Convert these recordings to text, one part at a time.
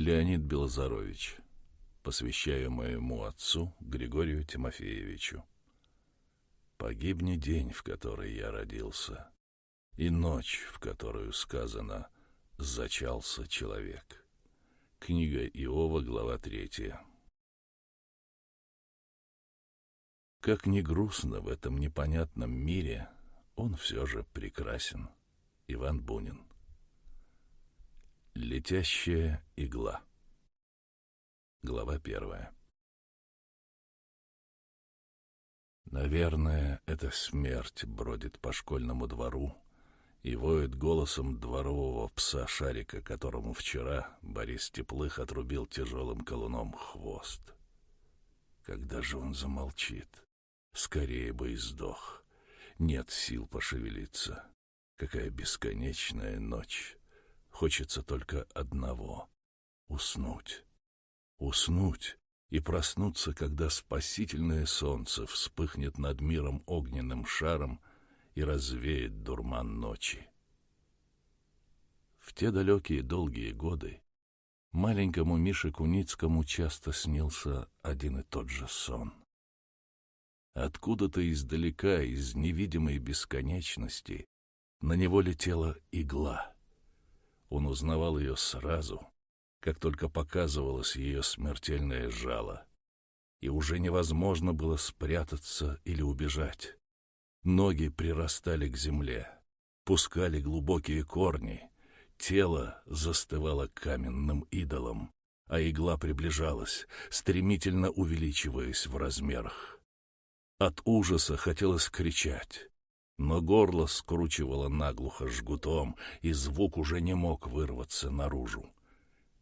Леонид Белозарович. Посвящаю моему отцу Григорию Тимофеевичу. Погибни день, в который я родился, и ночь, в которую сказано «зачался человек». Книга Иова, глава третья. Как ни грустно в этом непонятном мире, он все же прекрасен. Иван Бунин. Летящая игла. Глава первая. Наверное, эта смерть бродит по школьному двору и воет голосом дворового пса Шарика, которому вчера Борис Теплых отрубил тяжелым колуном хвост. Когда же он замолчит? Скорее бы и сдох. Нет сил пошевелиться. Какая бесконечная ночь. Хочется только одного — уснуть. Уснуть и проснуться, когда спасительное солнце вспыхнет над миром огненным шаром и развеет дурман ночи. В те далекие долгие годы маленькому Мише Куницкому часто снился один и тот же сон. Откуда-то издалека, из невидимой бесконечности, на него летела игла. Он узнавал ее сразу, как только показывалось ее смертельное жало. И уже невозможно было спрятаться или убежать. Ноги прирастали к земле, пускали глубокие корни, тело застывало каменным идолом, а игла приближалась, стремительно увеличиваясь в размерах. От ужаса хотелось кричать, но горло скручивало наглухо жгутом, и звук уже не мог вырваться наружу.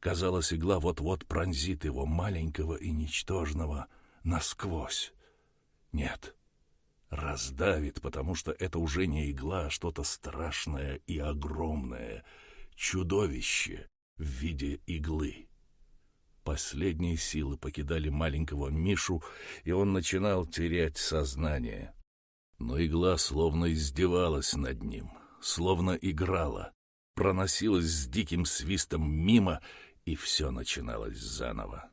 Казалось, игла вот-вот пронзит его, маленького и ничтожного, насквозь. Нет, раздавит, потому что это уже не игла, а что-то страшное и огромное, чудовище в виде иглы. Последние силы покидали маленького Мишу, и он начинал терять сознание. Но игла словно издевалась над ним, словно играла, проносилась с диким свистом мимо, и все начиналось заново.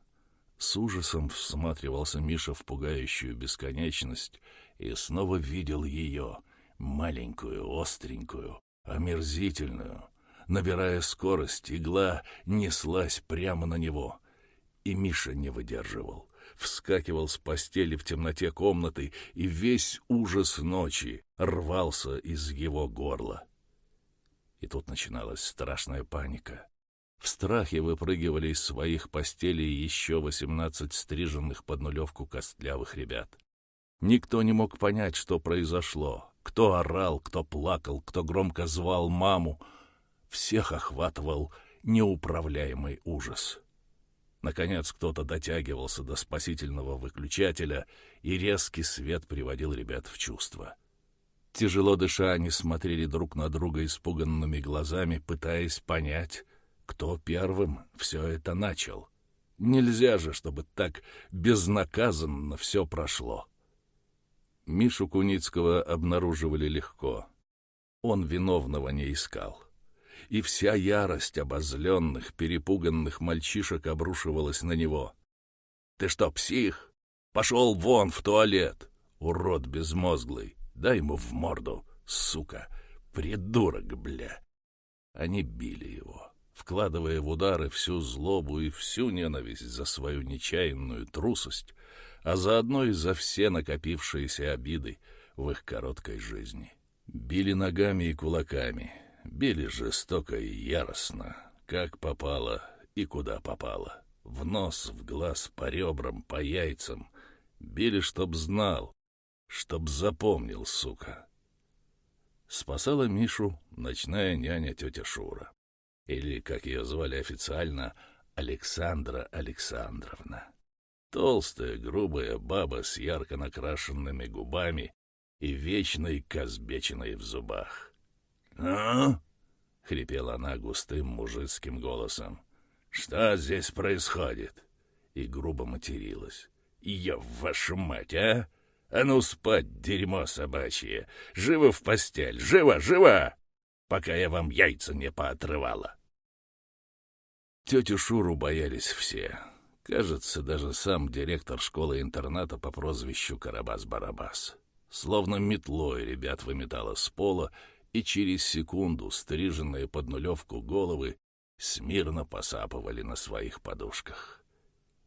С ужасом всматривался Миша в пугающую бесконечность и снова видел ее, маленькую, остренькую, омерзительную. Набирая скорость, игла неслась прямо на него — и Миша не выдерживал. Вскакивал с постели в темноте комнаты, и весь ужас ночи рвался из его горла. И тут начиналась страшная паника. В страхе выпрыгивали из своих постелей еще восемнадцать стриженных под нулевку костлявых ребят. Никто не мог понять, что произошло. Кто орал, кто плакал, кто громко звал маму. Всех охватывал неуправляемый ужас. Наконец кто-то дотягивался до спасительного выключателя, и резкий свет приводил ребят в чувство. Тяжело дыша, они смотрели друг на друга испуганными глазами, пытаясь понять, кто первым все это начал. Нельзя же, чтобы так безнаказанно все прошло. Мишу Куницкого обнаруживали легко. Он виновного не искал и вся ярость обозленных, перепуганных мальчишек обрушивалась на него. «Ты что, псих? Пошел вон в туалет! Урод безмозглый! Дай ему в морду, сука! Придурок, бля!» Они били его, вкладывая в удары всю злобу и всю ненависть за свою нечаянную трусость, а заодно и за все накопившиеся обиды в их короткой жизни. Били ногами и кулаками — Били жестоко и яростно, как попало и куда попало. В нос, в глаз, по ребрам, по яйцам. Били, чтоб знал, чтоб запомнил, сука. Спасала Мишу ночная няня тетя Шура. Или, как ее звали официально, Александра Александровна. Толстая, грубая баба с ярко накрашенными губами и вечной казбечиной в зубах. «А?» — хрипела она густым мужицким голосом. «Что здесь происходит?» И грубо материлась. «Я вашу мать, а? А ну спать, дерьмо собачье! Живо в постель! Живо, живо! Пока я вам яйца не поотрывала!» Тетю Шуру боялись все. Кажется, даже сам директор школы-интерната по прозвищу Карабас-Барабас. Словно метлой ребят выметало с пола, и через секунду стриженные под нулевку головы смирно посапывали на своих подушках.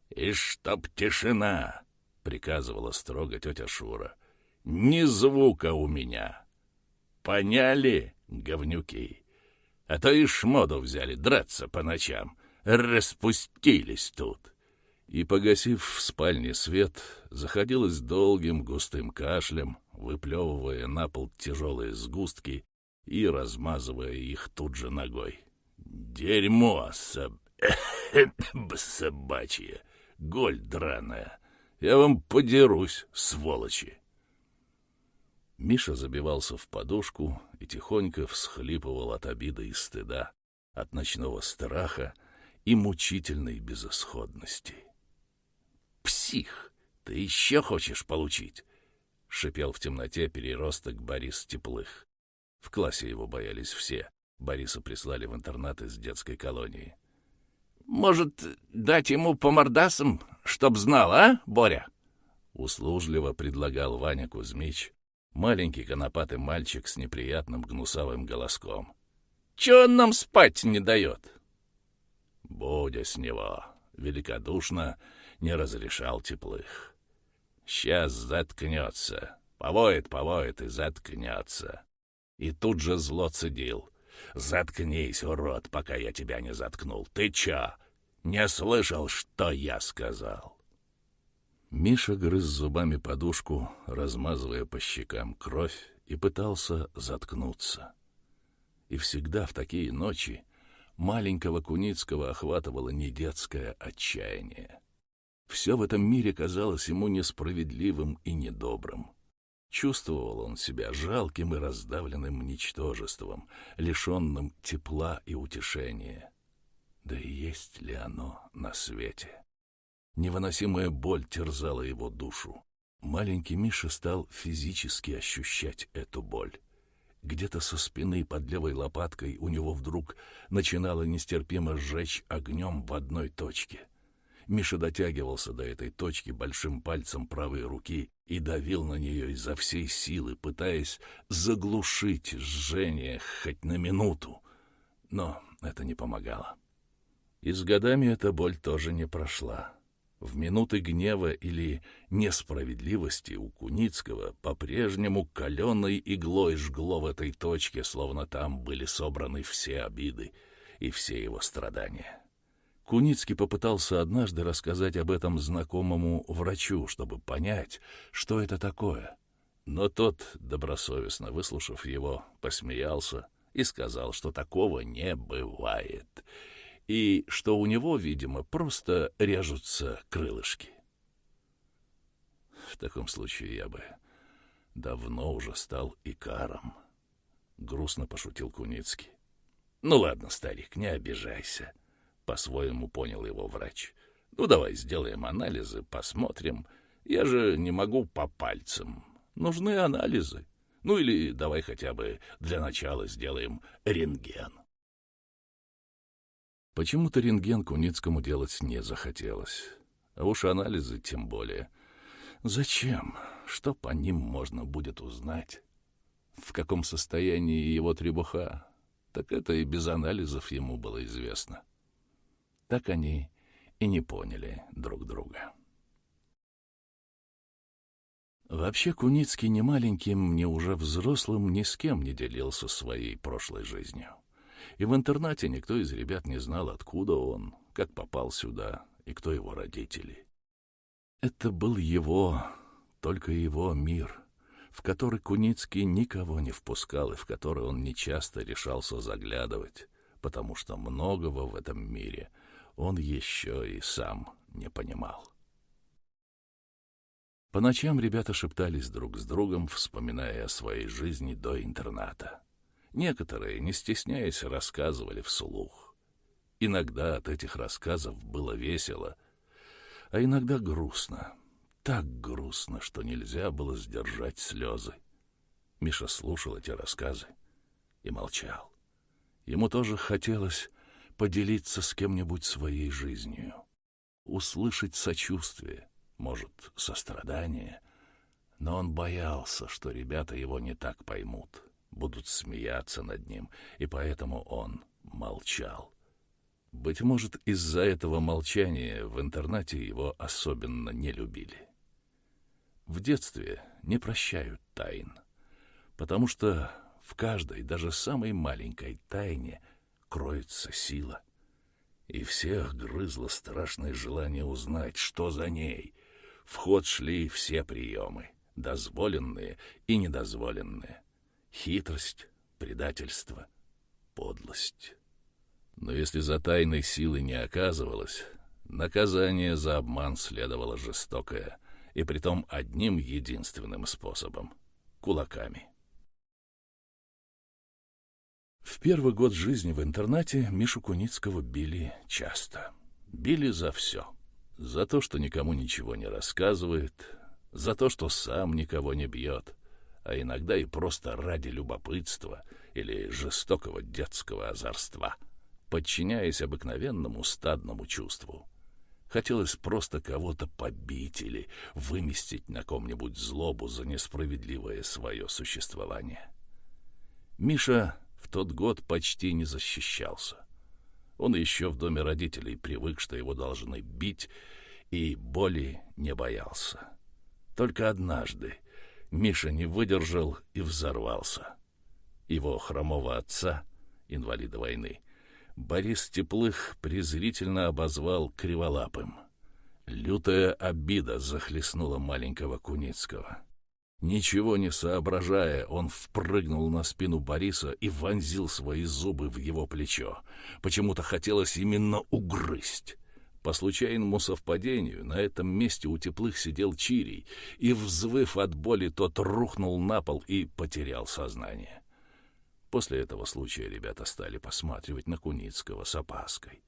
«И чтоб тишина!» — приказывала строго тетя Шура. «Ни звука у меня!» «Поняли, говнюки? А то и шмоду взяли драться по ночам. Распустились тут!» И, погасив в спальне свет, заходилась долгим густым кашлем, выплевывая на пол тяжелые сгустки и размазывая их тут же ногой. «Дерьмо соб... собачье! Голь драная! Я вам подерусь, сволочи!» Миша забивался в подушку и тихонько всхлипывал от обиды и стыда, от ночного страха и мучительной безысходности. «Псих! Ты еще хочешь получить?» — шипел в темноте переросток Борис Теплых. В классе его боялись все. Бориса прислали в интернат из детской колонии. «Может, дать ему по мордасам, чтоб знал, а, Боря?» Услужливо предлагал Ваня Кузьмич, маленький конопатый мальчик с неприятным гнусавым голоском. «Чего он нам спать не дает?» «Будя с него!» — великодушно не разрешал теплых. «Сейчас заткнется, повоет, повоет и заткнется». И тут же зло цедил. «Заткнись, урод, пока я тебя не заткнул. Ты чё, не слышал, что я сказал?» Миша грыз зубами подушку, размазывая по щекам кровь, и пытался заткнуться. И всегда в такие ночи маленького Куницкого охватывало не детское отчаяние. Все в этом мире казалось ему несправедливым и недобрым. Чувствовал он себя жалким и раздавленным ничтожеством, лишенным тепла и утешения. Да и есть ли оно на свете? Невыносимая боль терзала его душу. Маленький Миша стал физически ощущать эту боль. Где-то со спины под левой лопаткой у него вдруг начинало нестерпимо сжечь огнем в одной точке. Миша дотягивался до этой точки большим пальцем правой руки и давил на нее изо всей силы, пытаясь заглушить жжение хоть на минуту. Но это не помогало. И с годами эта боль тоже не прошла. В минуты гнева или несправедливости у Куницкого по-прежнему каленой иглой жгло в этой точке, словно там были собраны все обиды и все его страдания. Куницкий попытался однажды рассказать об этом знакомому врачу, чтобы понять, что это такое. Но тот, добросовестно выслушав его, посмеялся и сказал, что такого не бывает, и что у него, видимо, просто режутся крылышки. В таком случае я бы давно уже стал икаром, — грустно пошутил Куницкий. — Ну ладно, старик, не обижайся, по-своему понял его врач. «Ну, давай сделаем анализы, посмотрим. Я же не могу по пальцам. Нужны анализы. Ну или давай хотя бы для начала сделаем рентген». Почему-то рентген Куницкому делать не захотелось. А уж анализы тем более. Зачем? Что по ним можно будет узнать? В каком состоянии его требуха? Так это и без анализов ему было известно. Так они и не поняли друг друга. Вообще Куницкий ни маленьким, ни уже взрослым ни с кем не делился своей прошлой жизнью. И в интернате никто из ребят не знал, откуда он, как попал сюда и кто его родители. Это был его, только его мир, в который Куницкий никого не впускал и в который он нечасто решался заглядывать, потому что многого в этом мире он еще и сам не понимал. По ночам ребята шептались друг с другом, вспоминая о своей жизни до интерната. Некоторые, не стесняясь, рассказывали вслух. Иногда от этих рассказов было весело, а иногда грустно. Так грустно, что нельзя было сдержать слезы. Миша слушал эти рассказы и молчал. Ему тоже хотелось поделиться с кем-нибудь своей жизнью, услышать сочувствие, может, сострадание. Но он боялся, что ребята его не так поймут, будут смеяться над ним, и поэтому он молчал. Быть может, из-за этого молчания в интернате его особенно не любили. В детстве не прощают тайн, потому что в каждой, даже самой маленькой тайне кроется сила. И всех грызло страшное желание узнать, что за ней. В ход шли все приемы, дозволенные и недозволенные. Хитрость, предательство, подлость. Но если за тайной силы не оказывалось, наказание за обман следовало жестокое, и притом одним единственным способом — кулаками. В первый год жизни в интернате Мишу Куницкого били часто. Били за все. За то, что никому ничего не рассказывает, за то, что сам никого не бьет, а иногда и просто ради любопытства или жестокого детского озорства — подчиняясь обыкновенному стадному чувству. Хотелось просто кого-то побить или выместить на ком-нибудь злобу за несправедливое свое существование. Миша тот год почти не защищался. Он еще в доме родителей привык, что его должны бить, и боли не боялся. Только однажды Миша не выдержал и взорвался. Его хромого отца, инвалида войны, Борис Теплых презрительно обозвал криволапым. Лютая обида захлестнула маленького Куницкого. Ничего не соображая, он впрыгнул на спину Бориса и вонзил свои зубы в его плечо. Почему-то хотелось именно угрызть. По случайному совпадению на этом месте у теплых сидел Чирий, и, взвыв от боли, тот рухнул на пол и потерял сознание. После этого случая ребята стали посматривать на Куницкого с опаской.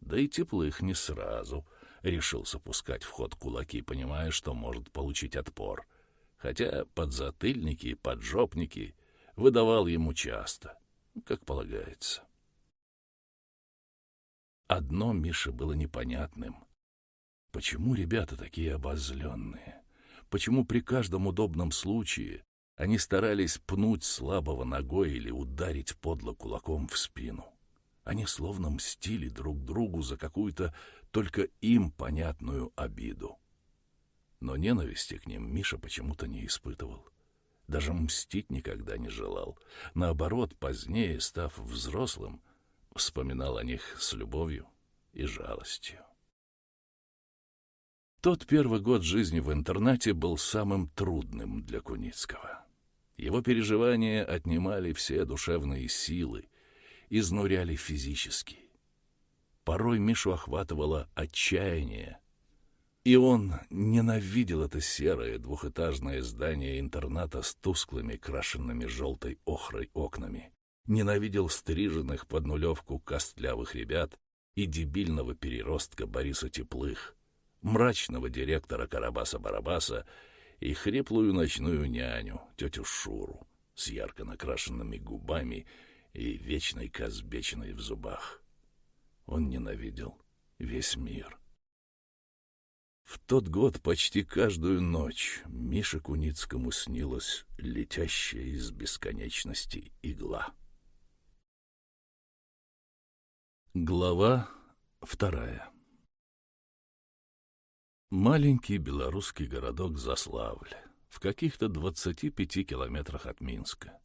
Да и Теплых не сразу решился пускать в ход кулаки, понимая, что может получить отпор. Хотя подзатыльники и поджопники выдавал ему часто, как полагается. Одно Мише было непонятным. Почему ребята такие обозленные? Почему при каждом удобном случае они старались пнуть слабого ногой или ударить подло кулаком в спину. Они словно мстили друг другу за какую-то только им понятную обиду. Но ненависти к ним Миша почему-то не испытывал. Даже мстить никогда не желал. Наоборот, позднее, став взрослым, вспоминал о них с любовью и жалостью. Тот первый год жизни в интернате был самым трудным для Куницкого. Его переживания отнимали все душевные силы, изнуряли физически. Порой Мишу охватывало отчаяние, и он ненавидел это серое двухэтажное здание интерната с тусклыми, крашенными желтой охрой окнами, ненавидел стриженных под нулевку костлявых ребят и дебильного переростка Бориса Теплых, мрачного директора Карабаса-Барабаса и хриплую ночную няню, тетю Шуру, с ярко накрашенными губами и вечной казбечиной в зубах. Он ненавидел весь мир. В тот год почти каждую ночь Мише Куницкому снилась летящая из бесконечности игла. Глава вторая Маленький белорусский городок Заславль, в каких-то 25 километрах от Минска.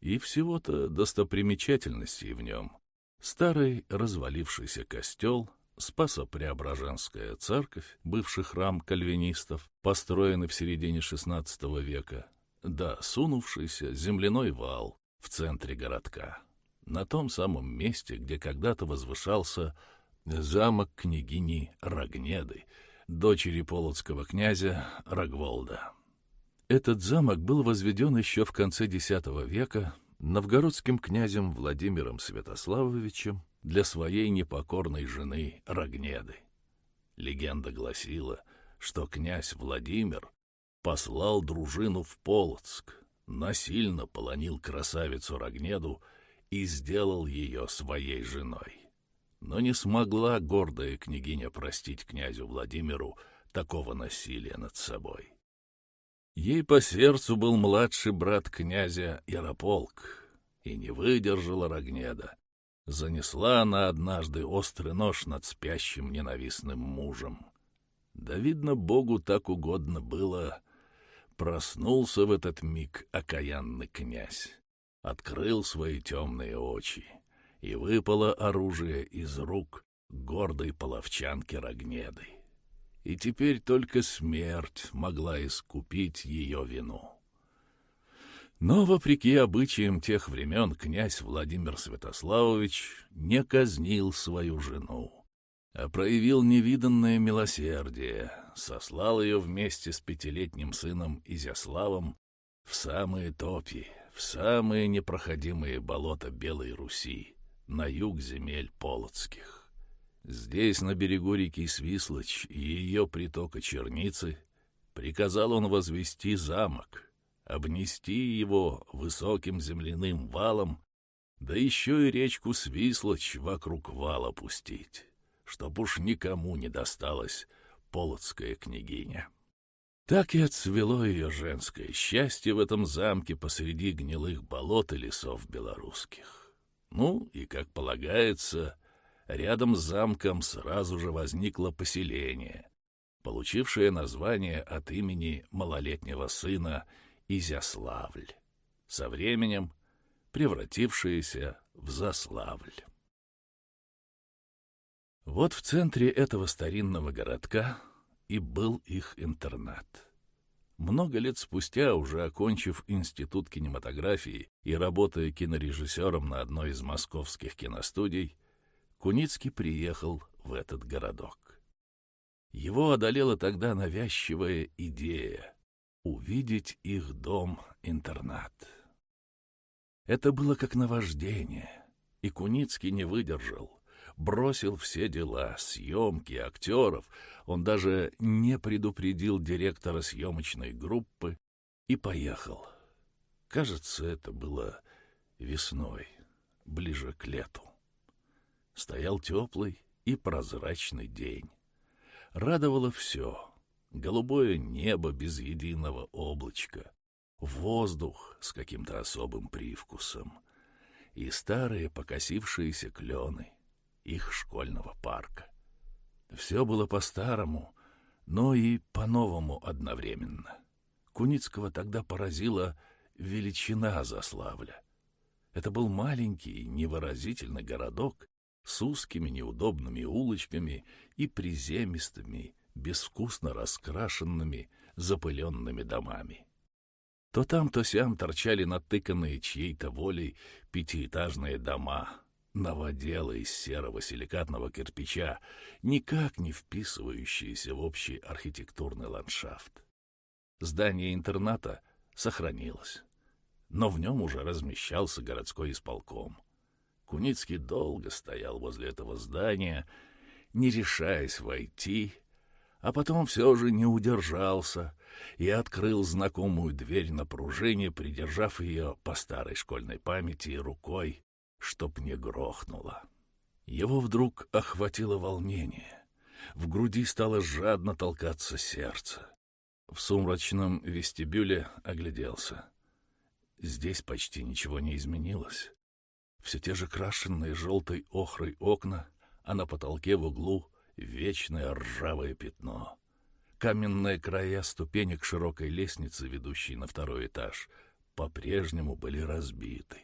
И всего-то достопримечательностей в нем. Старый развалившийся костел, Спасо-Преображенская церковь, бывший храм кальвинистов, построенный в середине XVI века, да сунувшийся земляной вал в центре городка, на том самом месте, где когда-то возвышался замок княгини Рогнеды — дочери полоцкого князя Рогволда. Этот замок был возведен еще в конце X века новгородским князем Владимиром Святославовичем для своей непокорной жены Рогнеды. Легенда гласила, что князь Владимир послал дружину в Полоцк, насильно полонил красавицу Рогнеду и сделал ее своей женой. но не смогла гордая княгиня простить князю Владимиру такого насилия над собой. Ей по сердцу был младший брат князя Ярополк, и не выдержала Рогнеда. Занесла она однажды острый нож над спящим ненавистным мужем. Да, видно, Богу так угодно было. Проснулся в этот миг окаянный князь, открыл свои темные очи, и выпало оружие из рук гордой половчанки Рогнеды. И теперь только смерть могла искупить ее вину. Но, вопреки обычаям тех времен, князь Владимир Святославович не казнил свою жену а проявил невиданное милосердие, сослал ее вместе с пятилетним сыном Изяславом в самые топи, в самые непроходимые болота Белой Руси, на юг земель Полоцких. Здесь, на берегу реки Свислочь и ее притока Черницы, приказал он возвести замок, обнести его высоким земляным валом, да еще и речку Свислочь вокруг вала пустить чтоб уж никому не досталась полоцкая княгиня. Так и отцвело ее женское счастье в этом замке посреди гнилых болот и лесов белорусских. Ну, и, как полагается, рядом с замком сразу же возникло поселение, получившее название от имени малолетнего сына Изяславль, со временем превратившееся в Заславль. Вот в центре этого старинного городка и был их интернат. Много лет спустя, уже окончив институт кинематографии и работая кинорежиссером на одной из московских киностудий, Куницкий приехал в этот городок. Его одолела тогда навязчивая идея — увидеть их дом-интернат. Это было как наваждение, и Куницкий не выдержал бросил все дела, съемки, актеров. Он даже не предупредил директора съемочной группы и поехал. Кажется, это было весной, ближе к лету. Стоял теплый и прозрачный день. Радовало все. Голубое небо без единого облачка, воздух с каким-то особым привкусом и старые покосившиеся клены, их школьного парка. Все было по-старому, но и по-новому одновременно. Куницкого тогда поразила величина Заславля. Это был маленький, невыразительный городок с узкими неудобными улочками и приземистыми, безвкусно раскрашенными, запыленными домами. То там, то сям торчали натыканные чьей-то волей пятиэтажные дома, новодела из серого силикатного кирпича, никак не вписывающиеся в общий архитектурный ландшафт. Здание интерната сохранилось, но в нем уже размещался городской исполком. Куницкий долго стоял возле этого здания, не решаясь войти, а потом все же не удержался и открыл знакомую дверь на пружине, придержав ее по старой школьной памяти рукой, чтоб не грохнуло. Его вдруг охватило волнение. В груди стало жадно толкаться сердце. В сумрачном вестибюле огляделся. Здесь почти ничего не изменилось. Все те же крашенные желтой охрой окна, а на потолке в углу вечное ржавое пятно. Каменные края ступенек широкой лестницы, ведущей на второй этаж, по-прежнему были разбиты.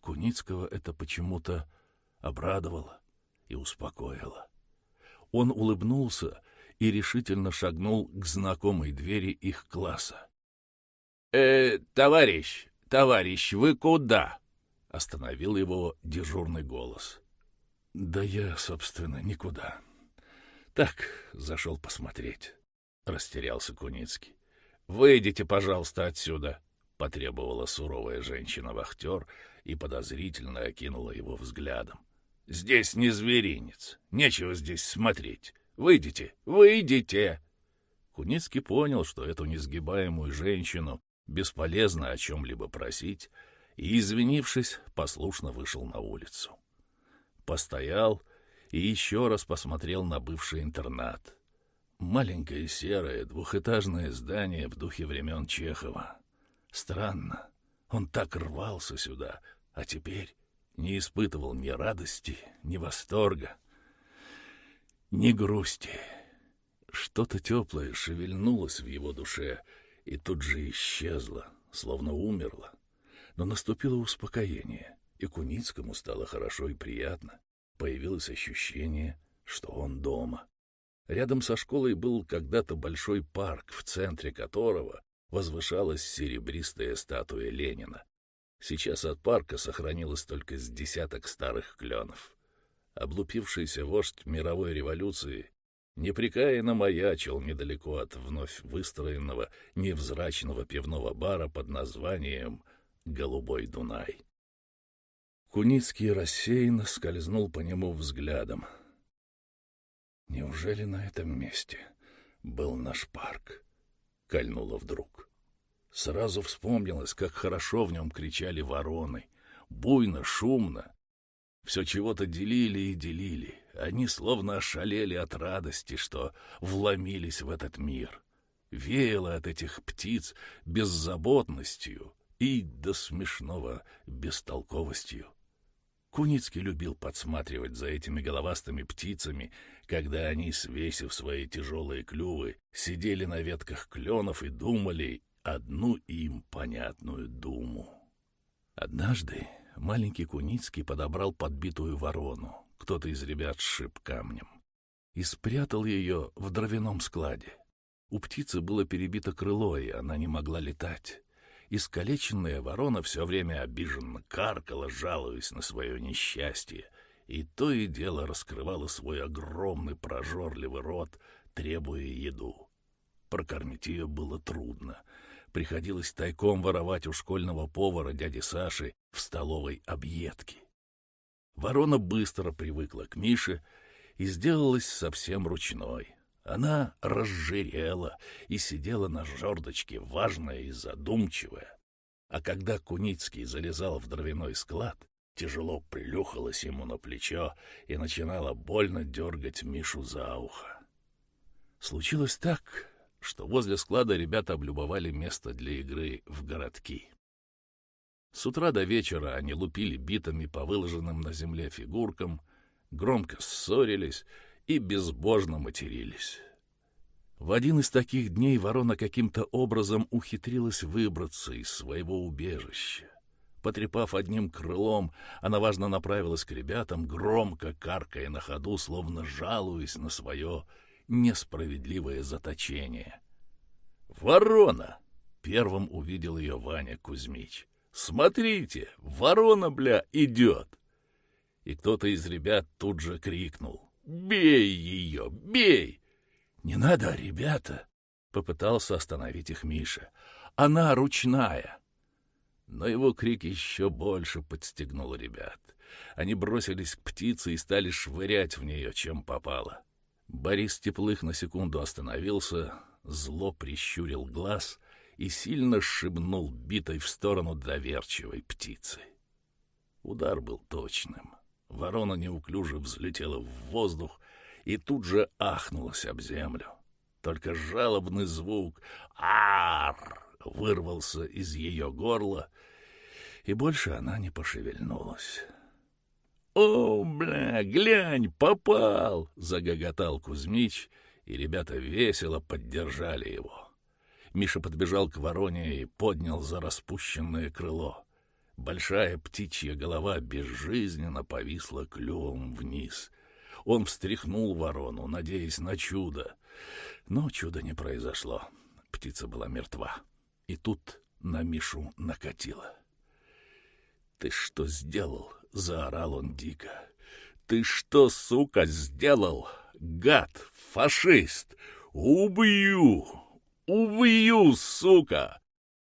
Куницкого это почему-то обрадовало и успокоило. Он улыбнулся и решительно шагнул к знакомой двери их класса. «Э, товарищ, товарищ, вы куда?» — остановил его дежурный голос. «Да я, собственно, никуда. Так, зашел посмотреть», — растерялся Куницкий. «Выйдите, пожалуйста, отсюда», — потребовала суровая женщина-вахтер, — и подозрительно окинула его взглядом. «Здесь не зверинец, нечего здесь смотреть. Выйдите, выйдите!» Куницкий понял, что эту несгибаемую женщину бесполезно о чем-либо просить, и, извинившись, послушно вышел на улицу. Постоял и еще раз посмотрел на бывший интернат. Маленькое серое двухэтажное здание в духе времен Чехова. Странно, он так рвался сюда, а теперь не испытывал ни радости, ни восторга, ни грусти. Что-то теплое шевельнулось в его душе и тут же исчезло, словно умерло. Но наступило успокоение, и Куницкому стало хорошо и приятно. Появилось ощущение, что он дома. Рядом со школой был когда-то большой парк, в центре которого возвышалась серебристая статуя Ленина. Сейчас от парка сохранилось только с десяток старых кленов. Облупившийся вождь мировой революции непрекаянно маячил недалеко от вновь выстроенного невзрачного пивного бара под названием «Голубой Дунай». Куницкий рассеянно скользнул по нему взглядом. «Неужели на этом месте был наш парк?» — кольнуло вдруг. Сразу вспомнилось, как хорошо в нем кричали вороны. Буйно, шумно. Все чего-то делили и делили. Они словно ошалели от радости, что вломились в этот мир. Веяло от этих птиц беззаботностью и до смешного бестолковостью. Куницкий любил подсматривать за этими головастыми птицами, когда они, свесив свои тяжелые клювы, сидели на ветках кленов и думали одну им понятную думу. Однажды маленький Куницкий подобрал подбитую ворону, кто-то из ребят сшиб камнем, и спрятал ее в дровяном складе. У птицы было перебито крыло, и она не могла летать. Искалеченная ворона все время обиженно каркала, жалуясь на свое несчастье, и то и дело раскрывала свой огромный прожорливый рот, требуя еду. Прокормить ее было трудно. Приходилось тайком воровать у школьного повара дяди Саши в столовой объедки. Ворона быстро привыкла к Мише и сделалась совсем ручной. Она разжирела и сидела на жердочке, важная и задумчивая. А когда Куницкий залезал в дровяной склад, тяжело плюхалась ему на плечо и начинала больно дергать Мишу за ухо. Случилось так, что возле склада ребята облюбовали место для игры в городки. С утра до вечера они лупили битами по выложенным на земле фигуркам, громко ссорились и безбожно матерились. В один из таких дней ворона каким-то образом ухитрилась выбраться из своего убежища. Потрепав одним крылом, она важно направилась к ребятам, громко каркая на ходу, словно жалуясь на свое несправедливое заточение. «Ворона!» — первым увидел ее Ваня Кузьмич. «Смотрите, ворона, бля, идет!» И кто-то из ребят тут же крикнул. «Бей ее! Бей!» «Не надо, ребята!» — попытался остановить их Миша. «Она ручная!» Но его крик еще больше подстегнул ребят. Они бросились к птице и стали швырять в нее, чем попало. Борис Теплых на секунду остановился, зло прищурил глаз и сильно шибнул битой в сторону доверчивой птицы. Удар был точным. Ворона неуклюже взлетела в воздух и тут же ахнулась об землю. Только жалобный звук «Ар!» вырвался из ее горла, и больше она не пошевельнулась. «О, бля, глянь, попал!» — загоготал Кузьмич, и ребята весело поддержали его. Миша подбежал к вороне и поднял за распущенное крыло. Большая птичья голова безжизненно повисла клювом вниз. Он встряхнул ворону, надеясь на чудо. Но чуда не произошло. Птица была мертва. И тут на Мишу накатило. «Ты что сделал?» — заорал он дико. «Ты что, сука, сделал? Гад, фашист! Убью! Убью, сука!»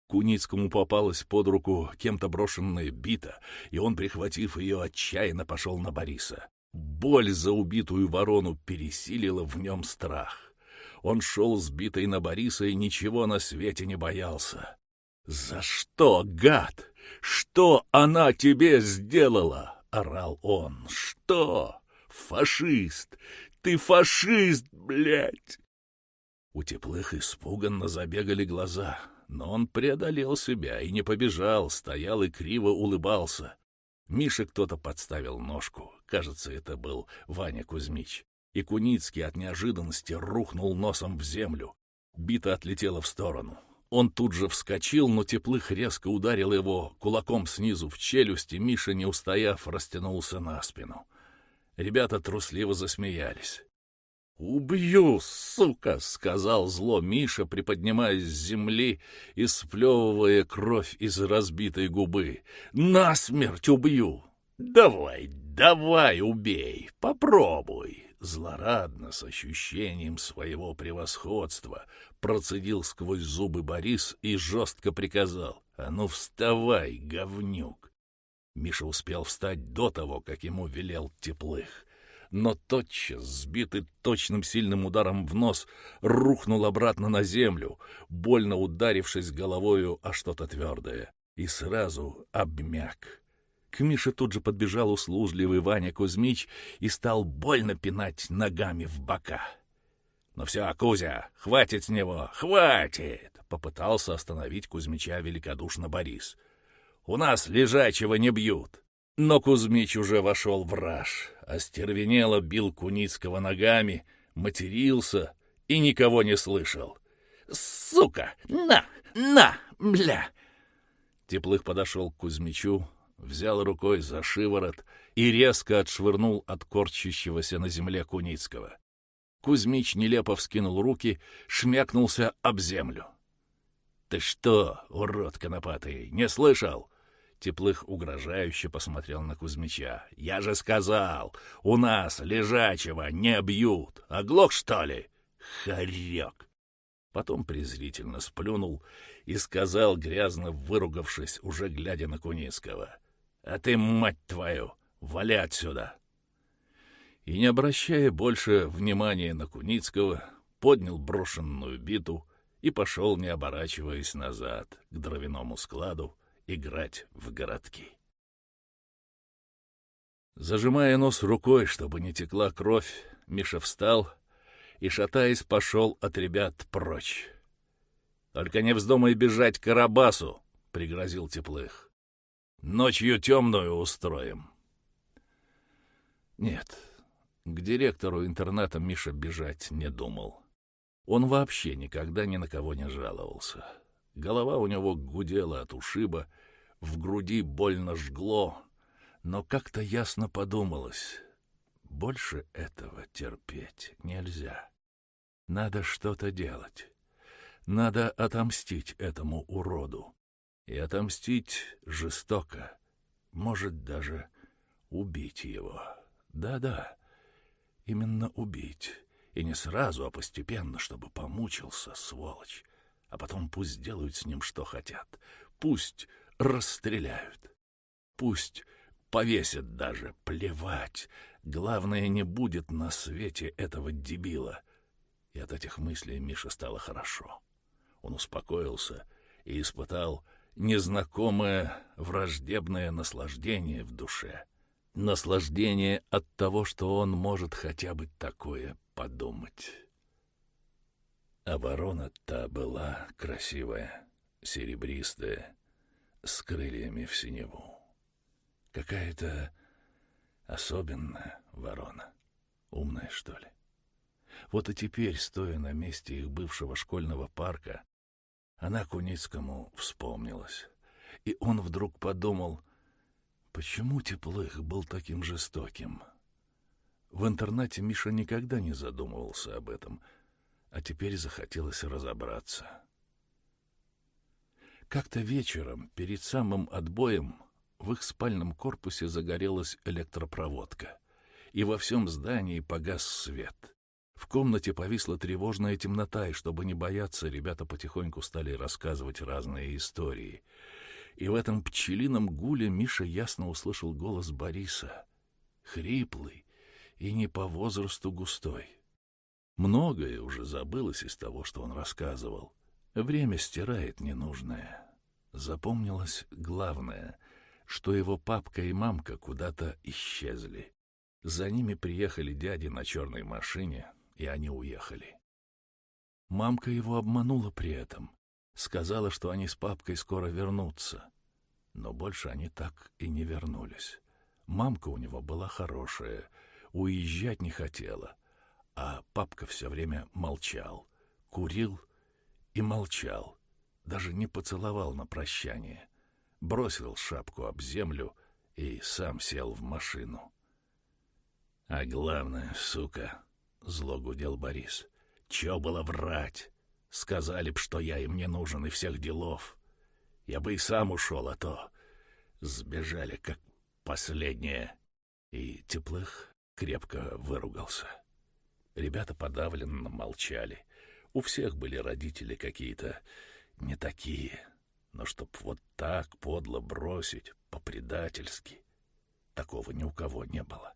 Куницкому попалась под руку кем-то брошенная бита, и он, прихватив ее, отчаянно пошел на Бориса. Боль за убитую ворону пересилила в нем страх. Он шел сбитый на Бориса и ничего на свете не боялся. «За что, гад? Что она тебе сделала?» — орал он. «Что? Фашист! Ты фашист, блядь!» У теплых испуганно забегали глаза, но он преодолел себя и не побежал, стоял и криво улыбался. Мише кто-то подставил ножку, кажется, это был Ваня Кузьмич, и Куницкий от неожиданности рухнул носом в землю. Бита отлетела в сторону. Он тут же вскочил, но Теплых резко ударил его кулаком снизу в челюсть, и Миша, не устояв, растянулся на спину. Ребята трусливо засмеялись. «Убью, сука!» — сказал зло Миша, приподнимаясь с земли и сплевывая кровь из разбитой губы. «Насмерть убью! Давай, давай, убей! Попробуй!» Злорадно, с ощущением своего превосходства, процедил сквозь зубы Борис и жестко приказал. «А ну вставай, говнюк!» Миша успел встать до того, как ему велел Теплых. Но тотчас, сбитый точным сильным ударом в нос, рухнул обратно на землю, больно ударившись головою о что-то твердое, и сразу обмяк. К Мише тут же подбежал услужливый Ваня Кузьмич и стал больно пинать ногами в бока. «Ну все, Кузя, хватит с него, хватит!» — попытался остановить Кузьмича великодушно Борис. «У нас лежачего не бьют!» Но Кузьмич уже вошел в раж, остервенело бил Куницкого ногами, матерился и никого не слышал. «Сука! На! На! Бля!» Теплых подошел к Кузьмичу, взял рукой за шиворот и резко отшвырнул от корчащегося на земле Куницкого. Кузьмич нелепо вскинул руки, шмякнулся об землю. — Ты что, урод конопатый, не слышал? Теплых угрожающе посмотрел на Кузьмича. — Я же сказал, у нас лежачего не бьют. Оглох, что ли? Хорек! Потом презрительно сплюнул и сказал, грязно выругавшись, уже глядя на Куницкого. А ты, мать твою, вали отсюда!» И, не обращая больше внимания на Куницкого, поднял брошенную биту и пошел, не оборачиваясь назад, к дровяному складу играть в городки. Зажимая нос рукой, чтобы не текла кровь, Миша встал и, шатаясь, пошел от ребят прочь. «Только не вздумай бежать к Карабасу!» — пригрозил Теплых. Ночью темную устроим. Нет, к директору интерната Миша бежать не думал. Он вообще никогда ни на кого не жаловался. Голова у него гудела от ушиба, в груди больно жгло, но как-то ясно подумалось. Больше этого терпеть нельзя. Надо что-то делать. Надо отомстить этому уроду и отомстить жестоко, может даже убить его. Да-да, именно убить. И не сразу, а постепенно, чтобы помучился, сволочь. А потом пусть делают с ним что хотят. Пусть расстреляют. Пусть повесят даже, плевать. Главное, не будет на свете этого дебила. И от этих мыслей Мише стало хорошо. Он успокоился и испытал незнакомое враждебное наслаждение в душе. Наслаждение от того, что он может хотя бы такое подумать. А ворона та была красивая, серебристая, с крыльями в синеву. Какая-то особенная ворона. Умная, что ли? Вот и теперь, стоя на месте их бывшего школьного парка, она Куницкому вспомнилась. И он вдруг подумал, почему Теплых был таким жестоким. В интернате Миша никогда не задумывался об этом, а теперь захотелось разобраться. Как-то вечером, перед самым отбоем, в их спальном корпусе загорелась электропроводка, и во всем здании погас свет. В комнате повисла тревожная темнота, и чтобы не бояться, ребята потихоньку стали рассказывать разные истории. И в этом пчелином гуле Миша ясно услышал голос Бориса, хриплый и не по возрасту густой. Многое уже забылось из того, что он рассказывал. Время стирает ненужное. Запомнилось главное, что его папка и мамка куда-то исчезли. За ними приехали дяди на черной машине, и они уехали. Мамка его обманула при этом. Сказала, что они с папкой скоро вернутся. Но больше они так и не вернулись. Мамка у него была хорошая, уезжать не хотела, а папка все время молчал, курил и молчал, даже не поцеловал на прощание, бросил шапку об землю и сам сел в машину. — А главное, сука, — зло гудел Борис, — чё было врать? Сказали б, что я им не нужен и всех делов. Я бы и сам ушел, а то сбежали, как последнее. И Теплых крепко выругался. Ребята подавленно молчали. У всех были родители какие-то не такие. Но чтоб вот так подло бросить, по-предательски, такого ни у кого не было.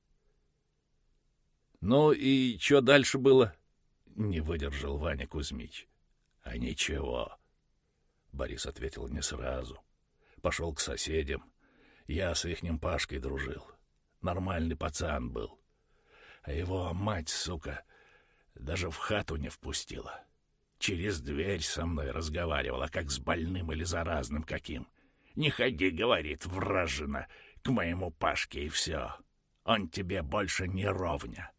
«Ну и что дальше было?» — не выдержал Ваня Кузьмич. «А ничего», — Борис ответил не сразу. Пошел к соседям. Я с ихним Пашкой дружил. Нормальный пацан был. А его мать, сука, даже в хату не впустила. Через дверь со мной разговаривала, как с больным или заразным каким. «Не ходи, — говорит, — вражина, к моему Пашке, и все. Он тебе больше не ровня».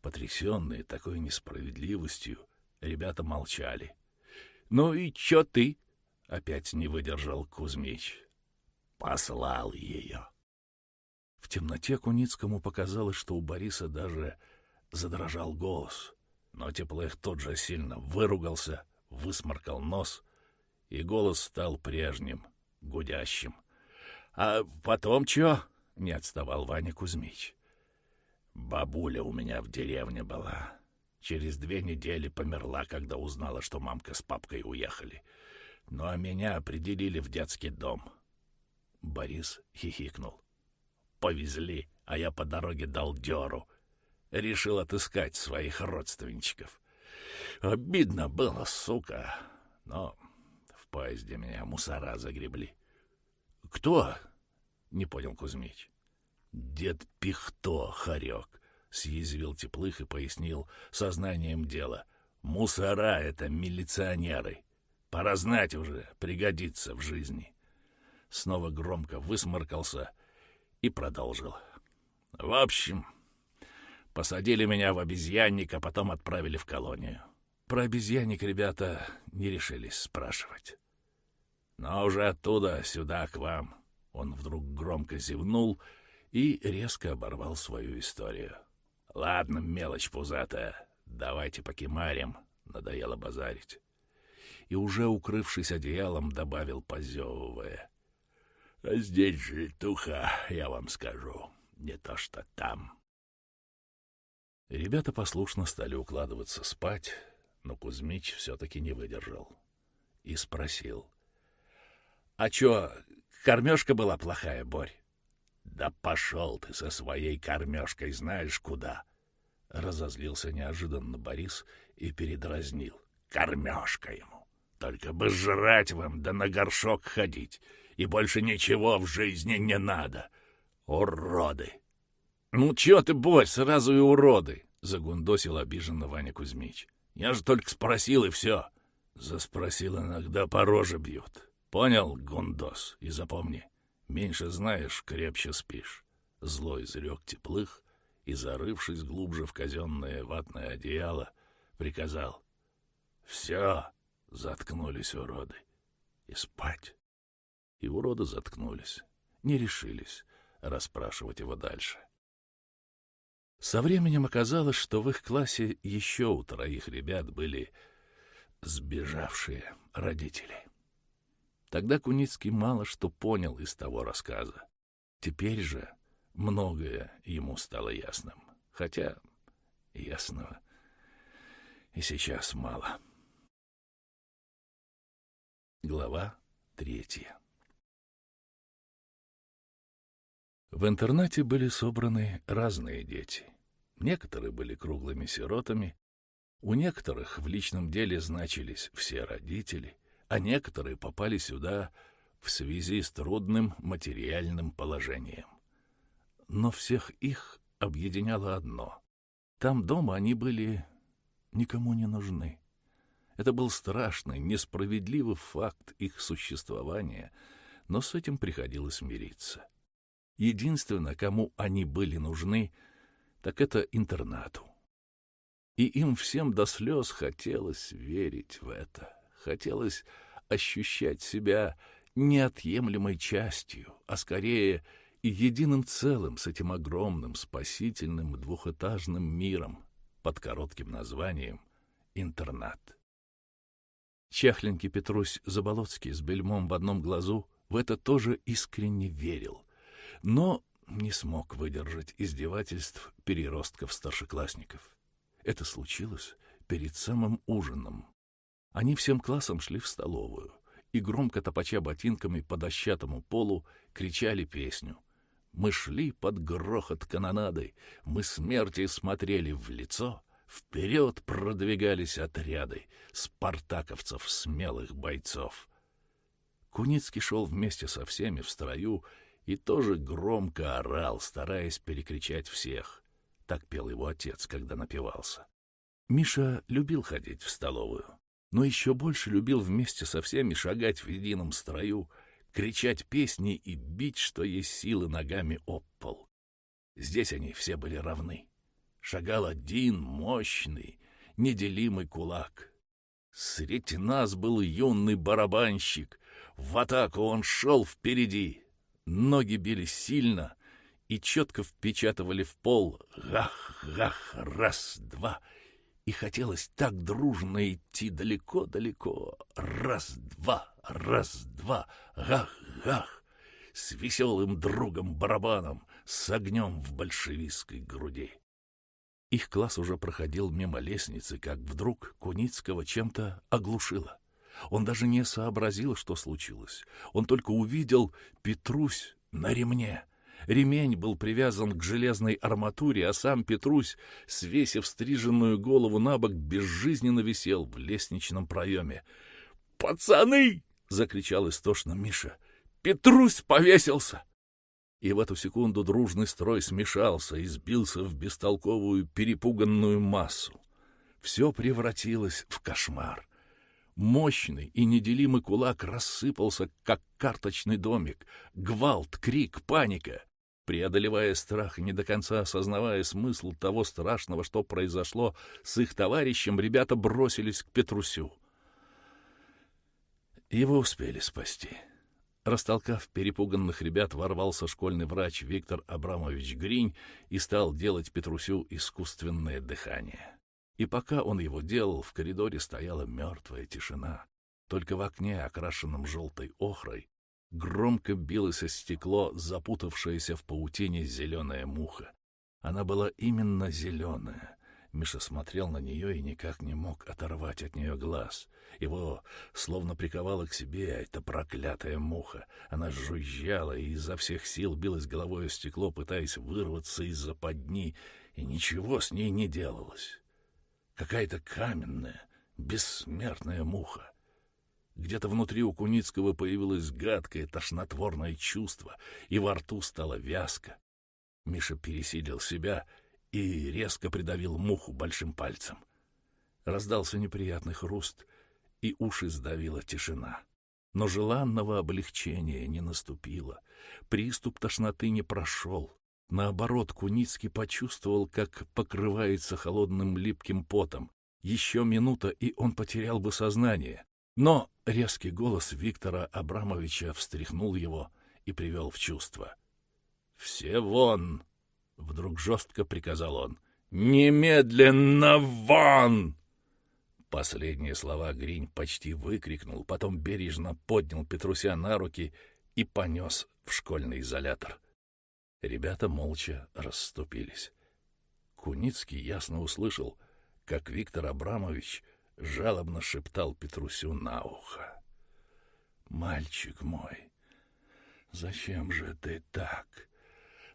Потрясенные такой несправедливостью, ребята молчали. «Ну и чё ты?» — опять не выдержал Кузьмич. «Послал ее». В темноте Куницкому показалось, что у Бориса даже задрожал голос. Но Теплых тот же сильно выругался, высморкал нос, и голос стал прежним, гудящим. — А потом чё? — не отставал Ваня Кузьмич. — Бабуля у меня в деревне была. Через две недели померла, когда узнала, что мамка с папкой уехали. Ну а меня определили в детский дом. Борис хихикнул. Повезли, а я по дороге дал дёру. Решил отыскать своих родственничков. Обидно было, сука, но в поезде меня мусора загребли. — Кто? — не понял Кузьмич. — Дед Пихто, хорек, — съязвил Теплых и пояснил сознанием дела. — Мусора — это милиционеры. Пора знать уже, пригодится в жизни. Снова громко высморкался — и продолжил. В общем, посадили меня в обезьянник, а потом отправили в колонию. Про обезьянник ребята не решились спрашивать. Но уже оттуда сюда к вам. Он вдруг громко зевнул и резко оборвал свою историю. Ладно, мелочь пузатая, давайте покемарим, надоело базарить. И уже укрывшись одеялом, добавил, позевывая. А здесь же туха, я вам скажу, не то что там. Ребята послушно стали укладываться спать, но Кузьмич все-таки не выдержал и спросил. — А чё, кормежка была плохая, Борь? — Да пошел ты со своей кормежкой знаешь куда! — разозлился неожиданно Борис и передразнил. — Кормежка ему! Только бы жрать вам да на горшок ходить! — и больше ничего в жизни не надо. Уроды!» «Ну, чё ты, бой, сразу и уроды!» — загундосил обиженно Ваня Кузьмич. «Я же только спросил, и все. Заспросил иногда по роже бьют. Понял, гундос, и запомни, меньше знаешь, крепче спишь». Злой изрек теплых и, зарывшись глубже в казенное ватное одеяло, приказал. «Все!» — заткнулись уроды. «И спать!» и уроды заткнулись, не решились расспрашивать его дальше. Со временем оказалось, что в их классе еще у троих ребят были сбежавшие родители. Тогда Куницкий мало что понял из того рассказа. Теперь же многое ему стало ясным, хотя ясного и сейчас мало. Глава третья В интернате были собраны разные дети. Некоторые были круглыми сиротами, у некоторых в личном деле значились все родители, а некоторые попали сюда в связи с трудным материальным положением. Но всех их объединяло одно. Там дома они были никому не нужны. Это был страшный, несправедливый факт их существования, но с этим приходилось мириться. Единственное, кому они были нужны, так это интернату. И им всем до слез хотелось верить в это, хотелось ощущать себя неотъемлемой частью, а скорее и единым целым с этим огромным спасительным двухэтажным миром под коротким названием «Интернат». Чахленький Петрусь Заболоцкий с бельмом в одном глазу в это тоже искренне верил, но не смог выдержать издевательств переростков-старшеклассников. Это случилось перед самым ужином. Они всем классом шли в столовую и, громко топача ботинками по дощатому полу, кричали песню. Мы шли под грохот канонады, мы смерти смотрели в лицо, вперед продвигались отряды спартаковцев, смелых бойцов. Куницкий шел вместе со всеми в строю и тоже громко орал, стараясь перекричать всех. Так пел его отец, когда напивался. Миша любил ходить в столовую, но еще больше любил вместе со всеми шагать в едином строю, кричать песни и бить, что есть силы, ногами об пол. Здесь они все были равны. Шагал один мощный, неделимый кулак. Среди нас был юный барабанщик. В атаку он шел впереди. Ноги били сильно и четко впечатывали в пол. Гах-гах, раз-два — и хотелось так дружно идти далеко-далеко. Раз-два, раз-два, гах-гах, с веселым другом-барабаном, с огнем в большевистской груди. Их класс уже проходил мимо лестницы, как вдруг Куницкого чем-то оглушило. Он даже не сообразил, что случилось. Он только увидел Петрусь на ремне — Ремень был привязан к железной арматуре, а сам Петрусь, свесив стриженную голову на бок, безжизненно висел в лестничном проеме. «Пацаны!» — закричал истошно Миша. «Петрусь повесился!» И в эту секунду дружный строй смешался и сбился в бестолковую перепуганную массу. Все превратилось в кошмар. Мощный и неделимый кулак рассыпался, как карточный домик. Гвалт, крик, паника. Преодолевая страх и не до конца осознавая смысл того страшного, что произошло с их товарищем, ребята бросились к Петрусю. Его успели спасти. Растолкав перепуганных ребят, ворвался школьный врач Виктор Абрамович Гринь и стал делать Петрусю искусственное дыхание. И пока он его делал, в коридоре стояла мертвая тишина. Только в окне, окрашенном желтой охрой, Громко билось о стекло, запутавшаяся в паутине зеленая муха. Она была именно зеленая. Миша смотрел на нее и никак не мог оторвать от нее глаз. Его словно приковала к себе эта проклятая муха. Она жужжала и изо всех сил билась головой о стекло, пытаясь вырваться из-за подни, и ничего с ней не делалось. Какая-то каменная, бессмертная муха. Где-то внутри у Куницкого появилось гадкое, тошнотворное чувство, и во рту стало вязко. Миша пересилил себя и резко придавил муху большим пальцем. Раздался неприятный хруст, и уши сдавила тишина. Но желанного облегчения не наступило. Приступ тошноты не прошел. Наоборот, Куницкий почувствовал, как покрывается холодным липким потом. Еще минута, и он потерял бы сознание. Но резкий голос Виктора Абрамовича встряхнул его и привел в чувство. «Все вон!» — вдруг жестко приказал он. «Немедленно вон!» Последние слова Гринь почти выкрикнул, потом бережно поднял Петруся на руки и понес в школьный изолятор. Ребята молча расступились. Куницкий ясно услышал, как Виктор Абрамович жалобно шептал Петрусю на ухо. «Мальчик мой, зачем же ты так?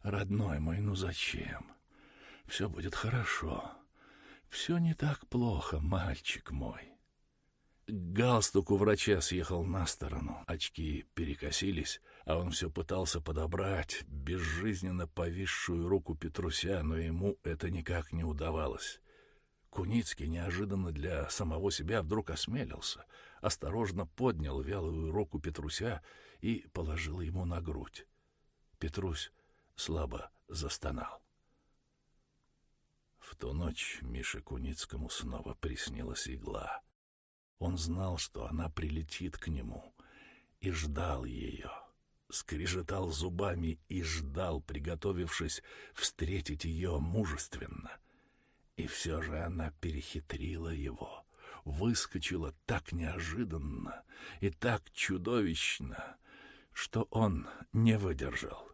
Родной мой, ну зачем? Все будет хорошо. Все не так плохо, мальчик мой». Галстук у врача съехал на сторону, очки перекосились, а он все пытался подобрать безжизненно повисшую руку Петруся, но ему это никак не удавалось. Куницкий неожиданно для самого себя вдруг осмелился, осторожно поднял вялую руку Петруся и положил ему на грудь. Петрусь слабо застонал. В ту ночь Мише Куницкому снова приснилась игла. Он знал, что она прилетит к нему, и ждал ее. Скрежетал зубами и ждал, приготовившись встретить ее мужественно. И все же она перехитрила его, выскочила так неожиданно и так чудовищно, что он не выдержал.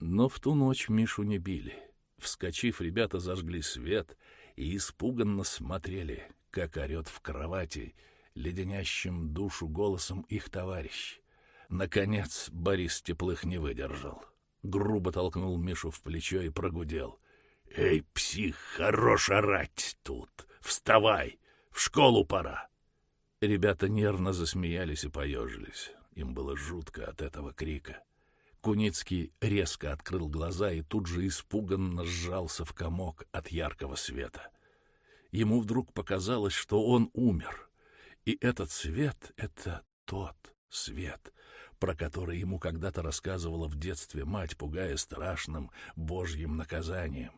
Но в ту ночь Мишу не били. Вскочив, ребята зажгли свет и испуганно смотрели, как орет в кровати леденящим душу голосом их товарищ. Наконец Борис Теплых не выдержал. Грубо толкнул Мишу в плечо и прогудел. «Эй, псих, хорош орать тут! Вставай! В школу пора!» Ребята нервно засмеялись и поежились. Им было жутко от этого крика. Куницкий резко открыл глаза и тут же испуганно сжался в комок от яркого света. Ему вдруг показалось, что он умер. И этот свет — это тот свет, про который ему когда-то рассказывала в детстве мать, пугая страшным божьим наказанием.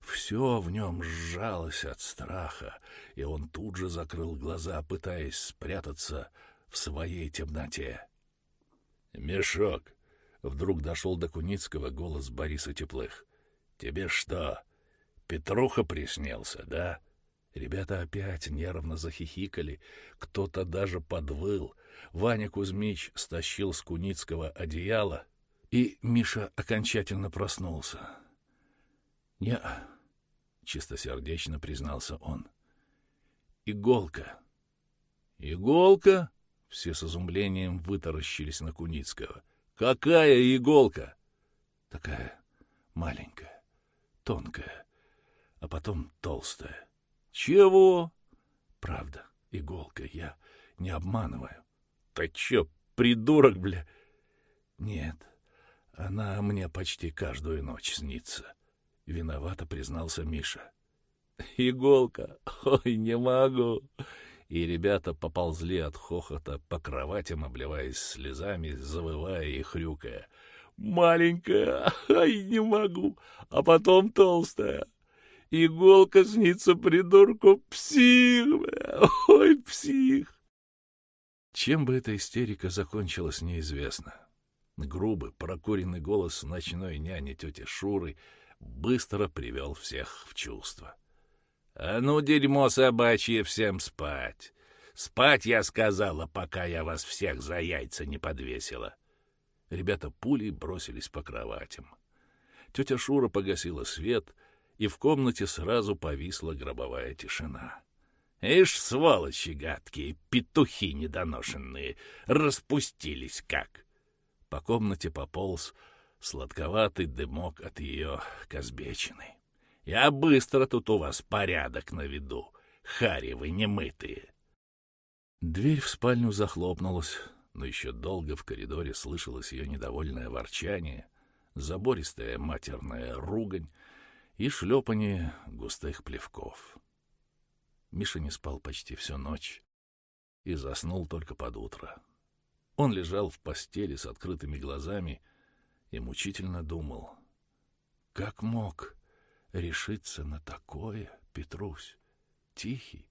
Все в нем сжалось от страха, и он тут же закрыл глаза, пытаясь спрятаться в своей темноте. «Мешок, Вдруг дошел до Куницкого голос Бориса Теплых. «Тебе что, Петруха приснился, да?» Ребята опять нервно захихикали, кто-то даже подвыл. Ваня Кузьмич стащил с Куницкого одеяло, и Миша окончательно проснулся. не чистосердечно признался он. «Иголка». «Иголка?» — все с изумлением вытаращились на Куницкого — Какая иголка? Такая маленькая, тонкая, а потом толстая. Чего? Правда, иголка, я не обманываю. Ты чё, придурок, бля? Нет, она мне почти каждую ночь снится. Виновато признался Миша. Иголка, ой, не могу и ребята поползли от хохота по кроватям, обливаясь слезами, завывая и хрюкая. «Маленькая, ай, не могу, а потом толстая. Иголка снится придурку, псих, ой, псих!» Чем бы эта истерика закончилась, неизвестно. Грубый, прокуренный голос ночной няни тети Шуры быстро привел всех в чувство. — «А ну, дерьмо собачье, всем спать! Спать, я сказала, пока я вас всех за яйца не подвесила!» Ребята пулей бросились по кроватям. Тетя Шура погасила свет, и в комнате сразу повисла гробовая тишина. «Ишь, сволочи гадкие, петухи недоношенные, распустились как!» По комнате пополз сладковатый дымок от ее казбечины. Я быстро тут у вас порядок наведу. Хари вы немытые. Дверь в спальню захлопнулась, но еще долго в коридоре слышалось ее недовольное ворчание, забористая матерная ругань и шлепание густых плевков. Миша не спал почти всю ночь и заснул только под утро. Он лежал в постели с открытыми глазами и мучительно думал, как мог решиться на такое, Петрусь? Тихий,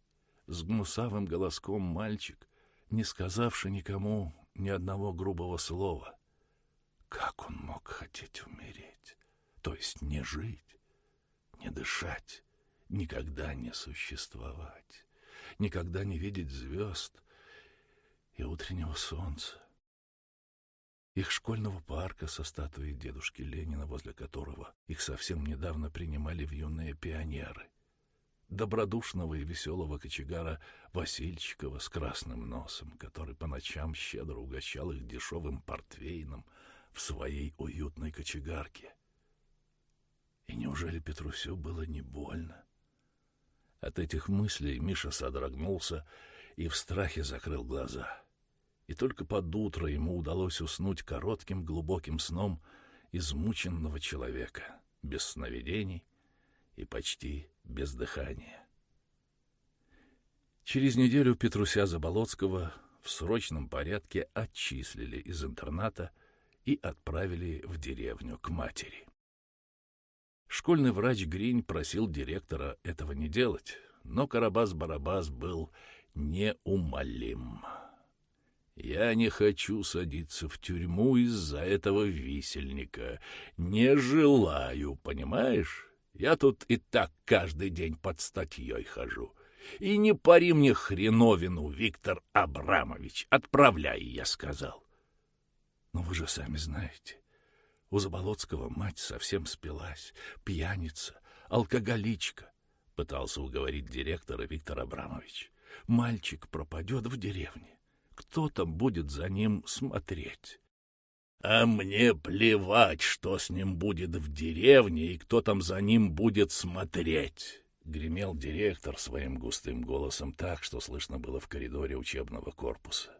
с гнусавым голоском мальчик, не сказавший никому ни одного грубого слова. Как он мог хотеть умереть? То есть не жить, не дышать, никогда не существовать, никогда не видеть звезд и утреннего солнца их школьного парка со статуей дедушки Ленина, возле которого их совсем недавно принимали в юные пионеры, добродушного и веселого кочегара Васильчикова с красным носом, который по ночам щедро угощал их дешевым портвейном в своей уютной кочегарке. И неужели Петрусю было не больно? От этих мыслей Миша содрогнулся и в страхе закрыл глаза — и только под утро ему удалось уснуть коротким глубоким сном измученного человека, без сновидений и почти без дыхания. Через неделю Петруся Заболоцкого в срочном порядке отчислили из интерната и отправили в деревню к матери. Школьный врач Гринь просил директора этого не делать, но Карабас-Барабас был неумолим. «Я не хочу садиться в тюрьму из-за этого висельника. Не желаю, понимаешь? Я тут и так каждый день под статьей хожу. И не пари мне хреновину, Виктор Абрамович. Отправляй, я сказал. Но вы же сами знаете, у Заболоцкого мать совсем спилась, пьяница, алкоголичка, пытался уговорить директора Виктор Абрамович. Мальчик пропадет в деревне. Кто там будет за ним смотреть? А мне плевать, что с ним будет в деревне и кто там за ним будет смотреть. — гремел директор своим густым голосом так, что слышно было в коридоре учебного корпуса.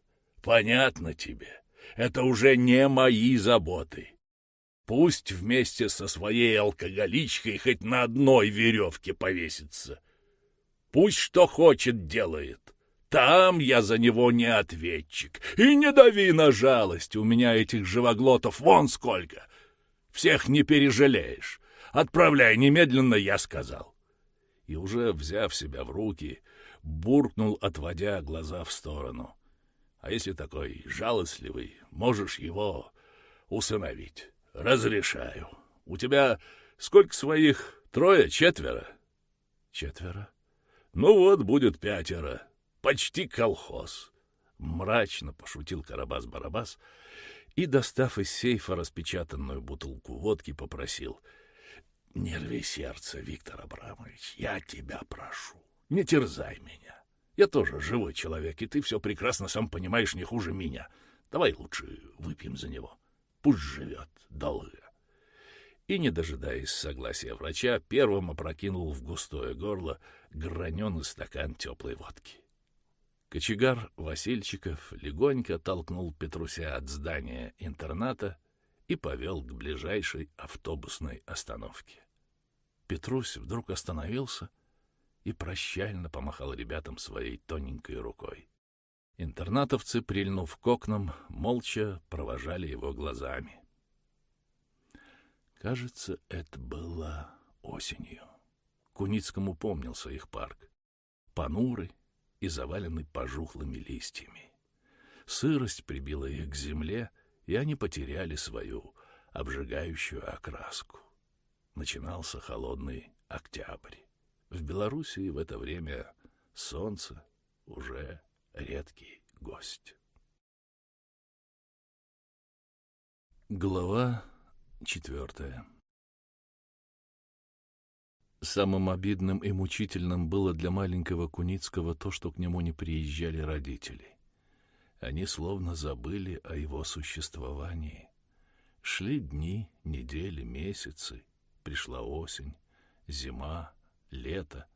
«Понятно тебе. Это уже не мои заботы. Пусть вместе со своей алкоголичкой хоть на одной веревке повесится. Пусть что хочет делает. Там я за него не ответчик. И не дави на жалость, у меня этих живоглотов вон сколько. Всех не пережалеешь. Отправляй немедленно, я сказал и, уже взяв себя в руки, буркнул, отводя глаза в сторону. «А если такой жалостливый, можешь его усыновить. Разрешаю. У тебя сколько своих? Трое? Четверо?» «Четверо?» «Ну вот, будет пятеро. Почти колхоз». Мрачно пошутил Карабас-Барабас и, достав из сейфа распечатанную бутылку водки, попросил — не рви сердце, Виктор Абрамович, я тебя прошу. Не терзай меня. Я тоже живой человек, и ты все прекрасно сам понимаешь не хуже меня. Давай лучше выпьем за него. Пусть живет долго. И, не дожидаясь согласия врача, первым опрокинул в густое горло граненый стакан теплой водки. Кочегар Васильчиков легонько толкнул Петруся от здания интерната и повел к ближайшей автобусной остановке. Петрусь вдруг остановился и прощально помахал ребятам своей тоненькой рукой. Интернатовцы, прильнув к окнам, молча провожали его глазами. Кажется, это было осенью. Куницкому помнился их парк. Понурый и заваленный пожухлыми листьями. Сырость прибила их к земле, и они потеряли свою обжигающую окраску начинался холодный октябрь. В Белоруссии в это время солнце уже редкий гость. Глава четвертая Самым обидным и мучительным было для маленького Куницкого то, что к нему не приезжали родители. Они словно забыли о его существовании. Шли дни, недели, месяцы, Пришла осень, зима, лето.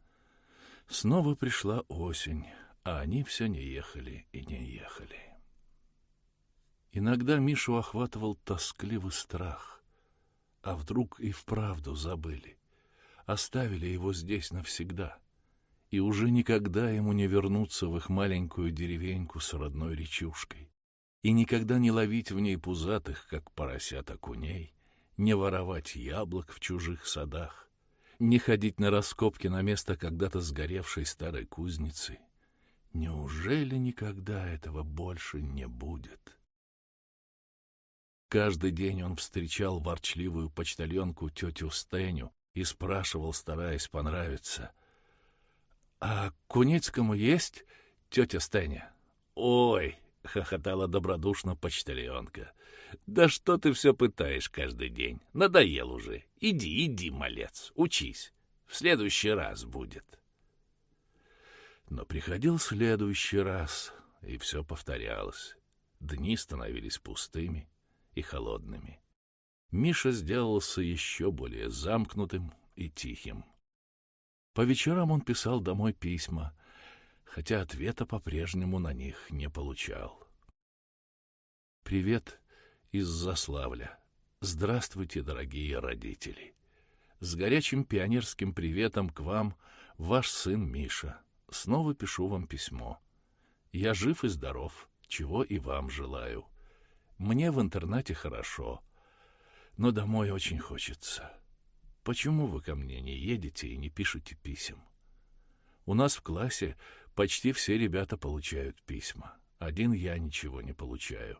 Снова пришла осень, а они все не ехали и не ехали. Иногда Мишу охватывал тоскливый страх. А вдруг и вправду забыли, оставили его здесь навсегда, и уже никогда ему не вернуться в их маленькую деревеньку с родной речушкой, и никогда не ловить в ней пузатых, как поросят окуней, не воровать яблок в чужих садах, не ходить на раскопки на место когда-то сгоревшей старой кузницы. Неужели никогда этого больше не будет? Каждый день он встречал ворчливую почтальонку тетю Стеню и спрашивал, стараясь понравиться. — А Куницкому есть тетя Стеня? — Ой, — хохотала добродушно почтальонка. «Да что ты все пытаешь каждый день? Надоел уже. Иди, иди, малец, учись. В следующий раз будет». Но приходил следующий раз, и все повторялось. Дни становились пустыми и холодными. Миша сделался еще более замкнутым и тихим. По вечерам он писал домой письма — хотя ответа по-прежнему на них не получал. Привет из Заславля. Здравствуйте, дорогие родители. С горячим пионерским приветом к вам ваш сын Миша. Снова пишу вам письмо. Я жив и здоров, чего и вам желаю. Мне в интернате хорошо, но домой очень хочется. Почему вы ко мне не едете и не пишете писем? У нас в классе почти все ребята получают письма. Один я ничего не получаю.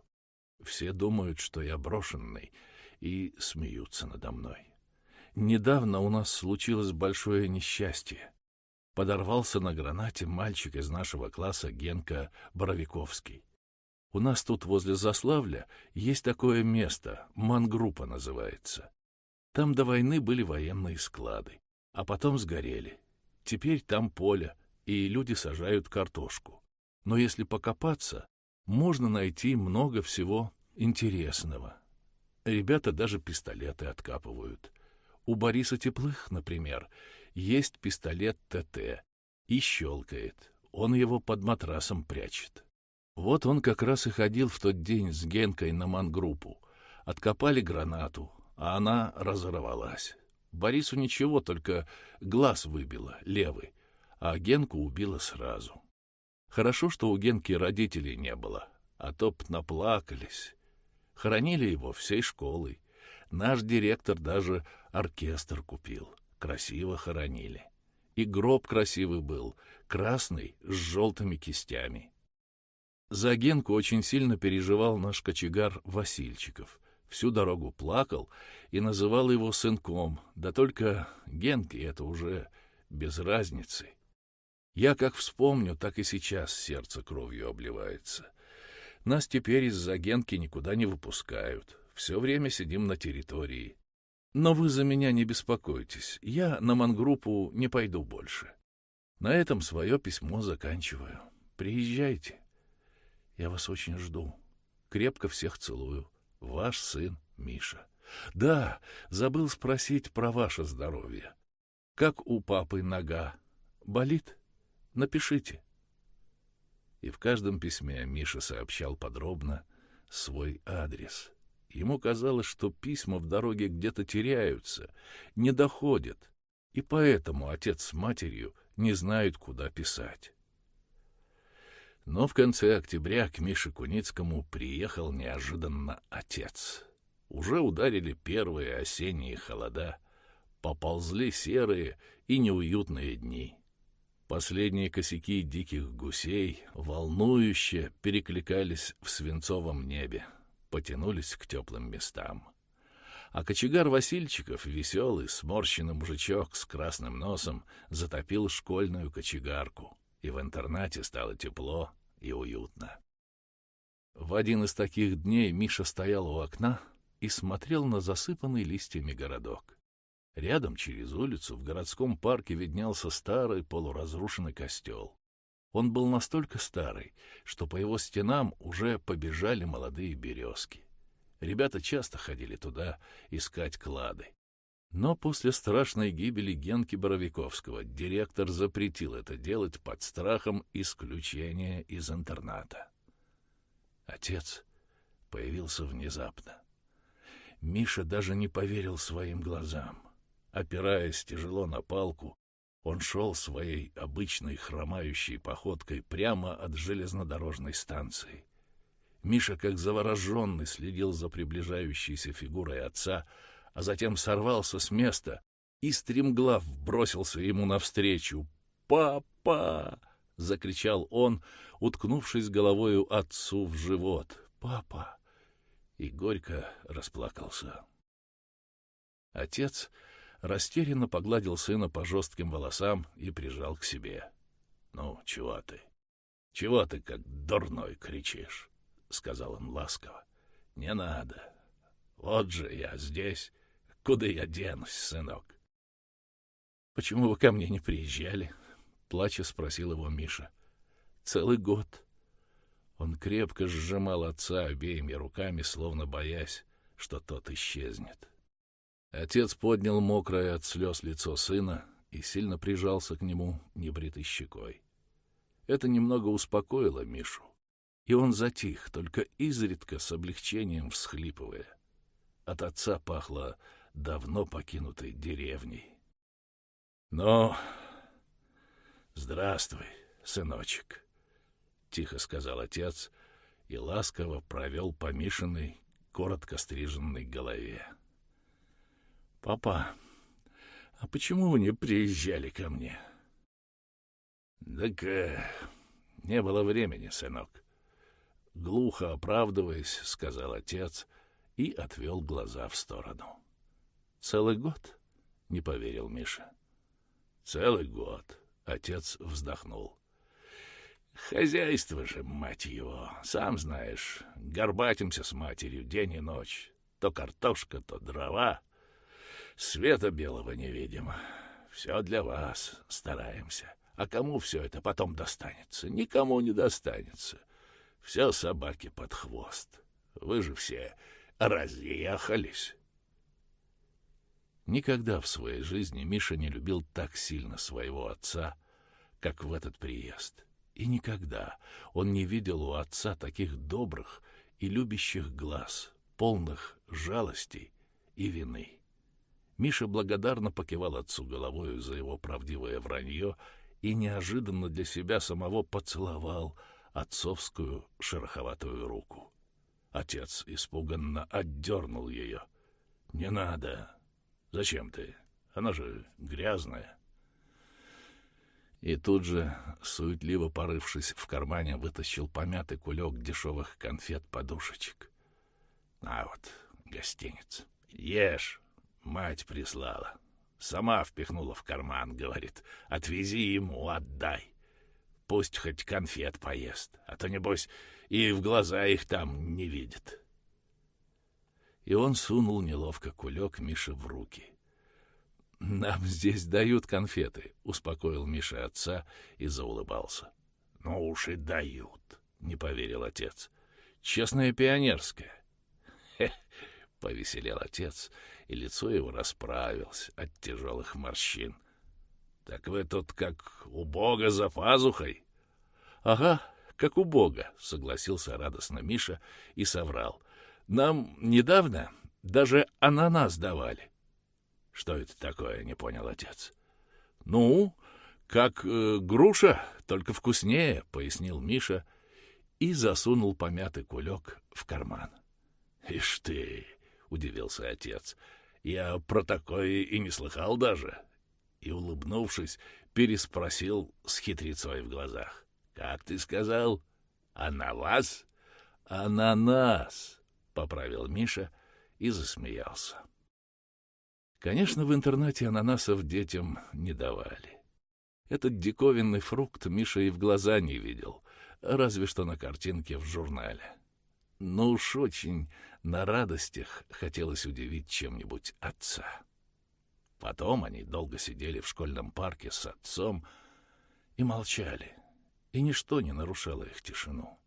Все думают, что я брошенный, и смеются надо мной. Недавно у нас случилось большое несчастье. Подорвался на гранате мальчик из нашего класса Генка Боровиковский. У нас тут возле Заславля есть такое место, Мангруппа называется. Там до войны были военные склады, а потом сгорели. Теперь там поле, и люди сажают картошку. Но если покопаться, можно найти много всего интересного. Ребята даже пистолеты откапывают. У Бориса Теплых, например, есть пистолет ТТ и щелкает. Он его под матрасом прячет. Вот он как раз и ходил в тот день с Генкой на мангруппу. Откопали гранату, а она разорвалась. Борису ничего, только глаз выбило, левый, а Генку убило сразу. Хорошо, что у Генки родителей не было, а то б наплакались. Хоронили его всей школой. Наш директор даже оркестр купил. Красиво хоронили. И гроб красивый был, красный, с желтыми кистями. За Генку очень сильно переживал наш кочегар Васильчиков. Всю дорогу плакал и называл его сынком, да только Генке это уже без разницы. Я как вспомню, так и сейчас сердце кровью обливается. Нас теперь из-за Генки никуда не выпускают. Все время сидим на территории. Но вы за меня не беспокойтесь. Я на мангруппу не пойду больше. На этом свое письмо заканчиваю. Приезжайте. Я вас очень жду. Крепко всех целую. Ваш сын Миша. Да, забыл спросить про ваше здоровье. Как у папы нога? Болит? Напишите. И в каждом письме Миша сообщал подробно свой адрес. Ему казалось, что письма в дороге где-то теряются, не доходят, и поэтому отец с матерью не знают, куда писать. Но в конце октября к Мише Куницкому приехал неожиданно отец. Уже ударили первые осенние холода, поползли серые и неуютные дни. Последние косяки диких гусей волнующе перекликались в свинцовом небе, потянулись к теплым местам. А кочегар Васильчиков, веселый, сморщенный мужичок с красным носом, затопил школьную кочегарку, и в интернате стало тепло и уютно. В один из таких дней Миша стоял у окна и смотрел на засыпанный листьями городок. Рядом, через улицу, в городском парке виднелся старый полуразрушенный костел. Он был настолько старый, что по его стенам уже побежали молодые березки. Ребята часто ходили туда искать клады. Но после страшной гибели Генки Боровиковского директор запретил это делать под страхом исключения из интерната. Отец появился внезапно. Миша даже не поверил своим глазам. Опираясь тяжело на палку, он шел своей обычной хромающей походкой прямо от железнодорожной станции. Миша, как завороженный, следил за приближающейся фигурой отца, а затем сорвался с места и стремглав бросился ему навстречу. «Папа!» — закричал он, уткнувшись головою отцу в живот. «Папа!» И горько расплакался. Отец растерянно погладил сына по жестким волосам и прижал к себе. — Ну, чего ты? Чего ты как дурной кричишь? — сказал он ласково. — Не надо. Вот же я здесь. Куда я денусь, сынок? — Почему вы ко мне не приезжали? — плача спросил его Миша. — Целый год. Он крепко сжимал отца обеими руками, словно боясь, что тот исчезнет. — Отец поднял мокрое от слез лицо сына и сильно прижался к нему небритой щекой. Это немного успокоило Мишу. И он затих, только изредка с облегчением всхлипывая. От отца пахло давно покинутой деревней. — Ну, здравствуй, сыночек, — тихо сказал отец и ласково провел по Мишиной коротко стриженной голове. — Папа, а почему вы не приезжали ко мне? — Так э, не было времени, сынок. Глухо оправдываясь, сказал отец и отвел глаза в сторону. — Целый год? — не поверил Миша. — Целый год. Отец вздохнул. Хозяйство же, мать его, сам знаешь, горбатимся с матерью день и ночь. То картошка, то дрова. Света белого не видим. Все для вас стараемся. А кому все это потом достанется? Никому не достанется. Все собаки под хвост. Вы же все разъехались. Никогда в своей жизни Миша не любил так сильно своего отца, как в этот приезд. И никогда он не видел у отца таких добрых и любящих глаз, полных жалости и вины. Миша благодарно покивал отцу головою за его правдивое вранье и неожиданно для себя самого поцеловал отцовскую шероховатую руку. Отец испуганно отдернул ее. «Не надо. Зачем ты? Она же грязная». И тут же, суетливо порывшись в кармане, вытащил помятый кулек дешевых конфет-подушечек. А вот, гостиниц. Ешь, мать прислала. Сама впихнула в карман, говорит, отвези ему, отдай. Пусть хоть конфет поест, а то, небось, и в глаза их там не видит. И он сунул неловко кулек Мише в руки — «Нам здесь дают конфеты», — успокоил Миша отца и заулыбался. «Ну уж и дают», — не поверил отец. «Честная пионерская». «Хе!» — повеселел отец, и лицо его расправилось от тяжелых морщин. «Так вы тут как у Бога за пазухой?» «Ага, как у Бога», — согласился радостно Миша и соврал. «Нам недавно даже ананас давали». «Что это такое?» — не понял отец. «Ну, как э, груша, только вкуснее», — пояснил Миша и засунул помятый кулек в карман. «Ишь ты!» — удивился отец. «Я про такое и не слыхал даже». И, улыбнувшись, переспросил с хитрецой в глазах. «Как ты сказал? А на вас?» «А на нас!» — поправил Миша и засмеялся. Конечно, в интернате ананасов детям не давали. Этот диковинный фрукт Миша и в глаза не видел, разве что на картинке в журнале. Но уж очень на радостях хотелось удивить чем-нибудь отца. Потом они долго сидели в школьном парке с отцом и молчали, и ничто не нарушало их тишину.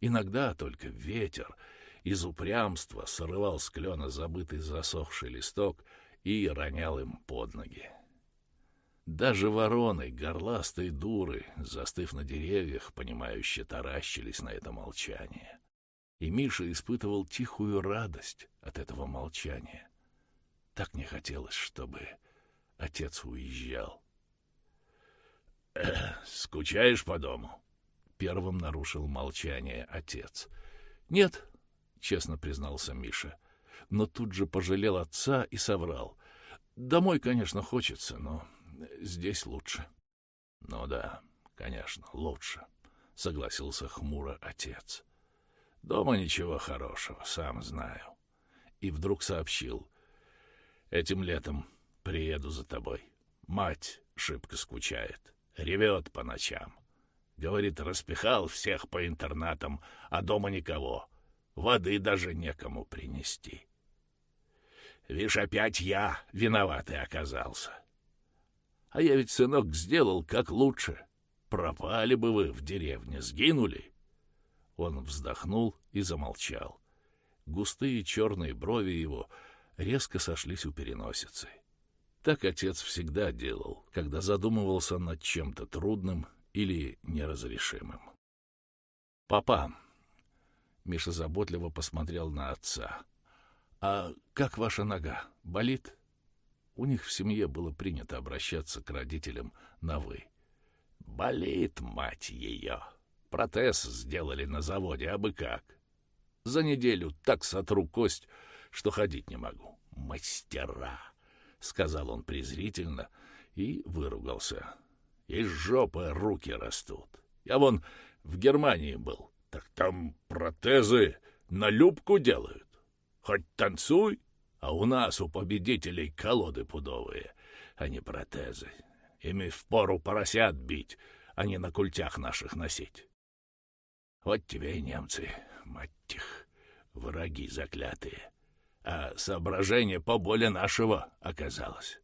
Иногда только ветер из упрямства срывал с клена забытый засохший листок — и ронял им под ноги. Даже вороны, горластые дуры, застыв на деревьях, понимающе таращились на это молчание. И Миша испытывал тихую радость от этого молчания. Так не хотелось, чтобы отец уезжал. «Скучаешь по дому?» — первым нарушил молчание отец. «Нет», — честно признался Миша, но тут же пожалел отца и соврал. Домой, конечно, хочется, но здесь лучше. — Ну да, конечно, лучше, — согласился хмуро отец. — Дома ничего хорошего, сам знаю. И вдруг сообщил. — Этим летом приеду за тобой. Мать шибко скучает, ревет по ночам. Говорит, распихал всех по интернатам, а дома никого. Воды даже некому принести. Вишь, опять я виноватый оказался. А я ведь, сынок, сделал как лучше. Пропали бы вы в деревне, сгинули. Он вздохнул и замолчал. Густые черные брови его резко сошлись у переносицы. Так отец всегда делал, когда задумывался над чем-то трудным или неразрешимым. «Папа, Миша заботливо посмотрел на отца. «А как ваша нога? Болит?» У них в семье было принято обращаться к родителям на «вы». «Болит, мать ее! Протез сделали на заводе, а бы как! За неделю так сотру кость, что ходить не могу. Мастера!» — сказал он презрительно и выругался. «Из жопы руки растут. Я вон в Германии был. Так там протезы на любку делают. Хоть танцуй, а у нас, у победителей, колоды пудовые, а не протезы. Ими впору поросят бить, а не на культях наших носить. Вот тебе и немцы, мать их, враги заклятые. А соображение поболе нашего оказалось.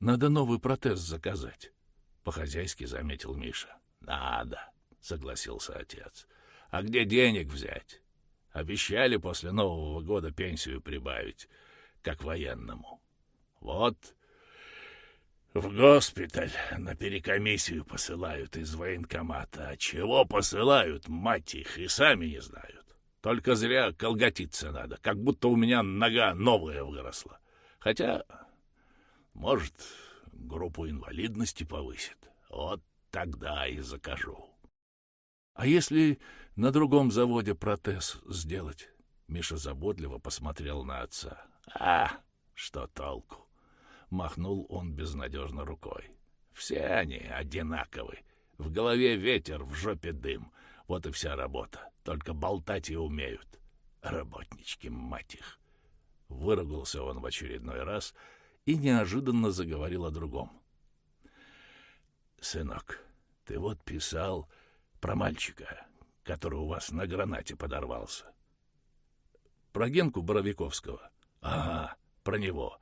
Надо новый протез заказать, — по-хозяйски заметил Миша. Надо, — согласился отец. А где денег взять? Обещали после Нового года пенсию прибавить, как военному. Вот в госпиталь на перекомиссию посылают из военкомата. А чего посылают, мать их, и сами не знают. Только зря колготиться надо, как будто у меня нога новая выросла. Хотя, может, группу инвалидности повысит. Вот тогда и закажу. А если на другом заводе протез сделать. Миша заботливо посмотрел на отца. А, что толку? Махнул он безнадежно рукой. Все они одинаковы. В голове ветер, в жопе дым. Вот и вся работа. Только болтать и умеют. Работнички, мать их. Выругался он в очередной раз и неожиданно заговорил о другом. «Сынок, ты вот писал про мальчика, который у вас на гранате подорвался. Про Генку Боровиковского? Ага, про него.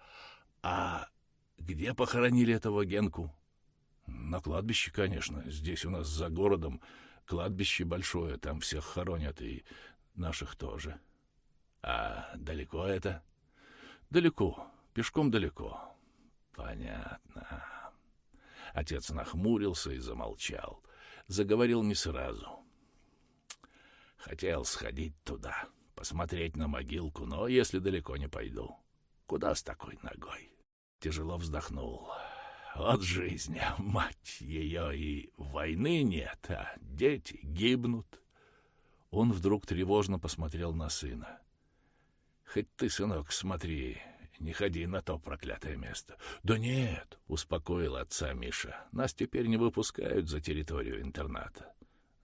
А где похоронили этого Генку? На кладбище, конечно. Здесь у нас за городом кладбище большое, там всех хоронят, и наших тоже. А далеко это? Далеко, пешком далеко. Понятно. Отец нахмурился и замолчал. Заговорил не сразу. Хотел сходить туда, посмотреть на могилку, но если далеко не пойду, куда с такой ногой? Тяжело вздохнул. Вот жизнь, мать ее, и войны нет, а дети гибнут. Он вдруг тревожно посмотрел на сына. Хоть ты, сынок, смотри, не ходи на то проклятое место. Да нет, успокоил отца Миша. Нас теперь не выпускают за территорию интерната.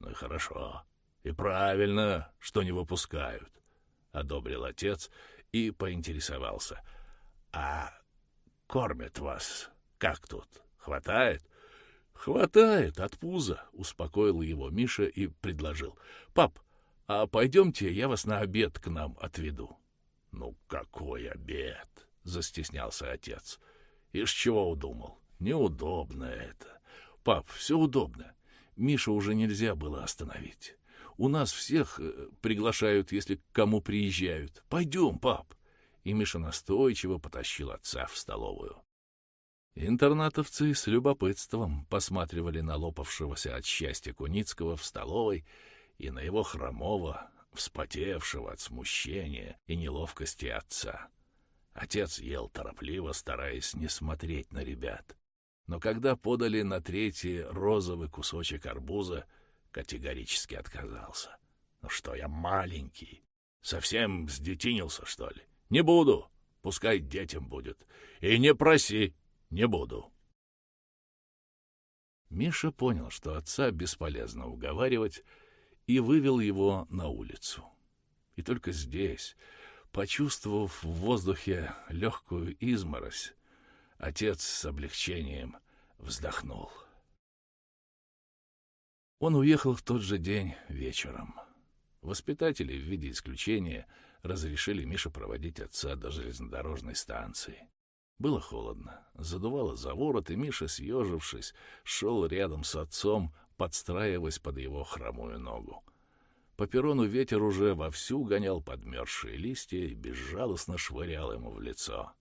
Ну и хорошо. И правильно, что не выпускают, — одобрил отец и поинтересовался. — А кормят вас как тут? Хватает? — Хватает от пуза, — успокоил его Миша и предложил. — Пап, а пойдемте, я вас на обед к нам отведу. — Ну, какой обед? — застеснялся отец. — Из чего удумал? Неудобно это. Пап, все удобно. Миша уже нельзя было остановить. У нас всех э, приглашают, если к кому приезжают. Пойдем, пап. И Миша настойчиво потащил отца в столовую. Интернатовцы с любопытством посматривали на лопавшегося от счастья Куницкого в столовой и на его хромого, вспотевшего от смущения и неловкости отца. Отец ел торопливо, стараясь не смотреть на ребят. Но когда подали на третий розовый кусочек арбуза, категорически отказался. «Ну что, я маленький? Совсем сдетинился, что ли? Не буду. Пускай детям будет. И не проси, не буду». Миша понял, что отца бесполезно уговаривать, и вывел его на улицу. И только здесь, почувствовав в воздухе легкую изморозь, отец с облегчением вздохнул. Он уехал в тот же день вечером. Воспитатели в виде исключения разрешили Мише проводить отца до железнодорожной станции. Было холодно, задувало за ворот, и Миша, съежившись, шел рядом с отцом, подстраиваясь под его хромую ногу. По перрону ветер уже вовсю гонял подмерзшие листья и безжалостно швырял ему в лицо.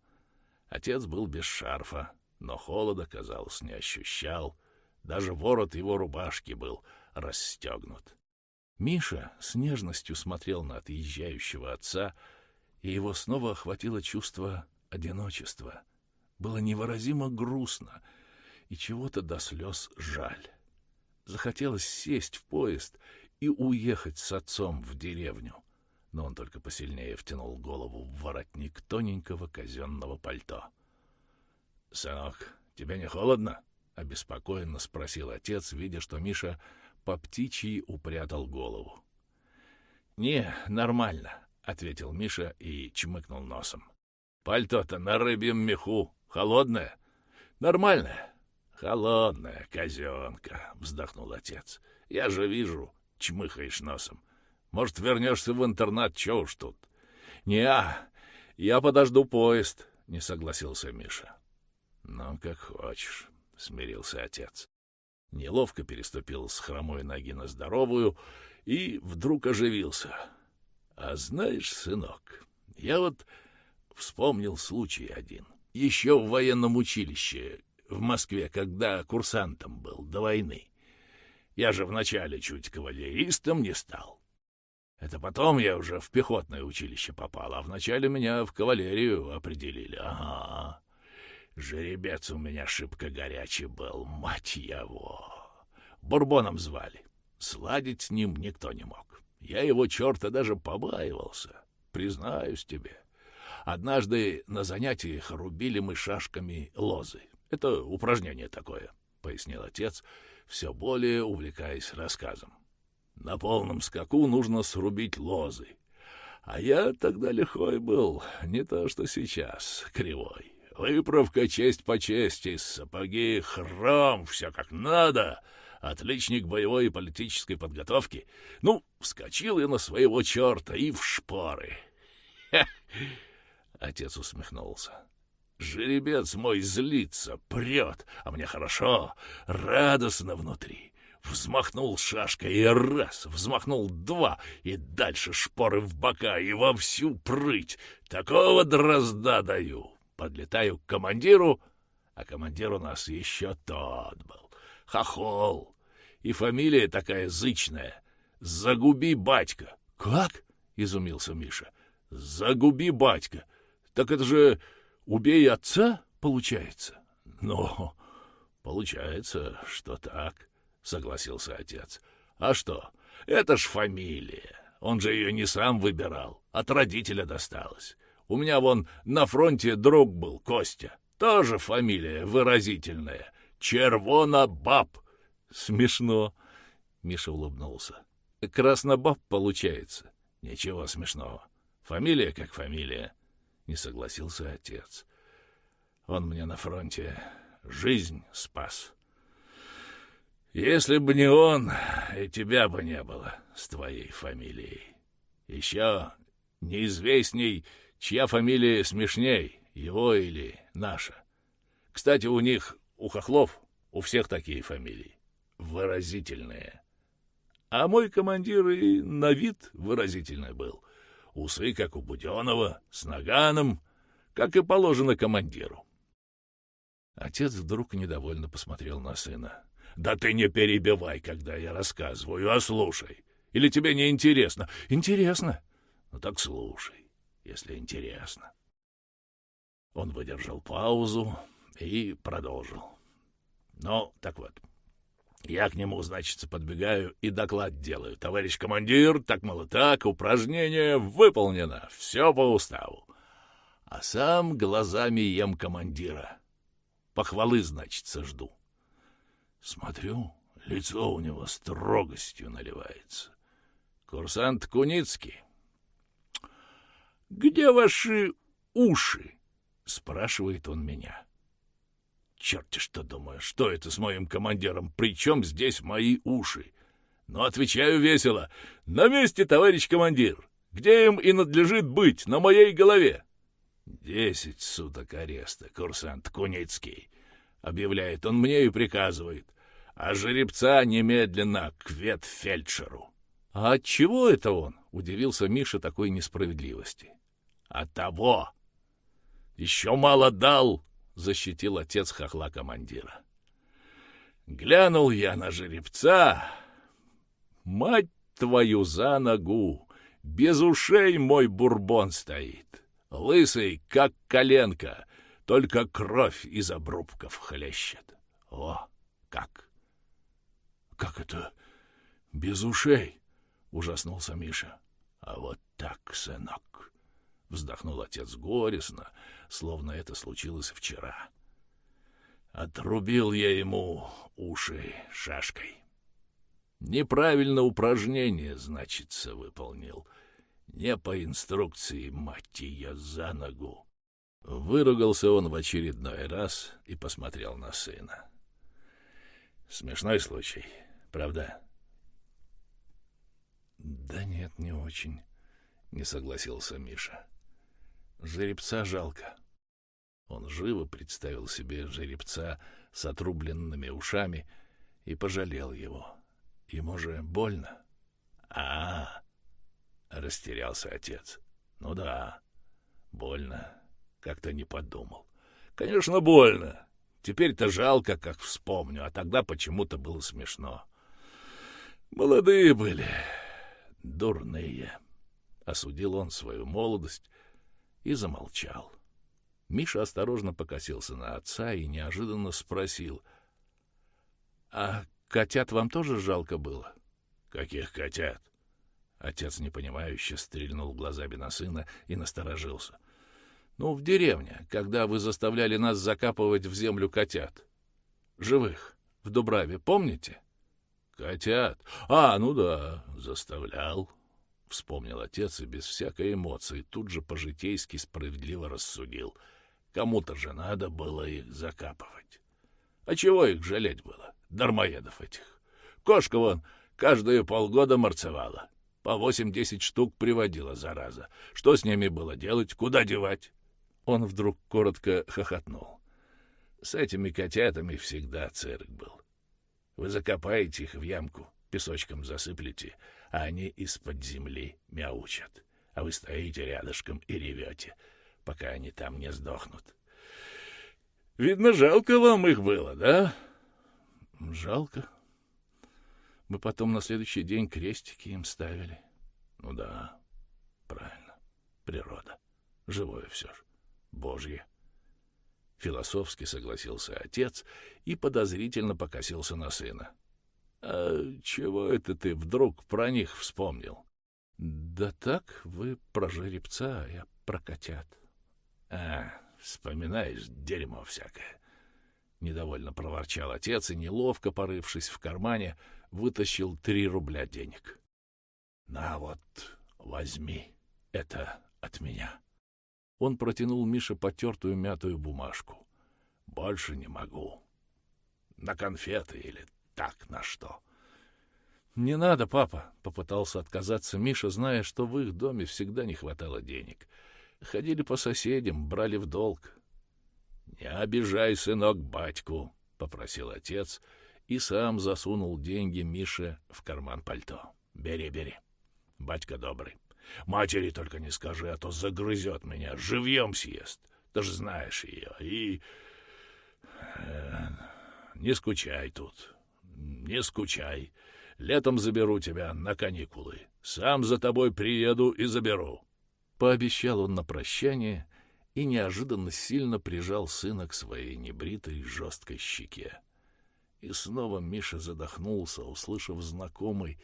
Отец был без шарфа, но холода, казалось, не ощущал — даже ворот его рубашки был расстегнут. Миша с нежностью смотрел на отъезжающего отца, и его снова охватило чувство одиночества. Было невыразимо грустно и чего-то до слез жаль. Захотелось сесть в поезд и уехать с отцом в деревню, но он только посильнее втянул голову в воротник тоненького казенного пальто. — Сынок, тебе не холодно? — обеспокоенно спросил отец, видя, что Миша по птичьи упрятал голову. — Не, нормально, — ответил Миша и чмыкнул носом. — Пальто-то на рыбьем меху. Холодное? — Нормальное. — Холодная казенка, — вздохнул отец. — Я же вижу, чмыхаешь носом. Может, вернешься в интернат, чё уж тут? — Не, я подожду поезд, — не согласился Миша. — Ну, как хочешь, — смирился отец неловко переступил с хромой ноги на здоровую и вдруг оживился. «А знаешь, сынок, я вот вспомнил случай один. Еще в военном училище в Москве, когда курсантом был до войны. Я же вначале чуть кавалеристом не стал. Это потом я уже в пехотное училище попал, а вначале меня в кавалерию определили. Ага. Жеребец у меня шибко горячий был, мать его. Бурбоном звали. Сладить с ним никто не мог. Я его черта даже побаивался, признаюсь тебе. Однажды на занятиях рубили мы шашками лозы. Это упражнение такое, — пояснил отец, все более увлекаясь рассказом. На полном скаку нужно срубить лозы. А я тогда лихой был, не то что сейчас, кривой. Выправка честь по чести, сапоги, хром, все как надо. Отличник боевой и политической подготовки. Ну, вскочил я на своего черта и в шпоры. Отец усмехнулся. Жеребец мой злится, прет, а мне хорошо, радостно внутри. Взмахнул шашкой и раз, взмахнул два, и дальше шпоры в бока, и во всю прыть. Такого дрозда даю подлетаю к командиру, а командир у нас еще тот был. Хохол. И фамилия такая зычная. Загуби батька. Как? Изумился Миша. Загуби батька. Так это же убей отца, получается? Ну, получается, что так, согласился отец. А что? Это ж фамилия. Он же ее не сам выбирал, от родителя досталось. У меня вон на фронте друг был, Костя. Тоже фамилия выразительная. Червонобаб. Смешно. Миша улыбнулся. Краснобаб получается. Ничего смешного. Фамилия как фамилия. Не согласился отец. Он мне на фронте жизнь спас. Если бы не он, и тебя бы не было с твоей фамилией. Еще неизвестней чья фамилия смешней, его или наша. Кстати, у них, у хохлов, у всех такие фамилии. Выразительные. А мой командир и на вид выразительный был. Усы, как у Буденова, с наганом, как и положено командиру. Отец вдруг недовольно посмотрел на сына. — Да ты не перебивай, когда я рассказываю, а слушай. Или тебе не интересно? — Интересно. — Ну так слушай если интересно. Он выдержал паузу и продолжил. Ну, так вот, я к нему, значит, подбегаю и доклад делаю. Товарищ командир, так мало так, упражнение выполнено, все по уставу. А сам глазами ем командира. Похвалы, значит, жду. Смотрю, лицо у него строгостью наливается. Курсант Куницкий «Где ваши уши?» — спрашивает он меня. Черт что думаю, что это с моим командиром, причем здесь мои уши? Но отвечаю весело. «На месте, товарищ командир! Где им и надлежит быть, на моей голове?» «Десять суток ареста, курсант Куницкий», — объявляет он мне и приказывает. «А жеребца немедленно к ветфельдшеру». «А от чего это он?» — удивился Миша такой несправедливости. От того. Еще мало дал, защитил отец хохла командира. Глянул я на жеребца. Мать твою за ногу! Без ушей мой бурбон стоит, лысый, как коленка, только кровь из обрубков хлещет. О, как! — Как это без ушей? — ужаснулся Миша. — А вот так, сынок, — вздохнул отец горестно, словно это случилось вчера. Отрубил я ему уши шашкой. Неправильно упражнение, значится, выполнил. Не по инструкции, мать ее, за ногу. Выругался он в очередной раз и посмотрел на сына. Смешной случай, правда? Да нет, не очень, не согласился Миша. Жеребца жалко. Он живо представил себе жеребца с отрубленными ушами и пожалел его. Ему же больно. А, -а, -а растерялся отец. Ну да, больно. Как-то не подумал. Конечно, больно. Теперь-то жалко, как вспомню, а тогда почему-то было смешно. Молодые были, дурные. Осудил он свою молодость и замолчал. Миша осторожно покосился на отца и неожиданно спросил. — А котят вам тоже жалко было? — Каких котят? Отец непонимающе стрельнул глазами на сына и насторожился. — Ну, в деревне, когда вы заставляли нас закапывать в землю котят. Живых, в Дубраве, помните? — Котят? А, ну да, заставлял. — вспомнил отец и без всякой эмоции тут же по-житейски справедливо рассудил — Кому-то же надо было их закапывать. А чего их жалеть было, дармоедов этих? Кошка вон каждые полгода марцевала. По восемь-десять штук приводила, зараза. Что с ними было делать, куда девать? Он вдруг коротко хохотнул. С этими котятами всегда цирк был. Вы закопаете их в ямку, песочком засыплете, а они из-под земли мяучат. А вы стоите рядышком и ревете — пока они там не сдохнут. Видно, жалко вам их было, да? Жалко. Мы потом на следующий день крестики им ставили. Ну да, правильно. Природа. Живое все ж. Божье. Философски согласился отец и подозрительно покосился на сына. — А чего это ты вдруг про них вспомнил? — Да так, вы про жеребца, а я про котят. — а, вспоминаешь дерьмо всякое. Недовольно проворчал отец и, неловко порывшись в кармане, вытащил три рубля денег. На вот, возьми, это от меня. Он протянул Мише потертую мятую бумажку. Больше не могу. На конфеты или так на что. «Не надо, папа!» — попытался отказаться Миша, зная, что в их доме всегда не хватало денег — Ходили по соседям, брали в долг. — Не обижай, сынок, батьку, — попросил отец и сам засунул деньги Мише в карман пальто. — Бери, бери. Батька добрый. Матери только не скажи, а то загрызет меня, живьем съест. Ты же знаешь ее. И... Э, не скучай тут. Не скучай. Летом заберу тебя на каникулы. Сам за тобой приеду и заберу. Пообещал он на прощание и неожиданно сильно прижал сына к своей небритой жесткой щеке. И снова Миша задохнулся, услышав знакомый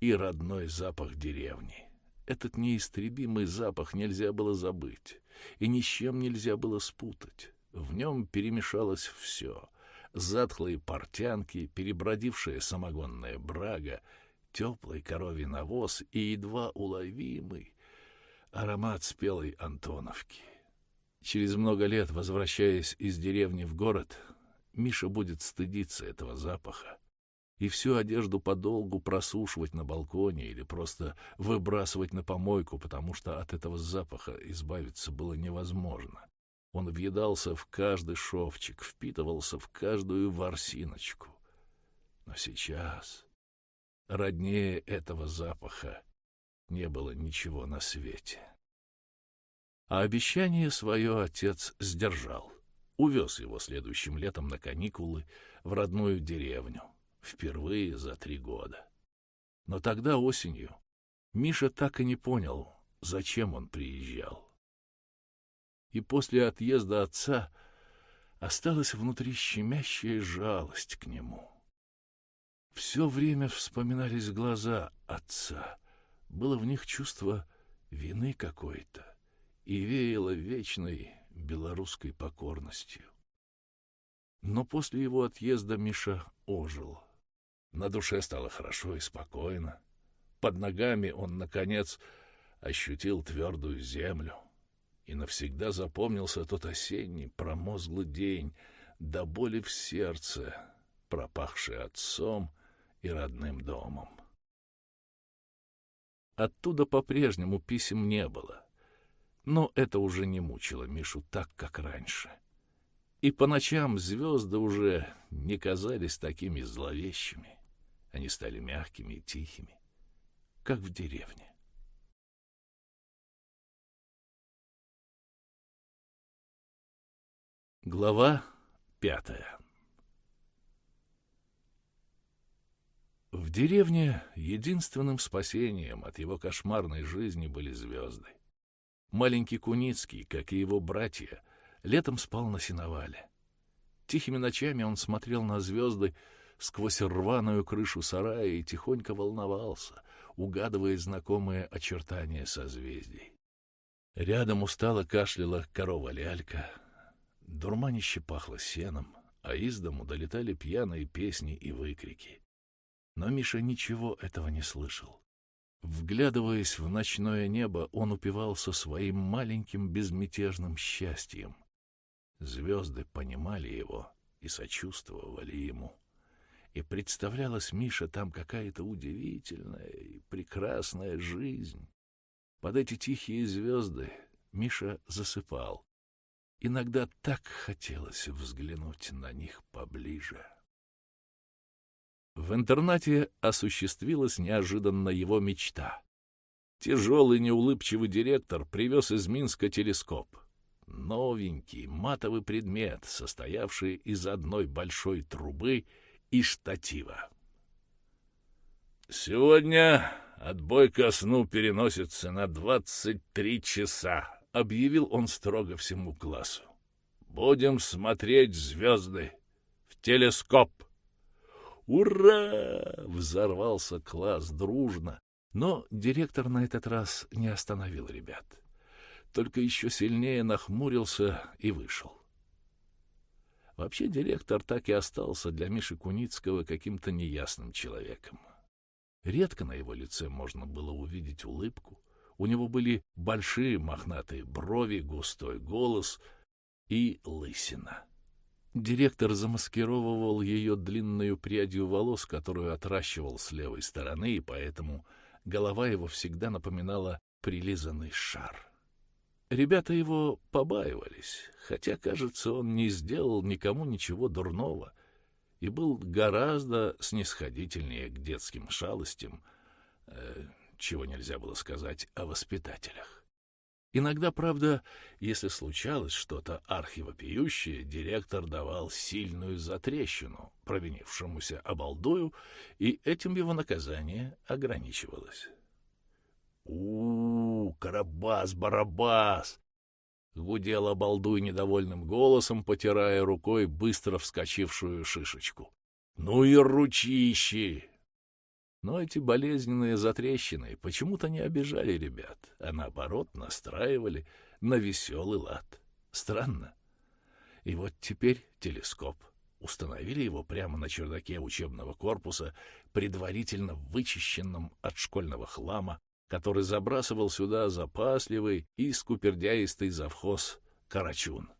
и родной запах деревни. Этот неистребимый запах нельзя было забыть, и ни с чем нельзя было спутать. В нем перемешалось все — затхлые портянки, перебродившая самогонная брага, теплый коровий навоз и едва уловимый, аромат спелой Антоновки. Через много лет, возвращаясь из деревни в город, Миша будет стыдиться этого запаха и всю одежду подолгу просушивать на балконе или просто выбрасывать на помойку, потому что от этого запаха избавиться было невозможно. Он въедался в каждый шовчик, впитывался в каждую ворсиночку. Но сейчас роднее этого запаха не было ничего на свете. А обещание свое отец сдержал. Увез его следующим летом на каникулы в родную деревню. Впервые за три года. Но тогда осенью Миша так и не понял, зачем он приезжал. И после отъезда отца осталась внутри щемящая жалость к нему. Все время вспоминались глаза отца. Было в них чувство вины какой-то и веяло вечной белорусской покорностью. Но после его отъезда Миша ожил. На душе стало хорошо и спокойно. Под ногами он, наконец, ощутил твердую землю. И навсегда запомнился тот осенний промозглый день, до боли в сердце, пропахший отцом и родным домом. Оттуда по-прежнему писем не было, но это уже не мучило Мишу так, как раньше. И по ночам звезды уже не казались такими зловещими. Они стали мягкими и тихими, как в деревне. Глава пятая В деревне единственным спасением от его кошмарной жизни были звезды. Маленький Куницкий, как и его братья, летом спал на сеновале. Тихими ночами он смотрел на звезды сквозь рваную крышу сарая и тихонько волновался, угадывая знакомые очертания созвездий. Рядом устало кашляла корова-лялька, дурманище пахло сеном, а из дому долетали пьяные песни и выкрики. Но Миша ничего этого не слышал. Вглядываясь в ночное небо, он упивался своим маленьким безмятежным счастьем. Звезды понимали его и сочувствовали ему. И представлялась Миша там какая-то удивительная и прекрасная жизнь. Под эти тихие звезды Миша засыпал. Иногда так хотелось взглянуть на них поближе. В интернате осуществилась неожиданно его мечта. Тяжелый неулыбчивый директор привез из Минска телескоп. Новенький матовый предмет, состоявший из одной большой трубы и штатива. «Сегодня отбой ко сну переносится на двадцать три часа», — объявил он строго всему классу. «Будем смотреть звезды в телескоп». «Ура!» — взорвался класс дружно. Но директор на этот раз не остановил ребят. Только еще сильнее нахмурился и вышел. Вообще директор так и остался для Миши Куницкого каким-то неясным человеком. Редко на его лице можно было увидеть улыбку. У него были большие мохнатые брови, густой голос и лысина. Директор замаскировывал ее длинную прядью волос, которую отращивал с левой стороны, и поэтому голова его всегда напоминала прилизанный шар. Ребята его побаивались, хотя, кажется, он не сделал никому ничего дурного и был гораздо снисходительнее к детским шалостям, э, чего нельзя было сказать о воспитателях. Иногда, правда, если случалось что-то архивопиющее, директор давал сильную затрещину провинившемуся обалдую, и этим его наказание ограничивалось. У, -у, Карабас-Барабас!» — гудел обалдуй недовольным голосом, потирая рукой быстро вскочившую шишечку. «Ну и ручищи! Но эти болезненные затрещины почему-то не обижали ребят, а наоборот настраивали на веселый лад. Странно. И вот теперь телескоп. Установили его прямо на чердаке учебного корпуса, предварительно вычищенном от школьного хлама, который забрасывал сюда запасливый и скупердяистый завхоз Карачун.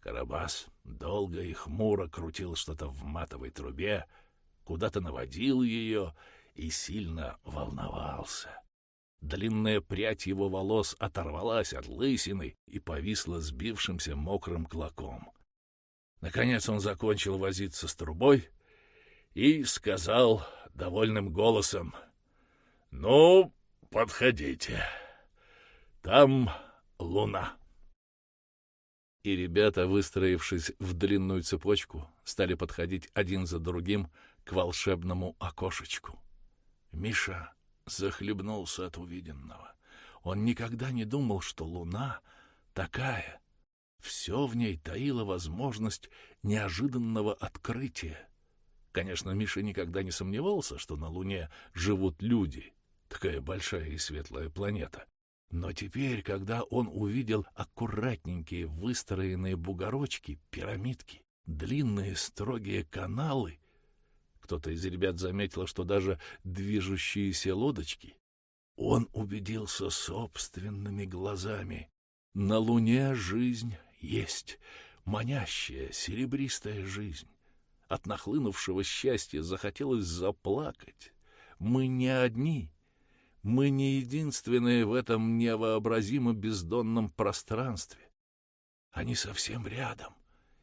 Карабас долго и хмуро крутил что-то в матовой трубе, куда-то наводил ее и сильно волновался. Длинная прядь его волос оторвалась от лысины и повисла сбившимся мокрым клоком. Наконец он закончил возиться с трубой и сказал довольным голосом, «Ну, подходите, там луна». И ребята, выстроившись в длинную цепочку, стали подходить один за другим к волшебному окошечку. Миша захлебнулся от увиденного. Он никогда не думал, что луна такая. Все в ней таило возможность неожиданного открытия. Конечно, Миша никогда не сомневался, что на Луне живут люди, такая большая и светлая планета. Но теперь, когда он увидел аккуратненькие выстроенные бугорочки, пирамидки, длинные строгие каналы, кто-то из ребят заметил, что даже движущиеся лодочки, он убедился собственными глазами. На Луне жизнь есть, манящая, серебристая жизнь. От нахлынувшего счастья захотелось заплакать. Мы не одни. Мы не единственные в этом невообразимо бездонном пространстве. Они совсем рядом.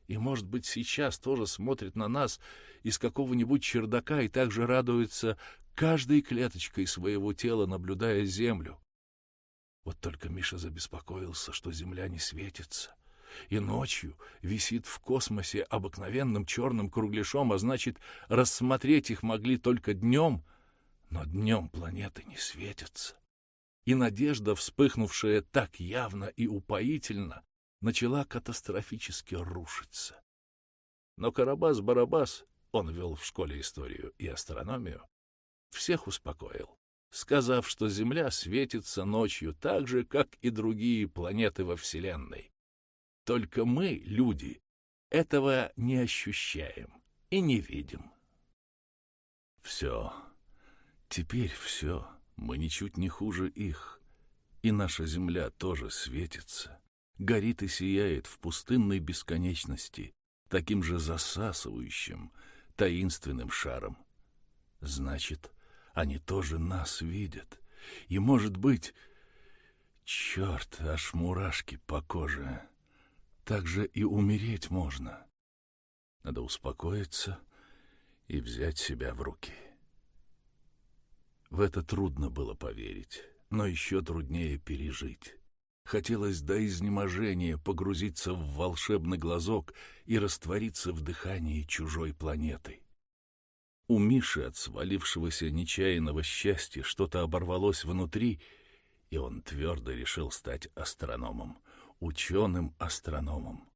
И, может быть, сейчас тоже смотрят на нас из какого-нибудь чердака и также радуются каждой клеточкой своего тела, наблюдая землю. Вот только Миша забеспокоился, что земля не светится — и ночью висит в космосе обыкновенным черным кругляшом, а значит, рассмотреть их могли только днем, но днем планеты не светятся. И надежда, вспыхнувшая так явно и упоительно, начала катастрофически рушиться. Но Карабас-Барабас, он вел в школе историю и астрономию, всех успокоил, сказав, что Земля светится ночью так же, как и другие планеты во Вселенной. Только мы, люди, этого не ощущаем и не видим. Все. Теперь все. Мы ничуть не хуже их. И наша земля тоже светится, горит и сияет в пустынной бесконечности, таким же засасывающим, таинственным шаром. Значит, они тоже нас видят. И, может быть... Черт, аж мурашки по коже так же и умереть можно. Надо успокоиться и взять себя в руки. В это трудно было поверить, но еще труднее пережить. Хотелось до изнеможения погрузиться в волшебный глазок и раствориться в дыхании чужой планеты. У Миши от свалившегося нечаянного счастья что-то оборвалось внутри, и он твердо решил стать астрономом ученым-астрономом.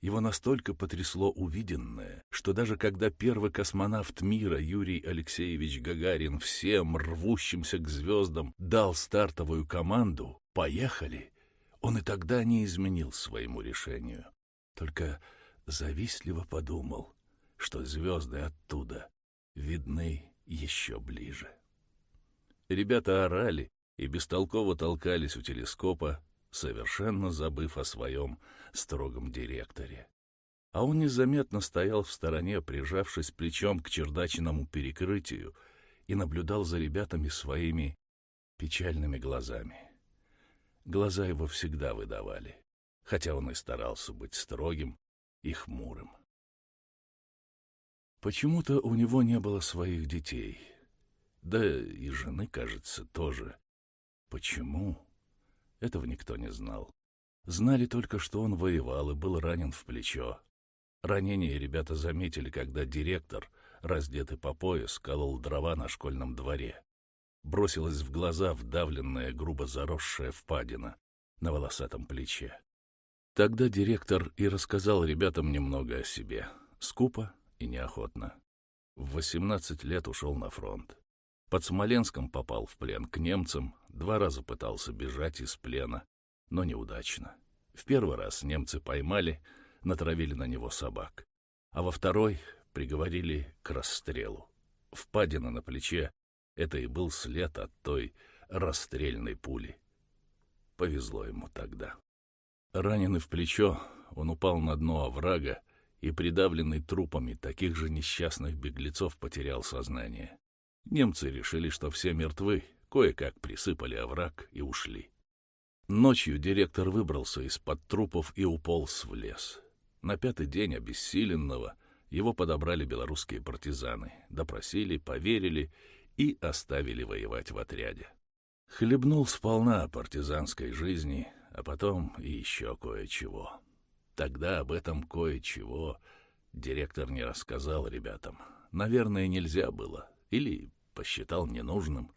Его настолько потрясло увиденное, что даже когда первый космонавт мира Юрий Алексеевич Гагарин всем рвущимся к звездам дал стартовую команду «Поехали!», он и тогда не изменил своему решению, только завистливо подумал, что звезды оттуда видны еще ближе. Ребята орали и бестолково толкались у телескопа, совершенно забыв о своем строгом директоре. А он незаметно стоял в стороне, прижавшись плечом к чердачному перекрытию, и наблюдал за ребятами своими печальными глазами. Глаза его всегда выдавали, хотя он и старался быть строгим и хмурым. Почему-то у него не было своих детей, да и жены, кажется, тоже. Почему? Этого никто не знал. Знали только, что он воевал и был ранен в плечо. Ранение ребята заметили, когда директор, раздетый по пояс, колол дрова на школьном дворе. Бросилась в глаза вдавленная, грубо заросшая впадина на волосатом плече. Тогда директор и рассказал ребятам немного о себе, скупо и неохотно. В 18 лет ушел на фронт. Под Смоленском попал в плен к немцам, два раза пытался бежать из плена, но неудачно. В первый раз немцы поймали, натравили на него собак, а во второй приговорили к расстрелу. Впадина на плече — это и был след от той расстрельной пули. Повезло ему тогда. Раненый в плечо, он упал на дно оврага и, придавленный трупами таких же несчастных беглецов, потерял сознание. Немцы решили, что все мертвы, кое-как присыпали овраг и ушли. Ночью директор выбрался из-под трупов и уполз в лес. На пятый день обессиленного его подобрали белорусские партизаны, допросили, поверили и оставили воевать в отряде. Хлебнул сполна партизанской жизни, а потом и еще кое-чего. Тогда об этом кое-чего директор не рассказал ребятам. Наверное, нельзя было. Или посчитал ненужным.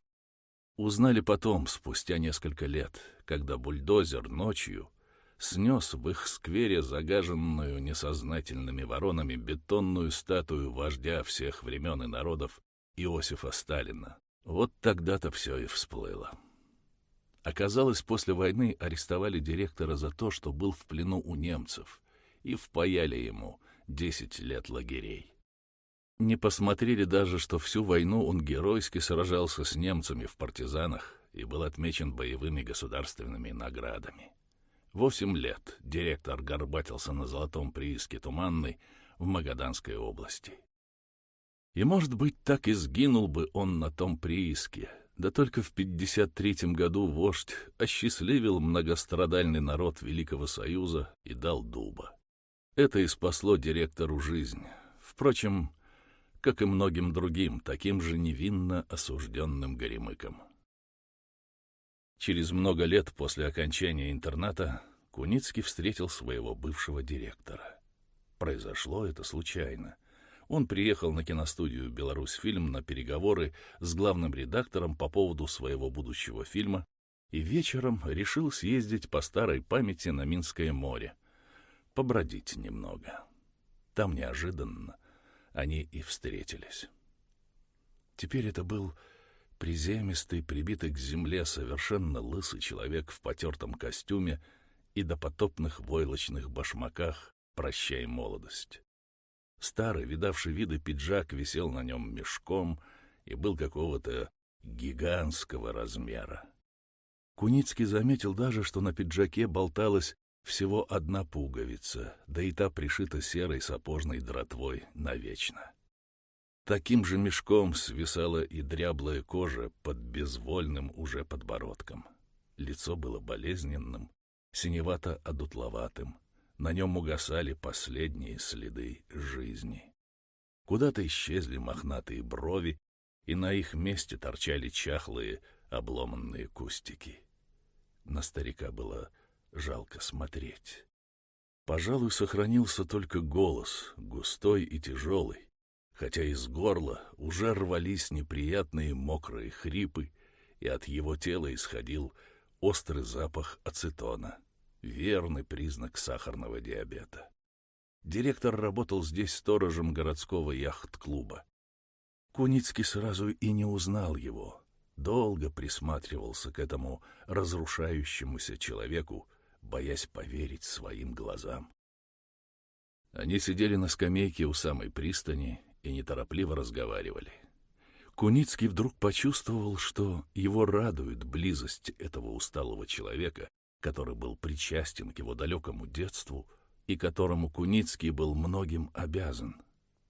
Узнали потом, спустя несколько лет, когда бульдозер ночью снес в их сквере загаженную несознательными воронами бетонную статую вождя всех времен и народов Иосифа Сталина. Вот тогда-то все и всплыло. Оказалось, после войны арестовали директора за то, что был в плену у немцев, и впаяли ему 10 лет лагерей. Не посмотрели даже, что всю войну он геройски сражался с немцами в партизанах и был отмечен боевыми государственными наградами. Восемь лет директор горбатился на золотом прииске Туманной в Магаданской области. И, может быть, так и сгинул бы он на том прииске, да только в 53 году вождь осчастливил многострадальный народ Великого Союза и дал дуба. Это и спасло директору жизнь. Впрочем, как и многим другим, таким же невинно осужденным горемыкам. Через много лет после окончания интерната Куницкий встретил своего бывшего директора. Произошло это случайно. Он приехал на киностудию «Беларусьфильм» на переговоры с главным редактором по поводу своего будущего фильма и вечером решил съездить по старой памяти на Минское море, побродить немного. Там неожиданно они и встретились. Теперь это был приземистый, прибитый к земле совершенно лысый человек в потертом костюме и допотопных войлочных башмаках «Прощай, молодость». Старый, видавший виды пиджак висел на нем мешком и был какого-то гигантского размера. Куницкий заметил даже, что на пиджаке болталась всего одна пуговица, да и та пришита серой сапожной дротвой навечно. Таким же мешком свисала и дряблая кожа под безвольным уже подбородком. Лицо было болезненным, синевато-одутловатым, на нем угасали последние следы жизни. Куда-то исчезли мохнатые брови, и на их месте торчали чахлые, обломанные кустики. На старика было жалко смотреть. Пожалуй, сохранился только голос, густой и тяжелый, хотя из горла уже рвались неприятные мокрые хрипы, и от его тела исходил острый запах ацетона — верный признак сахарного диабета. Директор работал здесь сторожем городского яхт-клуба. Куницкий сразу и не узнал его. Долго присматривался к этому разрушающемуся человеку, боясь поверить своим глазам. Они сидели на скамейке у самой пристани и неторопливо разговаривали. Куницкий вдруг почувствовал, что его радует близость этого усталого человека, который был причастен к его далекому детству и которому Куницкий был многим обязан.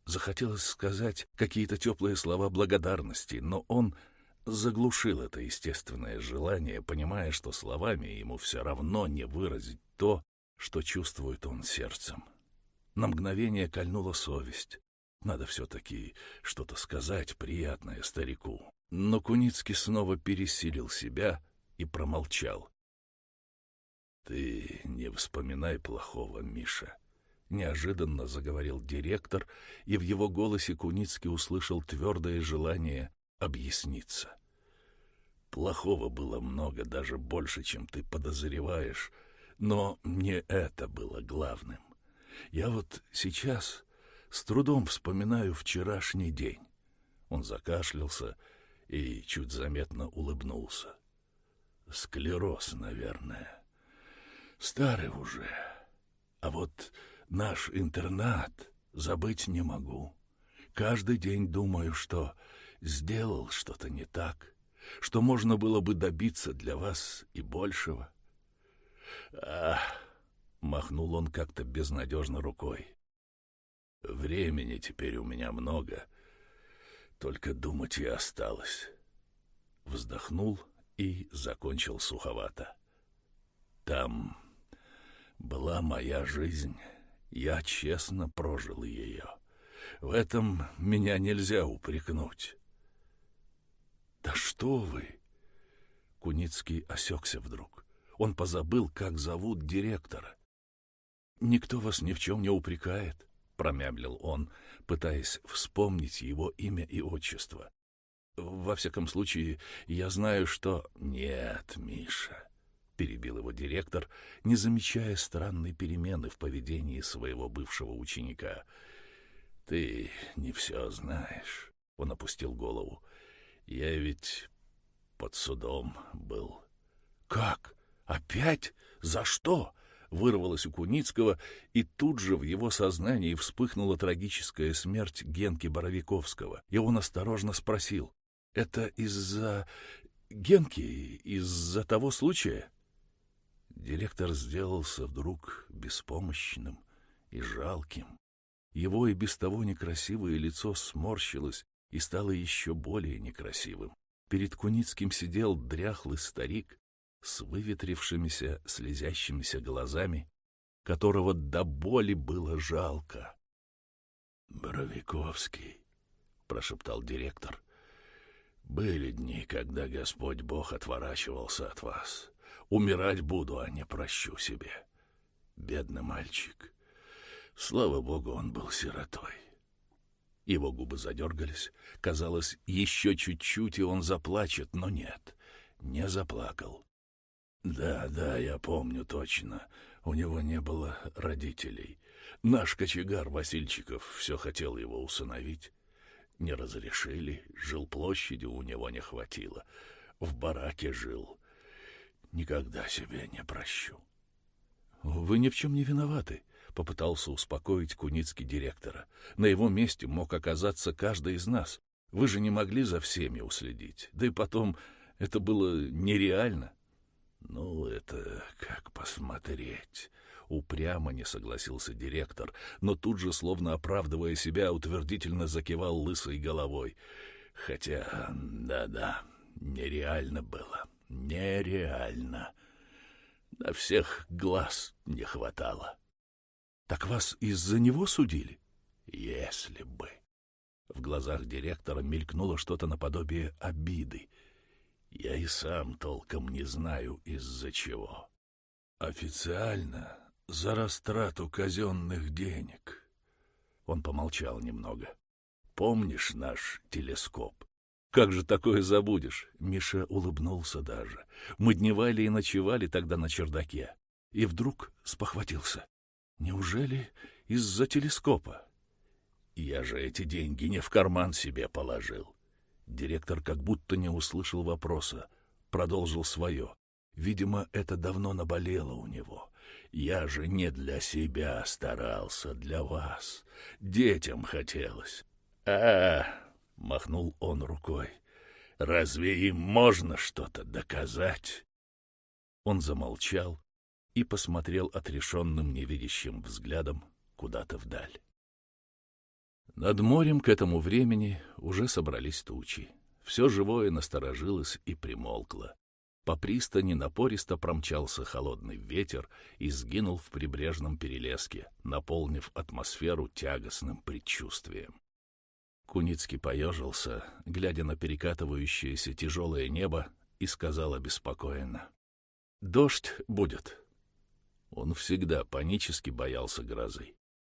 Захотелось сказать какие-то теплые слова благодарности, но он заглушил это естественное желание, понимая, что словами ему все равно не выразить то, что чувствует он сердцем. На мгновение кольнула совесть. Надо все-таки что-то сказать приятное старику. Но Куницкий снова пересилил себя и промолчал. «Ты не вспоминай плохого, Миша», — неожиданно заговорил директор, и в его голосе Куницкий услышал твердое желание объясниться. «Плохого было много, даже больше, чем ты подозреваешь, но не это было главным. Я вот сейчас с трудом вспоминаю вчерашний день». Он закашлялся и чуть заметно улыбнулся. «Склероз, наверное». Старый уже. А вот наш интернат забыть не могу. Каждый день думаю, что сделал что-то не так, что можно было бы добиться для вас и большего. Ах, махнул он как-то безнадежно рукой. Времени теперь у меня много, только думать и осталось. Вздохнул и закончил суховато. Там была моя жизнь. Я честно прожил ее. В этом меня нельзя упрекнуть. «Да что вы!» Куницкий осекся вдруг. Он позабыл, как зовут директора. «Никто вас ни в чем не упрекает», — промямлил он, пытаясь вспомнить его имя и отчество. Во всяком случае, я знаю, что... Нет, Миша, — перебил его директор, не замечая странной перемены в поведении своего бывшего ученика. Ты не все знаешь. Он опустил голову. Я ведь под судом был. Как? Опять? За что? вырвалось у Куницкого, и тут же в его сознании вспыхнула трагическая смерть Генки Боровиковского, и он осторожно спросил, «Это из-за Генки, из-за того случая?» Директор сделался вдруг беспомощным и жалким. Его и без того некрасивое лицо сморщилось и стало еще более некрасивым. Перед Куницким сидел дряхлый старик с выветрившимися, слезящимися глазами, которого до боли было жалко. «Боровиковский», — прошептал директор, — «были дни, когда Господь Бог отворачивался от вас. Умирать буду, а не прощу себе. Бедный мальчик. Слава Богу, он был сиротой». Его губы задергались. Казалось, еще чуть-чуть, и он заплачет, но нет, не заплакал. Да, да, я помню точно. У него не было родителей. Наш кочегар Васильчиков все хотел его усыновить. Не разрешили, жил площади у него не хватило. В бараке жил. Никогда себе не прощу. Вы ни в чем не виноваты, попытался успокоить Куницкий директора. На его месте мог оказаться каждый из нас. Вы же не могли за всеми уследить. Да и потом, это было нереально. «Ну, это как посмотреть». Упрямо не согласился директор, но тут же, словно оправдывая себя, утвердительно закивал лысой головой. Хотя, да-да, нереально было, нереально. На всех глаз не хватало. Так вас из-за него судили? Если бы. В глазах директора мелькнуло что-то наподобие обиды — я и сам толком не знаю, из-за чего. Официально за растрату казенных денег. Он помолчал немного. Помнишь наш телескоп? Как же такое забудешь? Миша улыбнулся даже. Мы дневали и ночевали тогда на чердаке. И вдруг спохватился. Неужели из-за телескопа? Я же эти деньги не в карман себе положил. Директор как будто не услышал вопроса, продолжил свое. Видимо, это давно наболело у него. Я же не для себя старался, для вас. Детям хотелось. А, махнул он рукой. Разве им можно что-то доказать? Он замолчал и посмотрел отрешенным невидящим взглядом куда-то вдаль. Над морем к этому времени уже собрались тучи. Все живое насторожилось и примолкло. По пристани напористо промчался холодный ветер и сгинул в прибрежном перелеске, наполнив атмосферу тягостным предчувствием. Куницкий поежился, глядя на перекатывающееся тяжелое небо, и сказал обеспокоенно. «Дождь будет». Он всегда панически боялся грозы.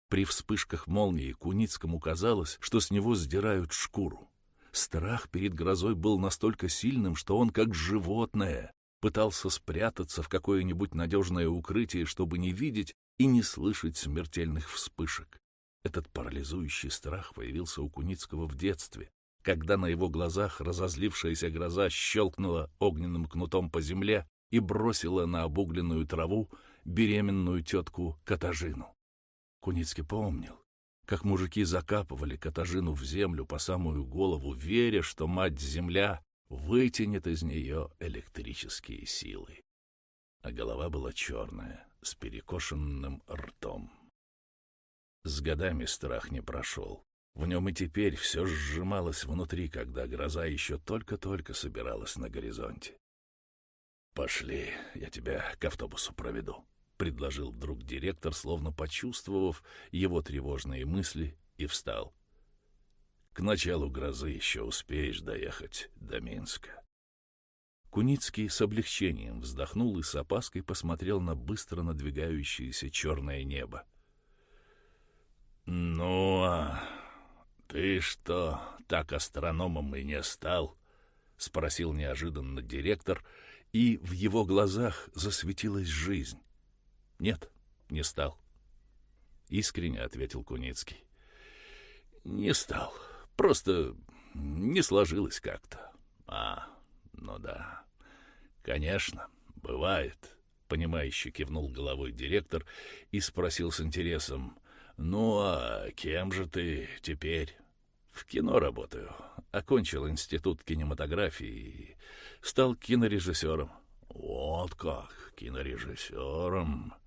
При вспышках молнии Куницкому казалось, что с него сдирают шкуру. Страх перед грозой был настолько сильным, что он, как животное, пытался спрятаться в какое-нибудь надежное укрытие, чтобы не видеть и не слышать смертельных вспышек. Этот парализующий страх появился у Куницкого в детстве, когда на его глазах разозлившаяся гроза щелкнула огненным кнутом по земле и бросила на обугленную траву беременную тетку Катажину. Куницкий помнил, как мужики закапывали Катажину в землю по самую голову, веря, что мать-земля вытянет из нее электрические силы. А голова была черная, с перекошенным ртом. С годами страх не прошел. В нем и теперь все сжималось внутри, когда гроза еще только-только собиралась на горизонте. «Пошли, я тебя к автобусу проведу», — предложил вдруг директор, словно почувствовав его тревожные мысли, и встал. «К началу грозы еще успеешь доехать до Минска». Куницкий с облегчением вздохнул и с опаской посмотрел на быстро надвигающееся черное небо. «Ну, а ты что, так астрономом и не стал? — спросил неожиданно директор, и в его глазах засветилась жизнь. — Нет, не стал. Искренне ответил Куницкий. — Не стал. Просто не сложилось как-то. — А, ну да. Конечно, бывает. — понимающе кивнул головой директор и спросил с интересом. — Ну, а кем же ты теперь? — В кино работаю. Окончил институт кинематографии и стал кинорежиссером. — Вот как, кинорежиссером! —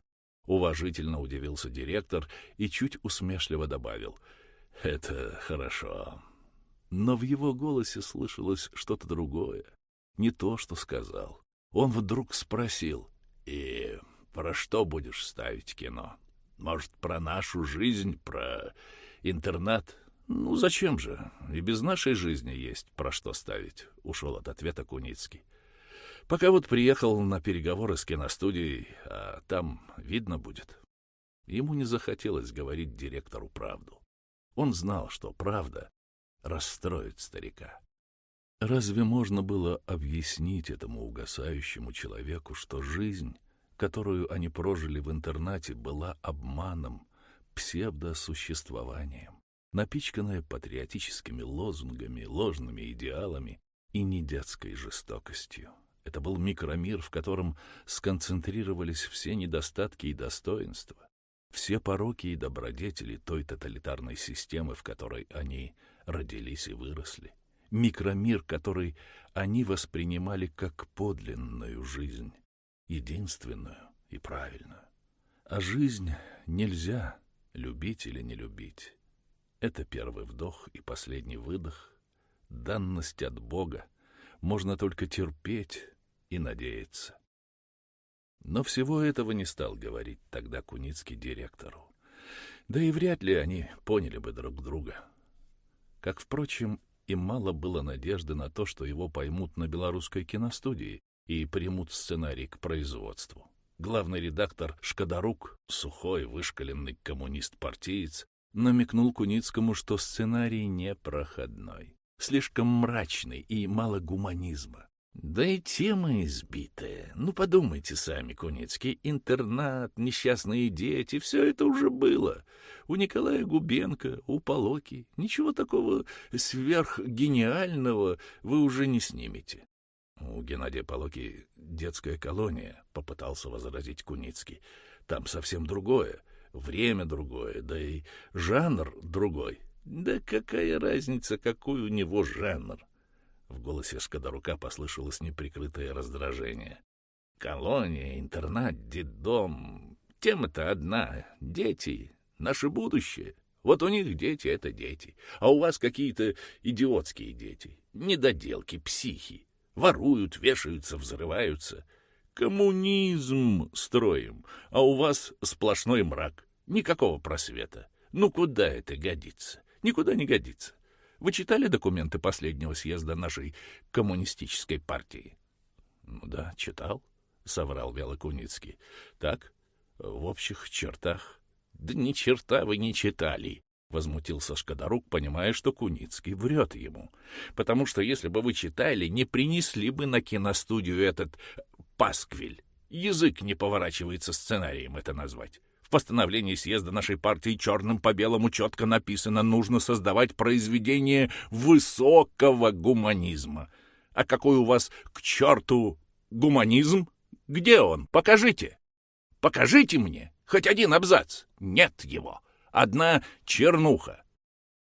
уважительно удивился директор и чуть усмешливо добавил. — Это хорошо. Но в его голосе слышалось что-то другое, не то, что сказал. Он вдруг спросил, «И про что будешь ставить кино? Может, про нашу жизнь, про интернат?» «Ну, зачем же? И без нашей жизни есть про что ставить», — ушел от ответа Куницкий. «Пока вот приехал на переговоры с киностудией, а там видно будет». Ему не захотелось говорить директору правду. Он знал, что правда расстроит старика. Разве можно было объяснить этому угасающему человеку, что жизнь, которую они прожили в интернате, была обманом, псевдосуществованием, напичканная патриотическими лозунгами, ложными идеалами и недетской жестокостью? Это был микромир, в котором сконцентрировались все недостатки и достоинства, все пороки и добродетели той тоталитарной системы, в которой они родились и выросли микромир, который они воспринимали как подлинную жизнь, единственную и правильную. А жизнь нельзя любить или не любить. Это первый вдох и последний выдох, данность от Бога. Можно только терпеть и надеяться. Но всего этого не стал говорить тогда Куницкий директору. Да и вряд ли они поняли бы друг друга. Как, впрочем, и мало было надежды на то, что его поймут на белорусской киностудии и примут сценарий к производству. Главный редактор Шкодарук, сухой, вышкаленный коммунист-партиец, намекнул Куницкому, что сценарий непроходной, слишком мрачный и мало гуманизма. Да и тема избитая. Ну, подумайте сами, Куницкий, интернат, несчастные дети, все это уже было. У Николая Губенко, у Полоки. Ничего такого сверхгениального вы уже не снимете. У Геннадия Полоки детская колония, — попытался возразить Куницкий. Там совсем другое, время другое, да и жанр другой. Да какая разница, какой у него жанр? В голосе Скодарука послышалось неприкрытое раздражение. «Колония, интернат, детдом. Тема-то одна. Дети. Наше будущее. Вот у них дети — это дети. А у вас какие-то идиотские дети. Недоделки, психи. Воруют, вешаются, взрываются. Коммунизм строим, а у вас сплошной мрак. Никакого просвета. Ну куда это годится? Никуда не годится. Вы читали документы последнего съезда нашей коммунистической партии? — Ну да, читал, — соврал вяло Куницкий. — Так, в общих чертах. — Да ни черта вы не читали, — возмутился Шкодарук, понимая, что Куницкий врет ему. — Потому что если бы вы читали, не принесли бы на киностудию этот пасквиль. Язык не поворачивается сценарием это назвать. В постановлении съезда нашей партии черным по белому четко написано «нужно создавать произведение высокого гуманизма». А какой у вас к черту гуманизм? Где он? Покажите. Покажите мне хоть один абзац. Нет его. Одна чернуха.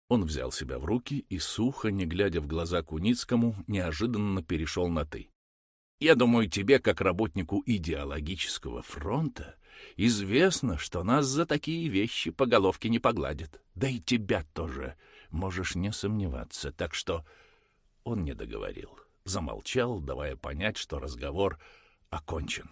Он взял себя в руки и, сухо, не глядя в глаза Куницкому, неожиданно перешел на «ты». «Я думаю, тебе, как работнику идеологического фронта, Известно, что нас за такие вещи по головке не погладят. Да и тебя тоже, можешь не сомневаться. Так что он не договорил, замолчал, давая понять, что разговор окончен.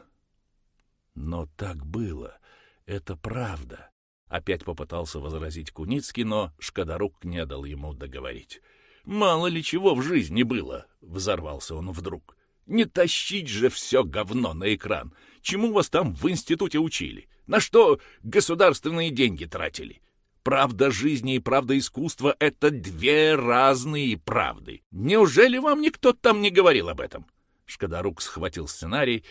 Но так было, это правда. Опять попытался возразить Куницкий, но Шкодарук не дал ему договорить. «Мало ли чего в жизни было!» — взорвался он вдруг. Не тащить же все говно на экран. Чему вас там в институте учили? На что государственные деньги тратили? Правда жизни и правда искусства — это две разные правды. Неужели вам никто там не говорил об этом? Шкодорук схватил сценарий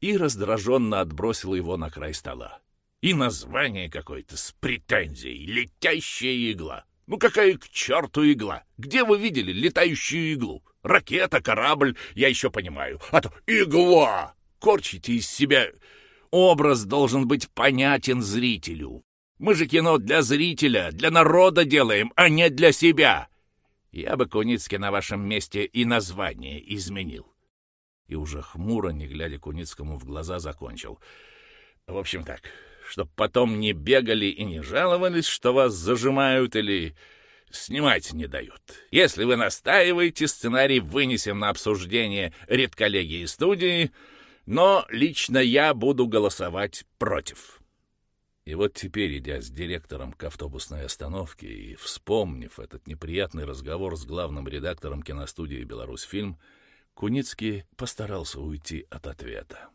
и раздраженно отбросил его на край стола. И название какое-то с претензией «Летящая игла». Ну какая к черту игла? Где вы видели летающую иглу? Ракета, корабль, я еще понимаю. А то игла! Корчите из себя... Образ должен быть понятен зрителю. Мы же кино для зрителя, для народа делаем, а не для себя. Я бы Куницкий на вашем месте и название изменил. И уже хмуро, не глядя Куницкому в глаза, закончил. В общем так, чтоб потом не бегали и не жаловались, что вас зажимают или снимать не дают. Если вы настаиваете, сценарий вынесем на обсуждение редколлегии студии, но лично я буду голосовать против. И вот теперь, идя с директором к автобусной остановке и вспомнив этот неприятный разговор с главным редактором киностудии «Беларусьфильм», Куницкий постарался уйти от ответа.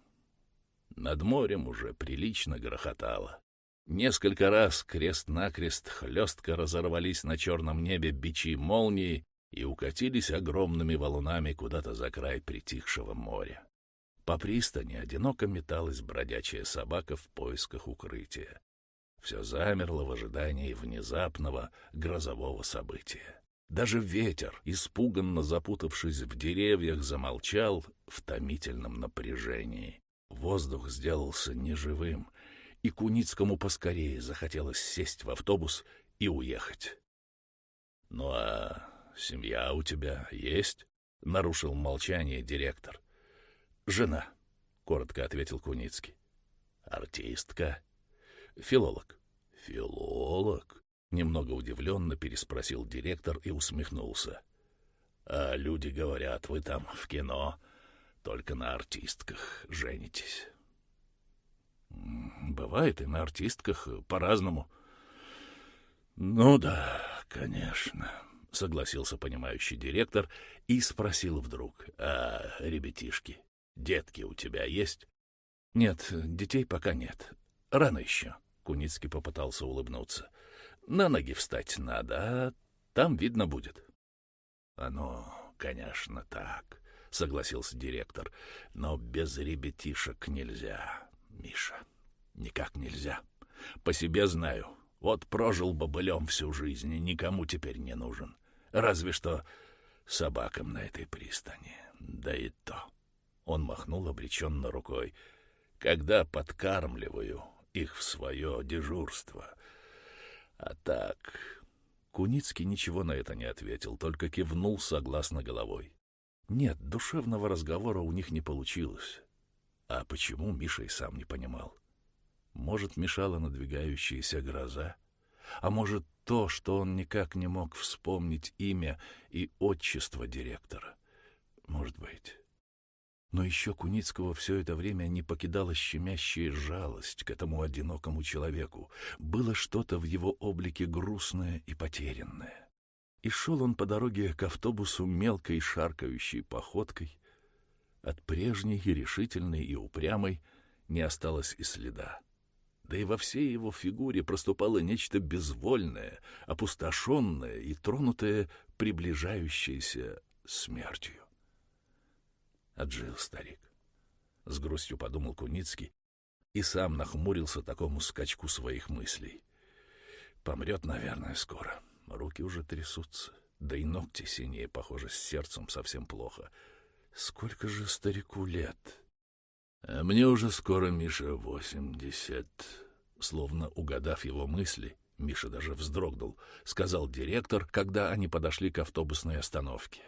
Над морем уже прилично грохотало. Несколько раз крест-накрест хлестко разорвались на черном небе бичи молнии и укатились огромными валунами куда-то за край притихшего моря. По пристани одиноко металась бродячая собака в поисках укрытия. Все замерло в ожидании внезапного грозового события. Даже ветер, испуганно запутавшись в деревьях, замолчал в томительном напряжении. Воздух сделался неживым, и Куницкому поскорее захотелось сесть в автобус и уехать. — Ну а семья у тебя есть? — нарушил молчание директор. — Жена, — коротко ответил Куницкий. — Артистка? — Филолог. — Филолог? — немного удивленно переспросил директор и усмехнулся. — А люди говорят, вы там в кино только на артистках женитесь. Бывает и на артистках по-разному. Ну да, конечно, согласился понимающий директор и спросил вдруг: "А ребятишки, детки у тебя есть?" "Нет, детей пока нет. Рано еще». Куницкий попытался улыбнуться. На ноги встать надо, а там видно будет. Оно, конечно, так. — согласился директор. «Но без ребятишек нельзя, Миша. Никак нельзя. По себе знаю. Вот прожил бобылем всю жизнь и никому теперь не нужен. Разве что собакам на этой пристани. Да и то». Он махнул обреченно рукой. «Когда подкармливаю их в свое дежурство. А так...» Куницкий ничего на это не ответил, только кивнул согласно головой. Нет, душевного разговора у них не получилось. А почему, Миша и сам не понимал. Может, мешала надвигающаяся гроза? А может, то, что он никак не мог вспомнить имя и отчество директора? Может быть. Но еще Куницкого все это время не покидала щемящая жалость к этому одинокому человеку. Было что-то в его облике грустное и потерянное. И шел он по дороге к автобусу мелкой шаркающей походкой. От прежней и решительной и упрямой не осталось и следа. Да и во всей его фигуре проступало нечто безвольное, опустошенное и тронутое приближающееся смертью. Отжил старик. С грустью подумал Куницкий и сам нахмурился такому скачку своих мыслей. Помрет, наверное, скоро. — Руки уже трясутся, да и ногти синие, похоже, с сердцем совсем плохо. Сколько же старику лет? А мне уже скоро, Миша, восемьдесят. Словно угадав его мысли, Миша даже вздрогнул, сказал директор, когда они подошли к автобусной остановке.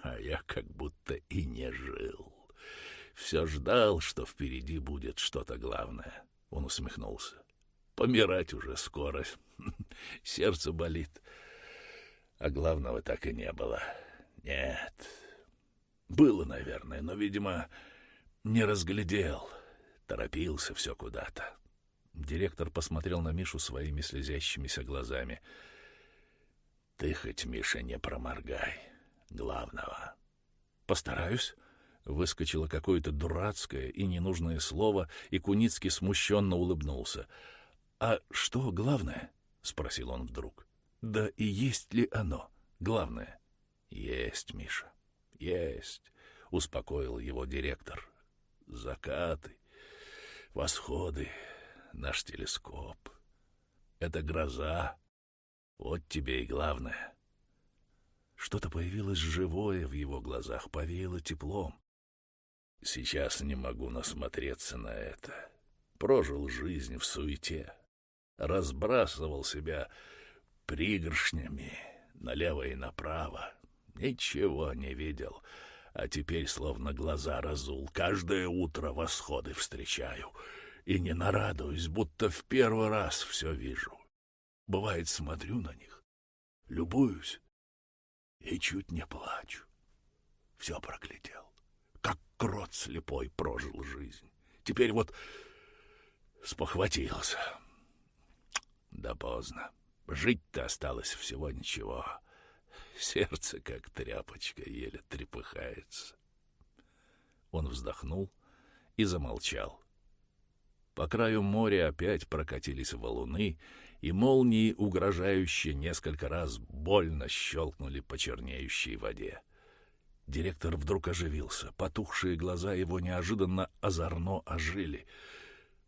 А я как будто и не жил. Все ждал, что впереди будет что-то главное. Он усмехнулся. Помирать уже скоро. Сердце болит. А главного так и не было. Нет. Было, наверное, но, видимо, не разглядел. Торопился все куда-то. Директор посмотрел на Мишу своими слезящимися глазами. «Ты хоть, Миша, не проморгай. Главного». «Постараюсь». Выскочило какое-то дурацкое и ненужное слово, и Куницкий смущенно улыбнулся — «А что главное?» — спросил он вдруг. «Да и есть ли оно? Главное». «Есть, Миша, есть», — успокоил его директор. «Закаты, восходы, наш телескоп. Это гроза. Вот тебе и главное». Что-то появилось живое в его глазах, повеяло теплом. Сейчас не могу насмотреться на это. Прожил жизнь в суете, разбрасывал себя пригоршнями налево и направо. Ничего не видел, а теперь словно глаза разул. Каждое утро восходы встречаю и не нарадуюсь, будто в первый раз все вижу. Бывает, смотрю на них, любуюсь и чуть не плачу. Все проглядел, как крот слепой прожил жизнь. Теперь вот спохватился. Да поздно. Жить-то осталось всего ничего. Сердце, как тряпочка, еле трепыхается. Он вздохнул и замолчал. По краю моря опять прокатились валуны, и молнии угрожающе несколько раз больно щелкнули по чернеющей воде. Директор вдруг оживился. Потухшие глаза его неожиданно озорно ожили —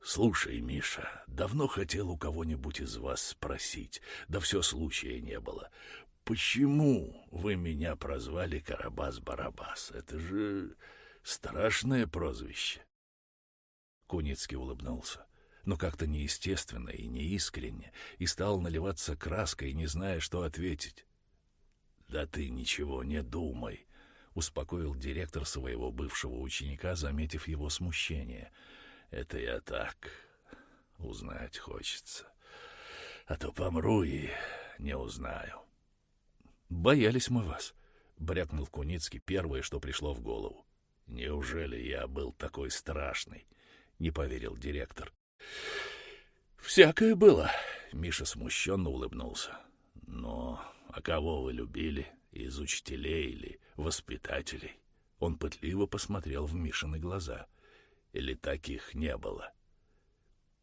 «Слушай, Миша, давно хотел у кого-нибудь из вас спросить, да все случая не было. Почему вы меня прозвали Карабас-Барабас? Это же страшное прозвище». Куницкий улыбнулся, но как-то неестественно и неискренне, и стал наливаться краской, не зная, что ответить. «Да ты ничего не думай», — успокоил директор своего бывшего ученика, заметив его смущение — это я так. Узнать хочется. А то помру и не узнаю. Боялись мы вас, — брякнул Куницкий первое, что пришло в голову. Неужели я был такой страшный? — не поверил директор. Всякое было, — Миша смущенно улыбнулся. Но а кого вы любили? Из учителей или воспитателей? Он пытливо посмотрел в Мишины глаза — или таких не было?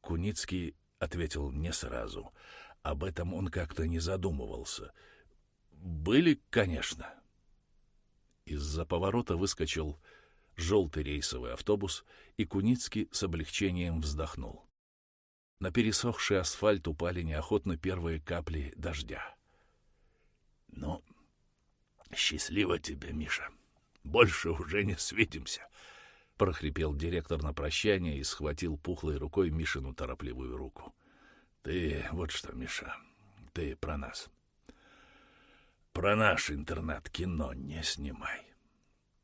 Куницкий ответил не сразу. Об этом он как-то не задумывался. Были, конечно. Из-за поворота выскочил желтый рейсовый автобус, и Куницкий с облегчением вздохнул. На пересохший асфальт упали неохотно первые капли дождя. — Ну, счастливо тебе, Миша. Больше уже не свидимся, прохрипел директор на прощание и схватил пухлой рукой Мишину торопливую руку. Ты вот что, Миша, ты про нас. Про наш интернат кино не снимай.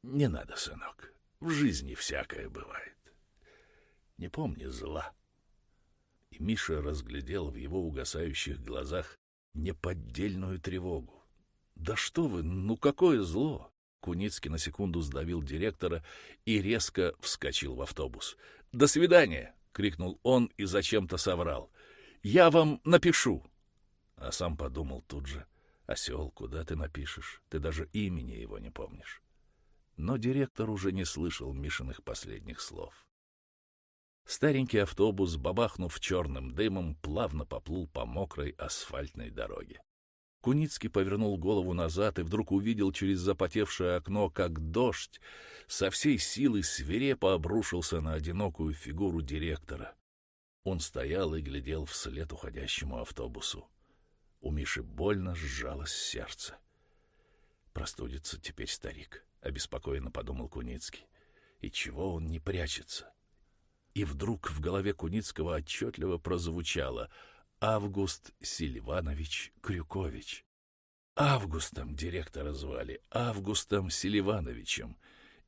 Не надо, сынок. В жизни всякое бывает. Не помни зла. И Миша разглядел в его угасающих глазах неподдельную тревогу. Да что вы, ну какое зло? Куницкий на секунду сдавил директора и резко вскочил в автобус. «До свидания!» — крикнул он и зачем-то соврал. «Я вам напишу!» А сам подумал тут же. «Осел, куда ты напишешь? Ты даже имени его не помнишь». Но директор уже не слышал Мишиных последних слов. Старенький автобус, бабахнув черным дымом, плавно поплыл по мокрой асфальтной дороге. Куницкий повернул голову назад и вдруг увидел через запотевшее окно, как дождь со всей силы свирепо обрушился на одинокую фигуру директора. Он стоял и глядел вслед уходящему автобусу. У Миши больно сжалось сердце. «Простудится теперь старик», — обеспокоенно подумал Куницкий. «И чего он не прячется?» И вдруг в голове Куницкого отчетливо прозвучало — Август Селиванович Крюкович. Августом директора звали, Августом Селивановичем.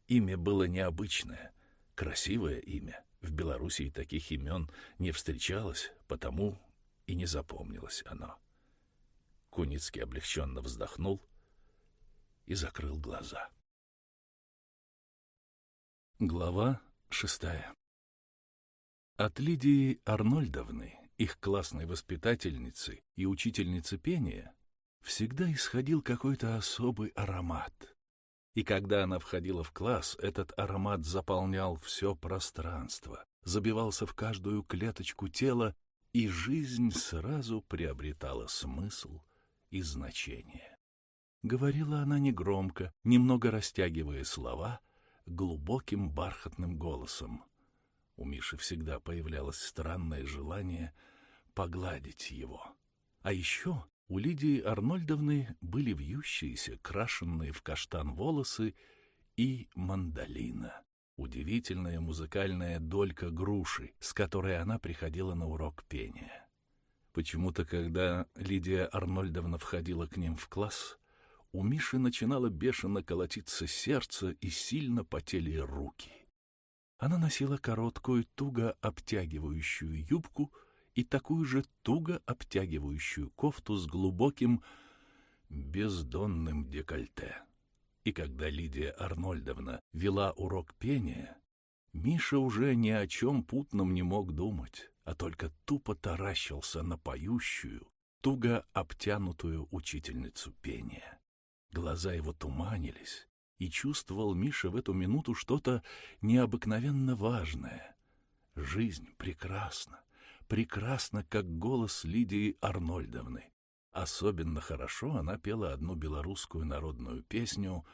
Имя было необычное, красивое имя. В Белоруссии таких имен не встречалось, потому и не запомнилось оно. Куницкий облегченно вздохнул и закрыл глаза. Глава шестая От Лидии Арнольдовны их классной воспитательницы и учительницы пения, всегда исходил какой-то особый аромат. И когда она входила в класс, этот аромат заполнял все пространство, забивался в каждую клеточку тела и жизнь сразу приобретала смысл и значение. Говорила она негромко, немного растягивая слова, глубоким бархатным голосом. У Миши всегда появлялось странное желание погладить его. А еще у Лидии Арнольдовны были вьющиеся, крашенные в каштан волосы и мандолина. Удивительная музыкальная долька груши, с которой она приходила на урок пения. Почему-то, когда Лидия Арнольдовна входила к ним в класс, у Миши начинало бешено колотиться сердце и сильно потели руки. Она носила короткую, туго обтягивающую юбку и такую же туго обтягивающую кофту с глубоким бездонным декольте. И когда Лидия Арнольдовна вела урок пения, Миша уже ни о чем путном не мог думать, а только тупо таращился на поющую, туго обтянутую учительницу пения. Глаза его туманились, и чувствовал Миша в эту минуту что-то необыкновенно важное. Жизнь прекрасна, прекрасна, как голос Лидии Арнольдовны. Особенно хорошо она пела одну белорусскую народную песню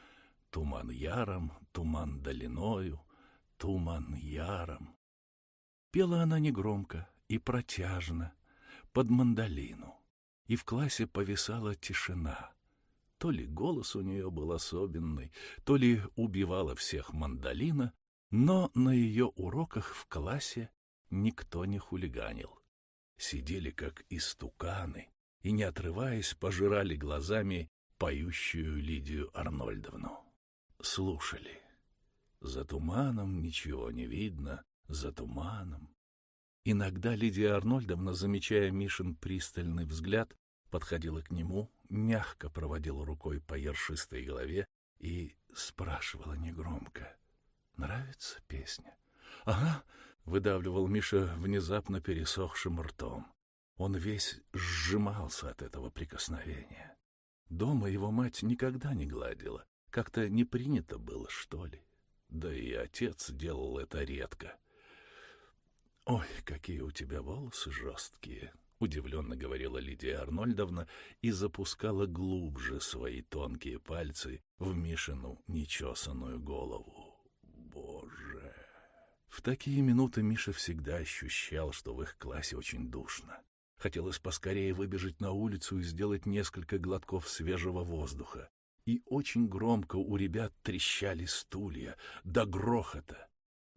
«Туман яром, туман долиною, туман яром». Пела она негромко и протяжно, под мандолину, и в классе повисала тишина. То ли голос у нее был особенный, то ли убивала всех мандолина, но на ее уроках в классе никто не хулиганил. Сидели как истуканы, и, не отрываясь, пожирали глазами поющую Лидию Арнольдовну. Слушали. За туманом ничего не видно, за туманом. Иногда Лидия Арнольдовна, замечая Мишин пристальный взгляд, подходила к нему, мягко проводила рукой по ершистой голове и спрашивала негромко. «Нравится песня?» «Ага», — выдавливал Миша внезапно пересохшим ртом. Он весь сжимался от этого прикосновения. Дома его мать никогда не гладила. Как-то не принято было, что ли. Да и отец делал это редко. «Ой, какие у тебя волосы жесткие!» — удивленно говорила Лидия Арнольдовна и запускала глубже свои тонкие пальцы в Мишину нечесанную голову. «Боже!» В такие минуты Миша всегда ощущал, что в их классе очень душно. Хотелось поскорее выбежать на улицу и сделать несколько глотков свежего воздуха. И очень громко у ребят трещали стулья, до грохота.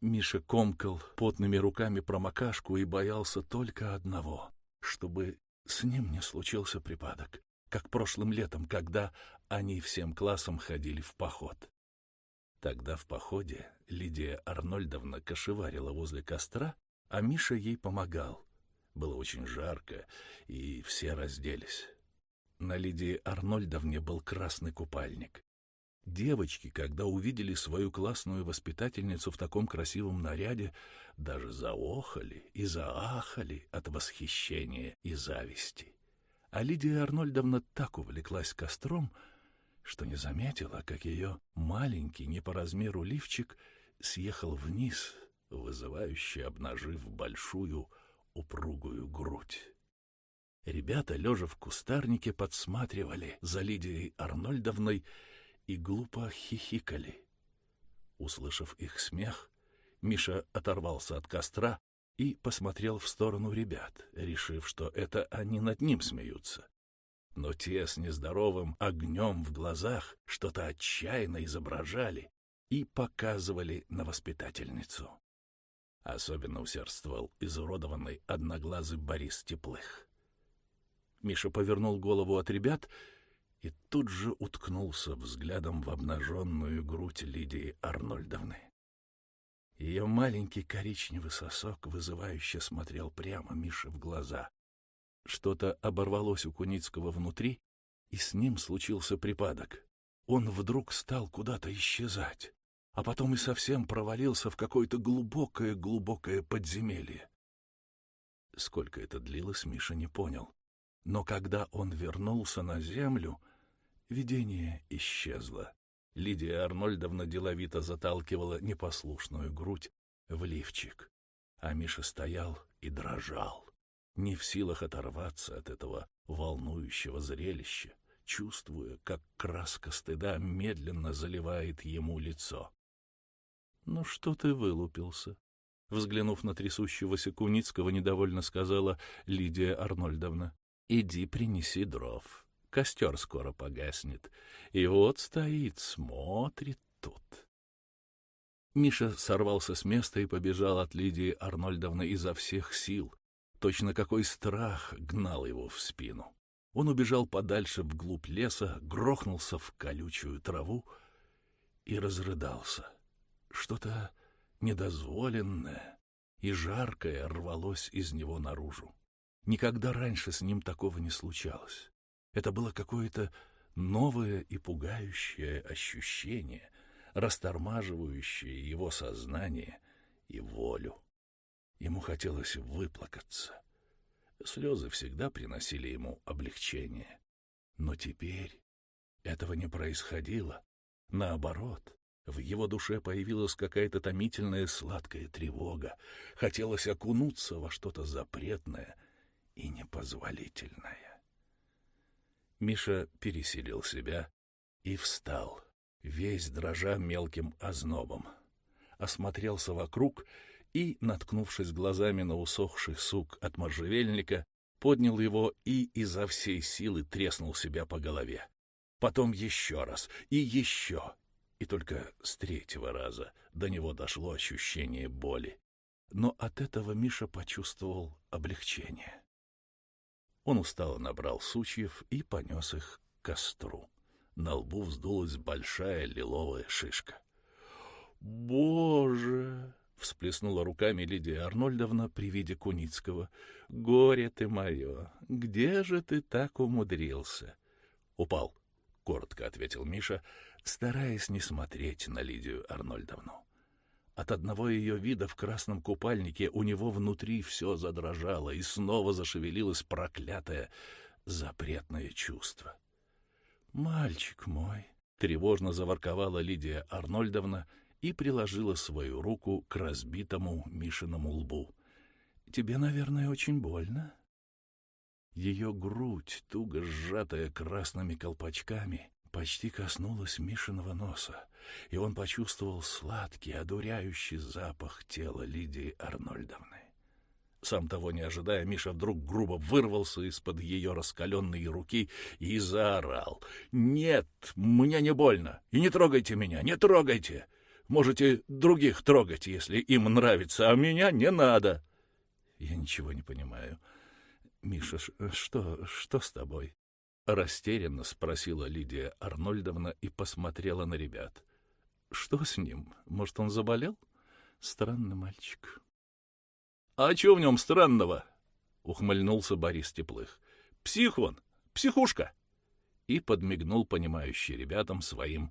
Миша комкал потными руками промокашку и боялся только одного, чтобы с ним не случился припадок, как прошлым летом, когда они всем классом ходили в поход. Тогда в походе Лидия Арнольдовна кошеварила возле костра, а Миша ей помогал. Было очень жарко, и все разделись. На Лидии Арнольдовне был красный купальник. Девочки, когда увидели свою классную воспитательницу в таком красивом наряде, даже заохали и заахали от восхищения и зависти. А Лидия Арнольдовна так увлеклась костром, что не заметила, как ее маленький, не по размеру лифчик съехал вниз, вызывающе обнажив большую упругую грудь. Ребята, лежа в кустарнике, подсматривали за Лидией Арнольдовной и глупо хихикали. Услышав их смех, Миша оторвался от костра и посмотрел в сторону ребят, решив, что это они над ним смеются. Но те с нездоровым огнем в глазах что-то отчаянно изображали и показывали на воспитательницу. Особенно усердствовал изуродованный одноглазый Борис Теплых. Миша повернул голову от ребят и тут же уткнулся взглядом в обнаженную грудь Лидии Арнольдовны. Ее маленький коричневый сосок вызывающе смотрел прямо Мише в глаза. Что-то оборвалось у Куницкого внутри, и с ним случился припадок. Он вдруг стал куда-то исчезать а потом и совсем провалился в какое-то глубокое-глубокое подземелье. Сколько это длилось, Миша не понял. Но когда он вернулся на землю, видение исчезло. Лидия Арнольдовна деловито заталкивала непослушную грудь в лифчик, а Миша стоял и дрожал. не в силах оторваться от этого волнующего зрелища, чувствуя, как краска стыда медленно заливает ему лицо. «Ну что ты вылупился?» Взглянув на трясущегося Куницкого, недовольно сказала Лидия Арнольдовна. «Иди принеси дров. Костер скоро погаснет. И вот стоит, смотрит тут». Миша сорвался с места и побежал от Лидии Арнольдовны изо всех сил. Точно какой страх гнал его в спину. Он убежал подальше вглубь леса, грохнулся в колючую траву и разрыдался. Что-то недозволенное и жаркое рвалось из него наружу. Никогда раньше с ним такого не случалось. Это было какое-то новое и пугающее ощущение, растормаживающее его сознание и волю. Ему хотелось выплакаться. Слезы всегда приносили ему облегчение. Но теперь этого не происходило. Наоборот, в его душе появилась какая-то томительная сладкая тревога. Хотелось окунуться во что-то запретное и непозволительное. Миша пересилил себя и встал, весь дрожа мелким ознобом. Осмотрелся вокруг и, наткнувшись глазами на усохший сук от можжевельника, поднял его и изо всей силы треснул себя по голове. Потом еще раз и еще, и только с третьего раза до него дошло ощущение боли. Но от этого Миша почувствовал облегчение. Он устало набрал сучьев и понес их к костру. На лбу вздулась большая лиловая шишка. «Боже!» — всплеснула руками Лидия Арнольдовна при виде Куницкого. «Горе ты мое! Где же ты так умудрился?» «Упал», — коротко ответил Миша, стараясь не смотреть на Лидию Арнольдовну. От одного ее вида в красном купальнике у него внутри все задрожало, и снова зашевелилось проклятое запретное чувство. «Мальчик мой!» — тревожно заворковала Лидия Арнольдовна и приложила свою руку к разбитому Мишиному лбу. «Тебе, наверное, очень больно?» Ее грудь, туго сжатая красными колпачками, почти коснулась Мишиного носа, и он почувствовал сладкий, одуряющий запах тела Лидии Арнольдовны. Сам того не ожидая, Миша вдруг грубо вырвался из-под ее раскаленной руки и заорал. «Нет, мне не больно, и не трогайте меня, не трогайте! Можете других трогать, если им нравится, а меня не надо!» «Я ничего не понимаю. Миша, что, что с тобой?» Растерянно спросила Лидия Арнольдовна и посмотрела на ребят. Что с ним? Может, он заболел? Странный мальчик. А что в нем странного? Ухмыльнулся Борис Теплых. Псих он, психушка. И подмигнул понимающий ребятам своим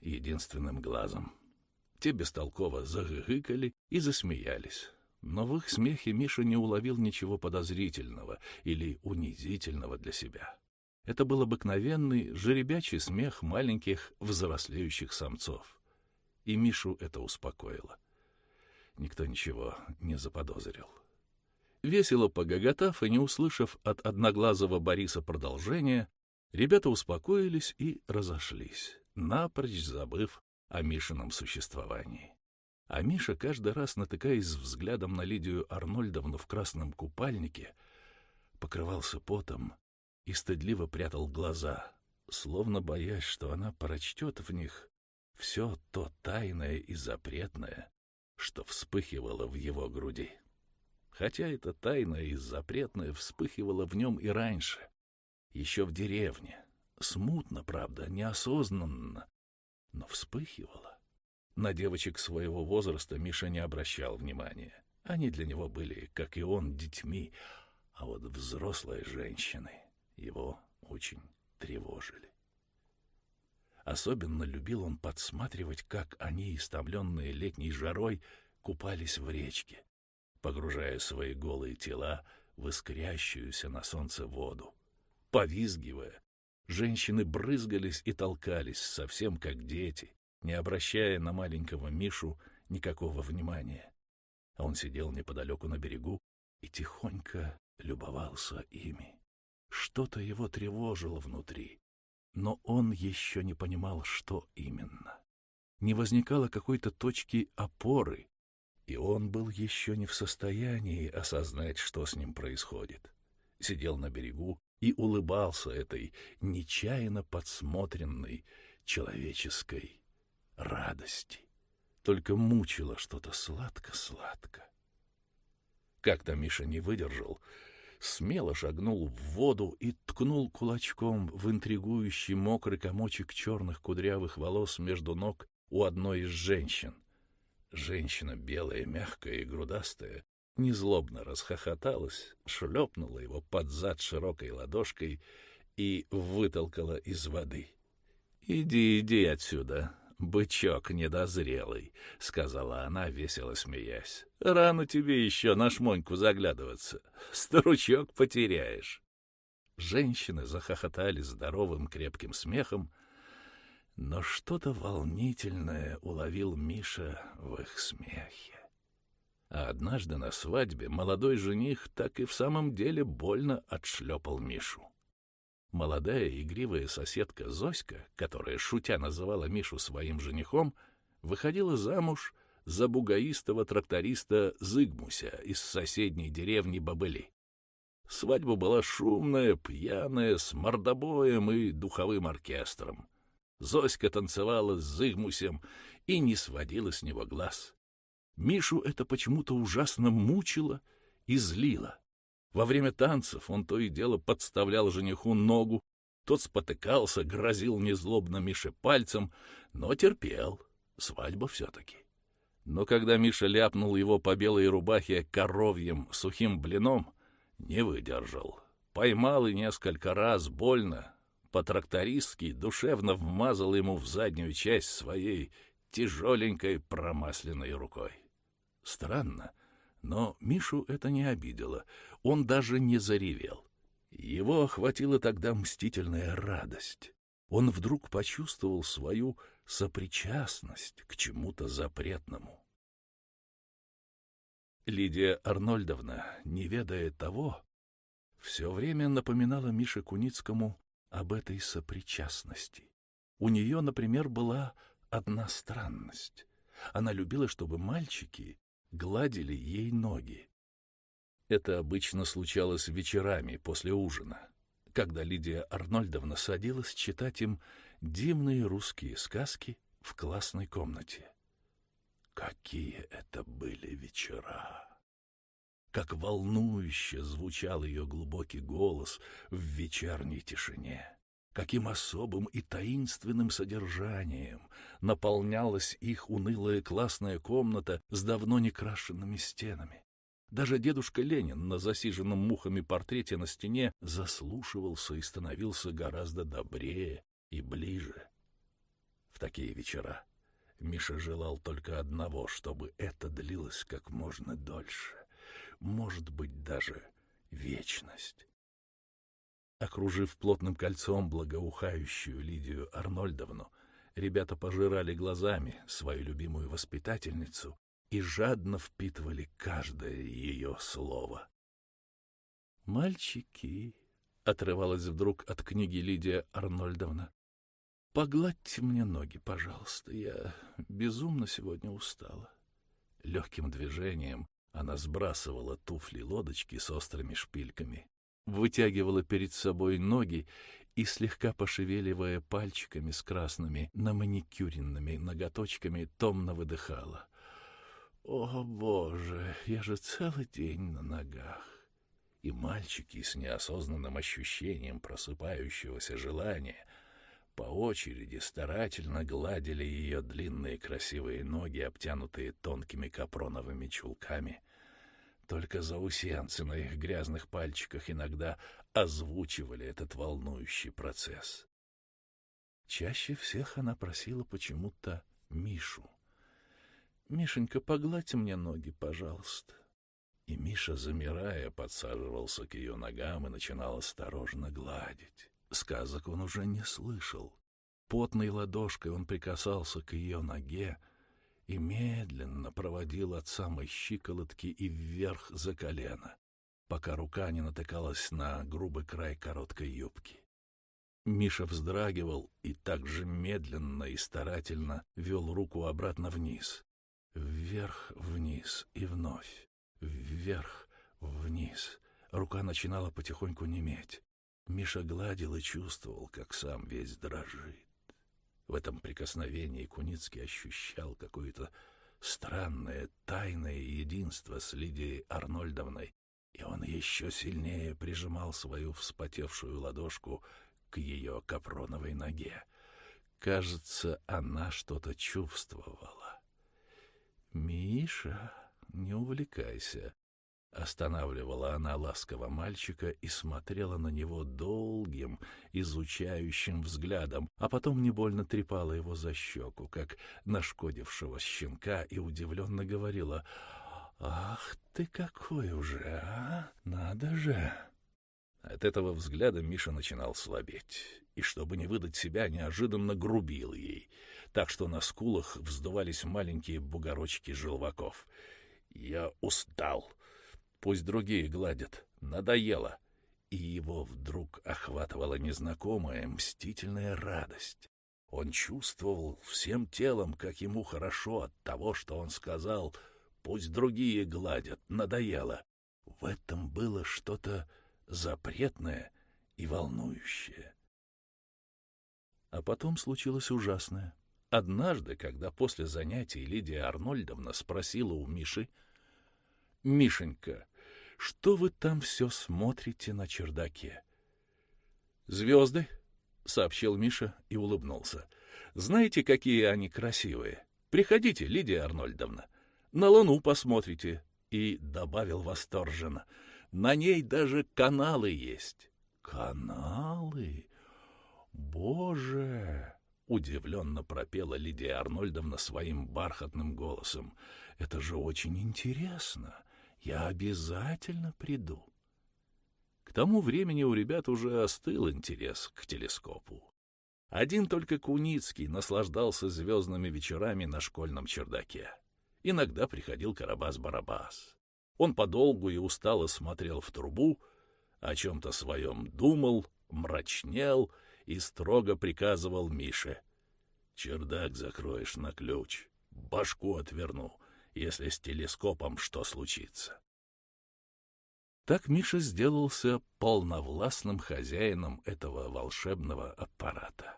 единственным глазом. Те бестолково загыгыкали и засмеялись. Но в их смехе Миша не уловил ничего подозрительного или унизительного для себя. Это был обыкновенный, жеребячий смех маленьких взрослеющих самцов. И Мишу это успокоило. Никто ничего не заподозрил. Весело погоготав и не услышав от одноглазого Бориса продолжения, ребята успокоились и разошлись, напрочь забыв о Мишином существовании. А Миша, каждый раз натыкаясь взглядом на Лидию Арнольдовну в красном купальнике, покрывался потом и стыдливо прятал глаза, словно боясь, что она прочтет в них все то тайное и запретное, что вспыхивало в его груди. Хотя это тайное и запретное вспыхивало в нем и раньше, еще в деревне, смутно, правда, неосознанно, но вспыхивало. На девочек своего возраста Миша не обращал внимания. Они для него были, как и он, детьми, а вот взрослые женщины его очень тревожили. Особенно любил он подсматривать, как они, истомленные летней жарой, купались в речке, погружая свои голые тела в искрящуюся на солнце воду. Повизгивая, женщины брызгались и толкались, совсем как дети, не обращая на маленького Мишу никакого внимания. Он сидел неподалеку на берегу и тихонько любовался ими. Что-то его тревожило внутри, но он еще не понимал, что именно. Не возникало какой-то точки опоры, и он был еще не в состоянии осознать, что с ним происходит. Сидел на берегу и улыбался этой нечаянно подсмотренной человеческой радости. Только мучило что-то сладко-сладко. Как-то Миша не выдержал, смело шагнул в воду и ткнул кулачком в интригующий мокрый комочек черных кудрявых волос между ног у одной из женщин. Женщина, белая, мягкая и грудастая, незлобно расхохоталась, шлепнула его под зад широкой ладошкой и вытолкала из воды. «Иди, иди отсюда, бычок недозрелый», — сказала она, весело смеясь. «Рано тебе еще на шмоньку заглядываться. Старучок потеряешь». Женщины захохотали здоровым крепким смехом, но что-то волнительное уловил Миша в их смехе. А однажды на свадьбе молодой жених так и в самом деле больно отшлепал Мишу. Молодая игривая соседка Зоська, которая шутя называла Мишу своим женихом, выходила замуж за бугаистого тракториста Зыгмуся из соседней деревни Бабыли. Свадьба была шумная, пьяная, с мордобоем и духовым оркестром. Зоська танцевала с Зыгмусем и не сводила с него глаз. Мишу это почему-то ужасно мучило и злило. Во время танцев он то и дело подставлял жениху ногу, тот спотыкался, грозил незлобно Мише пальцем, но терпел. Свадьба все-таки. Но когда Миша ляпнул его по белой рубахе коровьем сухим блином, не выдержал. Поймал и несколько раз больно, по-трактористски душевно вмазал ему в заднюю часть своей тяжеленькой промасленной рукой. Странно, но Мишу это не обидело, он даже не заревел. Его охватила тогда мстительная радость. Он вдруг почувствовал свою сопричастность к чему-то запретному. Лидия Арнольдовна, не ведая того, все время напоминала Мише Куницкому об этой сопричастности. У нее, например, была одна странность. Она любила, чтобы мальчики гладили ей ноги. Это обычно случалось вечерами после ужина, когда Лидия Арнольдовна садилась читать им дивные русские сказки в классной комнате. Какие это были вечера! как волнующе звучал ее глубокий голос в вечерней тишине, каким особым и таинственным содержанием наполнялась их унылая классная комната с давно не крашенными стенами. Даже дедушка Ленин на засиженном мухами портрете на стене заслушивался и становился гораздо добрее и ближе. В такие вечера Миша желал только одного, чтобы это длилось как можно дольше может быть, даже вечность. Окружив плотным кольцом благоухающую Лидию Арнольдовну, ребята пожирали глазами свою любимую воспитательницу и жадно впитывали каждое ее слово. «Мальчики», — отрывалась вдруг от книги Лидия Арнольдовна, — «погладьте мне ноги, пожалуйста, я безумно сегодня устала». Легким движением она сбрасывала туфли-лодочки с острыми шпильками, вытягивала перед собой ноги и, слегка пошевеливая пальчиками с красными наманикюренными ноготочками, томно выдыхала. «О, Боже, я же целый день на ногах!» И мальчики с неосознанным ощущением просыпающегося желания по очереди старательно гладили ее длинные красивые ноги, обтянутые тонкими капроновыми чулками. Только заусенцы на их грязных пальчиках иногда озвучивали этот волнующий процесс. Чаще всех она просила почему-то Мишу. «Мишенька, погладь мне ноги, пожалуйста». И Миша, замирая, подсаживался к ее ногам и начинал осторожно гладить. Сказок он уже не слышал. Потной ладошкой он прикасался к ее ноге и медленно проводил от самой щиколотки и вверх за колено. пока рука не натыкалась на грубый край короткой юбки. Миша вздрагивал и так же медленно и старательно вел руку обратно вниз. Вверх-вниз и вновь. Вверх-вниз. Рука начинала потихоньку неметь. Миша гладил и чувствовал, как сам весь дрожит. В этом прикосновении Куницкий ощущал какое-то странное, тайное единство с Лидией Арнольдовной, и он еще сильнее прижимал свою вспотевшую ладошку к ее капроновой ноге. Кажется, она что-то чувствовала. «Миша, не увлекайся», Останавливала она ласково мальчика и смотрела на него долгим, изучающим взглядом, а потом не больно трепала его за щеку, как нашкодившего щенка, и удивленно говорила «Ах ты какой уже, а! Надо же!» От этого взгляда Миша начинал слабеть, и, чтобы не выдать себя, неожиданно грубил ей, так что на скулах вздувались маленькие бугорочки желваков. «Я устал!» Пусть другие гладят. Надоело. И его вдруг охватывала незнакомая мстительная радость. Он чувствовал всем телом, как ему хорошо от того, что он сказал «пусть другие гладят, надоело». В этом было что-то запретное и волнующее. А потом случилось ужасное. Однажды, когда после занятий Лидия Арнольдовна спросила у Миши, «Мишенька, что вы там все смотрите на чердаке? Звезды, сообщил Миша и улыбнулся. Знаете, какие они красивые? Приходите, Лидия Арнольдовна. На луну посмотрите. И добавил восторженно. На ней даже каналы есть. Каналы? Боже! Удивленно пропела Лидия Арнольдовна своим бархатным голосом. Это же очень интересно. Я обязательно приду. К тому времени у ребят уже остыл интерес к телескопу. Один только Куницкий наслаждался звездными вечерами на школьном чердаке. Иногда приходил Карабас-Барабас. Он подолгу и устало смотрел в трубу, о чем-то своем думал, мрачнел и строго приказывал Мише. «Чердак закроешь на ключ, башку отверну, если с телескопом что случится. Так Миша сделался полновластным хозяином этого волшебного аппарата.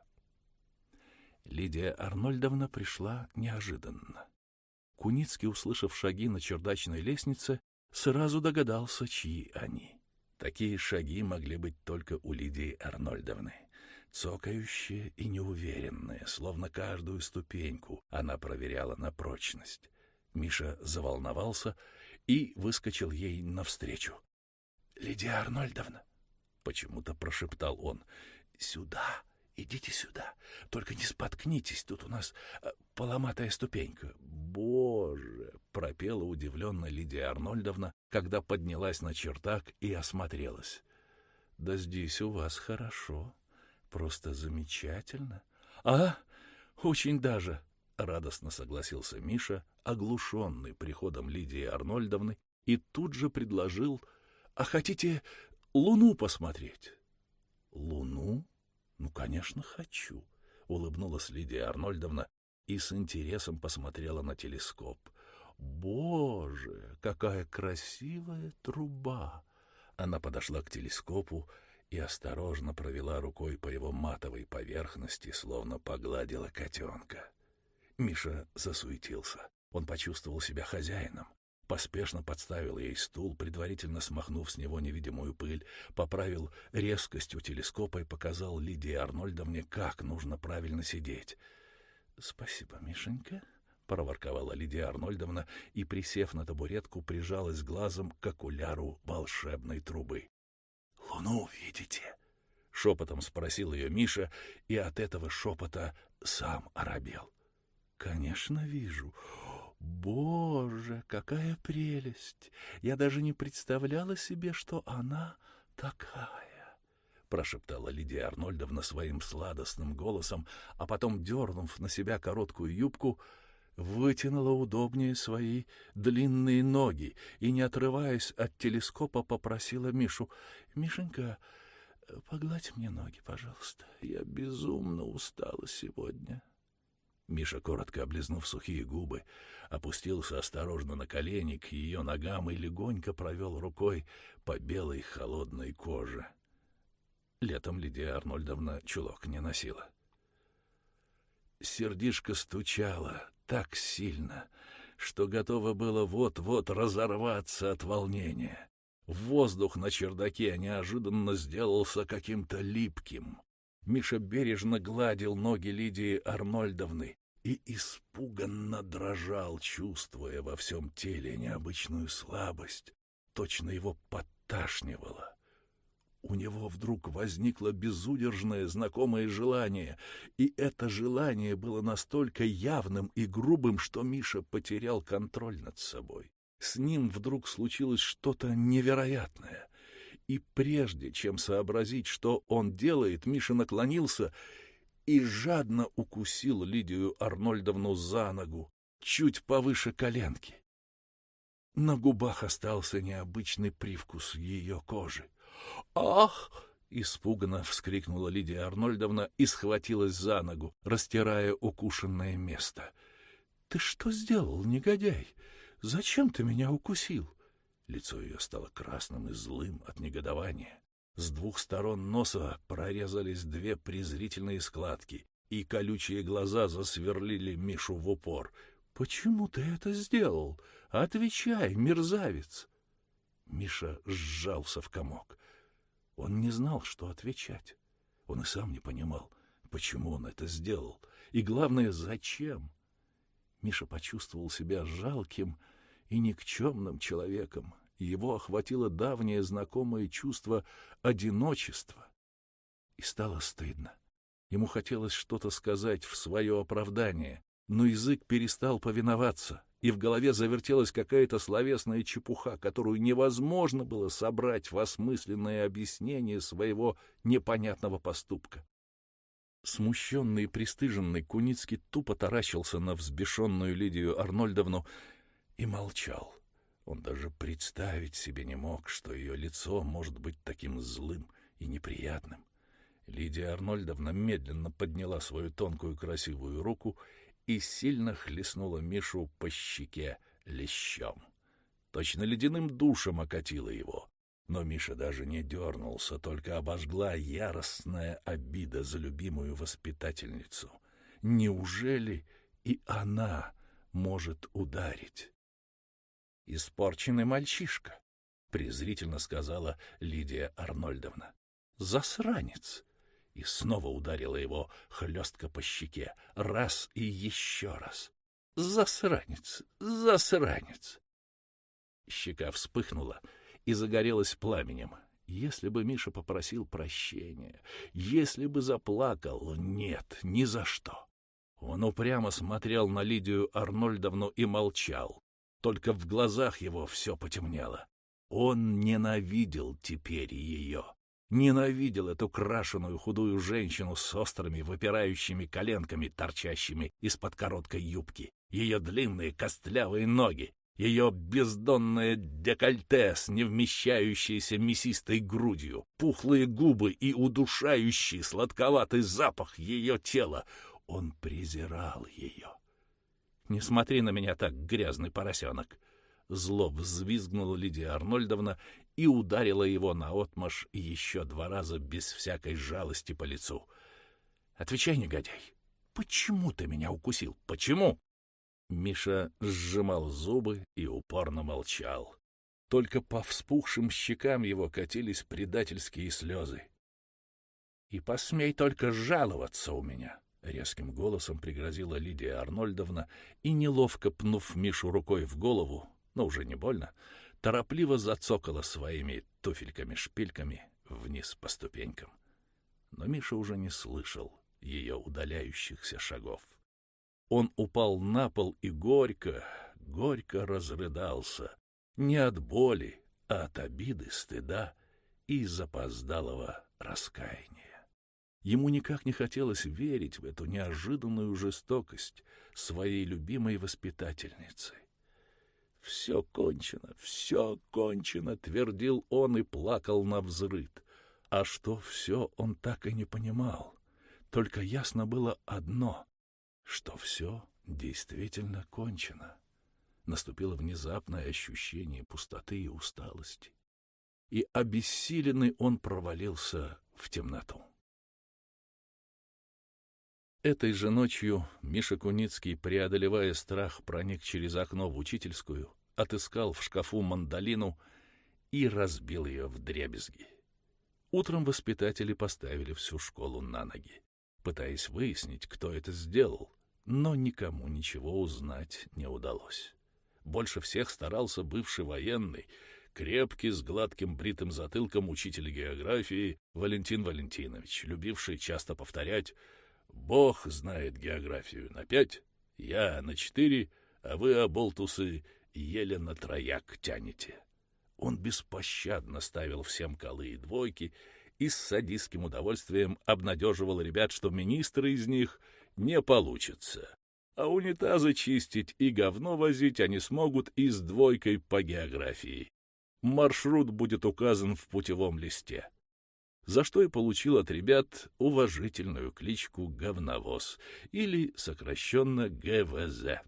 Лидия Арнольдовна пришла неожиданно. Куницкий, услышав шаги на чердачной лестнице, сразу догадался, чьи они. Такие шаги могли быть только у Лидии Арнольдовны. Цокающие и неуверенные, словно каждую ступеньку она проверяла на прочность. Миша заволновался и выскочил ей навстречу. — Лидия Арнольдовна, — почему-то прошептал он, — сюда, идите сюда, только не споткнитесь, тут у нас э, поломатая ступенька. — Боже! — пропела удивленно Лидия Арнольдовна, когда поднялась на чертак и осмотрелась. — Да здесь у вас хорошо, просто замечательно. — А, очень даже, — радостно согласился Миша, оглушенный приходом Лидии Арнольдовны, и тут же предложил, «А хотите луну посмотреть?» «Луну? Ну, конечно, хочу», — улыбнулась Лидия Арнольдовна и с интересом посмотрела на телескоп. «Боже, какая красивая труба!» Она подошла к телескопу и осторожно провела рукой по его матовой поверхности, словно погладила котенка. Миша засуетился. Он почувствовал себя хозяином. Поспешно подставил ей стул, предварительно смахнув с него невидимую пыль, поправил резкость у телескопа и показал Лидии Арнольдовне, как нужно правильно сидеть. — Спасибо, Мишенька, — проворковала Лидия Арнольдовна и, присев на табуретку, прижалась глазом к окуляру волшебной трубы. — Луну видите? — шепотом спросил ее Миша, и от этого шепота сам оробел. — Конечно, вижу. Боже, какая прелесть! Я даже не представляла себе, что она такая, прошептала Лидия Арнольдовна своим сладостным голосом, а потом, дернув на себя короткую юбку, вытянула удобнее свои длинные ноги и, не отрываясь от телескопа, попросила Мишу. — Мишенька, погладь мне ноги, пожалуйста. Я безумно устала сегодня. Миша, коротко облизнув сухие губы, опустился осторожно на колени к ее ногам и легонько провел рукой по белой холодной коже. Летом Лидия Арнольдовна чулок не носила. Сердишко стучало так сильно, что готово было вот-вот разорваться от волнения. Воздух на чердаке неожиданно сделался каким-то липким. Миша бережно гладил ноги Лидии Арнольдовны и испуганно дрожал, чувствуя во всем теле необычную слабость. Точно его подташнивало. У него вдруг возникло безудержное знакомое желание, и это желание было настолько явным и грубым, что Миша потерял контроль над собой. С ним вдруг случилось что-то невероятное. И прежде чем сообразить, что он делает, Миша наклонился и жадно укусил Лидию Арнольдовну за ногу, чуть повыше коленки. На губах остался необычный привкус ее кожи. «Ах!» — испуганно вскрикнула Лидия Арнольдовна и схватилась за ногу, растирая укушенное место. «Ты что сделал, негодяй? Зачем ты меня укусил?» Лицо ее стало красным и злым от негодования. С двух сторон носа прорезались две презрительные складки, и колючие глаза засверлили Мишу в упор. «Почему ты это сделал? Отвечай, мерзавец!» Миша сжался в комок. Он не знал, что отвечать. Он и сам не понимал, почему он это сделал, и, главное, зачем. Миша почувствовал себя жалким и никчемным человеком, его охватило давнее знакомое чувство одиночества. И стало стыдно. Ему хотелось что-то сказать в свое оправдание, но язык перестал повиноваться, и в голове завертелась какая-то словесная чепуха, которую невозможно было собрать в осмысленное объяснение своего непонятного поступка. Смущенный и пристыженный Куницкий тупо таращился на взбешенную Лидию Арнольдовну и молчал. Он даже представить себе не мог, что ее лицо может быть таким злым и неприятным. Лидия Арнольдовна медленно подняла свою тонкую красивую руку и сильно хлестнула Мишу по щеке лещом. Точно ледяным душем окатила его. Но Миша даже не дернулся, только обожгла яростная обида за любимую воспитательницу. Неужели и она может ударить? Испорченный мальчишка, презрительно сказала Лидия Арнольдовна. Засранец! И снова ударила его хлестко по щеке, раз и еще раз. Засранец! Засранец! Щека вспыхнула и загорелась пламенем. Если бы Миша попросил прощения, если бы заплакал, нет, ни за что. Он упрямо смотрел на Лидию Арнольдовну и молчал. Только в глазах его все потемнело. Он ненавидел теперь ее. Ненавидел эту крашеную худую женщину с острыми выпирающими коленками, торчащими из-под короткой юбки, ее длинные костлявые ноги, ее бездонное декольте с невмещающейся мясистой грудью, пухлые губы и удушающий сладковатый запах ее тела. Он презирал ее. Не смотри на меня так, грязный поросенок!» Зло взвизгнула Лидия Арнольдовна и ударила его наотмашь еще два раза без всякой жалости по лицу. «Отвечай, негодяй, почему ты меня укусил? Почему?» Миша сжимал зубы и упорно молчал. Только по вспухшим щекам его катились предательские слезы. «И посмей только жаловаться у меня!» — резким голосом пригрозила Лидия Арнольдовна и, неловко пнув Мишу рукой в голову, но уже не больно, торопливо зацокала своими туфельками-шпильками вниз по ступенькам. Но Миша уже не слышал ее удаляющихся шагов. Он упал на пол и горько, горько разрыдался. Не от боли, а от обиды, стыда и запоздалого раскаяния. Ему никак не хотелось верить в эту неожиданную жестокость своей любимой воспитательницы. «Все кончено, все кончено», — твердил он и плакал на взрыд. А что все, он так и не понимал. Только ясно было одно, что все действительно кончено. Наступило внезапное ощущение пустоты и усталости. И обессиленный он провалился в темноту. Этой же ночью Миша Куницкий, преодолевая страх, проник через окно в учительскую, отыскал в шкафу мандолину и разбил ее в дребезги. Утром воспитатели поставили всю школу на ноги, пытаясь выяснить, кто это сделал, но никому ничего узнать не удалось. Больше всех старался бывший военный, крепкий, с гладким бритым затылком учитель географии Валентин Валентинович, любивший часто повторять Бог знает географию на пять, я на четыре, а вы, оболтусы, еле на трояк тянете. Он беспощадно ставил всем колы и двойки и с садистским удовольствием обнадеживал ребят, что министры из них не получится. А унитазы чистить и говно возить они смогут и с двойкой по географии. Маршрут будет указан в путевом листе за что и получил от ребят уважительную кличку «Говновоз» или сокращенно ГВЗ.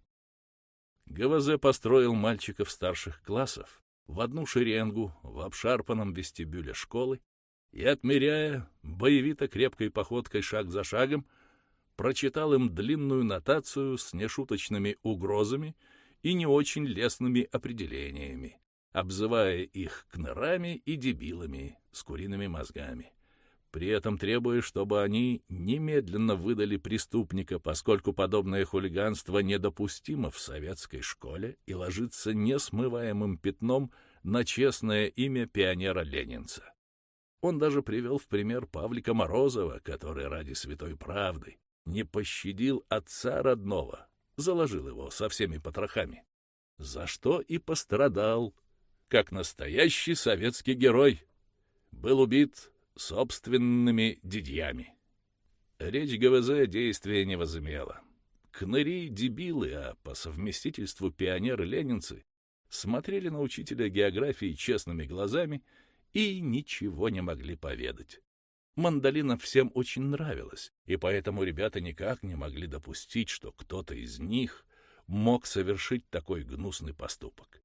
ГВЗ построил мальчиков старших классов в одну шеренгу в обшарпанном вестибюле школы и, отмеряя боевито крепкой походкой шаг за шагом, прочитал им длинную нотацию с нешуточными угрозами и не очень лестными определениями обзывая их кнырами и дебилами с куриными мозгами, при этом требуя, чтобы они немедленно выдали преступника, поскольку подобное хулиганство недопустимо в советской школе и ложится несмываемым пятном на честное имя пионера-ленинца. Он даже привел в пример Павлика Морозова, который ради святой правды не пощадил отца родного, заложил его со всеми потрохами, за что и пострадал как настоящий советский герой. Был убит собственными дядьями. Речь ГВЗ действия не возымела. Кныри — дебилы, а по совместительству пионеры-ленинцы смотрели на учителя географии честными глазами и ничего не могли поведать. Мандолина всем очень нравилась, и поэтому ребята никак не могли допустить, что кто-то из них мог совершить такой гнусный поступок.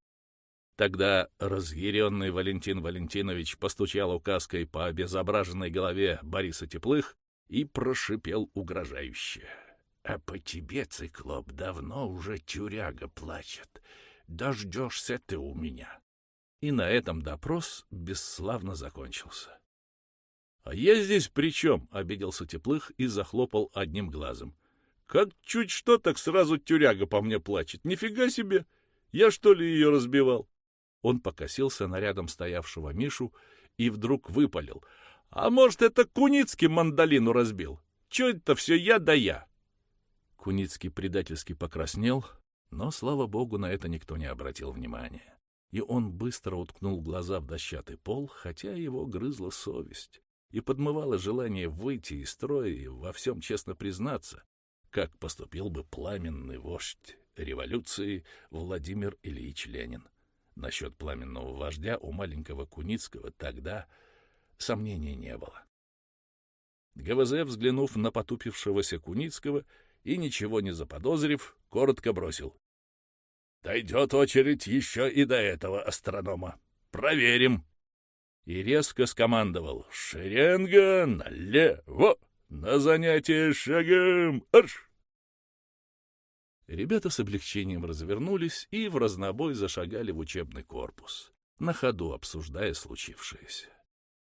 Тогда разъяренный Валентин Валентинович постучал указкой по обезображенной голове Бориса Теплых и прошипел угрожающе. — А по тебе, циклоп, давно уже тюряга плачет. Дождешься ты у меня. И на этом допрос бесславно закончился. — А я здесь при чем? — обиделся Теплых и захлопал одним глазом. — Как чуть что, так сразу тюряга по мне плачет. Нифига себе! Я что ли ее разбивал? Он покосился на рядом стоявшего Мишу и вдруг выпалил. — А может, это Куницкий мандолину разбил? Че это все я да я? Куницкий предательски покраснел, но, слава богу, на это никто не обратил внимания. И он быстро уткнул глаза в дощатый пол, хотя его грызла совесть и подмывало желание выйти из строя и во всем честно признаться, как поступил бы пламенный вождь революции Владимир Ильич Ленин. Насчет пламенного вождя у маленького Куницкого тогда сомнений не было. ГВЗ, взглянув на потупившегося Куницкого и ничего не заподозрив, коротко бросил. — Дойдет очередь еще и до этого астронома. Проверим. И резко скомандовал. — Шеренга налево! На занятие шагом! Арш! Ребята с облегчением развернулись и в разнобой зашагали в учебный корпус, на ходу обсуждая случившееся.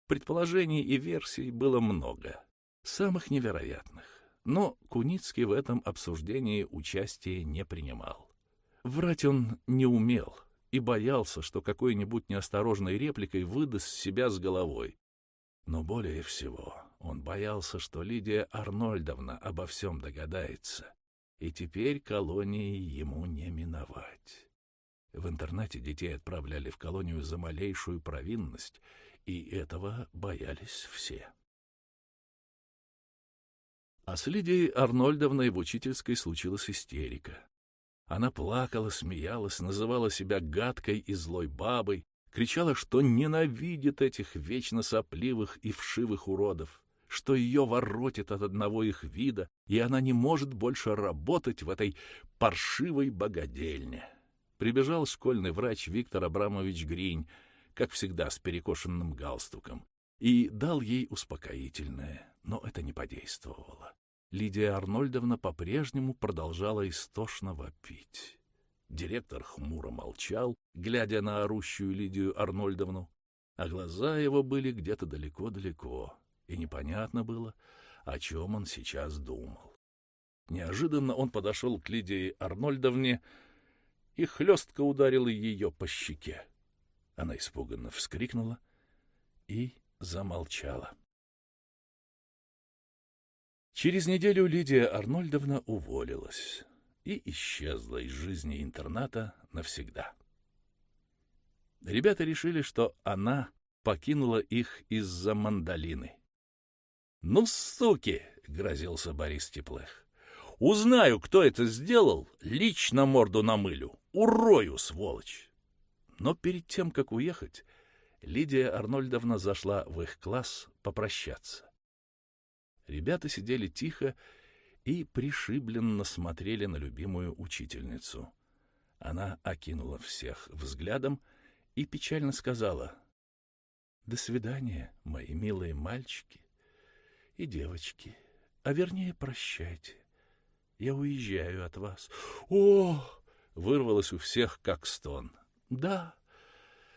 Предположений и версий было много, самых невероятных, но Куницкий в этом обсуждении участия не принимал. Врать он не умел и боялся, что какой-нибудь неосторожной репликой выдаст себя с головой. Но более всего он боялся, что Лидия Арнольдовна обо всем догадается и теперь колонии ему не миновать. В интернате детей отправляли в колонию за малейшую провинность, и этого боялись все. А с Лидией Арнольдовной в учительской случилась истерика. Она плакала, смеялась, называла себя гадкой и злой бабой, кричала, что ненавидит этих вечно сопливых и вшивых уродов, что ее воротит от одного их вида, и она не может больше работать в этой паршивой богадельне. Прибежал школьный врач Виктор Абрамович Гринь, как всегда с перекошенным галстуком, и дал ей успокоительное, но это не подействовало. Лидия Арнольдовна по-прежнему продолжала истошно вопить. Директор хмуро молчал, глядя на орущую Лидию Арнольдовну, а глаза его были где-то далеко-далеко, и непонятно было, о чем он сейчас думал. Неожиданно он подошел к Лидии Арнольдовне и хлестко ударил ее по щеке. Она испуганно вскрикнула и замолчала. Через неделю Лидия Арнольдовна уволилась и исчезла из жизни интерната навсегда. Ребята решили, что она покинула их из-за мандолины. «Ну, суки!» — грозился Борис Теплых. «Узнаю, кто это сделал, лично морду намылю, урою, сволочь!» Но перед тем, как уехать, Лидия Арнольдовна зашла в их класс попрощаться. Ребята сидели тихо и пришибленно смотрели на любимую учительницу. Она окинула всех взглядом и печально сказала «До свидания, мои милые мальчики и девочки, а вернее прощайте. Я уезжаю от вас». «О!» — вырвалось у всех как стон. «Да,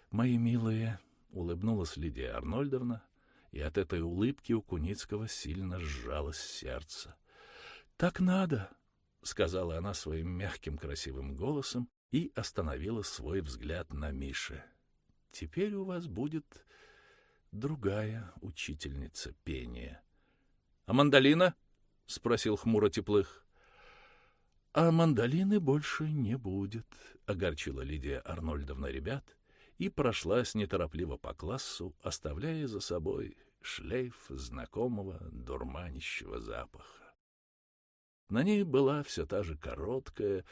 мои милые», — улыбнулась Лидия Арнольдовна, и от этой улыбки у Куницкого сильно сжалось сердце. «Так надо», — сказала она своим мягким красивым голосом и остановила свой взгляд на Мише. «Теперь у вас будет другая учительница пения». «А мандолина?» — спросил хмуро Теплых. «А мандолины больше не будет», — огорчила Лидия Арнольдовна ребят и прошлась неторопливо по классу, оставляя за собой шлейф знакомого дурманящего запаха. На ней была все та же короткая,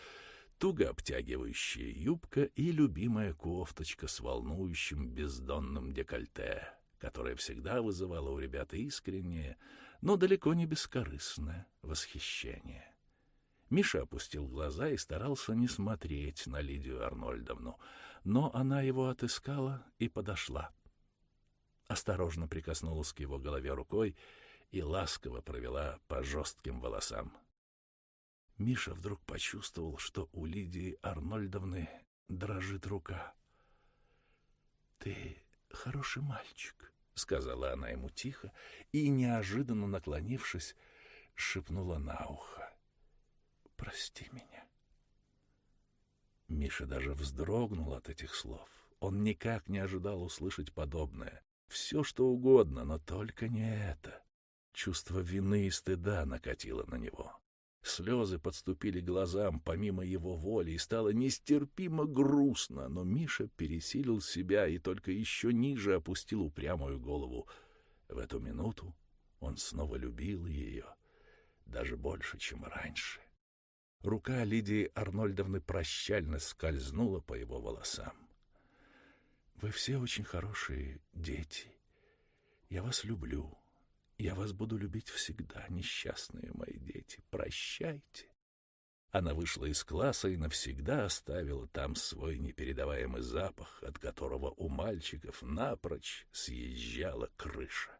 туго обтягивающая юбка и любимая кофточка с волнующим бездонным декольте, которая всегда вызывала у ребят искреннее, но далеко не бескорыстное восхищение. Миша опустил глаза и старался не смотреть на Лидию Арнольдовну, но она его отыскала и подошла осторожно прикоснулась к его голове рукой и ласково провела по жестким волосам. Миша вдруг почувствовал, что у Лидии Арнольдовны дрожит рука. — Ты хороший мальчик, — сказала она ему тихо и, неожиданно наклонившись, шепнула на ухо. — Прости меня. Миша даже вздрогнул от этих слов. Он никак не ожидал услышать подобное. Все, что угодно, но только не это. Чувство вины и стыда накатило на него. Слезы подступили глазам помимо его воли, и стало нестерпимо грустно, но Миша пересилил себя и только еще ниже опустил упрямую голову. В эту минуту он снова любил ее, даже больше, чем раньше. Рука Лидии Арнольдовны прощально скользнула по его волосам. Вы все очень хорошие дети. Я вас люблю. Я вас буду любить всегда, несчастные мои дети. Прощайте. Она вышла из класса и навсегда оставила там свой непередаваемый запах, от которого у мальчиков напрочь съезжала крыша.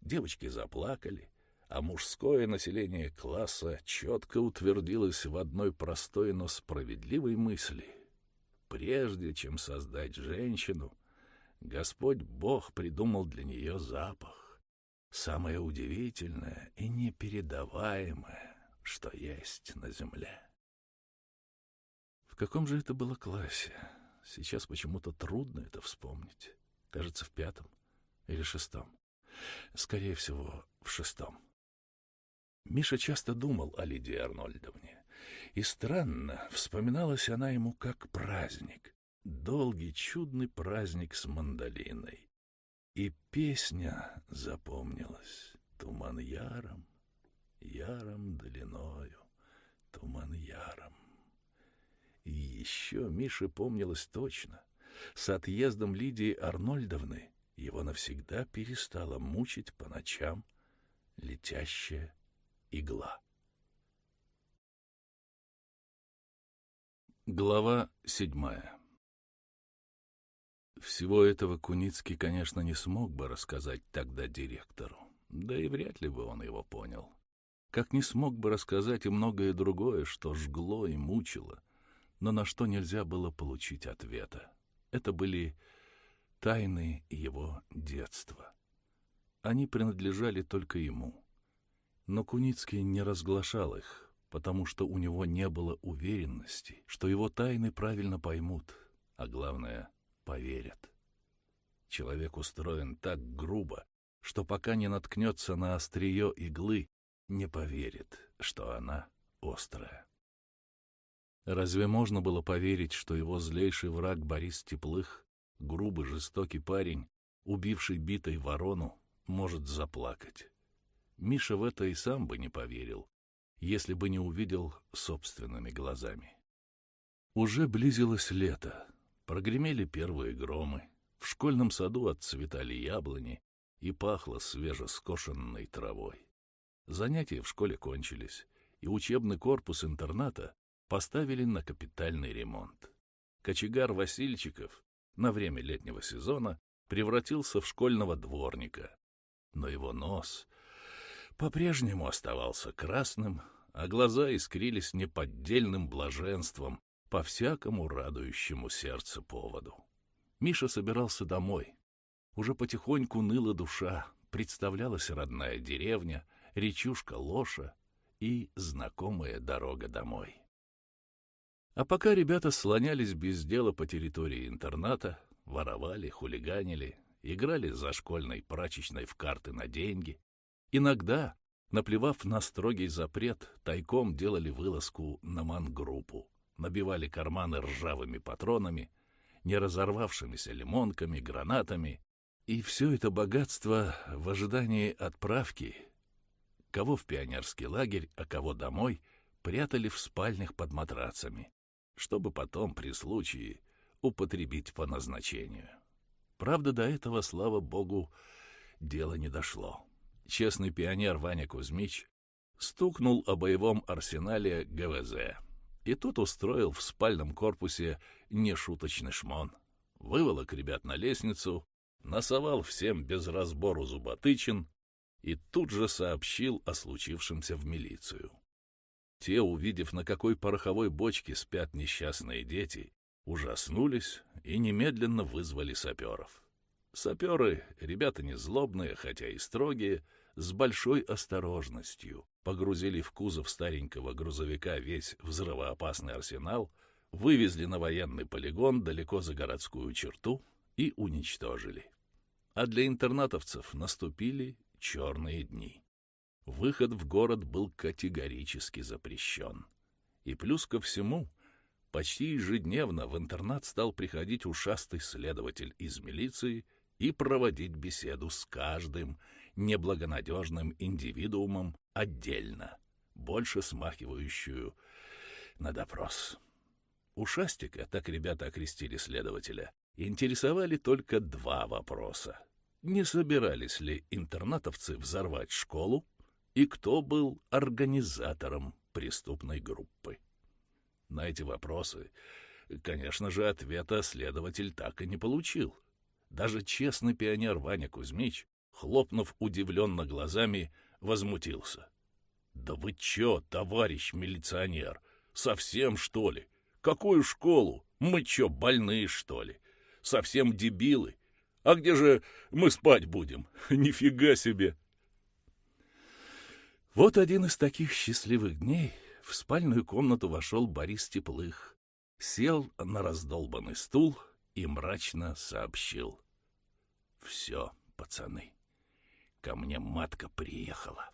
Девочки заплакали, а мужское население класса четко утвердилось в одной простой, но справедливой мысли. Прежде чем создать женщину, Господь Бог придумал для нее запах. Самое удивительное и непередаваемое, что есть на земле. В каком же это было классе? Сейчас почему-то трудно это вспомнить. Кажется, в пятом или шестом. Скорее всего, в шестом. Миша часто думал о Лидии Арнольдовне. И странно, вспоминалась она ему как праздник, долгий чудный праздник с мандолиной. И песня запомнилась туман яром, яром длиною, туман яром. И еще Мише помнилось точно. С отъездом Лидии Арнольдовны его навсегда перестала мучить по ночам летящая игла. Глава седьмая Всего этого Куницкий, конечно, не смог бы рассказать тогда директору, да и вряд ли бы он его понял. Как не смог бы рассказать и многое другое, что жгло и мучило, но на что нельзя было получить ответа. Это были тайны его детства. Они принадлежали только ему. Но Куницкий не разглашал их, потому что у него не было уверенности, что его тайны правильно поймут, а главное — поверят. Человек устроен так грубо, что пока не наткнется на острие иглы, не поверит, что она острая. Разве можно было поверить, что его злейший враг Борис Теплых, грубый жестокий парень, убивший битой ворону, может заплакать? Миша в это и сам бы не поверил, если бы не увидел собственными глазами. Уже близилось лето, прогремели первые громы, в школьном саду отцветали яблони и пахло свежескошенной травой. Занятия в школе кончились, и учебный корпус интерната поставили на капитальный ремонт. Кочегар Васильчиков на время летнего сезона превратился в школьного дворника, но его нос по-прежнему оставался красным, а глаза искрились неподдельным блаженством по всякому радующему сердце поводу. Миша собирался домой. Уже потихоньку ныла душа, представлялась родная деревня, речушка Лоша и знакомая дорога домой. А пока ребята слонялись без дела по территории интерната, воровали, хулиганили, играли за школьной прачечной в карты на деньги, иногда, наплевав на строгий запрет, тайком делали вылазку на мангруппу, набивали карманы ржавыми патронами, не разорвавшимися лимонками, гранатами, и все это богатство в ожидании отправки, кого в пионерский лагерь, а кого домой, прятали в спальнях под матрацами, чтобы потом при случае употребить по назначению. Правда, до этого, слава богу, дело не дошло. Честный пионер Ваня Кузьмич стукнул о боевом арсенале ГВЗ, и тут устроил в спальном корпусе нешуточный шмон. Выволок ребят на лестницу, носовал всем без разбору зуботычин и тут же сообщил о случившемся в милицию. Те, увидев, на какой пороховой бочке спят несчастные дети, ужаснулись и немедленно вызвали саперов. Саперы — ребята не злобные, хотя и строгие, с большой осторожностью погрузили в кузов старенького грузовика весь взрывоопасный арсенал, вывезли на военный полигон далеко за городскую черту и уничтожили. А для интернатовцев наступили черные дни выход в город был категорически запрещен. И плюс ко всему, почти ежедневно в интернат стал приходить ушастый следователь из милиции и проводить беседу с каждым неблагонадежным индивидуумом отдельно, больше смахивающую на допрос. Ушастика, так ребята окрестили следователя, интересовали только два вопроса. Не собирались ли интернатовцы взорвать школу и кто был организатором преступной группы. На эти вопросы, конечно же, ответа следователь так и не получил. Даже честный пионер Ваня Кузьмич, хлопнув удивленно глазами, возмутился. «Да вы чё, товарищ милиционер, совсем, что ли? Какую школу? Мы чё, больные, что ли? Совсем дебилы? А где же мы спать будем? Нифига себе!» Вот один из таких счастливых дней в спальную комнату вошел Борис Теплых, сел на раздолбанный стул и мрачно сообщил. «Все, пацаны, ко мне матка приехала».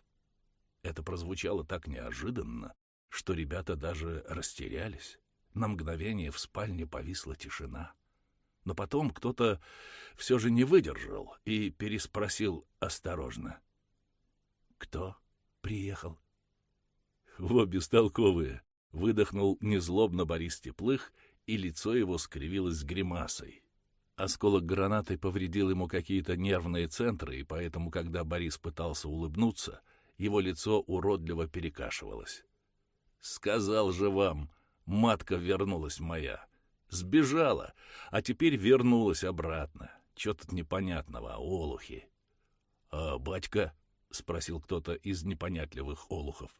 Это прозвучало так неожиданно, что ребята даже растерялись. На мгновение в спальне повисла тишина. Но потом кто-то все же не выдержал и переспросил осторожно. «Кто?» приехал. Во, бестолковые! Выдохнул незлобно Борис Теплых, и лицо его скривилось гримасой. Осколок гранаты повредил ему какие-то нервные центры, и поэтому, когда Борис пытался улыбнуться, его лицо уродливо перекашивалось. «Сказал же вам, матка вернулась моя. Сбежала, а теперь вернулась обратно. Чё тут непонятного, олухи?» «А батька?» — спросил кто-то из непонятливых олухов.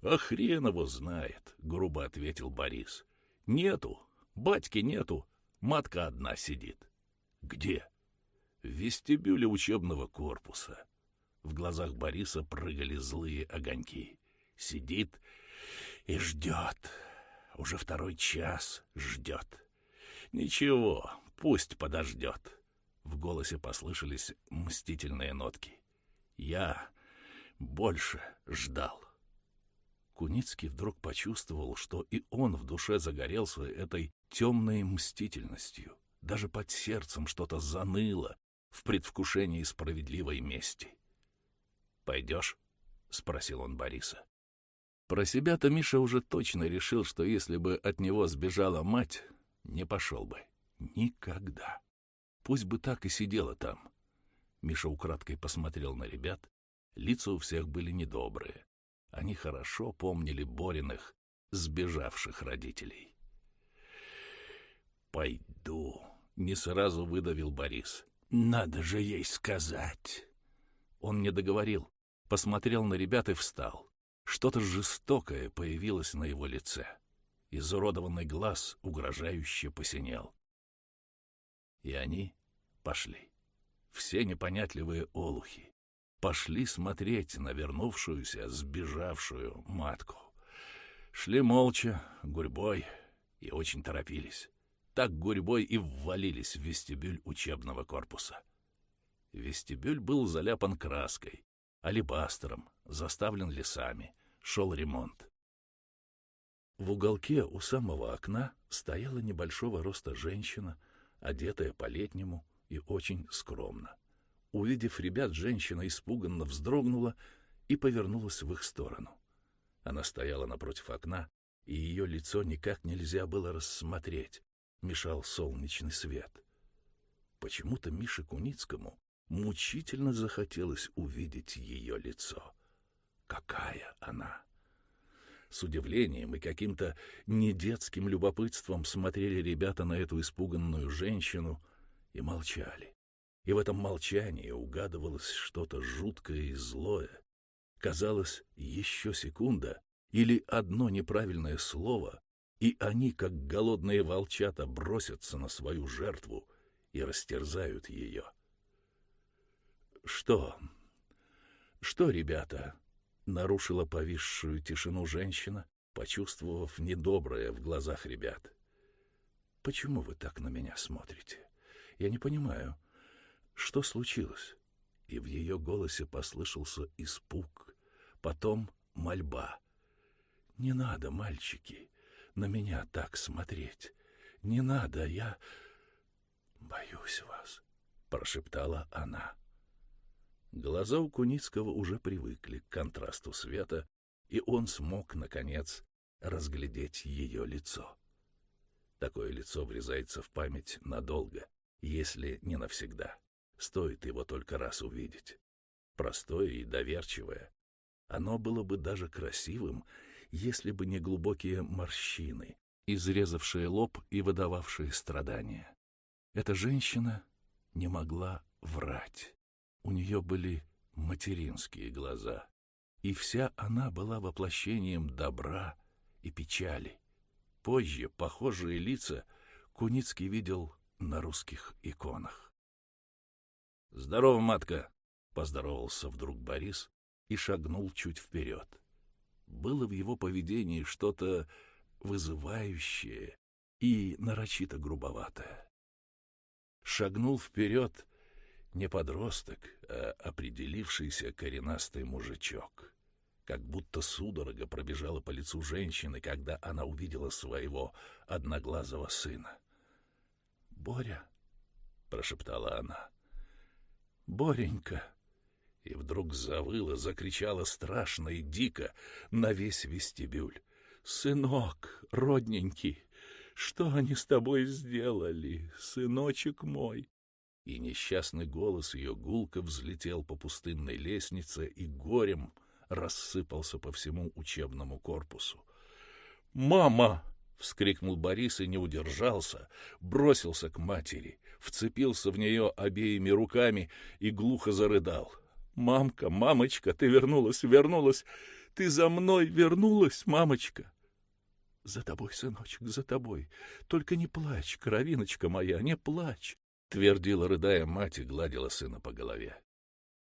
«А хрен его знает», — грубо ответил Борис. «Нету, батьки нету, матка одна сидит». «Где?» «В вестибюле учебного корпуса». В глазах Бориса прыгали злые огоньки. Сидит и ждет. Уже второй час ждет. Ничего, пусть подождет. В голосе послышались мстительные нотки. Я больше ждал. Куницкий вдруг почувствовал, что и он в душе загорелся этой темной мстительностью. Даже под сердцем что-то заныло в предвкушении справедливой мести. «Пойдешь?» — спросил он Бориса. Про себя-то Миша уже точно решил, что если бы от него сбежала мать, не пошел бы. Никогда. Пусть бы так и сидела там. Миша украдкой посмотрел на ребят. Лица у всех были недобрые. Они хорошо помнили Бориных, сбежавших родителей. «Пойду», — не сразу выдавил Борис. «Надо же ей сказать». Он не договорил, посмотрел на ребят и встал. Что-то жестокое появилось на его лице. Изуродованный глаз угрожающе посинел. И они пошли. Все непонятливые олухи. Пошли смотреть на вернувшуюся, сбежавшую матку. Шли молча, гурьбой, и очень торопились. Так гурьбой и ввалились в вестибюль учебного корпуса. Вестибюль был заляпан краской, алебастером, заставлен лесами, шел ремонт. В уголке у самого окна стояла небольшого роста женщина, одетая по-летнему и очень скромно. Увидев ребят, женщина испуганно вздрогнула и повернулась в их сторону. Она стояла напротив окна, и ее лицо никак нельзя было рассмотреть, мешал солнечный свет. Почему-то Мише Куницкому мучительно захотелось увидеть ее лицо. Какая она! С удивлением и каким-то недетским любопытством смотрели ребята на эту испуганную женщину и молчали. И в этом молчании угадывалось что-то жуткое и злое. Казалось, еще секунда или одно неправильное слово, и они, как голодные волчата, бросятся на свою жертву и растерзают ее. «Что? Что, ребята?» — нарушила повисшую тишину женщина, почувствовав недоброе в глазах ребят. «Почему вы так на меня смотрите? Я не понимаю, что случилось?» И в ее голосе послышался испуг, потом мольба. «Не надо, мальчики, на меня так смотреть. Не надо, я боюсь вас», — прошептала она. Глаза у Куницкого уже привыкли к контрасту света, и он смог, наконец, разглядеть ее лицо. Такое лицо врезается в память надолго, если не навсегда. Стоит его только раз увидеть. Простое и доверчивое. Оно было бы даже красивым, если бы не глубокие морщины, изрезавшие лоб и выдававшие страдания. Эта женщина не могла врать. У нее были материнские глаза, и вся она была воплощением добра и печали. Позже похожие лица Куницкий видел на русских иконах. «Здорово, матка!» — поздоровался вдруг Борис и шагнул чуть вперед. Было в его поведении что-то вызывающее и нарочито грубоватое. Шагнул вперед не подросток, а определившийся коренастый мужичок. Как будто судорога пробежала по лицу женщины, когда она увидела своего одноглазого сына. «Боря», — прошептала она, — «Боренька, И вдруг завыла, закричала страшно и дико на весь вестибюль. «Сынок, родненький, что они с тобой сделали, сыночек мой?» И несчастный голос ее гулко взлетел по пустынной лестнице и горем рассыпался по всему учебному корпусу. «Мама!» — вскрикнул Борис и не удержался, бросился к матери, вцепился в нее обеими руками и глухо зарыдал. «Мамка, мамочка, ты вернулась, вернулась! Ты за мной вернулась, мамочка!» «За тобой, сыночек, за тобой! Только не плачь, кровиночка моя, не плачь!» — твердила, рыдая мать и гладила сына по голове.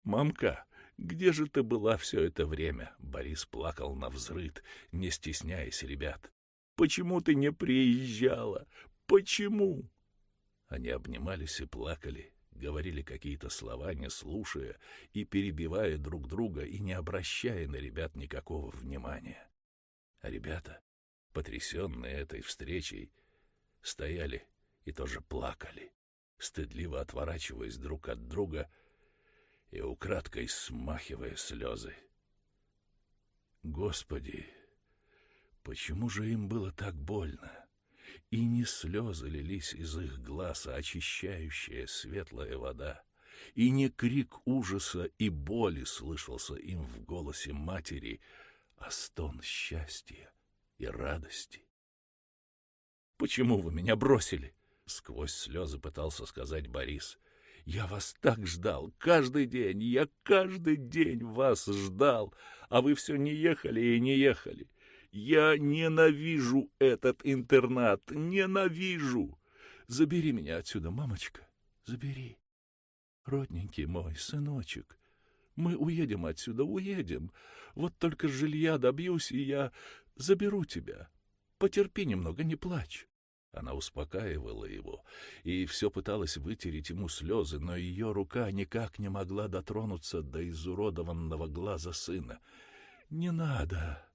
«Мамка, где же ты была все это время?» Борис плакал на взрыд, не стесняясь ребят. «Почему ты не приезжала? Почему?» Они обнимались и плакали, говорили какие-то слова, не слушая и перебивая друг друга и не обращая на ребят никакого внимания. А ребята, потрясенные этой встречей, стояли и тоже плакали, стыдливо отворачиваясь друг от друга и украдкой смахивая слезы. Господи, почему же им было так больно? И не слезы лились из их глаз, а очищающая светлая вода. И не крик ужаса и боли слышался им в голосе матери, а стон счастья и радости. «Почему вы меня бросили?» — сквозь слезы пытался сказать Борис. «Я вас так ждал, каждый день, я каждый день вас ждал, а вы все не ехали и не ехали. Я ненавижу этот интернат, ненавижу. Забери меня отсюда, мамочка, забери. Родненький мой, сыночек, мы уедем отсюда, уедем. Вот только жилья добьюсь, и я заберу тебя. Потерпи немного, не плачь. Она успокаивала его и все пыталась вытереть ему слезы, но ее рука никак не могла дотронуться до изуродованного глаза сына. «Не надо!»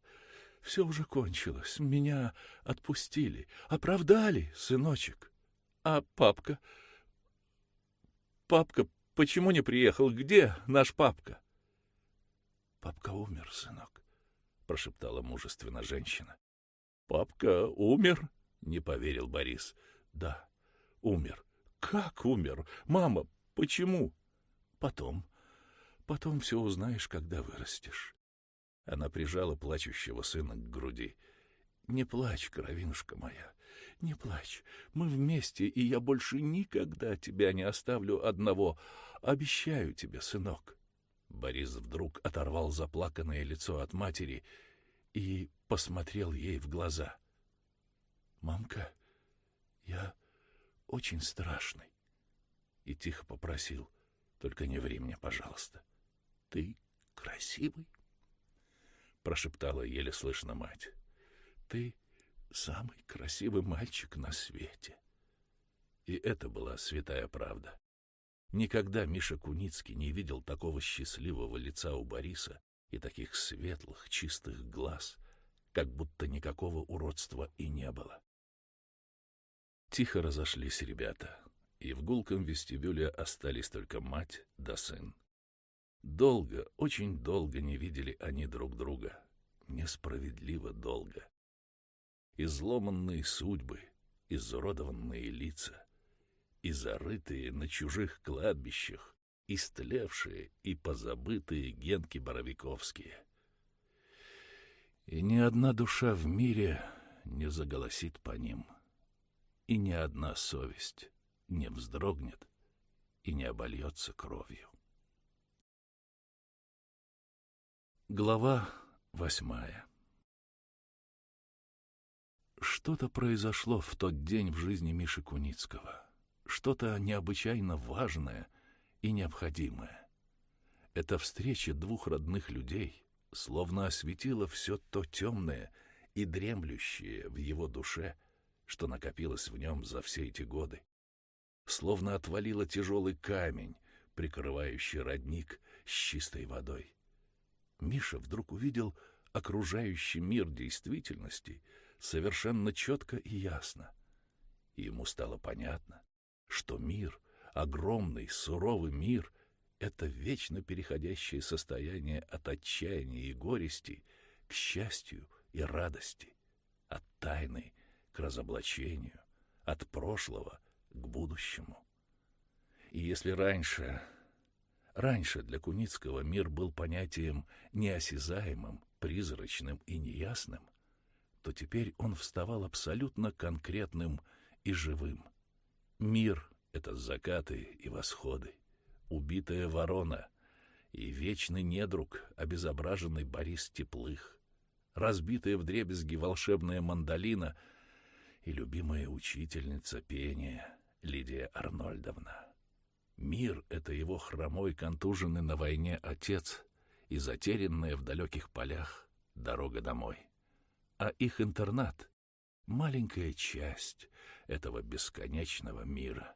Все уже кончилось. Меня отпустили. Оправдали, сыночек. А папка? Папка почему не приехал? Где наш папка? Папка умер, сынок, прошептала мужественно женщина. Папка умер? Не поверил Борис. Да, умер. Как умер? Мама, почему? Потом. Потом все узнаешь, когда вырастешь. Она прижала плачущего сына к груди. «Не плачь, кровинушка моя, не плачь. Мы вместе, и я больше никогда тебя не оставлю одного. Обещаю тебе, сынок». Борис вдруг оторвал заплаканное лицо от матери и посмотрел ей в глаза. «Мамка, я очень страшный». И тихо попросил, «Только не ври мне, пожалуйста. Ты красивый?» — прошептала еле слышно мать. «Ты самый красивый мальчик на свете». И это была святая правда. Никогда Миша Куницкий не видел такого счастливого лица у Бориса и таких светлых, чистых глаз, как будто никакого уродства и не было. Тихо разошлись ребята, и в гулком вестибюле остались только мать да сын. Долго, очень долго не видели они друг друга. Несправедливо долго. Изломанные судьбы, изуродованные лица, и зарытые на чужих кладбищах, истлевшие и позабытые генки Боровиковские. И ни одна душа в мире не заголосит по ним, и ни одна совесть не вздрогнет и не обольется кровью. Глава восьмая Что-то произошло в тот день в жизни Миши Куницкого. Что-то необычайно важное и необходимое. Эта встреча двух родных людей словно осветила все то темное и дремлющее в его душе, что накопилось в нем за все эти годы. Словно отвалила тяжелый камень, прикрывающий родник с чистой водой. Миша вдруг увидел окружающий мир действительности совершенно четко и ясно. И ему стало понятно, что мир, огромный, суровый мир, это вечно переходящее состояние от отчаяния и горести к счастью и радости, от тайны к разоблачению, от прошлого к будущему. И если раньше, раньше для Куницкого мир был понятием неосязаемым, призрачным и неясным, то теперь он вставал абсолютно конкретным и живым. Мир — это закаты и восходы, убитая ворона и вечный недруг, обезображенный Борис Теплых, разбитая вдребезги волшебная мандолина и любимая учительница пения Лидия Арнольдовна. Мир — это его хромой, контуженный на войне отец и затерянная в далеких полях дорога домой а их интернат — маленькая часть этого бесконечного мира.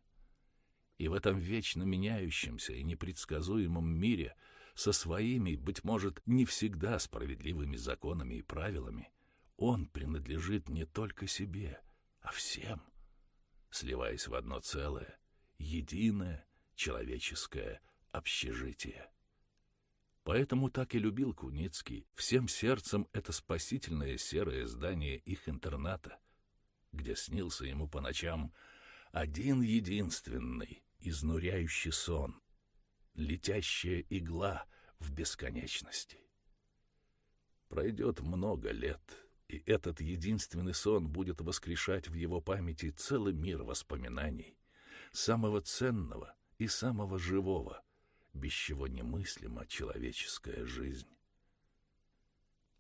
И в этом вечно меняющемся и непредсказуемом мире со своими, быть может, не всегда справедливыми законами и правилами он принадлежит не только себе, а всем, сливаясь в одно целое, единое человеческое общежитие. Поэтому так и любил Куницкий всем сердцем это спасительное серое здание их интерната, где снился ему по ночам один единственный, изнуряющий сон, летящая игла в бесконечности. Пройдет много лет, и этот единственный сон будет воскрешать в его памяти целый мир воспоминаний, самого ценного и самого живого — без чего немыслима человеческая жизнь.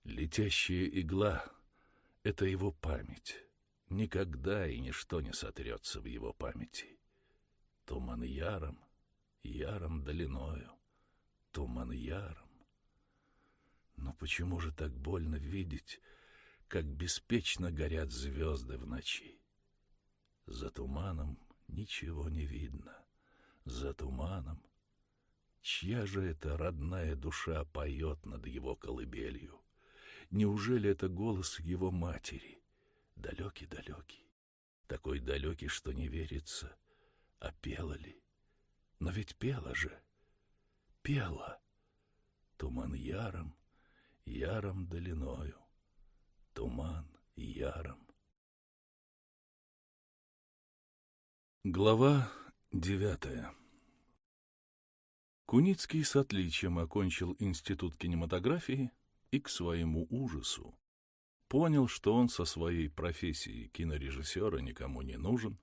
Летящая игла — это его память. Никогда и ничто не сотрется в его памяти. Туман яром, яром долиною, туман яром. Но почему же так больно видеть, как беспечно горят звезды в ночи? За туманом ничего не видно, за туманом Чья же это родная душа поет над его колыбелью? Неужели это голос его матери? Далекий-далекий, такой далекий, что не верится. А пела ли? Но ведь пела же, пела. Туман яром, яром долиною, туман яром. Глава девятая Куницкий с отличием окончил институт кинематографии и к своему ужасу понял, что он со своей профессией кинорежиссера никому не нужен,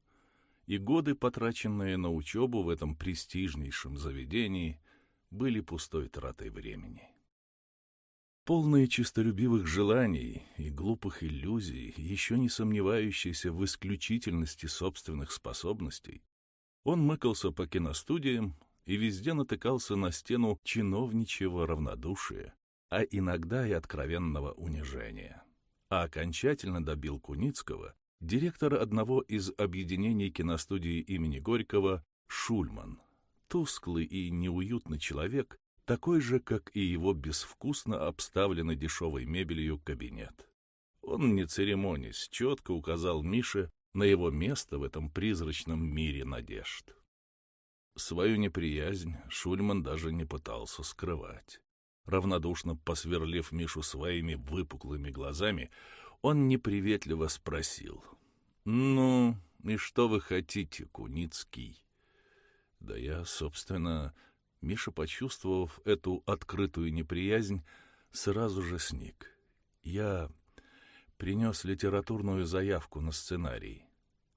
и годы, потраченные на учебу в этом престижнейшем заведении, были пустой тратой времени. Полные честолюбивых желаний и глупых иллюзий, еще не сомневающийся в исключительности собственных способностей, он мыкался по киностудиям, и везде натыкался на стену чиновничьего равнодушия, а иногда и откровенного унижения. А окончательно добил Куницкого директор одного из объединений киностудии имени Горького Шульман, тусклый и неуютный человек, такой же, как и его безвкусно обставленный дешевой мебелью кабинет. Он, не церемонясь, четко указал Мише на его место в этом призрачном мире надежд. Свою неприязнь Шульман даже не пытался скрывать. Равнодушно посверлив Мишу своими выпуклыми глазами, он неприветливо спросил. «Ну, и что вы хотите, Куницкий?» «Да я, собственно...» Миша, почувствовав эту открытую неприязнь, сразу же сник. «Я принес литературную заявку на сценарий».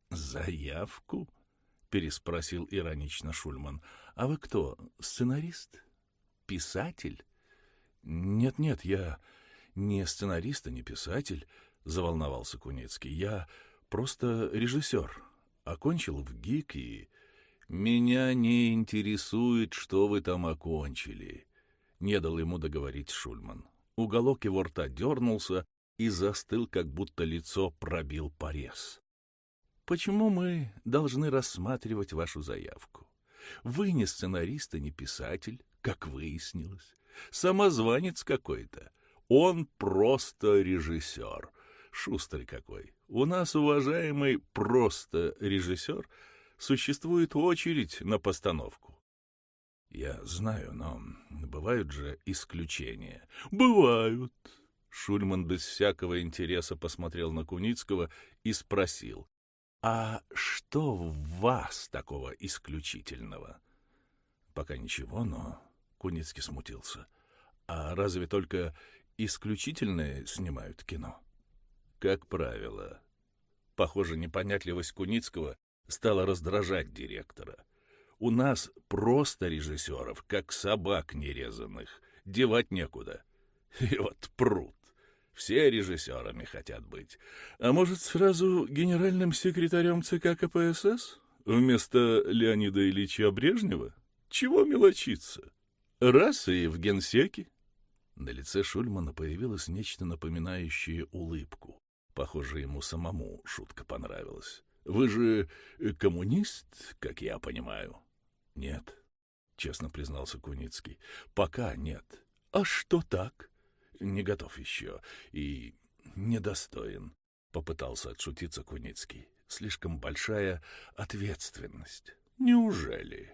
«Заявку?» — переспросил иронично Шульман. «А вы кто, сценарист? Писатель?» «Нет-нет, я не сценарист и не писатель», — заволновался Куницкий. «Я просто режиссер. Окончил в ГИК и...» «Меня не интересует, что вы там окончили», — не дал ему договорить Шульман. Уголок его рта дернулся и застыл, как будто лицо пробил порез. Почему мы должны рассматривать вашу заявку? Вы не сценарист и не писатель, как выяснилось. Самозванец какой-то. Он просто режиссер. Шустрый какой. У нас, уважаемый, просто режиссер, существует очередь на постановку. Я знаю, но бывают же исключения. Бывают. Шульман без всякого интереса посмотрел на Куницкого и спросил. А что в вас такого исключительного? Пока ничего, но Куницкий смутился. А разве только исключительные снимают кино? Как правило. Похоже, непонятливость Куницкого стала раздражать директора. У нас просто режиссеров, как собак нерезанных, девать некуда. И вот пруд. Все режиссерами хотят быть. А может, сразу генеральным секретарем ЦК КПСС? Вместо Леонида Ильича Брежнева? Чего мелочиться? Раз и в генсеке. На лице Шульмана появилось нечто напоминающее улыбку. Похоже, ему самому шутка понравилась. Вы же коммунист, как я понимаю? Нет, честно признался Куницкий. Пока нет. А что так? Не готов еще и недостоин, попытался отшутиться Куницкий. Слишком большая ответственность. Неужели?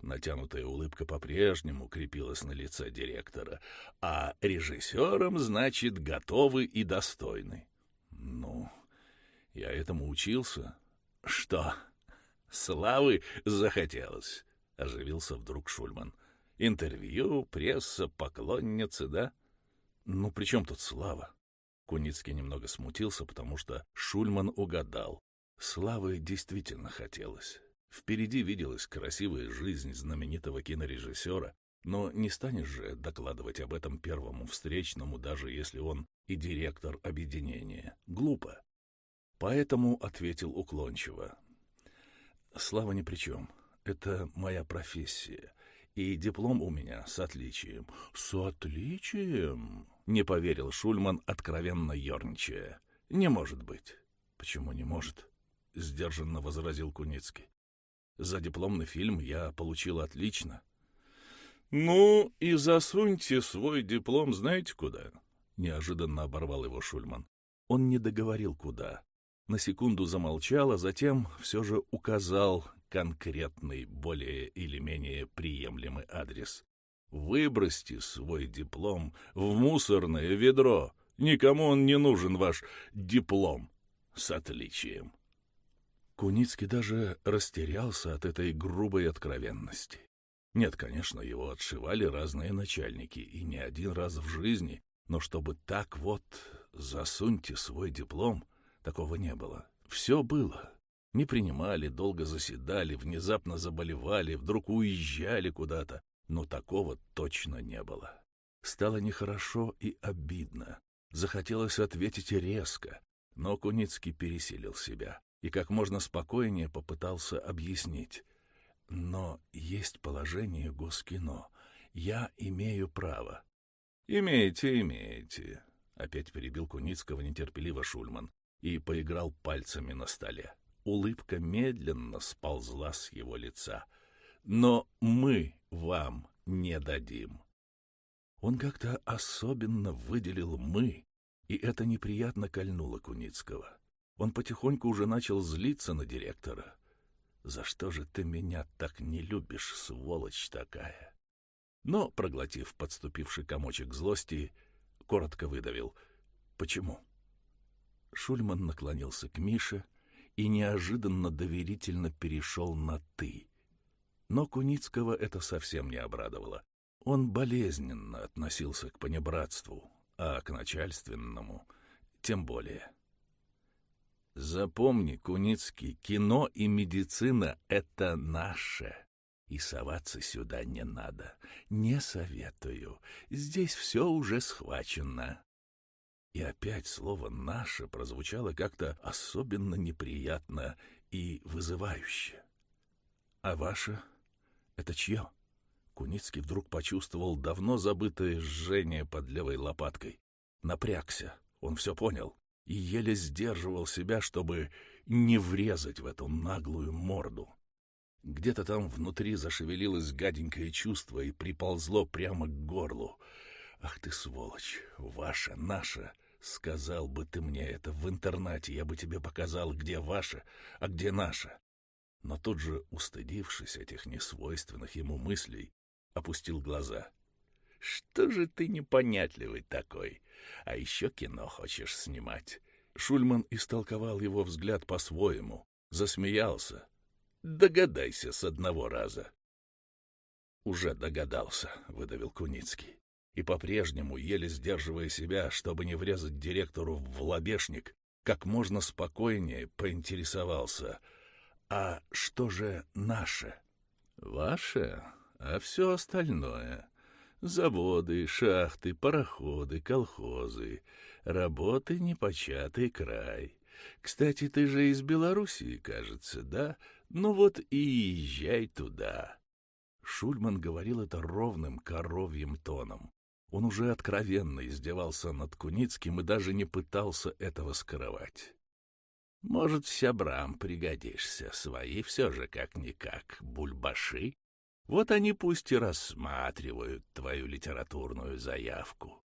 Натянутая улыбка по-прежнему крепилась на лице директора. А режиссером, значит, готовы и достойны. Ну, я этому учился. Что, славы захотелось? Оживился вдруг Шульман. Интервью, пресса, поклонницы, да? Ну, при чем тут слава? Куницкий немного смутился, потому что Шульман угадал. Славы действительно хотелось. Впереди виделась красивая жизнь знаменитого кинорежиссера, но не станешь же докладывать об этом первому встречному, даже если он и директор объединения. Глупо. Поэтому ответил уклончиво. Слава ни при чем. Это моя профессия. И диплом у меня с отличием. С отличием? Не поверил Шульман, откровенно ерничая. Не может быть. Почему не может? Сдержанно возразил Куницкий. За дипломный фильм я получил отлично. Ну и засуньте свой диплом знаете куда? Неожиданно оборвал его Шульман. Он не договорил куда. На секунду замолчал, а затем все же указал конкретный, более или менее приемлемый адрес. Выбросьте свой диплом в мусорное ведро. Никому он не нужен, ваш диплом с отличием. Куницкий даже растерялся от этой грубой откровенности. Нет, конечно, его отшивали разные начальники, и не один раз в жизни, но чтобы так вот засуньте свой диплом, такого не было. Все было. Не принимали, долго заседали, внезапно заболевали, вдруг уезжали куда-то, но такого точно не было. Стало нехорошо и обидно. Захотелось ответить резко, но Куницкий пересилил себя и как можно спокойнее попытался объяснить. Но есть положение Госкино. Я имею право. «Имеете, имеете», — опять перебил Куницкого нетерпеливо Шульман и поиграл пальцами на столе. Улыбка медленно сползла с его лица. «Но мы вам не дадим». Он как-то особенно выделил «мы», и это неприятно кольнуло Куницкого. Он потихоньку уже начал злиться на директора. «За что же ты меня так не любишь, сволочь такая?» Но, проглотив подступивший комочек злости, коротко выдавил. «Почему?» Шульман наклонился к Мише и неожиданно доверительно перешел на «ты». Но Куницкого это совсем не обрадовало. Он болезненно относился к понебратству, а к начальственному тем более. Запомни, Куницкий, кино и медицина — это наше. И соваться сюда не надо. Не советую. Здесь все уже схвачено. И опять слово «наше» прозвучало как-то особенно неприятно и вызывающе. А ваше — это чье? Куницкий вдруг почувствовал давно забытое жжение под левой лопаткой. Напрягся. Он все понял и еле сдерживал себя, чтобы не врезать в эту наглую морду. Где-то там внутри зашевелилось гаденькое чувство и приползло прямо к горлу. «Ах ты, сволочь! Ваша, наша!» Сказал бы ты мне это в интернате, я бы тебе показал, где ваша, а где наша. Но тут же, устыдившись этих несвойственных ему мыслей, опустил глаза. «Что же ты непонятливый такой? А еще кино хочешь снимать?» Шульман истолковал его взгляд по-своему, засмеялся. «Догадайся с одного раза». «Уже догадался», — выдавил Куницкий. И по-прежнему, еле сдерживая себя, чтобы не врезать директору в лобешник, как можно спокойнее поинтересовался. «А что же наше?» «Ваше? А все остальное. Заводы, шахты, пароходы, колхозы. Работы непочатый край. Кстати, ты же из Белоруссии, кажется, да? Ну вот и езжай туда». Шульман говорил это ровным коровьим тоном. Он уже откровенно издевался над Куницким и даже не пытался этого скрывать. «Может, сябрам пригодишься, свои все же как-никак, бульбаши. Вот они пусть и рассматривают твою литературную заявку».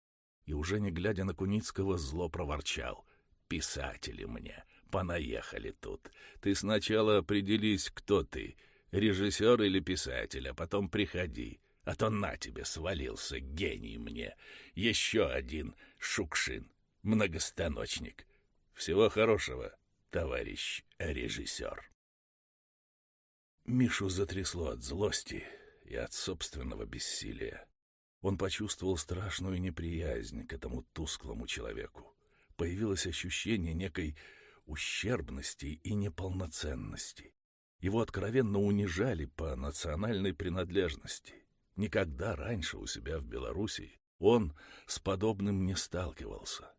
И уже не глядя на Куницкого, зло проворчал. «Писатели мне, понаехали тут. Ты сначала определись, кто ты, режиссер или писатель, а потом приходи. А то на тебе свалился гений мне. Еще один Шукшин, многостаночник. Всего хорошего, товарищ режиссер. Мишу затрясло от злости и от собственного бессилия. Он почувствовал страшную неприязнь к этому тусклому человеку. Появилось ощущение некой ущербности и неполноценности. Его откровенно унижали по национальной принадлежности. Никогда раньше у себя в Белоруссии он с подобным не сталкивался.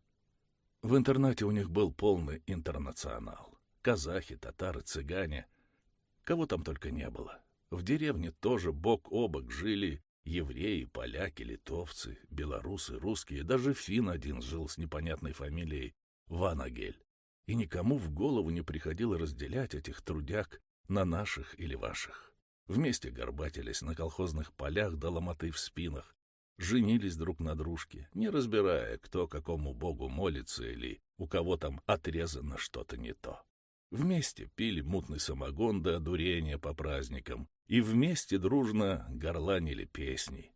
В интернате у них был полный интернационал. Казахи, татары, цыгане. Кого там только не было. В деревне тоже бок о бок жили евреи, поляки, литовцы, белорусы, русские. Даже фин один жил с непонятной фамилией Ванагель. И никому в голову не приходило разделять этих трудяг на наших или ваших. Вместе горбатились на колхозных полях до ломоты в спинах, женились друг на дружке, не разбирая, кто какому богу молится или у кого там отрезано что-то не то. Вместе пили мутный самогон до одурения по праздникам и вместе дружно горланили песни.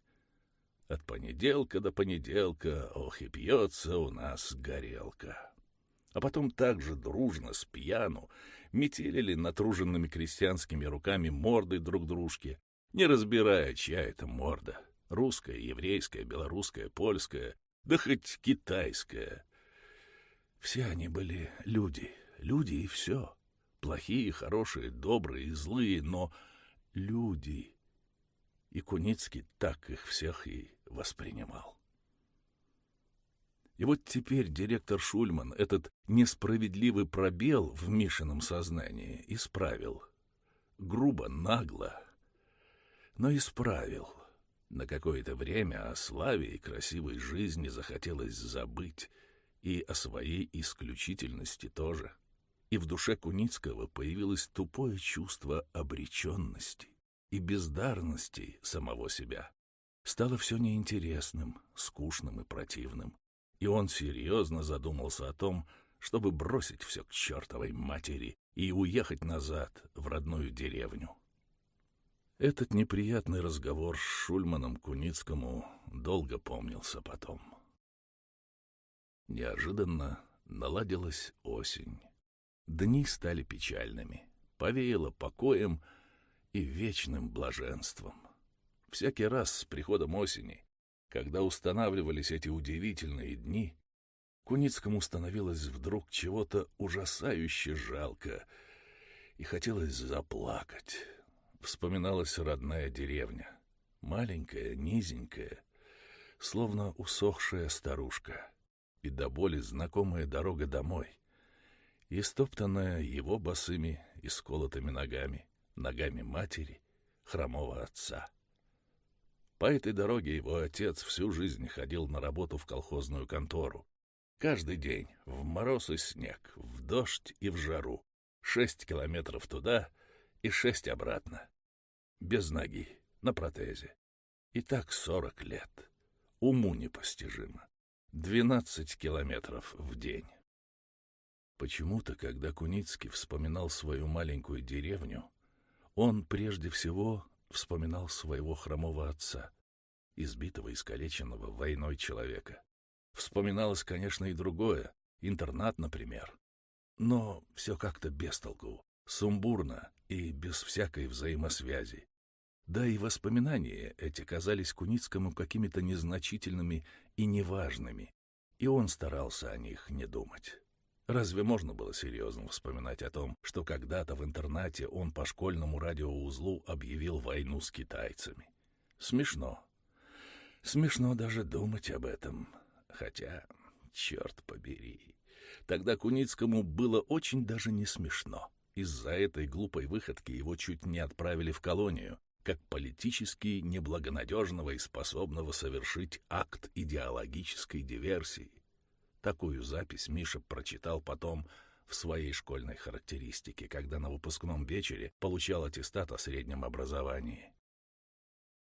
От понеделка до понеделка, ох и пьется у нас горелка. А потом также дружно, с пьяну, метелили натруженными крестьянскими руками морды друг дружке, не разбирая, чья это морда — русская, еврейская, белорусская, польская, да хоть китайская. Все они были люди, люди и все. Плохие, хорошие, добрые злые, но люди. И Куницкий так их всех и воспринимал. И вот теперь директор Шульман этот несправедливый пробел в Мишином сознании исправил. Грубо, нагло, но исправил. На какое-то время о славе и красивой жизни захотелось забыть, и о своей исключительности тоже. И в душе Куницкого появилось тупое чувство обреченности и бездарности самого себя. Стало все неинтересным, скучным и противным и он серьезно задумался о том, чтобы бросить все к чертовой матери и уехать назад в родную деревню. Этот неприятный разговор с Шульманом Куницкому долго помнился потом. Неожиданно наладилась осень. Дни стали печальными, повеяло покоем и вечным блаженством. Всякий раз с приходом осени когда устанавливались эти удивительные дни, Куницкому становилось вдруг чего-то ужасающе жалко, и хотелось заплакать. Вспоминалась родная деревня, маленькая, низенькая, словно усохшая старушка, и до боли знакомая дорога домой, истоптанная его босыми и сколотыми ногами, ногами матери, хромого отца. По этой дороге его отец всю жизнь ходил на работу в колхозную контору. Каждый день, в мороз и снег, в дождь и в жару. Шесть километров туда и шесть обратно. Без ноги, на протезе. И так сорок лет. Уму непостижимо. Двенадцать километров в день. Почему-то, когда Куницкий вспоминал свою маленькую деревню, Он прежде всего вспоминал своего хромого отца, избитого, и искалеченного войной человека. Вспоминалось, конечно, и другое, интернат, например. Но все как-то без толку, сумбурно и без всякой взаимосвязи. Да и воспоминания эти казались Куницкому какими-то незначительными и неважными, и он старался о них не думать. Разве можно было серьезно вспоминать о том, что когда-то в интернате он по школьному радиоузлу объявил войну с китайцами? Смешно. Смешно даже думать об этом. Хотя, черт побери, тогда Куницкому было очень даже не смешно. Из-за этой глупой выходки его чуть не отправили в колонию, как политически неблагонадежного и способного совершить акт идеологической диверсии. Такую запись Миша прочитал потом в своей школьной характеристике, когда на выпускном вечере получал аттестат о среднем образовании.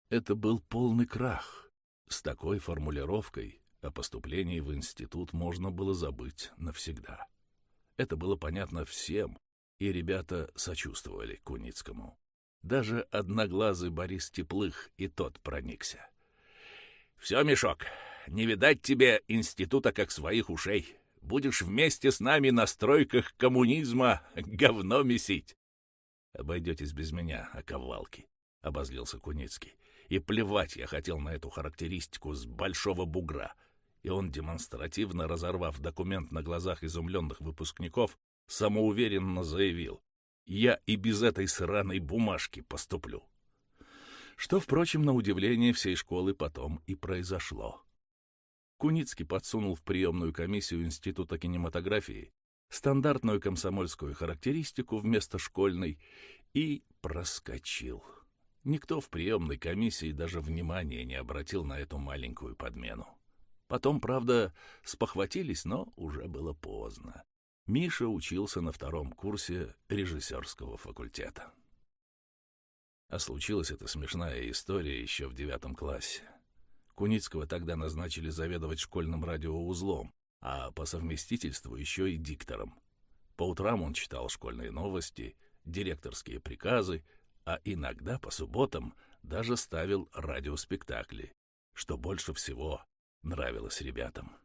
Это был полный крах. С такой формулировкой о поступлении в институт можно было забыть навсегда. Это было понятно всем, и ребята сочувствовали Куницкому. Даже одноглазый Борис Теплых и тот проникся. — Все, Мешок, не видать тебе института как своих ушей. Будешь вместе с нами на стройках коммунизма говно месить. — Обойдетесь без меня, оковалки, — обозлился Куницкий. И плевать я хотел на эту характеристику с большого бугра. И он, демонстративно разорвав документ на глазах изумленных выпускников, самоуверенно заявил. «Я и без этой сраной бумажки поступлю». Что, впрочем, на удивление всей школы потом и произошло. Куницкий подсунул в приемную комиссию Института кинематографии стандартную комсомольскую характеристику вместо школьной и проскочил. Никто в приемной комиссии даже внимания не обратил на эту маленькую подмену. Потом, правда, спохватились, но уже было поздно. Миша учился на втором курсе режиссерского факультета. А случилась эта смешная история еще в девятом классе. Куницкого тогда назначили заведовать школьным радиоузлом, а по совместительству еще и диктором. По утрам он читал школьные новости, директорские приказы, а иногда по субботам даже ставил радиоспектакли, что больше всего нравилось ребятам.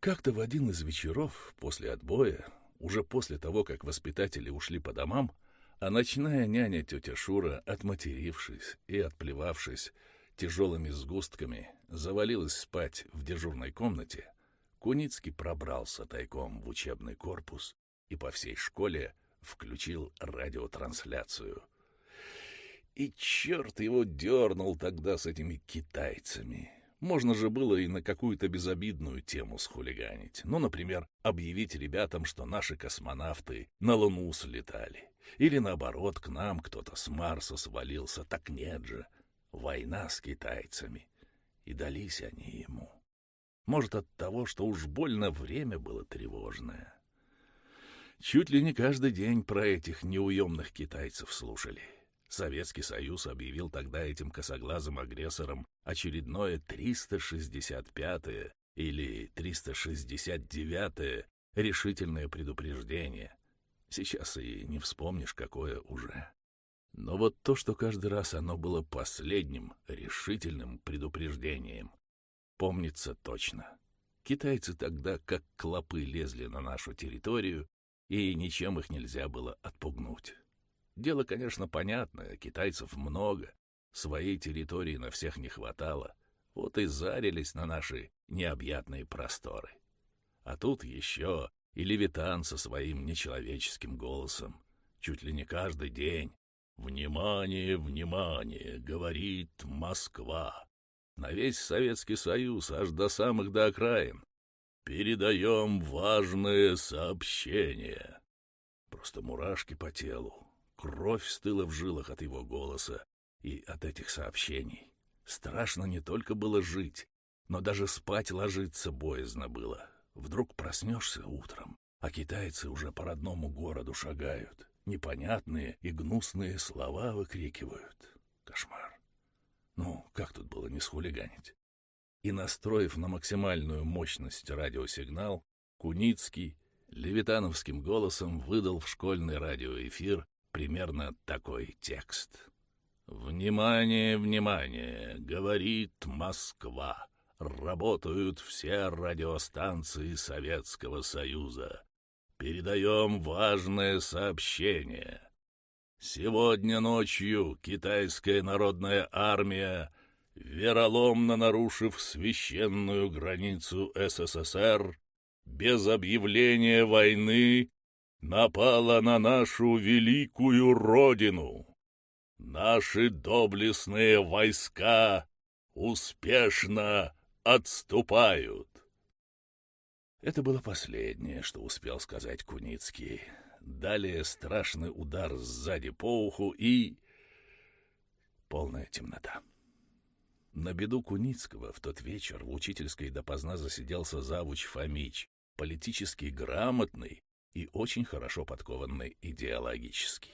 Как-то в один из вечеров после отбоя, уже после того, как воспитатели ушли по домам, а ночная няня тетя Шура, отматерившись и отплевавшись, тяжелыми сгустками завалилась спать в дежурной комнате, Куницкий пробрался тайком в учебный корпус и по всей школе включил радиотрансляцию. И черт его дернул тогда с этими китайцами. Можно же было и на какую-то безобидную тему схулиганить. Ну, например, объявить ребятам, что наши космонавты на Луну слетали. Или наоборот, к нам кто-то с Марса свалился. Так нет же война с китайцами, и дались они ему. Может, от того, что уж больно время было тревожное. Чуть ли не каждый день про этих неуемных китайцев слушали. Советский Союз объявил тогда этим косоглазым агрессорам очередное 365-е или 369-е решительное предупреждение. Сейчас и не вспомнишь, какое уже. Но вот то, что каждый раз оно было последним, решительным предупреждением, помнится точно. Китайцы тогда как клопы лезли на нашу территорию, и ничем их нельзя было отпугнуть. Дело, конечно, понятное, китайцев много, своей территории на всех не хватало, вот и зарились на наши необъятные просторы. А тут еще и Левитан со своим нечеловеческим голосом, чуть ли не каждый день, «Внимание, внимание!» — говорит Москва. На весь Советский Союз, аж до самых до окраин. Передаем важное сообщение. Просто мурашки по телу. Кровь стыла в жилах от его голоса и от этих сообщений. Страшно не только было жить, но даже спать ложиться боязно было. Вдруг проснешься утром, а китайцы уже по родному городу шагают непонятные и гнусные слова выкрикивают. Кошмар. Ну, как тут было не схулиганить? И, настроив на максимальную мощность радиосигнал, Куницкий левитановским голосом выдал в школьный радиоэфир примерно такой текст. «Внимание, внимание! Говорит Москва! Работают все радиостанции Советского Союза. Передаем важное сообщение. Сегодня ночью китайская народная армия, вероломно нарушив священную границу СССР, без объявления войны напала на нашу великую родину. Наши доблестные войска успешно отступают. Это было последнее, что успел сказать Куницкий. Далее страшный удар сзади по уху и... полная темнота. На беду Куницкого в тот вечер в учительской допоздна засиделся завуч Фомич, политически грамотный и очень хорошо подкованный идеологически.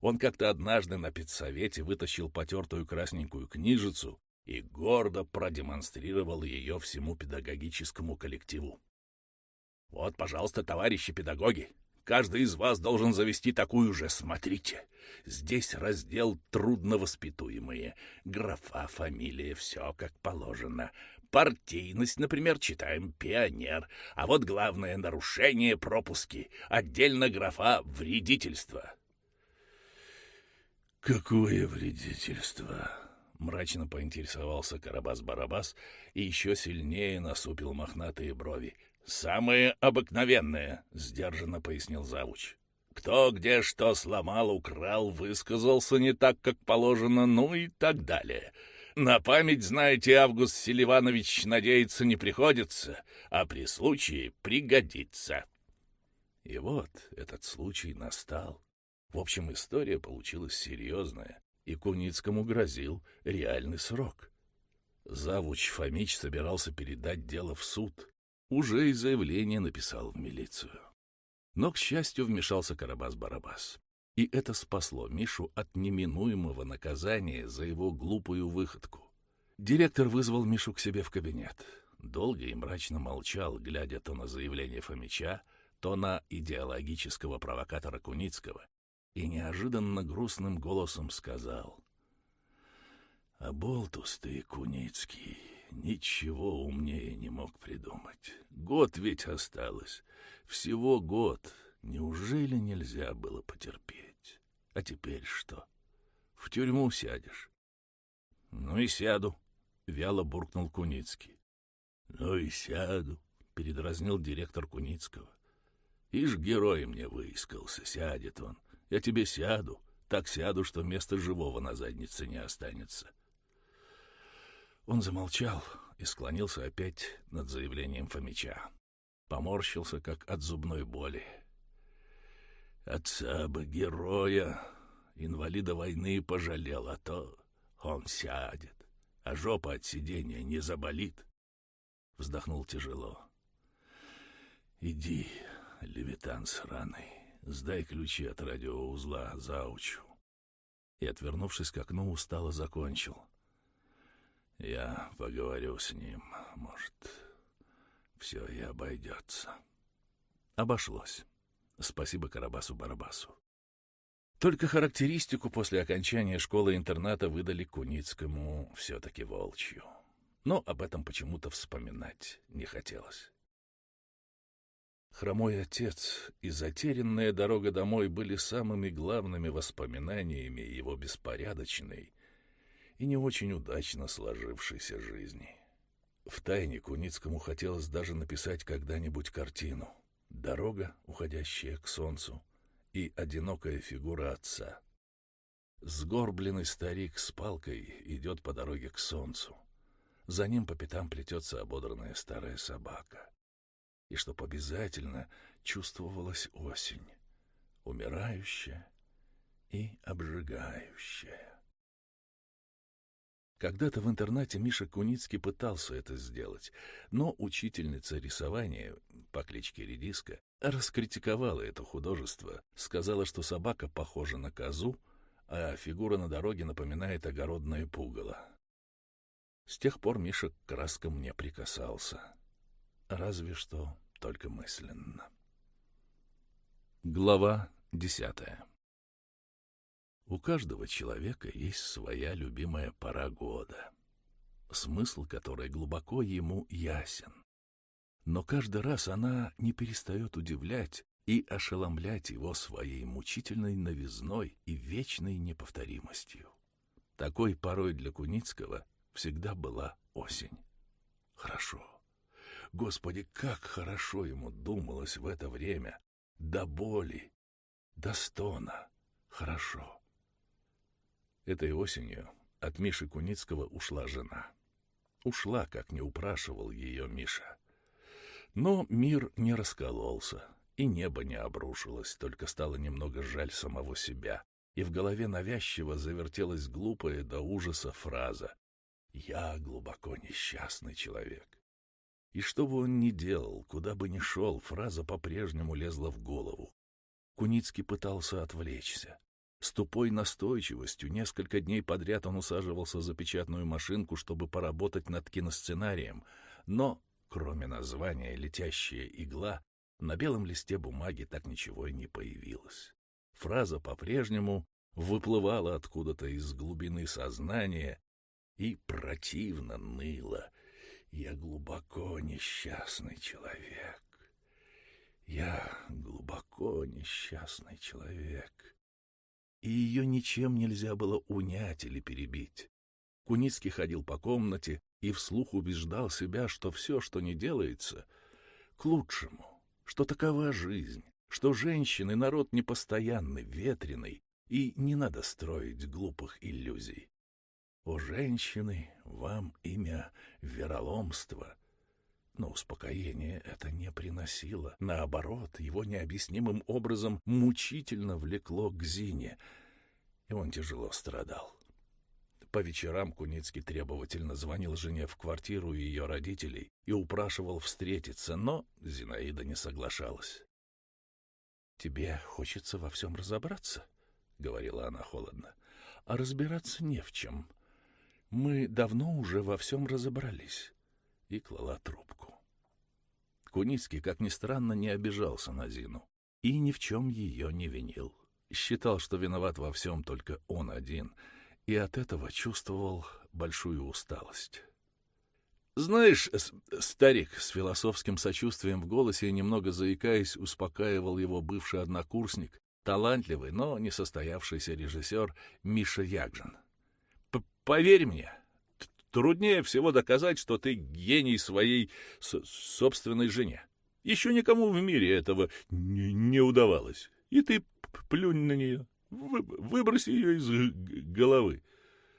Он как-то однажды на педсовете вытащил потертую красненькую книжицу и гордо продемонстрировал ее всему педагогическому коллективу. «Вот, пожалуйста, товарищи педагоги, каждый из вас должен завести такую же, смотрите. Здесь раздел «Трудновоспитуемые», графа, фамилия, все как положено. Партийность, например, читаем «Пионер», а вот главное нарушение — пропуски, отдельно графа «Вредительство». «Какое вредительство?» — мрачно поинтересовался Карабас-Барабас и еще сильнее насупил мохнатые брови. «Самое обыкновенное», — сдержанно пояснил завуч. «Кто где что сломал, украл, высказался не так, как положено, ну и так далее. На память, знаете, Август Селиванович надеяться не приходится, а при случае пригодится». И вот этот случай настал. В общем, история получилась серьезная, и Куницкому грозил реальный срок. Завуч Фомич собирался передать дело в суд. Уже и заявление написал в милицию. Но, к счастью, вмешался Карабас-Барабас. И это спасло Мишу от неминуемого наказания за его глупую выходку. Директор вызвал Мишу к себе в кабинет. Долго и мрачно молчал, глядя то на заявление Фомича, то на идеологического провокатора Куницкого, и неожиданно грустным голосом сказал. «А болтус ты, Куницкий, ничего умнее не мог придумать. Год ведь осталось, всего год. Неужели нельзя было потерпеть? А теперь что? В тюрьму сядешь?» «Ну и сяду», — вяло буркнул Куницкий. «Ну и сяду», — передразнил директор Куницкого. «Ишь, герой мне выискался, сядет он. Я тебе сяду, так сяду, что места живого на заднице не останется. Он замолчал и склонился опять над заявлением Фомича. Поморщился, как от зубной боли. Отца бы героя, инвалида войны пожалел, а то он сядет, а жопа от сидения не заболит. Вздохнул тяжело. Иди, левитан сраный. Сдай ключи от радиоузла заучу. И, отвернувшись к окну, устало закончил. Я поговорю с ним, может, все и обойдется. Обошлось. Спасибо Карабасу-Барабасу. Только характеристику после окончания школы-интерната выдали Куницкому все-таки волчью. Но об этом почему-то вспоминать не хотелось. Хромой отец и затерянная дорога домой были самыми главными воспоминаниями его беспорядочной и не очень удачно сложившейся жизни. Втайне Куницкому хотелось даже написать когда-нибудь картину. Дорога, уходящая к солнцу, и одинокая фигура отца. Сгорбленный старик с палкой идет по дороге к солнцу. За ним по пятам плетется ободранная старая собака и чтоб обязательно чувствовалась осень, умирающая и обжигающая. Когда-то в интернате Миша Куницкий пытался это сделать, но учительница рисования по кличке Редиска раскритиковала это художество, сказала, что собака похожа на козу, а фигура на дороге напоминает огородное пугало. С тех пор Миша к краскам не прикасался. Разве что только мысленно. Глава десятая У каждого человека есть своя любимая пора года, смысл которой глубоко ему ясен. Но каждый раз она не перестает удивлять и ошеломлять его своей мучительной новизной и вечной неповторимостью. Такой порой для Куницкого всегда была осень. Хорошо. Господи, как хорошо ему думалось в это время. До боли, до стона. Хорошо. Этой осенью от Миши Куницкого ушла жена. Ушла, как не упрашивал ее Миша. Но мир не раскололся, и небо не обрушилось, только стало немного жаль самого себя, и в голове навязчиво завертелась глупая до ужаса фраза «Я глубоко несчастный человек». И что бы он ни делал, куда бы ни шел, фраза по-прежнему лезла в голову. Куницкий пытался отвлечься. С тупой настойчивостью несколько дней подряд он усаживался за печатную машинку, чтобы поработать над киносценарием, но, кроме названия «Летящая игла», на белом листе бумаги так ничего и не появилось. Фраза по-прежнему выплывала откуда-то из глубины сознания и противно ныла. «Я глубоко несчастный человек. Я глубоко несчастный человек». И ее ничем нельзя было унять или перебить. Куницкий ходил по комнате и вслух убеждал себя, что все, что не делается, к лучшему, что такова жизнь, что женщины — народ непостоянный, ветреный, и не надо строить глупых иллюзий. О, женщины, вам имя вероломство. Но успокоение это не приносило. Наоборот, его необъяснимым образом мучительно влекло к Зине, и он тяжело страдал. По вечерам Куницкий требовательно звонил жене в квартиру ее родителей и упрашивал встретиться, но Зинаида не соглашалась. «Тебе хочется во всем разобраться?» — говорила она холодно. «А разбираться не в чем. Мы давно уже во всем разобрались». И клала трубку. Куницкий, как ни странно, не обижался на Зину и ни в чем ее не винил. Считал, что виноват во всем только он один, и от этого чувствовал большую усталость. «Знаешь, старик», — с философским сочувствием в голосе и немного заикаясь, успокаивал его бывший однокурсник, талантливый, но не состоявшийся режиссер Миша Ягжин. «Поверь мне, труднее всего доказать, что ты гений своей собственной жене. Еще никому в мире этого не, не удавалось. И ты плюнь на нее, выброси ее из головы.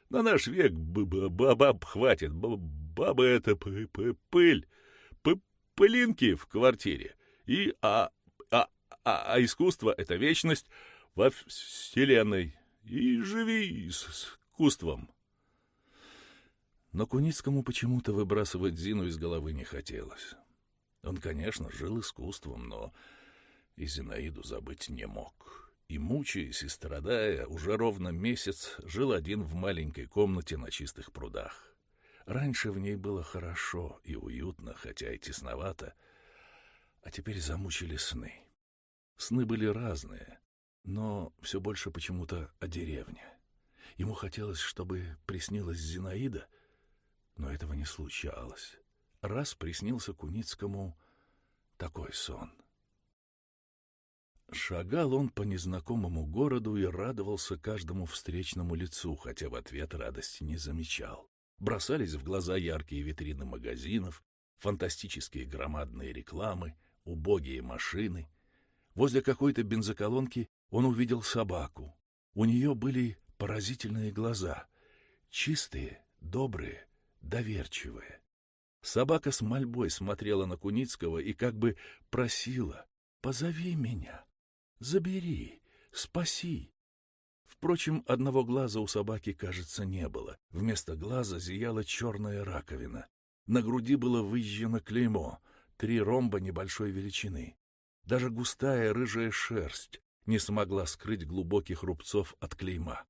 На наш век баб хватит, бабы — это пыль, пылинки в квартире. И, а, а, а, а искусство — это вечность во вселенной. И живи с искусством. Но Куницкому почему-то выбрасывать Зину из головы не хотелось. Он, конечно, жил искусством, но и Зинаиду забыть не мог. И, мучаясь и страдая, уже ровно месяц жил один в маленькой комнате на чистых прудах. Раньше в ней было хорошо и уютно, хотя и тесновато, а теперь замучили сны. Сны были разные, но все больше почему-то о деревне. Ему хотелось, чтобы приснилась Зинаида, но этого не случалось. Раз приснился Куницкому такой сон. Шагал он по незнакомому городу и радовался каждому встречному лицу, хотя в ответ радости не замечал. Бросались в глаза яркие витрины магазинов, фантастические громадные рекламы, убогие машины. Возле какой-то бензоколонки он увидел собаку. У нее были поразительные глаза, чистые, добрые, доверчивые. Собака с мольбой смотрела на Куницкого и как бы просила «Позови меня, забери, спаси». Впрочем, одного глаза у собаки, кажется, не было. Вместо глаза зияла черная раковина. На груди было выжжено клеймо, три ромба небольшой величины. Даже густая рыжая шерсть не смогла скрыть глубоких рубцов от клейма.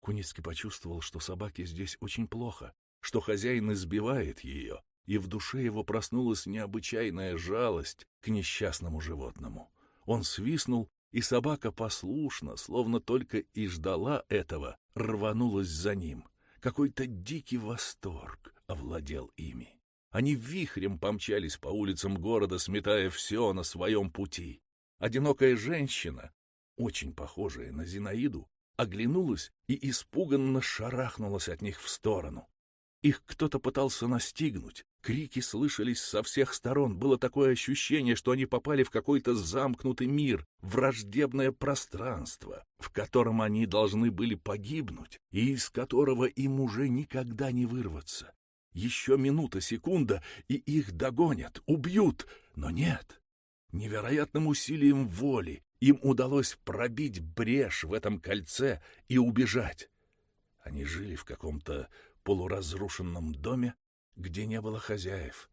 Куницкий почувствовал, что собаке здесь очень плохо, что хозяин избивает ее, и в душе его проснулась необычайная жалость к несчастному животному. Он свистнул и собака послушно, словно только и ждала этого, рванулась за ним. Какой-то дикий восторг овладел ими. Они вихрем помчались по улицам города, сметая все на своем пути. Одинокая женщина, очень похожая на Зинаиду, оглянулась и испуганно шарахнулась от них в сторону. Их кто-то пытался настигнуть. Крики слышались со всех сторон. Было такое ощущение, что они попали в какой-то замкнутый мир, враждебное пространство, в котором они должны были погибнуть, и из которого им уже никогда не вырваться. Еще минута, секунда, и их догонят, убьют. Но нет. Невероятным усилием воли им удалось пробить брешь в этом кольце и убежать. Они жили в каком-то полуразрушенном доме, где не было хозяев,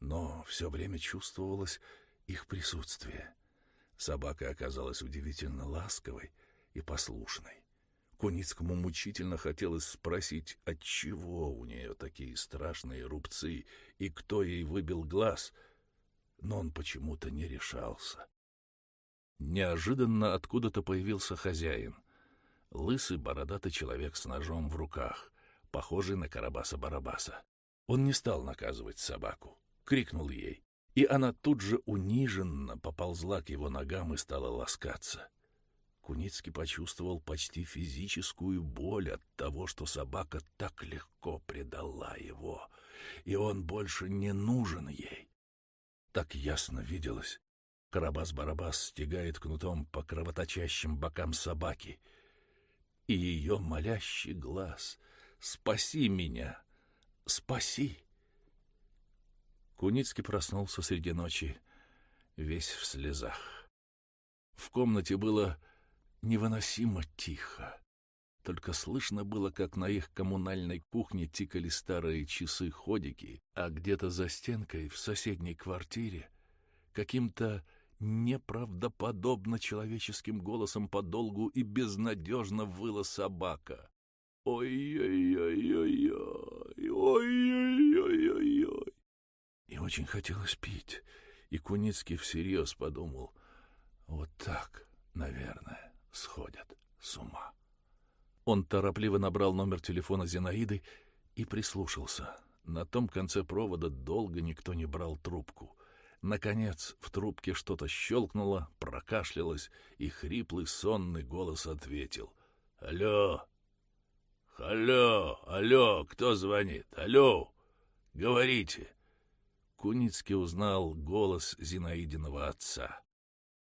но все время чувствовалось их присутствие. Собака оказалась удивительно ласковой и послушной. Куницкому мучительно хотелось спросить, отчего у нее такие страшные рубцы и кто ей выбил глаз, но он почему-то не решался. Неожиданно откуда-то появился хозяин. Лысый бородатый человек с ножом в руках, похожий на Карабаса-Барабаса. Он не стал наказывать собаку, крикнул ей, и она тут же униженно поползла к его ногам и стала ласкаться. Куницкий почувствовал почти физическую боль от того, что собака так легко предала его, и он больше не нужен ей. Так ясно виделось. Карабас-Барабас стегает кнутом по кровоточащим бокам собаки, и ее молящий глаз «Спаси меня! Спаси!» Куницкий проснулся среди ночи, весь в слезах. В комнате было невыносимо тихо. Только слышно было, как на их коммунальной кухне тикали старые часы-ходики, а где-то за стенкой в соседней квартире каким-то неправдоподобно человеческим голосом подолгу и безнадежно выла собака. Ой-ой-ой-ой-ой, ой-ой-ой-ой-ой. И очень хотелось пить, и Куницкий всерьез подумал, вот так, наверное сходят с ума. Он торопливо набрал номер телефона Зинаиды и прислушался. На том конце провода долго никто не брал трубку. Наконец в трубке что-то щелкнуло, прокашлялось, и хриплый сонный голос ответил. «Алло! Алло! Алло! Кто звонит? Алло! Говорите!» Куницкий узнал голос Зинаидиного отца.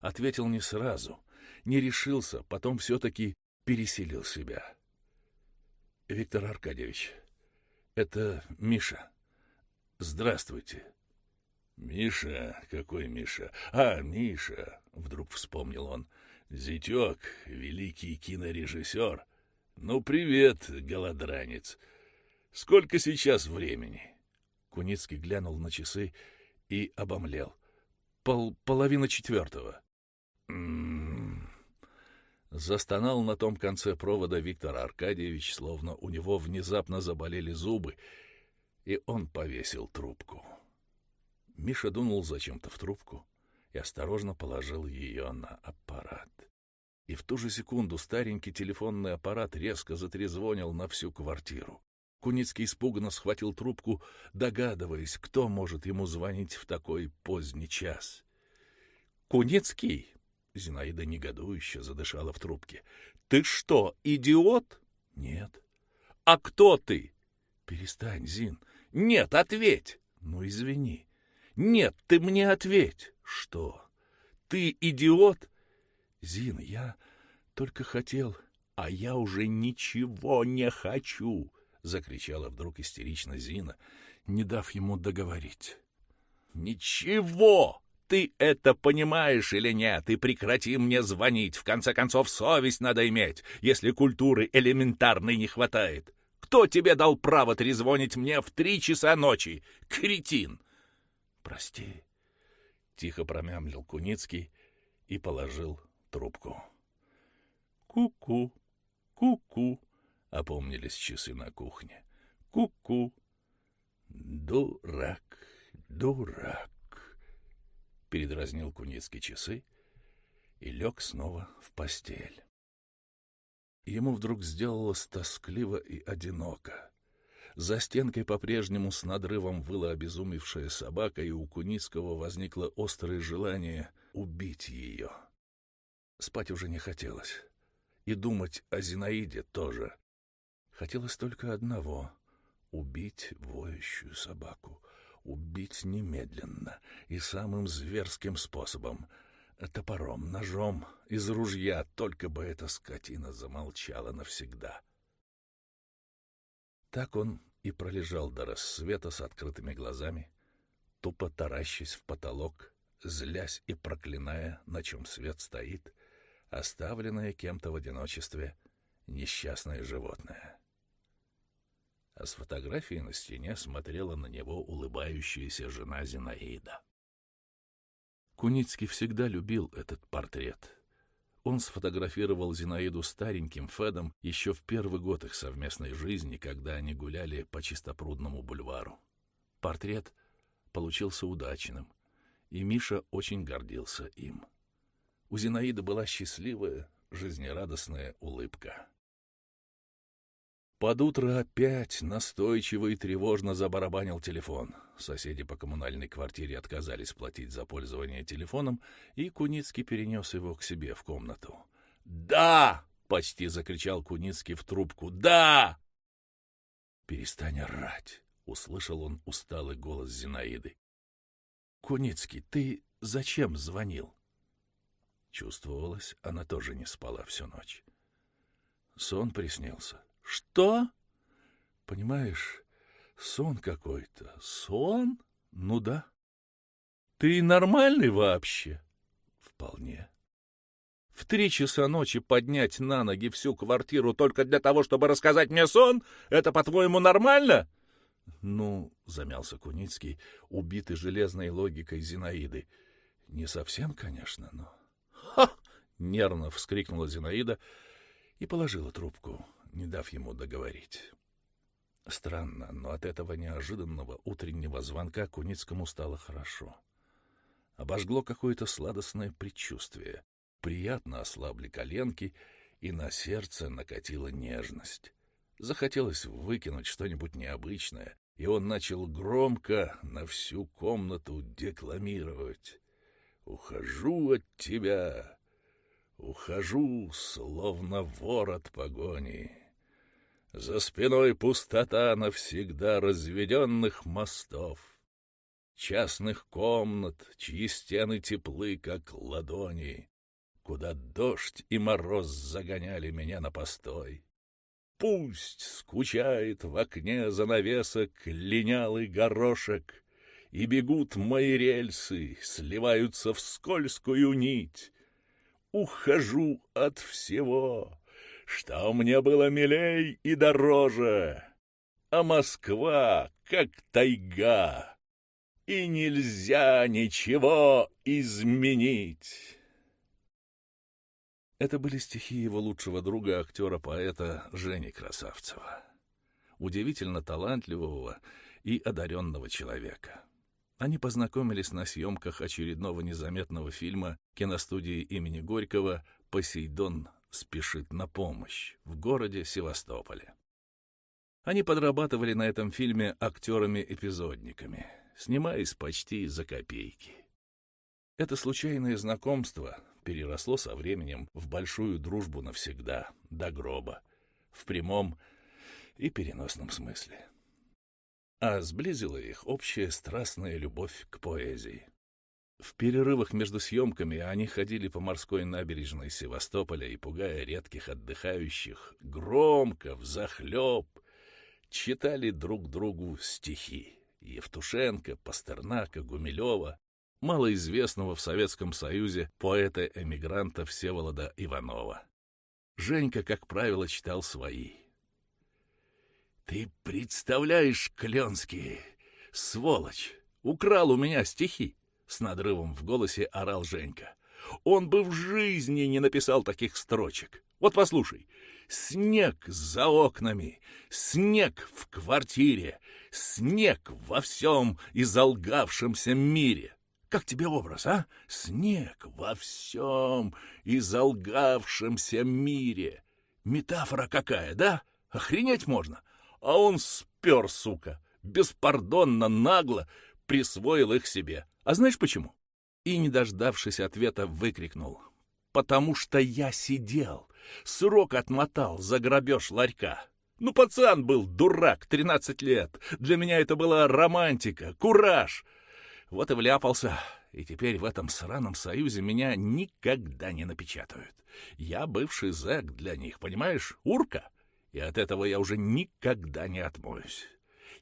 Ответил не сразу — не решился, потом все-таки переселил себя. — Виктор Аркадьевич, это Миша. Здравствуйте. — Миша? Какой Миша? А, Миша! — вдруг вспомнил он. — Зятек, великий кинорежиссер. Ну, привет, голодранец. Сколько сейчас времени? Куницкий глянул на часы и обомлел. Пол половина четвертого. Застонал на том конце провода Виктор Аркадьевич, словно у него внезапно заболели зубы, и он повесил трубку. Миша дунул зачем-то в трубку и осторожно положил ее на аппарат. И в ту же секунду старенький телефонный аппарат резко затрезвонил на всю квартиру. Куницкий испуганно схватил трубку, догадываясь, кто может ему звонить в такой поздний час. «Куницкий!» Зинаида негодующе задышала в трубке. «Ты что, идиот?» «Нет». «А кто ты?» «Перестань, Зин». «Нет, ответь!» «Ну, извини». «Нет, ты мне ответь». «Что?» «Ты идиот?» «Зин, я только хотел...» «А я уже ничего не хочу!» — закричала вдруг истерично Зина, не дав ему договорить. «Ничего!» ты это понимаешь или нет, и прекрати мне звонить. В конце концов, совесть надо иметь, если культуры элементарной не хватает. Кто тебе дал право трезвонить мне в три часа ночи? Кретин!» «Прости», — тихо промямлил Куницкий и положил трубку. «Ку-ку, ку-ку», — опомнились часы на кухне. «Ку-ку». «Дурак, дурак» передразнил Куницкий часы и лег снова в постель. Ему вдруг сделалось тоскливо и одиноко. За стенкой по-прежнему с надрывом выла обезумевшая собака, и у Куницкого возникло острое желание убить ее. Спать уже не хотелось. И думать о Зинаиде тоже. Хотелось только одного — убить воющую собаку. Убить немедленно и самым зверским способом — топором, ножом, из ружья, только бы эта скотина замолчала навсегда. Так он и пролежал до рассвета с открытыми глазами, тупо таращась в потолок, злясь и проклиная, на чем свет стоит, оставленное кем-то в одиночестве несчастное животное. А с фотографии на стене смотрела на него улыбающаяся жена Зинаида. Куницкий всегда любил этот портрет — он сфотографировал Зинаиду стареньким Федом еще в первый год их совместной жизни, когда они гуляли по Чистопрудному бульвару. Портрет получился удачным, и Миша очень гордился им. У Зинаиды была счастливая, жизнерадостная улыбка. Под утро опять настойчиво и тревожно забарабанил телефон. Соседи по коммунальной квартире отказались платить за пользование телефоном, и Куницкий перенес его к себе в комнату. «Да!» — почти закричал Куницкий в трубку. «Да!» «Перестань орать!» — услышал он усталый голос Зинаиды. «Куницкий, ты зачем звонил?» Чувствовалось, она тоже не спала всю ночь. Сон приснился. Что? Понимаешь, сон какой-то. Сон? Ну да. Ты нормальный вообще? Вполне. В три часа ночи поднять на ноги всю квартиру только для того, чтобы рассказать мне сон? Это, по-твоему, нормально? Ну, замялся Куницкий, убитый железной логикой Зинаиды. Не совсем, конечно, но... Нервно вскрикнула Зинаида и положила трубку не дав ему договорить. Странно, но от этого неожиданного утреннего звонка Куницкому стало хорошо. Обожгло какое-то сладостное предчувствие. Приятно ослабли коленки, и на сердце накатила нежность. Захотелось выкинуть что-нибудь необычное, и он начал громко на всю комнату декламировать. «Ухожу от тебя, ухожу, словно вор от погони». За спиной пустота навсегда разведенных мостов, Частных комнат, чьи стены теплы, как ладони, Куда дождь и мороз загоняли меня на постой. Пусть скучает в окне занавесок линялый горошек, И бегут мои рельсы, сливаются в скользкую нить. Ухожу от всего, что мне было милей и дороже. А Москва как тайга, и нельзя ничего изменить. Это были стихи его лучшего друга, актера-поэта Жени Красавцева, удивительно талантливого и одаренного человека. Они познакомились на съемках очередного незаметного фильма киностудии имени Горького «Посейдон спешит на помощь в городе Севастополе. Они подрабатывали на этом фильме актерами-эпизодниками, снимаясь почти за копейки. Это случайное знакомство переросло со временем в большую дружбу навсегда, до гроба, в прямом и переносном смысле. А сблизила их общая страстная любовь к поэзии. В перерывах между съемками они ходили по морской набережной Севастополя и, пугая редких отдыхающих, громко, взахлеб, читали друг другу стихи. Евтушенко, Пастернака, Гумилева, малоизвестного в Советском Союзе поэта-эмигранта Всеволода Иванова. Женька, как правило, читал свои. «Ты представляешь, Кленский, сволочь, украл у меня стихи!» С надрывом в голосе орал Женька. Он бы в жизни не написал таких строчек. Вот послушай. Снег за окнами, снег в квартире, снег во всем изолгавшемся мире. Как тебе образ, а? Снег во всем изолгавшемся мире. Метафора какая, да? Охренеть можно. А он спер, сука, беспардонно, нагло присвоил их себе. А знаешь почему? И, не дождавшись ответа, выкрикнул. «Потому что я сидел, срок отмотал за грабеж ларька. Ну, пацан был, дурак, тринадцать лет. Для меня это была романтика, кураж. Вот и вляпался, и теперь в этом сраном союзе меня никогда не напечатают. Я бывший зэк для них, понимаешь, урка, и от этого я уже никогда не отмоюсь.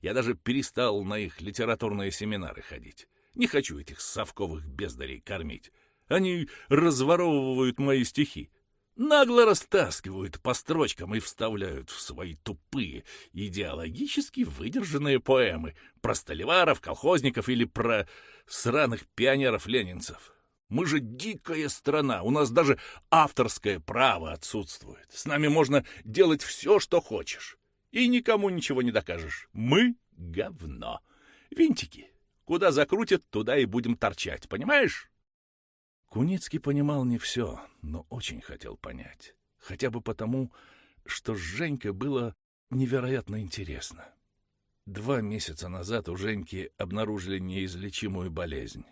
Я даже перестал на их литературные семинары ходить. Не хочу этих совковых бездарей кормить. Они разворовывают мои стихи. Нагло растаскивают по строчкам и вставляют в свои тупые, идеологически выдержанные поэмы про столиваров, колхозников или про сраных пионеров-ленинцев. Мы же дикая страна, у нас даже авторское право отсутствует. С нами можно делать все, что хочешь. И никому ничего не докажешь. Мы — говно. Винтики. Куда закрутят, туда и будем торчать, понимаешь? Куницкий понимал не все, но очень хотел понять. Хотя бы потому, что с Женькой было невероятно интересно. Два месяца назад у Женьки обнаружили неизлечимую болезнь.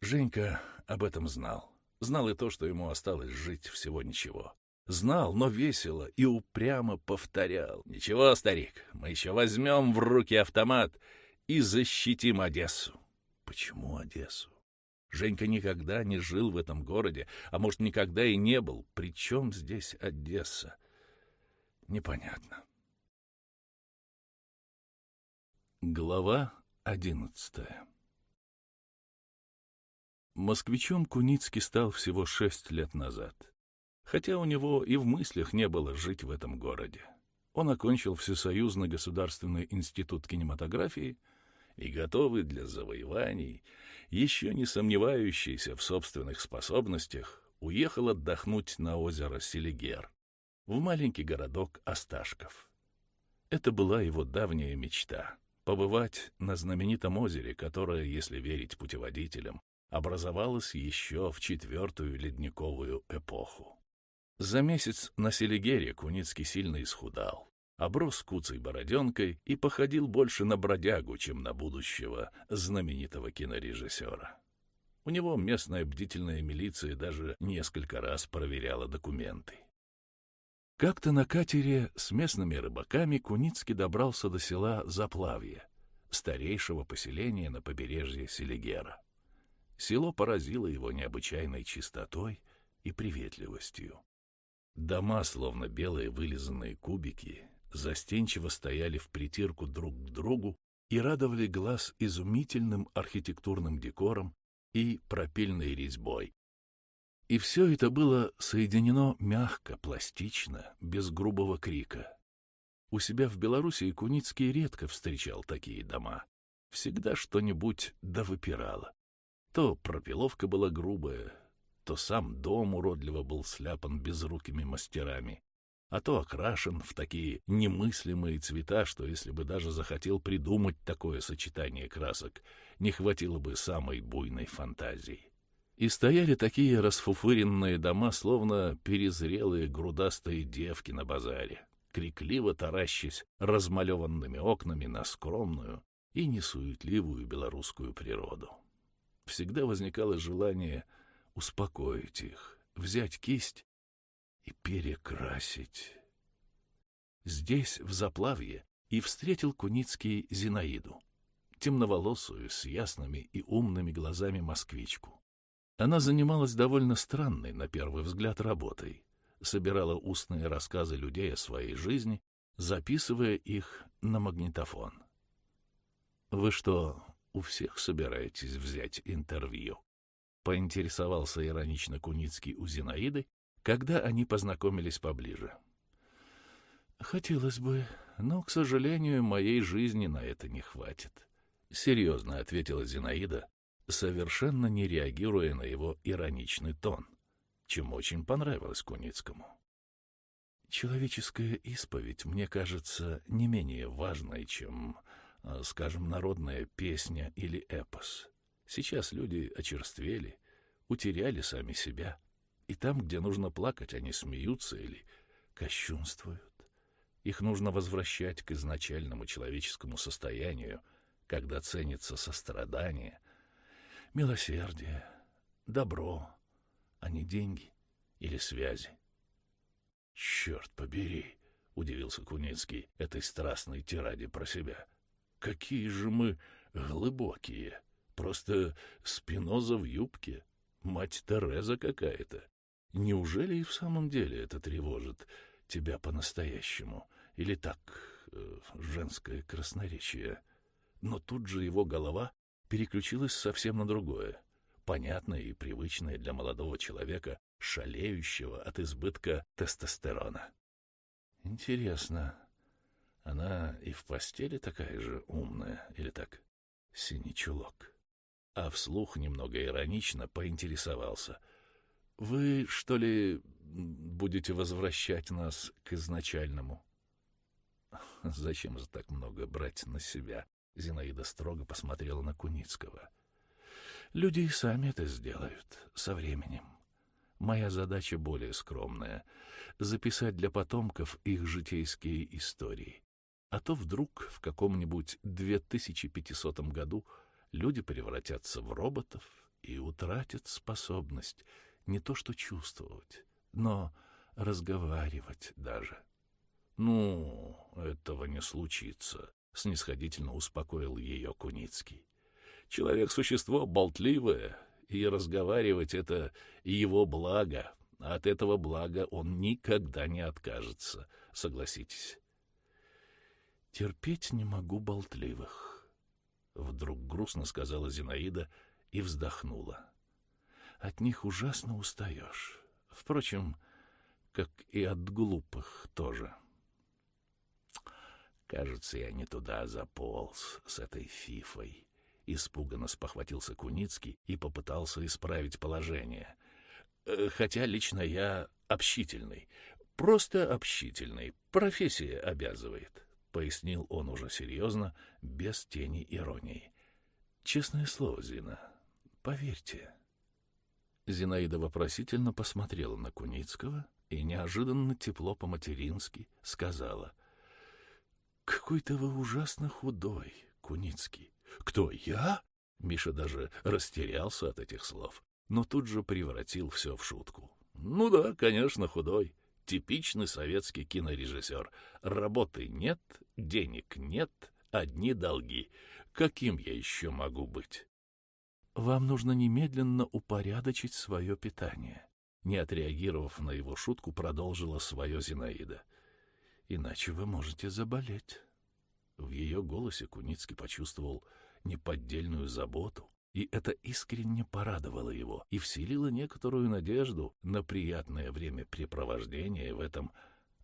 Женька об этом знал. Знал и то, что ему осталось жить всего ничего. Знал, но весело и упрямо повторял. «Ничего, старик, мы еще возьмем в руки автомат и защитим Одессу». Почему Одессу? Женька никогда не жил в этом городе, а может, никогда и не был. Причем здесь Одесса? Непонятно. Глава одиннадцатая Москвичом Куницкий стал всего шесть лет назад. Хотя у него и в мыслях не было жить в этом городе. Он окончил Всесоюзный государственный институт кинематографии и, готовый для завоеваний, еще не сомневающийся в собственных способностях, уехал отдохнуть на озеро Селигер, в маленький городок Осташков. Это была его давняя мечта — побывать на знаменитом озере, которое, если верить путеводителям, образовалась еще в четвертую ледниковую эпоху. За месяц на Селигере Куницкий сильно исхудал, оброс куцей бороденкой и походил больше на бродягу, чем на будущего знаменитого кинорежиссера. У него местная бдительная милиция даже несколько раз проверяла документы. Как-то на катере с местными рыбаками Куницкий добрался до села Заплавье, старейшего поселения на побережье Селигера. Село поразило его необычайной чистотой и приветливостью. Дома, словно белые вылизанные кубики, застенчиво стояли в притирку друг к другу и радовали глаз изумительным архитектурным декором и пропильной резьбой. И все это было соединено мягко, пластично, без грубого крика. У себя в Белоруссии Куницкий редко встречал такие дома. Всегда что-нибудь да выпирало. То пропиловка была грубая, то сам дом уродливо был сляпан безрукими мастерами, а то окрашен в такие немыслимые цвета, что если бы даже захотел придумать такое сочетание красок, не хватило бы самой буйной фантазии. И стояли такие расфуфыренные дома, словно перезрелые грудастые девки на базаре, крикливо таращась размалеванными окнами на скромную и несуетливую белорусскую природу всегда возникало желание успокоить их, взять кисть и перекрасить. Здесь, в Заплавье, и встретил Куницкий Зинаиду, темноволосую, с ясными и умными глазами москвичку. Она занималась довольно странной, на первый взгляд, работой, собирала устные рассказы людей о своей жизни, записывая их на магнитофон. «Вы что, у всех собираетесь взять интервью?» — поинтересовался иронично Куницкий у Зинаиды, когда они познакомились поближе. «Хотелось бы, но, к сожалению, моей жизни на это не хватит», — серьезно ответила Зинаида, совершенно не реагируя на его ироничный тон, чем очень понравилось Куницкому. «Человеческая исповедь, мне кажется, не менее важной, чем скажем, народная песня или эпос. Сейчас люди очерствели, утеряли сами себя. И там, где нужно плакать, они смеются или кощунствуют. Их нужно возвращать к изначальному человеческому состоянию, когда ценится сострадание, милосердие, добро, а не деньги или связи. «Черт побери!» — удивился Куницкий этой страстной тираде про себя. «Какие же мы глубокие! Просто спиноза в юбке, мать Тереза какая-то! Неужели и в самом деле это тревожит тебя по-настоящему? Или так, э, женское красноречие?» Но тут же его голова переключилась совсем на другое, понятное и привычное для молодого человека, шалеющего от избытка тестостерона. Интересно, она и в постели такая же умная, или так, синий чулок? А вслух немного иронично поинтересовался. «Вы, что ли, будете возвращать нас к изначальному?» «Зачем же так много брать на себя?» Зинаида строго посмотрела на Куницкого. «Люди и сами это сделают со временем. Моя задача более скромная — записать для потомков их житейские истории. А то вдруг в каком-нибудь 2500 году люди превратятся в роботов и утратят способность не то что чувствовать, но разговаривать даже. «Ну, этого не случится», — снисходительно успокоил ее Куницкий. «Человек — существо болтливое, и разговаривать — это его благо. От этого блага он никогда не откажется, согласитесь. «Терпеть не могу болтливых», — вдруг грустно сказала Зинаида и вздохнула. «От них ужасно устаешь. Впрочем, как и от глупых тоже». Кажется, я не туда заполз с этой фифой. Испуганно спохватился Куницкий и попытался исправить положение. Э, хотя лично я общительный. Просто общительный. Профессия обязывает, — пояснил он уже серьезно, без тени иронии. Честное слово, Зина, поверьте. Зинаида вопросительно посмотрела на Куницкого и неожиданно тепло по-матерински сказала. — Какой-то вы ужасно худой, Куницкий. «Кто, я?» Миша даже растерялся от этих слов, но тут же превратил все в шутку. «Ну да, конечно, худой. Типичный советский кинорежиссер. Работы нет, денег нет, одни долги. Каким я еще могу быть?» «Вам нужно немедленно упорядочить свое питание», не отреагировав на его шутку, продолжила свое Зинаида. «Иначе вы можете заболеть». В ее голосе Куницкий почувствовал неподдельную заботу, и это искренне порадовало его и вселило некоторую надежду на приятное времяпрепровождение в этом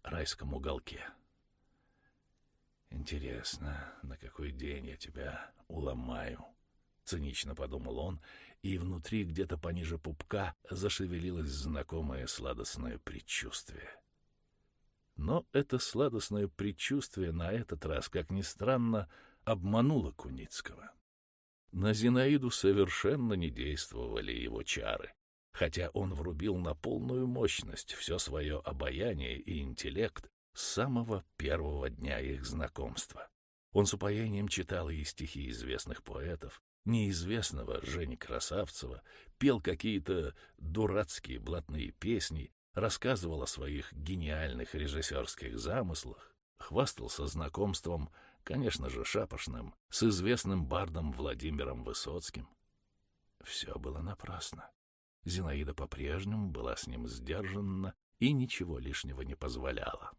райском уголке. «Интересно, на какой день я тебя уломаю?» — цинично подумал он, и внутри, где-то пониже пупка, зашевелилось знакомое сладостное предчувствие. Но это сладостное предчувствие на этот раз, как ни странно, обмануло Куницкого. На Зинаиду совершенно не действовали его чары, хотя он врубил на полную мощность все свое обаяние и интеллект с самого первого дня их знакомства. Он с упоением читал ей стихи известных поэтов, неизвестного Жени Красавцева, пел какие-то дурацкие блатные песни, рассказывал о своих гениальных режиссерских замыслах, хвастался знакомством конечно же, шапошным, с известным бардом Владимиром Высоцким. Все было напрасно. Зинаида по-прежнему была с ним сдержанна и ничего лишнего не позволяла.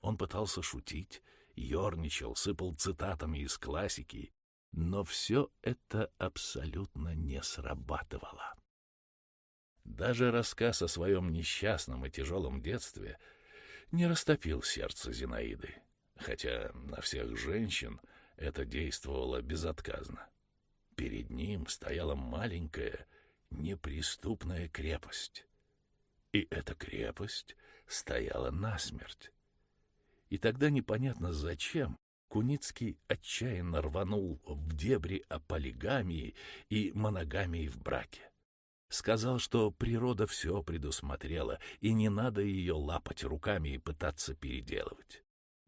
Он пытался шутить, ерничал, сыпал цитатами из классики, но все это абсолютно не срабатывало. Даже рассказ о своем несчастном и тяжелом детстве не растопил сердце Зинаиды хотя на всех женщин это действовало безотказно. Перед ним стояла маленькая, неприступная крепость. И эта крепость стояла насмерть. И тогда непонятно зачем Куницкий отчаянно рванул в дебри о полигамии и моногамии в браке. Сказал, что природа все предусмотрела, и не надо ее лапать руками и пытаться переделывать.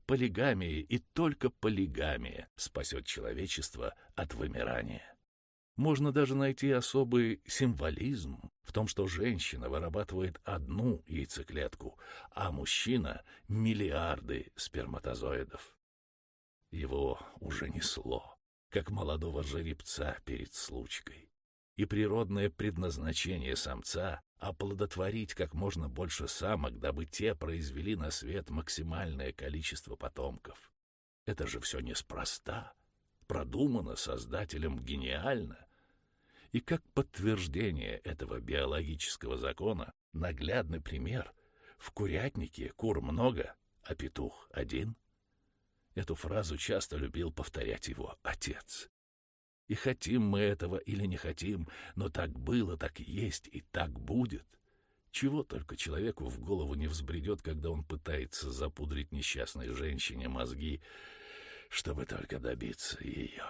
Полигамия и только полигамия спасет человечество от вымирания. Можно даже найти особый символизм в том, что женщина вырабатывает одну яйцеклетку, а мужчина — миллиарды сперматозоидов. Его уже несло, как молодого жеребца перед случкой. И природное предназначение самца — оплодотворить как можно больше самок, дабы те произвели на свет максимальное количество потомков. Это же все неспроста, продумано Создателем гениально. И как подтверждение этого биологического закона, наглядный пример — в курятнике кур много, а петух один — Эту фразу часто любил повторять его отец. И хотим мы этого или не хотим, но так было, так есть и так будет. Чего только человеку в голову не взбредет, когда он пытается запудрить несчастной женщине мозги, чтобы только добиться ее.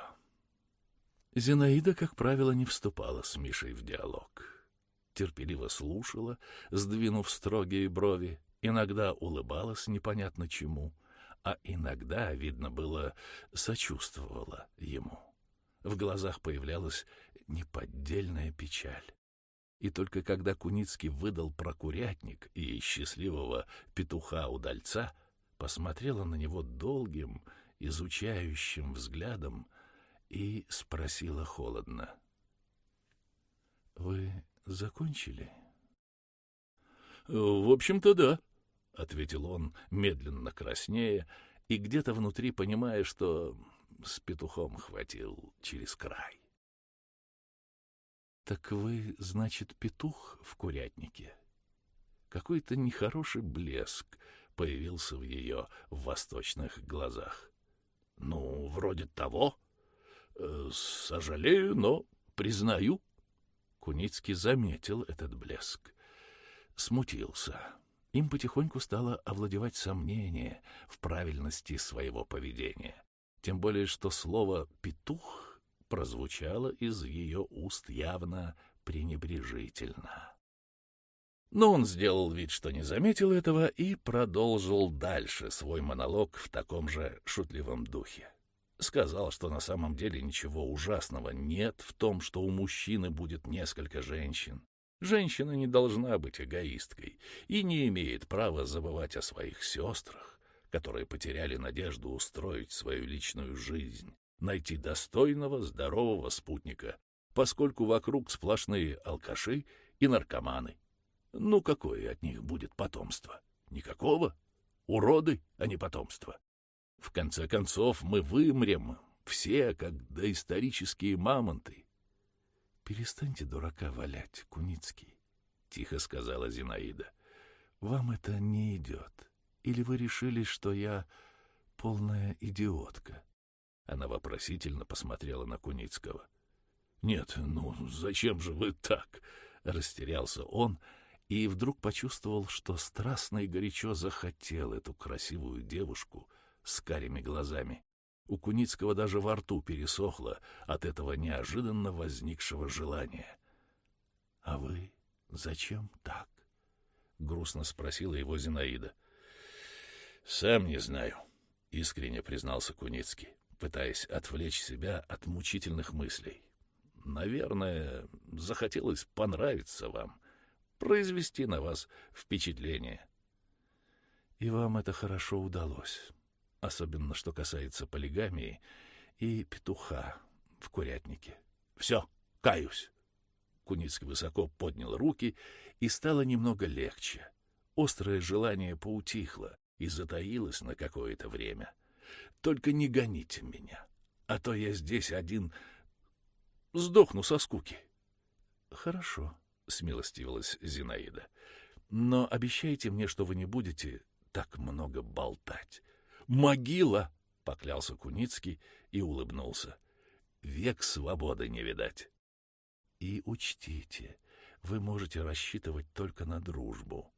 Зинаида, как правило, не вступала с Мишей в диалог. Терпеливо слушала, сдвинув строгие брови, иногда улыбалась непонятно чему — а иногда, видно было, сочувствовала ему. В глазах появлялась неподдельная печаль. И только когда Куницкий выдал про курятник и счастливого петуха-удальца, посмотрела на него долгим, изучающим взглядом и спросила холодно. — Вы закончили? — В общем-то, да, — ответил он, медленно краснея, и где-то внутри понимая, что с петухом хватил через край. — Так вы, значит, петух в курятнике? Какой-то нехороший блеск появился в ее восточных глазах. — Ну, вроде того. Э, сожалею, но признаю. Куницкий заметил этот блеск. Смутился. — им потихоньку стало овладевать сомнение в правильности своего поведения. Тем более, что слово «петух» прозвучало из ее уст явно пренебрежительно. Но он сделал вид, что не заметил этого, и продолжил дальше свой монолог в таком же шутливом духе. Сказал, что на самом деле ничего ужасного нет в том, что у мужчины будет несколько женщин, Женщина не должна быть эгоисткой и не имеет права забывать о своих сестрах, которые потеряли надежду устроить свою личную жизнь, найти достойного, здорового спутника, поскольку вокруг сплошные алкаши и наркоманы. Ну, какое от них будет потомство? Никакого. Уроды, а не потомство. В конце концов, мы вымрем, все, как доисторические мамонты, «Перестаньте дурака валять, Куницкий», — тихо сказала Зинаида. «Вам это не идет. Или вы решили, что я полная идиотка?» Она вопросительно посмотрела на Куницкого. «Нет, ну зачем же вы так?» — растерялся он и вдруг почувствовал, что страстно и горячо захотел эту красивую девушку с карими глазами. У Куницкого даже во рту пересохло от этого неожиданно возникшего желания. — А вы зачем так? — грустно спросила его Зинаида. — Сам не знаю, — искренне признался Куницкий, пытаясь отвлечь себя от мучительных мыслей. — Наверное, захотелось понравиться вам, произвести на вас впечатление. — И вам это хорошо удалось особенно что касается полигамии и петуха в курятнике. Все, каюсь. Куницкий высоко поднял руки, и стало немного легче. Острое желание поутихло и затаилось на какое-то время. Только не гоните меня, а то я здесь один сдохну со скуки. — Хорошо, — смилостивилась Зинаида. — Но обещайте мне, что вы не будете так много болтать могила!» — поклялся Куницкий и улыбнулся. «Век свободы не видать». «И учтите, вы можете рассчитывать только на дружбу».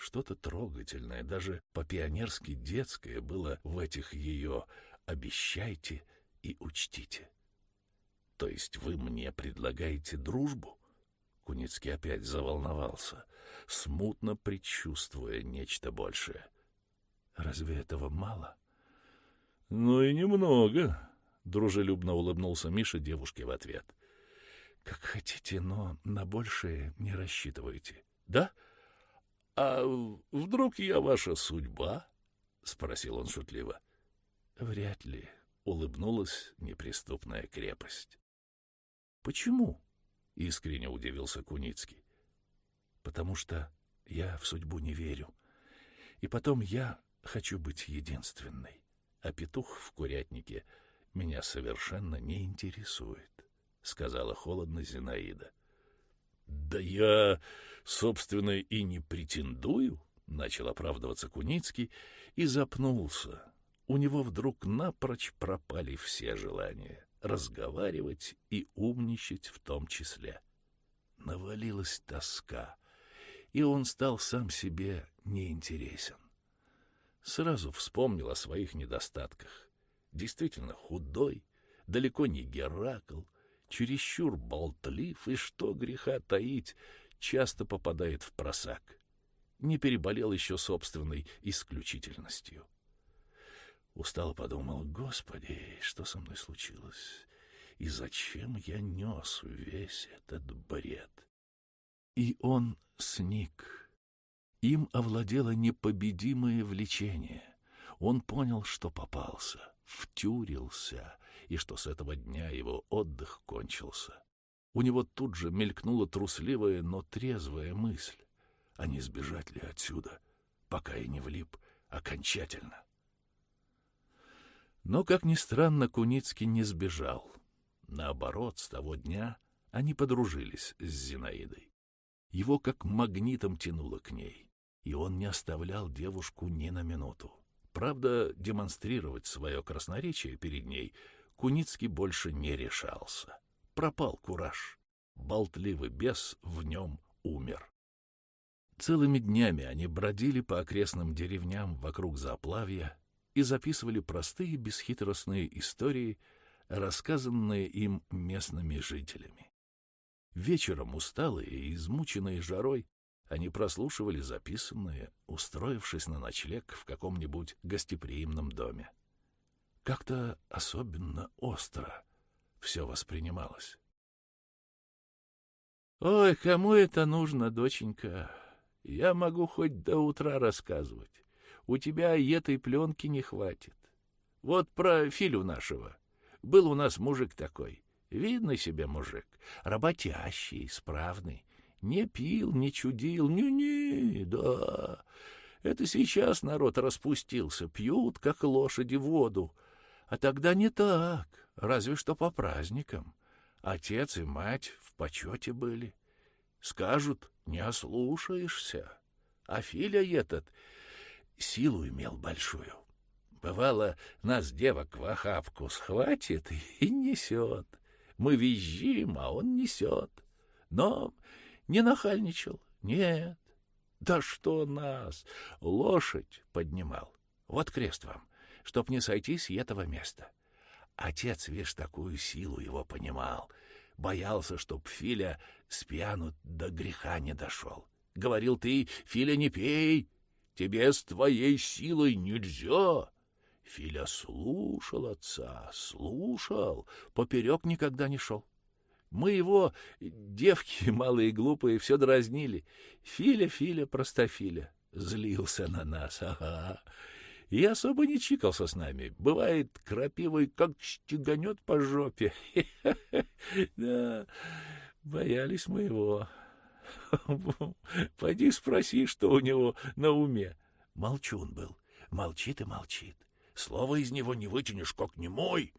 Что-то трогательное, даже по-пионерски детское было в этих ее «обещайте и учтите». То есть вы мне предлагаете дружбу? Куницкий опять заволновался, смутно предчувствуя нечто большее. Разве этого мало? Ну и немного, дружелюбно улыбнулся Миша девушке в ответ. Как хотите, но на большее не рассчитывайте. Да? А вдруг я ваша судьба? спросил он шутливо. Вряд ли, улыбнулась неприступная крепость. Почему? искренне удивился Куницкий. Потому что я в судьбу не верю. И потом я хочу быть единственной. А петух в курятнике меня совершенно не интересует, сказала холодно Зинаида. Да я, собственно, и не претендую, начал оправдываться Куницкий и запнулся. У него вдруг напрочь пропали все желания разговаривать и умничать в том числе. Навалилась тоска, и он стал сам себе неинтересен. Сразу вспомнил о своих недостатках. Действительно худой, далеко не Геракл, чересчур болтлив, и что греха таить, часто попадает в просак. Не переболел еще собственной исключительностью. Устало подумал, Господи, что со мной случилось? И зачем я нес весь этот бред? И он сник. Им овладело непобедимое влечение. Он понял, что попался, втюрился, и что с этого дня его отдых кончился. У него тут же мелькнула трусливая, но трезвая мысль. А не сбежать ли отсюда, пока я не влип окончательно? Но, как ни странно, Куницкий не сбежал. Наоборот, с того дня они подружились с Зинаидой. Его как магнитом тянуло к ней, и он не оставлял девушку ни на минуту. Правда, демонстрировать свое красноречие перед ней Куницкий больше не решался. Пропал кураж. Болтливый бес в нем умер. Целыми днями они бродили по окрестным деревням вокруг Заплавья, и записывали простые бесхитростные истории, рассказанные им местными жителями. Вечером, усталые и измученные жарой, они прослушивали записанное, устроившись на ночлег в каком-нибудь гостеприимном доме. Как-то особенно остро все воспринималось. «Ой, кому это нужно, доченька? Я могу хоть до утра рассказывать у тебя этой пленки не хватит. Вот про Филю нашего. Был у нас мужик такой. Видно себе мужик. Работящий, справный. Не пил, не чудил. Не-не, да. Это сейчас народ распустился. Пьют, как лошади, воду. А тогда не так. Разве что по праздникам. Отец и мать в почете были. Скажут, не ослушаешься. А Филя этот силу имел большую. Бывало, нас девок в охапку схватит и несет. Мы визжим, а он несет. Но не нахальничал, нет. Да что нас! Лошадь поднимал. Вот крест вам, чтоб не сойти с этого места. Отец, вишь, такую силу его понимал. Боялся, чтоб Филя спьянут до греха не дошел. Говорил ты, Филя, не пей, Тебе с твоей силой нельзя. Филя слушал отца, слушал, поперек никогда не шел. Мы его, девки малые глупые, все дразнили. Филя, Филя, простофиля. Злился на нас, ага. И особо не чикался с нами. Бывает, крапивой как стеганет по жопе. Да, боялись мы его. Пойди спроси, что у него на уме. Молчун был. Молчит и молчит. Слово из него не вытянешь, как не мой.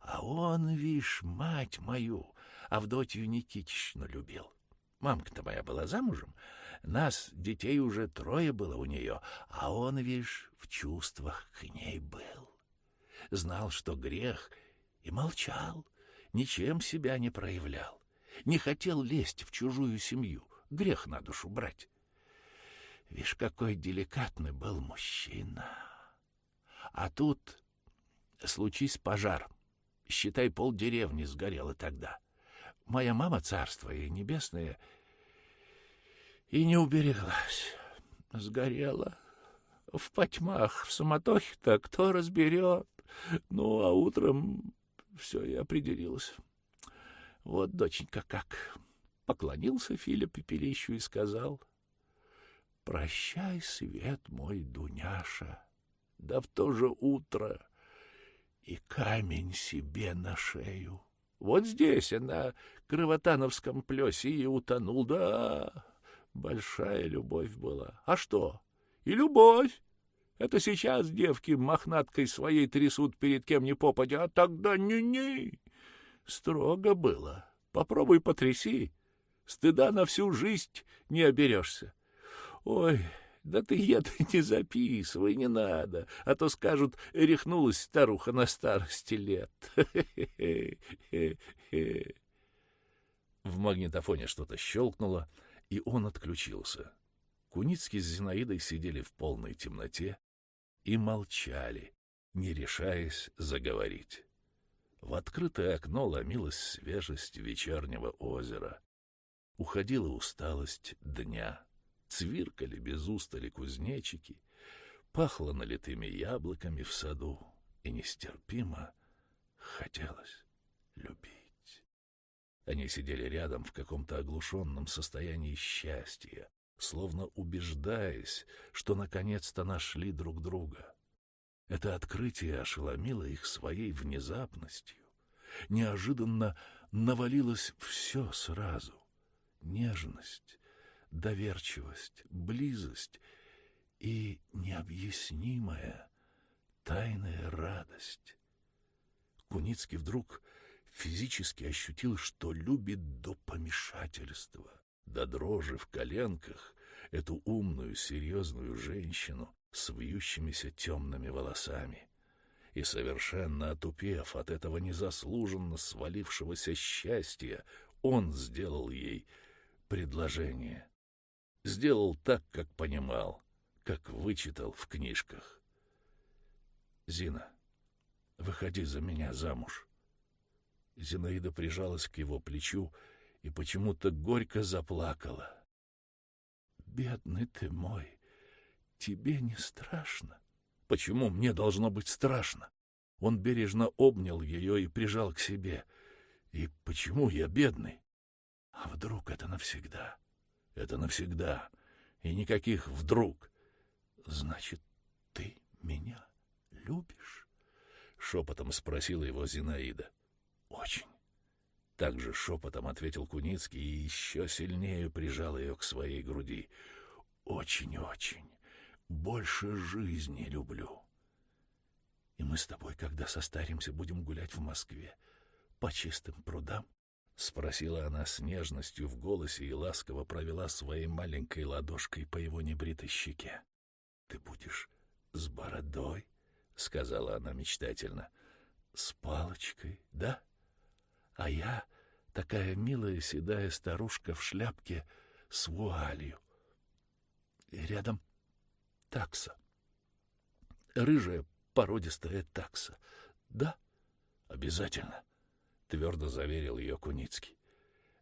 А он, вишь, мать мою, Авдотью Никитичну любил. Мамка-то моя была замужем. Нас, детей, уже трое было у нее, а он, вишь, в чувствах к ней был. Знал, что грех, и молчал, ничем себя не проявлял. Не хотел лезть в чужую семью грех на душу брать. Вишь, какой деликатный был мужчина. А тут случись пожар. Считай, пол деревни сгорело тогда. Моя мама, царство и небесное, и не убереглась. Сгорела. В потьмах, в суматохе-то кто разберет? Ну, а утром все и определилось. Вот, доченька, как поклонился Филя пепелищу и сказал, «Прощай, свет мой, Дуняша, да в то же утро и камень себе на шею. Вот здесь, на Кровотановском плесе, и утонул, да, большая любовь была. А что? И любовь. Это сейчас девки мохнаткой своей трясут перед кем ни попадя, а тогда ни-ни. Строго было. Попробуй потряси. Стыда на всю жизнь не оберешься. Ой, да ты это не записывай, не надо, а то скажут, рехнулась старуха на старости лет. В магнитофоне что-то щелкнуло, и он отключился. Куницкий с Зинаидой сидели в полной темноте и молчали, не решаясь заговорить. В открытое окно ломилась свежесть вечернего озера. Уходила усталость дня. Цвиркали без устали кузнечики, пахло налитыми яблоками в саду, и нестерпимо хотелось любить. Они сидели рядом в каком-то оглушенном состоянии счастья, словно убеждаясь, что наконец-то нашли друг друга. Это открытие ошеломило их своей внезапностью. Неожиданно навалилось все сразу. Нежность, доверчивость, близость и необъяснимая тайная радость. Куницкий вдруг физически ощутил, что любит до помешательства, до дрожи в коленках эту умную, серьезную женщину с вьющимися темными волосами. И совершенно отупев от этого незаслуженно свалившегося счастья, он сделал ей предложение. Сделал так, как понимал, как вычитал в книжках. «Зина, выходи за меня замуж». Зинаида прижалась к его плечу и почему-то горько заплакала. «Бедный ты мой, тебе не страшно?» «Почему мне должно быть страшно?» Он бережно обнял ее и прижал к себе. «И почему я бедный?» «А вдруг это навсегда?» Это навсегда. И никаких вдруг. Значит, ты меня любишь? Шепотом спросила его Зинаида. Очень. Так же шепотом ответил Куницкий и еще сильнее прижал ее к своей груди. Очень-очень. Больше жизни люблю. И мы с тобой, когда состаримся, будем гулять в Москве по чистым прудам — спросила она с нежностью в голосе и ласково провела своей маленькой ладошкой по его небритой щеке. — Ты будешь с бородой? — сказала она мечтательно. — С палочкой, да? А я такая милая седая старушка в шляпке с вуалью. И рядом такса. Рыжая породистая такса. Да? Обязательно. — твердо заверил ее Куницкий.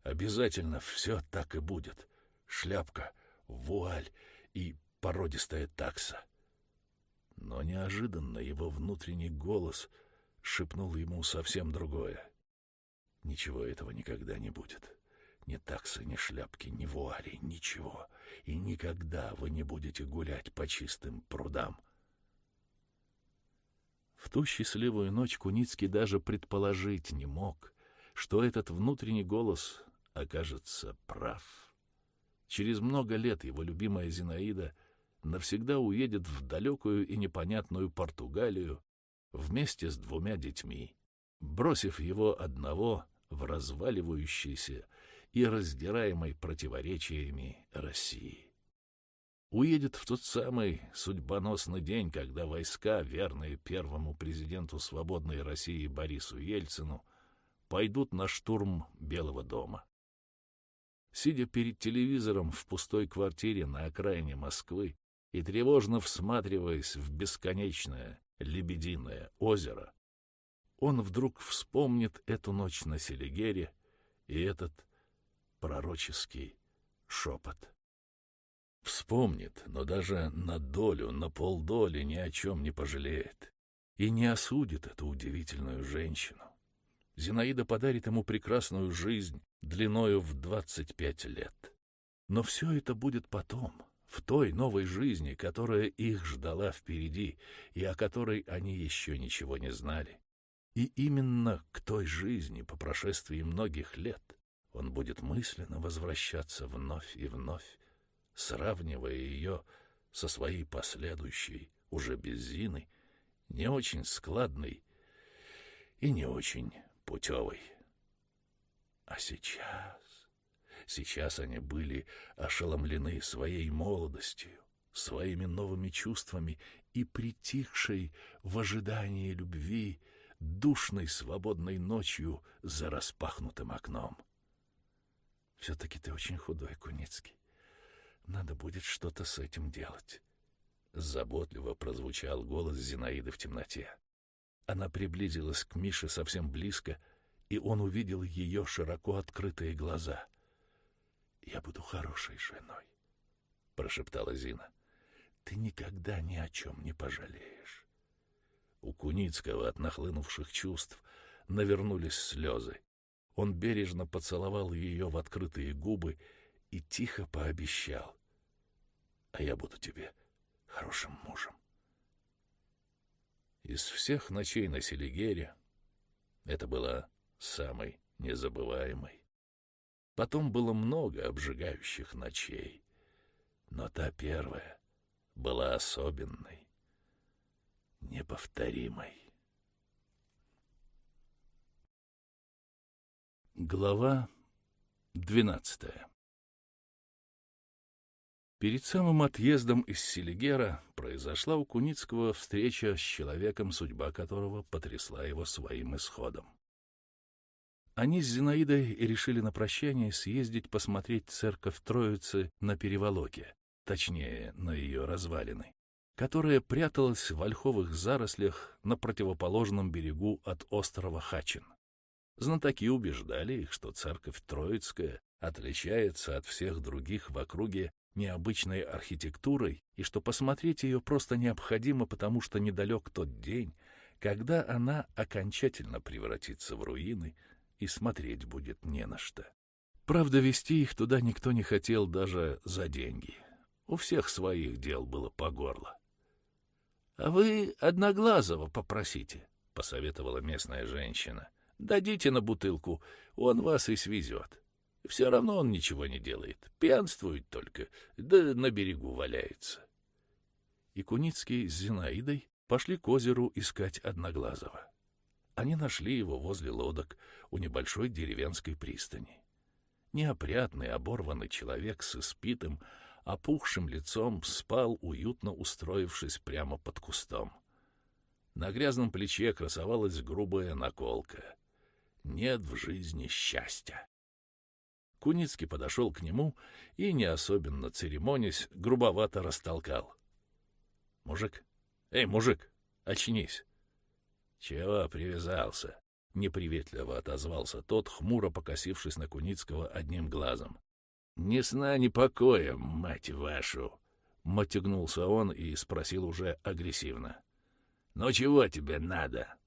«Обязательно все так и будет. Шляпка, вуаль и породистая такса». Но неожиданно его внутренний голос шепнул ему совсем другое. «Ничего этого никогда не будет. Ни таксы, ни шляпки, ни вуали, ничего. И никогда вы не будете гулять по чистым прудам». В ту счастливую ночь Куницкий даже предположить не мог, что этот внутренний голос окажется прав. Через много лет его любимая Зинаида навсегда уедет в далекую и непонятную Португалию вместе с двумя детьми, бросив его одного в разваливающейся и раздираемой противоречиями России уедет в тот самый судьбоносный день, когда войска, верные первому президенту свободной России Борису Ельцину, пойдут на штурм Белого дома. сидя перед телевизором в пустой квартире на окраине Москвы и тревожно всматриваясь в бесконечное лебединое озеро, он вдруг вспомнит эту ночь на Селигере и этот пророческий шепот. Вспомнит, но даже на долю, на полдоли ни о чем не пожалеет и не осудит эту удивительную женщину. Зинаида подарит ему прекрасную жизнь длиною в двадцать пять лет. Но все это будет потом, в той новой жизни, которая их ждала впереди и о которой они еще ничего не знали. И именно к той жизни по прошествии многих лет он будет мысленно возвращаться вновь и вновь, сравнивая ее со своей последующей, уже без Зины, не очень складной и не очень путевой. А сейчас... Сейчас они были ошеломлены своей молодостью, своими новыми чувствами и притихшей в ожидании любви душной свободной ночью за распахнутым окном. Все-таки ты очень худой, Куницкий. Надо будет что-то с этим делать. Заботливо прозвучал голос Зинаиды в темноте. Она приблизилась к Мише совсем близко, и он увидел ее широко открытые глаза. «Я буду хорошей женой», — прошептала Зина. «Ты никогда ни о чем не пожалеешь». У Куницкого от нахлынувших чувств навернулись слезы. Он бережно поцеловал ее в открытые губы и тихо пообещал. «А я буду тебе хорошим мужем». Из всех ночей на Селигере это была самой незабываемой. Потом было много обжигающих ночей, но та первая была особенной, неповторимой. Глава двенадцатая Перед самым отъездом из Селигера произошла у Куницкого встреча с человеком, судьба которого потрясла его своим исходом. Они с Зинаидой решили на прощание съездить посмотреть церковь Троицы на Переволоке, точнее, на ее развалины, которая пряталась в ольховых зарослях на противоположном берегу от острова Хачин. Знатоки убеждали их, что церковь Троицкая отличается от всех других в округе необычной архитектурой и что посмотреть ее просто необходимо, потому что недалек тот день, когда она окончательно превратится в руины и смотреть будет не на что. Правда, вести их туда никто не хотел даже за деньги. У всех своих дел было по горло. — А вы Одноглазого попросите, — посоветовала местная женщина. Дадите на бутылку, он вас и свезет. Все равно он ничего не делает, пьянствует только, да на берегу валяется. И Куницкий с Зинаидой пошли к озеру искать Одноглазого. Они нашли его возле лодок у небольшой деревенской пристани. Неопрятный, оборванный человек с испитым, опухшим лицом спал, уютно устроившись прямо под кустом. На грязном плече красовалась грубая наколка — нет в жизни счастья. Куницкий подошел к нему и, не особенно церемонясь, грубовато растолкал. — Мужик, эй, мужик, очнись! — Чего привязался? — неприветливо отозвался тот, хмуро покосившись на Куницкого одним глазом. — Ни сна, ни покоя, мать вашу! — мотягнулся он и спросил уже агрессивно. — Ну чего тебе надо? —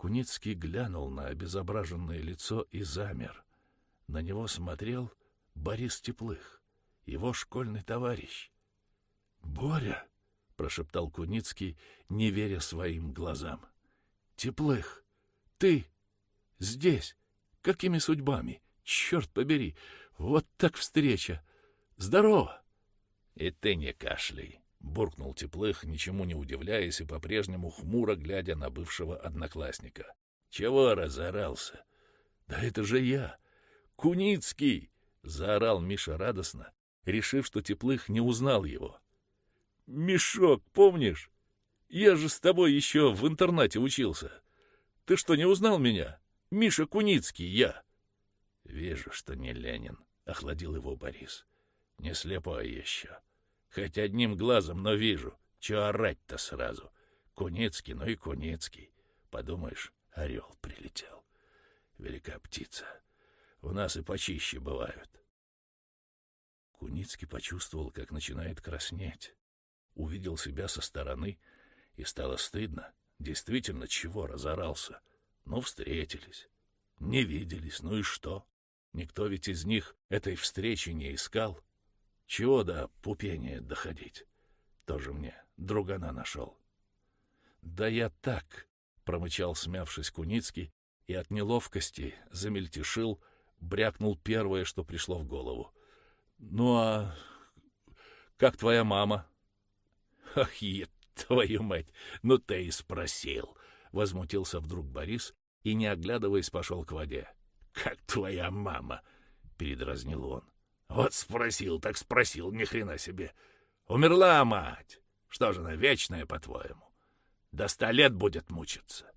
Куницкий глянул на обезображенное лицо и замер. На него смотрел Борис Теплых, его школьный товарищ. «Боря!» — прошептал Куницкий, не веря своим глазам. «Теплых! Ты! Здесь! Какими судьбами? Черт побери! Вот так встреча! Здорово!» «И ты не кашляй!» — буркнул Теплых, ничему не удивляясь и по-прежнему хмуро глядя на бывшего одноклассника. — Чего разорался? — Да это же я! Куницкий! — заорал Миша радостно, решив, что Теплых не узнал его. — Мешок, помнишь? Я же с тобой еще в интернате учился. Ты что, не узнал меня? Миша Куницкий, я. — Вижу, что не Ленин, — охладил его Борис. Не слепой еще. Хоть одним глазом, но вижу. Че орать-то сразу? Куницкий, ну и Куницкий. Подумаешь, орел прилетел. Велика птица. У нас и почище бывают. Куницкий почувствовал, как начинает краснеть. Увидел себя со стороны, и стало стыдно. Действительно, чего разорался? Ну, встретились. Не виделись, ну и что? Никто ведь из них этой встречи не искал. Чего до пупения доходить? Тоже мне другана нашел. — Да я так, — промычал, смявшись Куницкий, и от неловкости замельтешил, брякнул первое, что пришло в голову. — Ну а как твоя мама? — Ах, е, твою мать, ну ты и спросил! — возмутился вдруг Борис и, не оглядываясь, пошел к воде. — Как твоя мама? — передразнил он. — Вот спросил, так спросил, ни хрена себе. Умерла мать! Что же она вечная, по-твоему? До ста лет будет мучиться.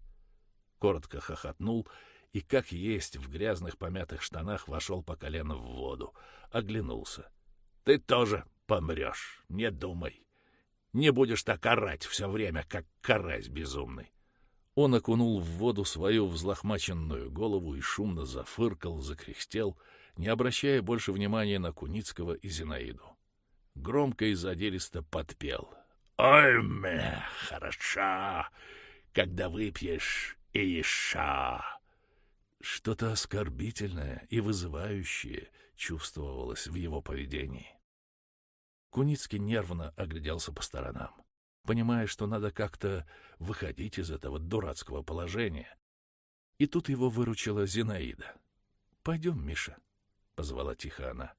Коротко хохотнул и, как есть, в грязных помятых штанах вошел по колено в воду. Оглянулся. — Ты тоже помрешь, не думай. Не будешь так орать все время, как карась безумный. Он окунул в воду свою взлохмаченную голову и шумно зафыркал, закряхтел, не обращая больше внимания на Куницкого и Зинаиду. Громко и задиристо подпел — Ой, мне хороша, когда выпьешь и еще. Что-то оскорбительное и вызывающее чувствовалось в его поведении. Куницкий нервно огляделся по сторонам, понимая, что надо как-то выходить из этого дурацкого положения. И тут его выручила Зинаида. — Пойдем, Миша, — позвала тихо она.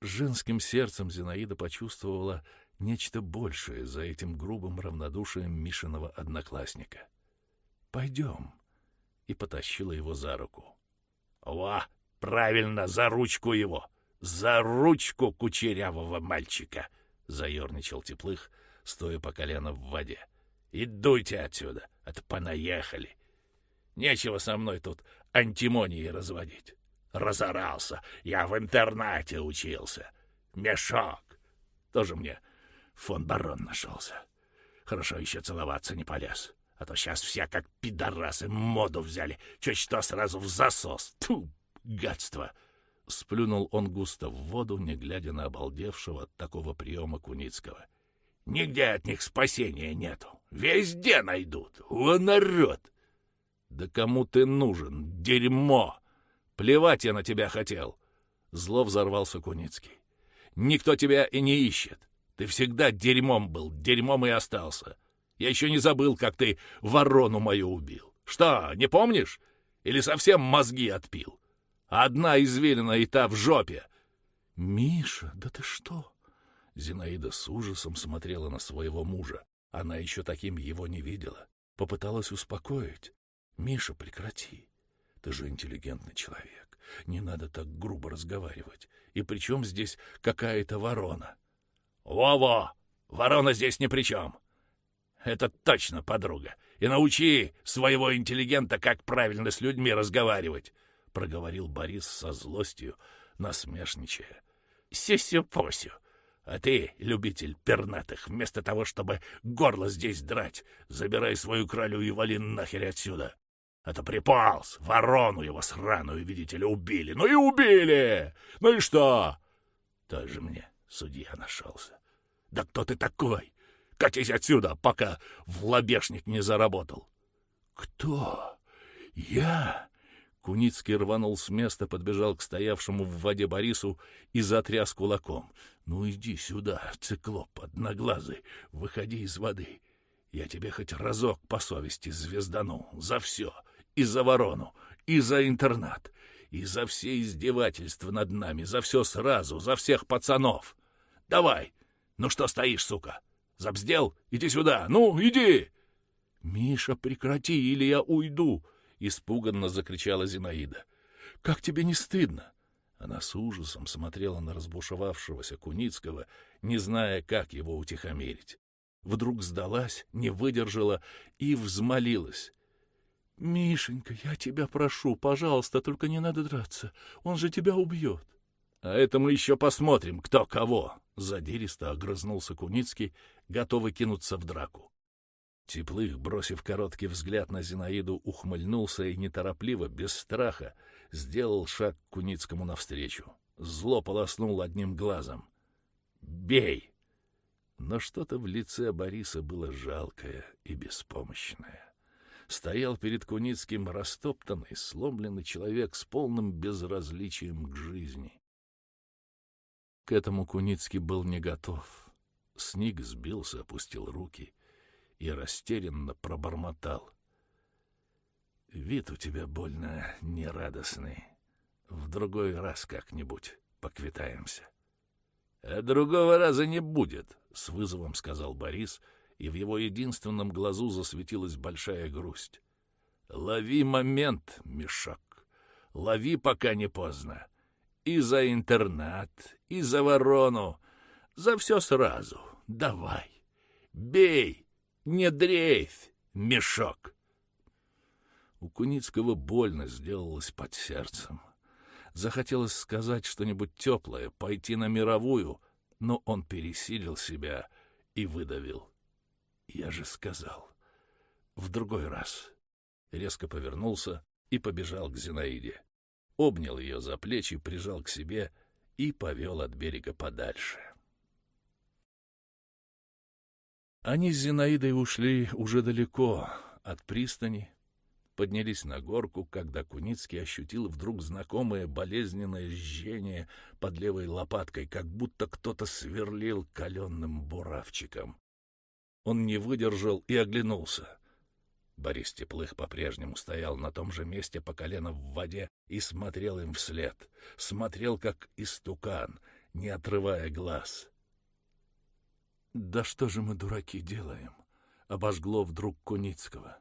Женским сердцем Зинаида почувствовала нечто большее за этим грубым равнодушием Мишиного одноклассника. «Пойдем», — и потащила его за руку. «Во, правильно, за ручку его! За ручку кучерявого мальчика!» — заерничал Теплых, стоя по колено в воде. «И дуйте отсюда, а то понаехали! Нечего со мной тут антимонии разводить. Разорался, я в интернате учился. Мешок! Тоже мне Фон барон нашелся. Хорошо еще целоваться не полез. А то сейчас все как пидорасы моду взяли. Чуть что сразу в засос. Ту, гадство!» Сплюнул он густо в воду, не глядя на обалдевшего от такого приема Куницкого. «Нигде от них спасения нету. Везде найдут. О, народ!» «Да кому ты нужен? Дерьмо! Плевать я на тебя хотел!» Зло взорвался Куницкий. «Никто тебя и не ищет. Ты всегда дерьмом был, дерьмом и остался. Я еще не забыл, как ты ворону мою убил. Что, не помнишь? Или совсем мозги отпил? Одна извилина и та в жопе. Миша, да ты что? Зинаида с ужасом смотрела на своего мужа. Она еще таким его не видела. Попыталась успокоить. Миша, прекрати. Ты же интеллигентный человек. Не надо так грубо разговаривать. И при чем здесь какая-то ворона? — во-во! Ворона здесь ни при чем. Это точно подруга. И научи своего интеллигента, как правильно с людьми разговаривать, — проговорил Борис со злостью, насмешничая. Сисю-посю. А ты, любитель пернатых, вместо того, чтобы горло здесь драть, забирай свою кралю и вали нахер отсюда. А то приполз, ворону его сраную, видите ли, убили. Ну и убили! Ну и что? Тоже мне судья нашелся. Да кто ты такой? Катись отсюда, пока в лобешник не заработал. Кто? Я? Куницкий рванул с места, подбежал к стоявшему в воде Борису и затряс кулаком. «Ну иди сюда, циклоп одноглазый, выходи из воды. Я тебе хоть разок по совести звездану. За все. И за ворону, и за интернат, и за все издевательства над нами, за все сразу, за всех пацанов. Давай, ну что стоишь, сука? Забздел? Иди сюда! Ну, иди!» «Миша, прекрати, или я уйду!» — испуганно закричала Зинаида. «Как тебе не стыдно?» Она с ужасом смотрела на разбушевавшегося Куницкого, не зная, как его утихомирить. Вдруг сдалась, не выдержала и взмолилась. «Мишенька, я тебя прошу, пожалуйста, только не надо драться. Он же тебя убьет». А это мы еще посмотрим, кто кого. Задиристо огрызнулся Куницкий, готовый кинуться в драку. Теплых, бросив короткий взгляд на Зинаиду, ухмыльнулся и неторопливо, без страха, сделал шаг к Куницкому навстречу. Зло полоснул одним глазом. «Бей!» Но что-то в лице Бориса было жалкое и беспомощное. Стоял перед Куницким растоптанный, сломленный человек с полным безразличием к жизни. К этому Куницкий был не готов. Сник сбился, опустил руки и растерянно пробормотал. «Вид у тебя больно нерадостный. В другой раз как-нибудь поквитаемся». «А другого раза не будет», — с вызовом сказал Борис, и в его единственном глазу засветилась большая грусть. «Лови момент, мешок. Лови, пока не поздно. И за интернат, и за ворону. За все сразу. Давай. Бей. Не дрейфь, мешок. У Куницкого больно сделалось под сердцем. Захотелось сказать что-нибудь теплое, пойти на мировую, но он пересилил себя и выдавил. Я же сказал. В другой раз. Резко повернулся и побежал к Зинаиде обнял ее за плечи, прижал к себе и повел от берега подальше. Они с Зинаидой ушли уже далеко от пристани, поднялись на горку, когда Куницкий ощутил вдруг знакомое болезненное жжение под левой лопаткой, как будто кто-то сверлил каленным буравчиком. Он не выдержал и оглянулся. Борис Теплых по-прежнему стоял на том же месте по колено в воде и смотрел им вслед. Смотрел, как истукан, не отрывая глаз. «Да что же мы, дураки, делаем?» — обожгло вдруг Куницкого.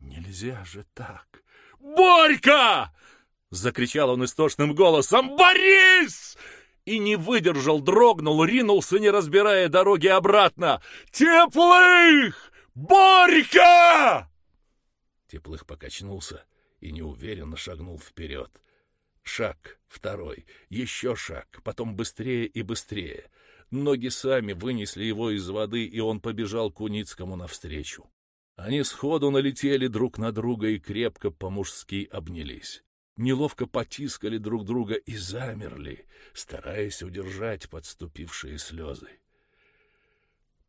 «Нельзя же так!» «Борька!» — закричал он истошным голосом. «Борис!» И не выдержал, дрогнул, ринулся, не разбирая дороги обратно. «Теплых! Борька!» Теплых покачнулся и неуверенно шагнул вперед. Шаг, второй, еще шаг, потом быстрее и быстрее. Ноги сами вынесли его из воды, и он побежал к Куницкому навстречу. Они сходу налетели друг на друга и крепко по-мужски обнялись. Неловко потискали друг друга и замерли, стараясь удержать подступившие слезы.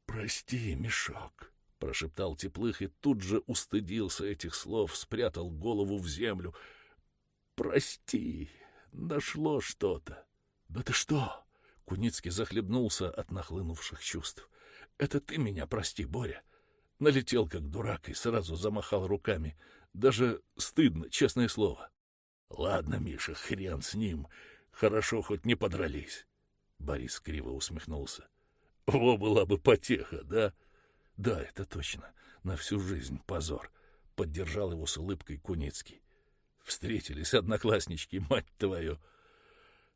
«Прости, мешок», прошептал Теплых и тут же устыдился этих слов, спрятал голову в землю. Прости, нашло что-то. Да ты что? Куницкий захлебнулся от нахлынувших чувств. Это ты меня прости, Боря. Налетел как дурак и сразу замахал руками. Даже стыдно, честное слово. Ладно, Миша, хрен с ним. Хорошо, хоть не подрались. Борис криво усмехнулся. Во была бы потеха, да? Да, это точно. На всю жизнь позор. Поддержал его с улыбкой Куницкий. Встретились однокласснички, мать твою.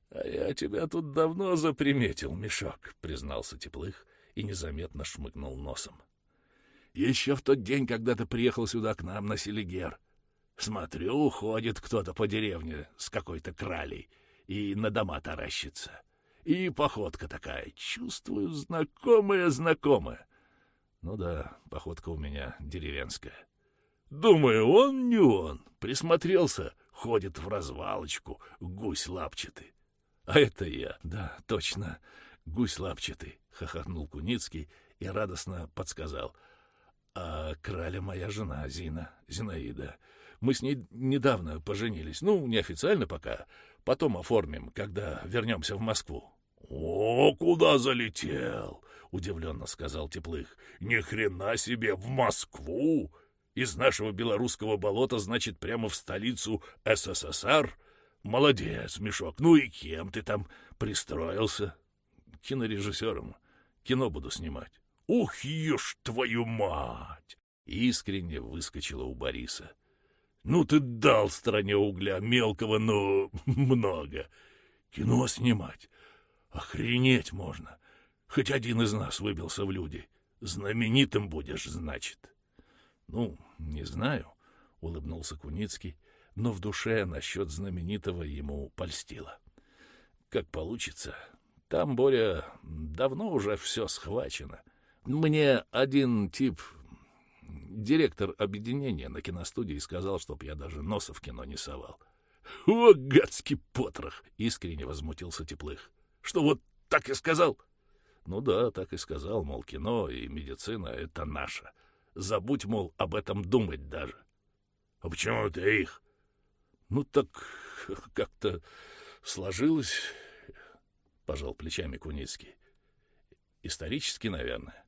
А я тебя тут давно заприметил, мешок, признался Теплых и незаметно шмыгнул носом. Еще в тот день, когда ты приехал сюда к нам на Селигер. Смотрю, уходит кто-то по деревне с какой-то кралей и на дома таращится. И походка такая, чувствую, знакомая-знакомая. Ну да, походка у меня деревенская. Думаю, он не он. Присмотрелся, ходит в развалочку, гусь лапчатый. А это я, да, точно, гусь лапчатый, хохотнул Куницкий и радостно подсказал. А краля моя жена, Зина, Зинаида. Мы с ней недавно поженились, ну, неофициально пока. Потом оформим, когда вернемся в Москву. — О, куда залетел? — удивленно сказал Теплых. — Ни хрена себе, в Москву! Из нашего белорусского болота, значит, прямо в столицу СССР? Молодец, Мешок. Ну и кем ты там пристроился? Кинорежиссером. Кино буду снимать. Ух, ешь твою мать! Искренне выскочила у Бориса. Ну ты дал стране угля мелкого, но много. Кино снимать. Охренеть можно. Хоть один из нас выбился в люди. Знаменитым будешь, значит. — Ну, не знаю, — улыбнулся Куницкий, но в душе насчет знаменитого ему польстило. как получится. Там, Боря, давно уже все схвачено. Мне один тип, директор объединения на киностудии, сказал, чтоб я даже носа в кино не совал. «О, гадский потрох!» — искренне возмутился Теплых. «Что, вот так и сказал?» «Ну да, так и сказал, мол, кино и медицина — это наше. Забудь, мол, об этом думать даже». «А почему это их?» «Ну так как-то сложилось...» — пожал плечами Куницкий. «Исторически, наверное».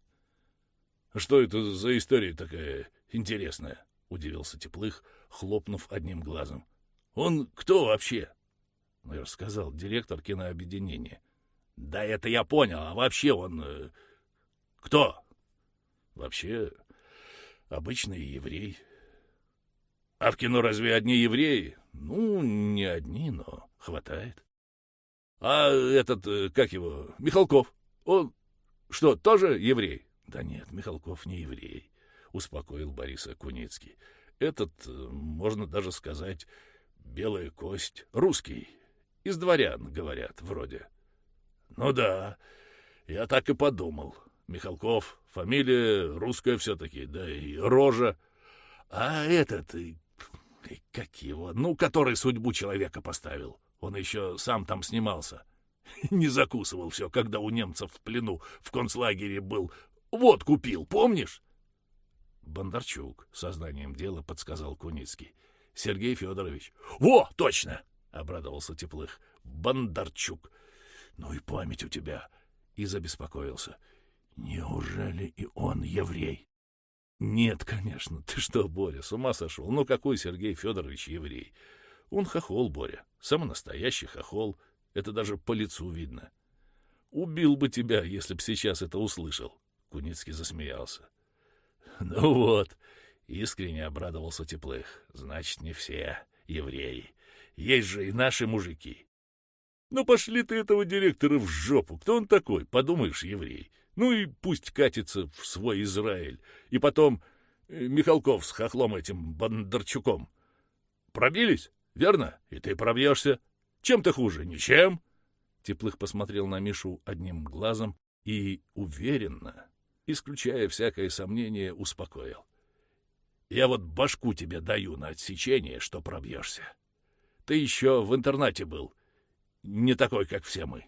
«Что это за история такая интересная?» — удивился Теплых, хлопнув одним глазом. Он кто вообще? Ну, я же сказал, директор кинообъединения. Да это я понял, а вообще он... Э, кто? Вообще, обычный еврей. А в кино разве одни евреи? Ну, не одни, но хватает. А этот, э, как его, Михалков, он что, тоже еврей? Да нет, Михалков не еврей, успокоил Бориса Куницкий. Этот, э, можно даже сказать, белая кость, русский. Из дворян, говорят, вроде. Ну да, я так и подумал. Михалков, фамилия русская все-таки, да и рожа. А этот, как его, ну, который судьбу человека поставил. Он еще сам там снимался. Не закусывал все, когда у немцев в плену в концлагере был. Вот купил, помнишь? Бондарчук сознанием дела подсказал Куницкий. Сергей Федорович. Во, точно! Обрадовался Теплых. Бондарчук. Ну и память у тебя. И забеспокоился. Неужели и он еврей? Нет, конечно. Ты что, Боря, с ума сошел? Ну какой Сергей Федорович еврей? Он хохол, Боря. Самый настоящий хохол. Это даже по лицу видно. Убил бы тебя, если б сейчас это услышал. Куницкий засмеялся. Ну вот, Искренне обрадовался Теплых. Значит, не все евреи. Есть же и наши мужики. Ну пошли ты этого директора в жопу. Кто он такой? Подумаешь, еврей. Ну и пусть катится в свой Израиль. И потом э, Михалков с хохлом этим Бондарчуком. Пробились? Верно? И ты пробьешься. Чем ты хуже? Ничем. Теплых посмотрел на Мишу одним глазом и уверенно, исключая всякое сомнение, успокоил. Я вот башку тебе даю на отсечение, что пробьешься. Ты еще в интернате был. Не такой, как все мы.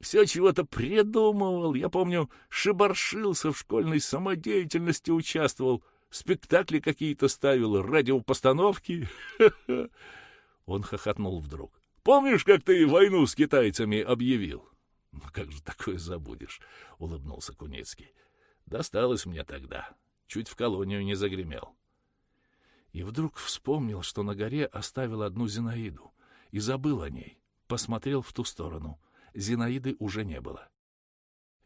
Все чего-то придумывал. Я помню, шибаршился в школьной самодеятельности участвовал. Спектакли какие-то ставил, радиопостановки. Он хохотнул вдруг. Помнишь, как ты войну с китайцами объявил? Ну как же такое забудешь? Улыбнулся Кунецкий. Досталось мне тогда. Чуть в колонию не загремел. И вдруг вспомнил, что на горе оставил одну Зинаиду, и забыл о ней. Посмотрел в ту сторону. Зинаиды уже не было.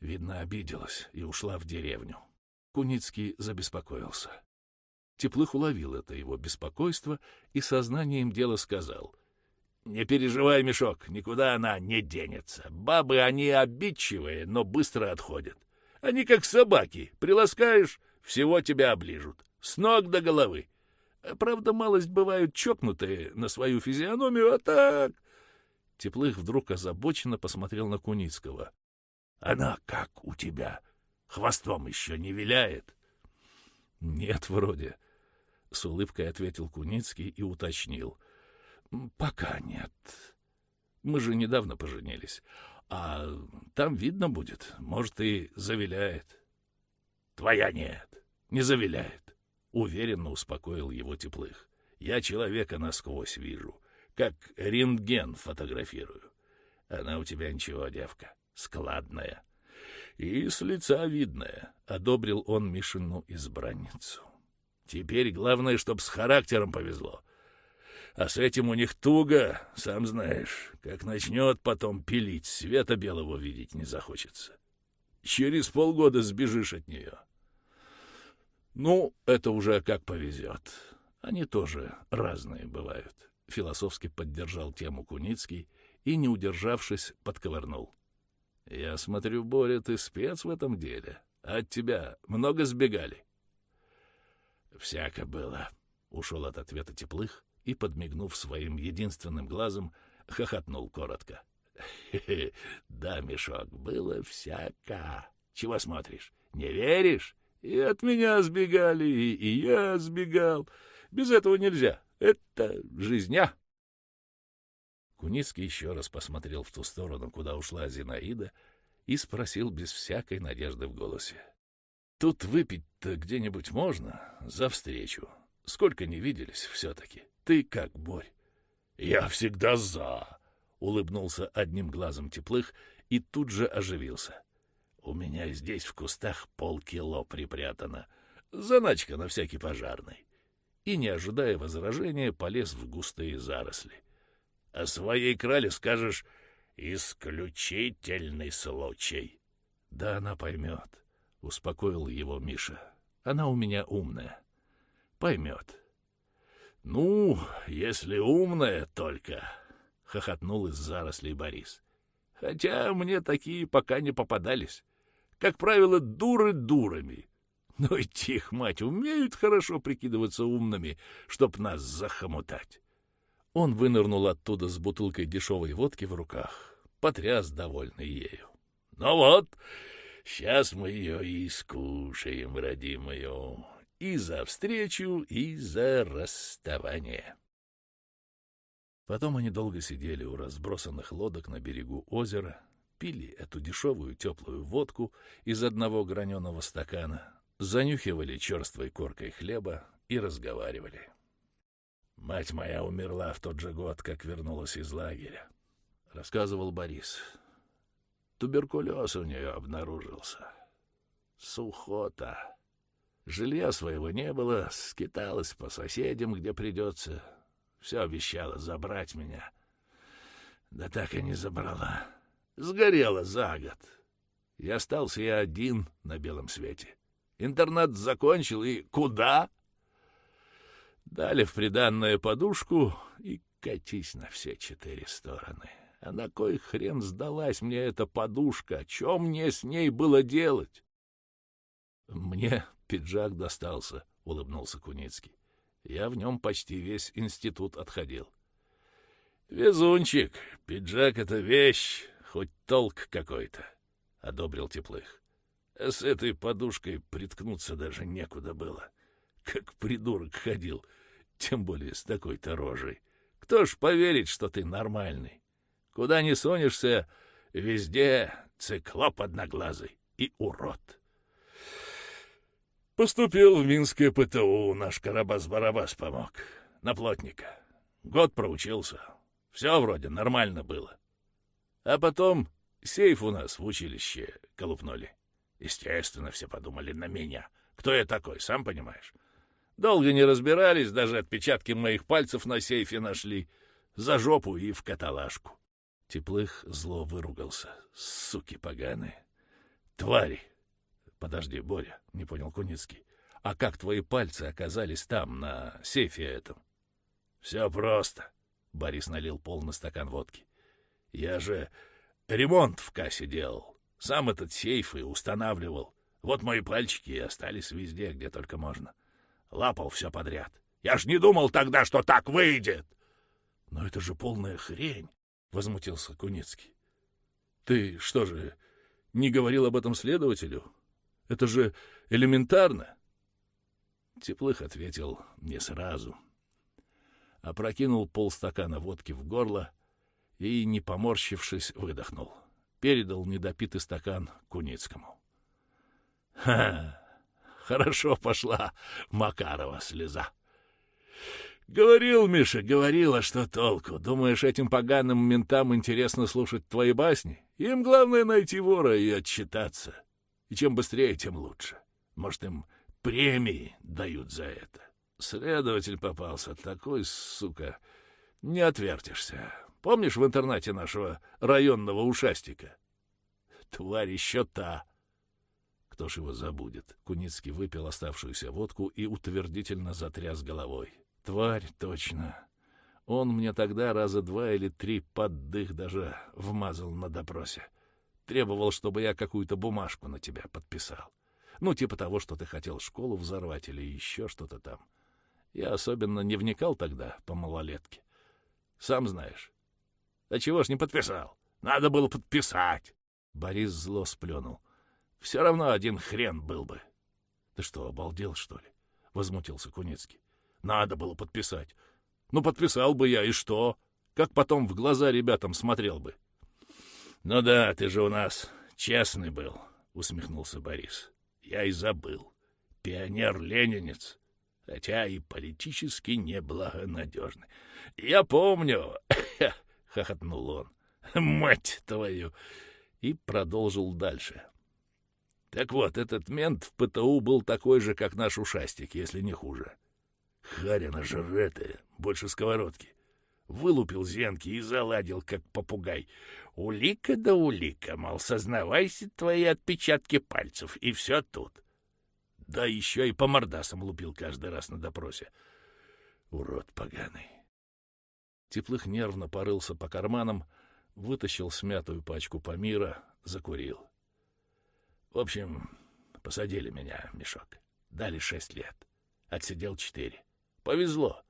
Видно, обиделась и ушла в деревню. Куницкий забеспокоился. Теплых уловил это его беспокойство и сознанием дела сказал. — Не переживай, Мешок, никуда она не денется. Бабы, они обидчивые, но быстро отходят. Они как собаки. Приласкаешь — всего тебя оближут. С ног до головы. Правда, малость бывают чокнутые на свою физиономию, а так... Теплых вдруг озабоченно посмотрел на Куницкого. — Она как у тебя? Хвостом еще не виляет? — Нет, вроде. С улыбкой ответил Куницкий и уточнил. — Пока нет. Мы же недавно поженились. А там видно будет. Может, и завиляет. — Твоя нет, не завиляет. Уверенно успокоил его теплых. Я человека насквозь вижу, как рентген фотографирую. Она у тебя ничего, девка, складная. И с лица видная, — одобрил он Мишину избранницу. Теперь главное, чтоб с характером повезло. А с этим у них туго, сам знаешь. Как начнет потом пилить, света белого видеть не захочется. Через полгода сбежишь от нее. Ну, это уже как повезет. Они тоже разные бывают. Философски поддержал тему Куницкий и, не удержавшись, подковырнул. — Я смотрю, Боря, ты спец в этом деле. От тебя много сбегали? — Всяко было. Ушел от ответа теплых и, подмигнув своим единственным глазом, хохотнул коротко. Да, мешок, было всяко. Чего смотришь? Не веришь? И от меня сбегали, и, и я сбегал. Без этого нельзя. Это жизня. Куницкий еще раз посмотрел в ту сторону, куда ушла Зинаида, и спросил без всякой надежды в голосе. — Тут выпить-то где-нибудь можно? За встречу. Сколько не виделись все-таки. Ты как, Борь? — Я всегда за, — улыбнулся одним глазом теплых и тут же оживился. — У меня здесь в кустах полкило припрятано. Заначка на всякий пожарный. И, не ожидая возражения, полез в густые заросли. — О своей крале скажешь «исключительный случай». — Да она поймет, — успокоил его Миша. — Она у меня умная. Поймет. — Ну, если умная только, — хохотнул из зарослей Борис. — Хотя мне такие пока не попадались. Как правило, дуры дурами. Но и их, мать, умеют хорошо прикидываться умными, чтоб нас захомутать. Он вынырнул оттуда с бутылкой дешевой водки в руках, потряс довольный ею. — Ну вот, сейчас мы ее и скушаем, родимую, и за встречу, и за расставание. Потом они долго сидели у разбросанных лодок на берегу озера, пили эту дешевую теплую водку из одного граненого стакана, занюхивали черствой коркой хлеба и разговаривали. «Мать моя умерла в тот же год, как вернулась из лагеря», — рассказывал Борис. Туберкулез у нее обнаружился. Сухота. Жилья своего не было, скиталась по соседям, где придется, все обещала забрать меня. Да так и не забрала. Сгорела за год. И остался я один на белом свете. Интернат закончил, и куда? Дали в приданную подушку и катись на все четыре стороны. А на кой хрен сдалась мне эта подушка? Чем мне с ней было делать? — Мне пиджак достался, — улыбнулся Куницкий. Я в нем почти весь институт отходил. — Везунчик, пиджак — это вещь, хоть толк какой-то, — одобрил Теплых. С этой подушкой приткнуться даже некуда было. Как придурок ходил, тем более с такой-то рожей. Кто ж поверит, что ты нормальный? Куда ни сонешься, везде циклоп одноглазый и урод. Поступил в Минское ПТУ, наш Карабас-Барабас помог. На плотника. Год проучился. Все вроде нормально было. А потом сейф у нас в училище колупнули. Естественно, все подумали на меня. Кто я такой, сам понимаешь? Долго не разбирались, даже отпечатки моих пальцев на сейфе нашли. За жопу и в каталажку. Теплых зло выругался. Суки поганые. Твари. Подожди, Боря, не понял Куницкий. А как твои пальцы оказались там, на сейфе этом? Все просто. Борис налил полный стакан водки. Я же ремонт в кассе делал. Сам этот сейф и устанавливал. Вот мои пальчики и остались везде, где только можно. Лапал все подряд. Я ж не думал тогда, что так выйдет. — Но это же полная хрень, — возмутился Куницкий. — Ты что же, не говорил об этом следователю? Это же элементарно. Теплых ответил не сразу. Опрокинул полстакана водки в горло и, не поморщившись, выдохнул. Передал недопитый стакан Куницкому. — Ха! Хорошо пошла Макарова слеза. Говорил, Миша, говорила, что толку. Думаешь, этим поганым ментам интересно слушать твои басни? Им главное найти вора и отчитаться. И чем быстрее, тем лучше. Может, им премии дают за это. Следователь попался такой, сука, не отвертишься. Помнишь в интернате нашего районного ушастика? Тварь еще та. Кто ж его забудет? Куницкий выпил оставшуюся водку и утвердительно затряс головой. Тварь, точно. Он мне тогда раза два или три под дых даже вмазал на допросе. Требовал, чтобы я какую-то бумажку на тебя подписал. Ну, типа того, что ты хотел школу взорвать или еще что-то там. Я особенно не вникал тогда по малолетке. Сам знаешь. А чего ж не подписал? Надо было подписать. Борис зло сплюнул. Все равно один хрен был бы. Ты что, обалдел, что ли? Возмутился Куницкий. Надо было подписать. Ну, подписал бы я, и что? Как потом в глаза ребятам смотрел бы? Ну да, ты же у нас честный был, усмехнулся Борис. Я и забыл. Пионер-ленинец, хотя и политически неблагонадежный. Я помню, хохотнул он. Мать твою! И продолжил дальше. Так вот, этот мент в ПТУ был такой же, как наш ушастик, если не хуже. Харина жретая, больше сковородки. Вылупил зенки и заладил, как попугай. Улика да улика, мол, сознавайся твои отпечатки пальцев, и все тут. Да еще и по мордасам лупил каждый раз на допросе. Урод поганый. Теплых нервно порылся по карманам, вытащил смятую пачку Памира, закурил. В общем, посадили меня, мешок. Дали шесть лет. Отсидел четыре. Повезло.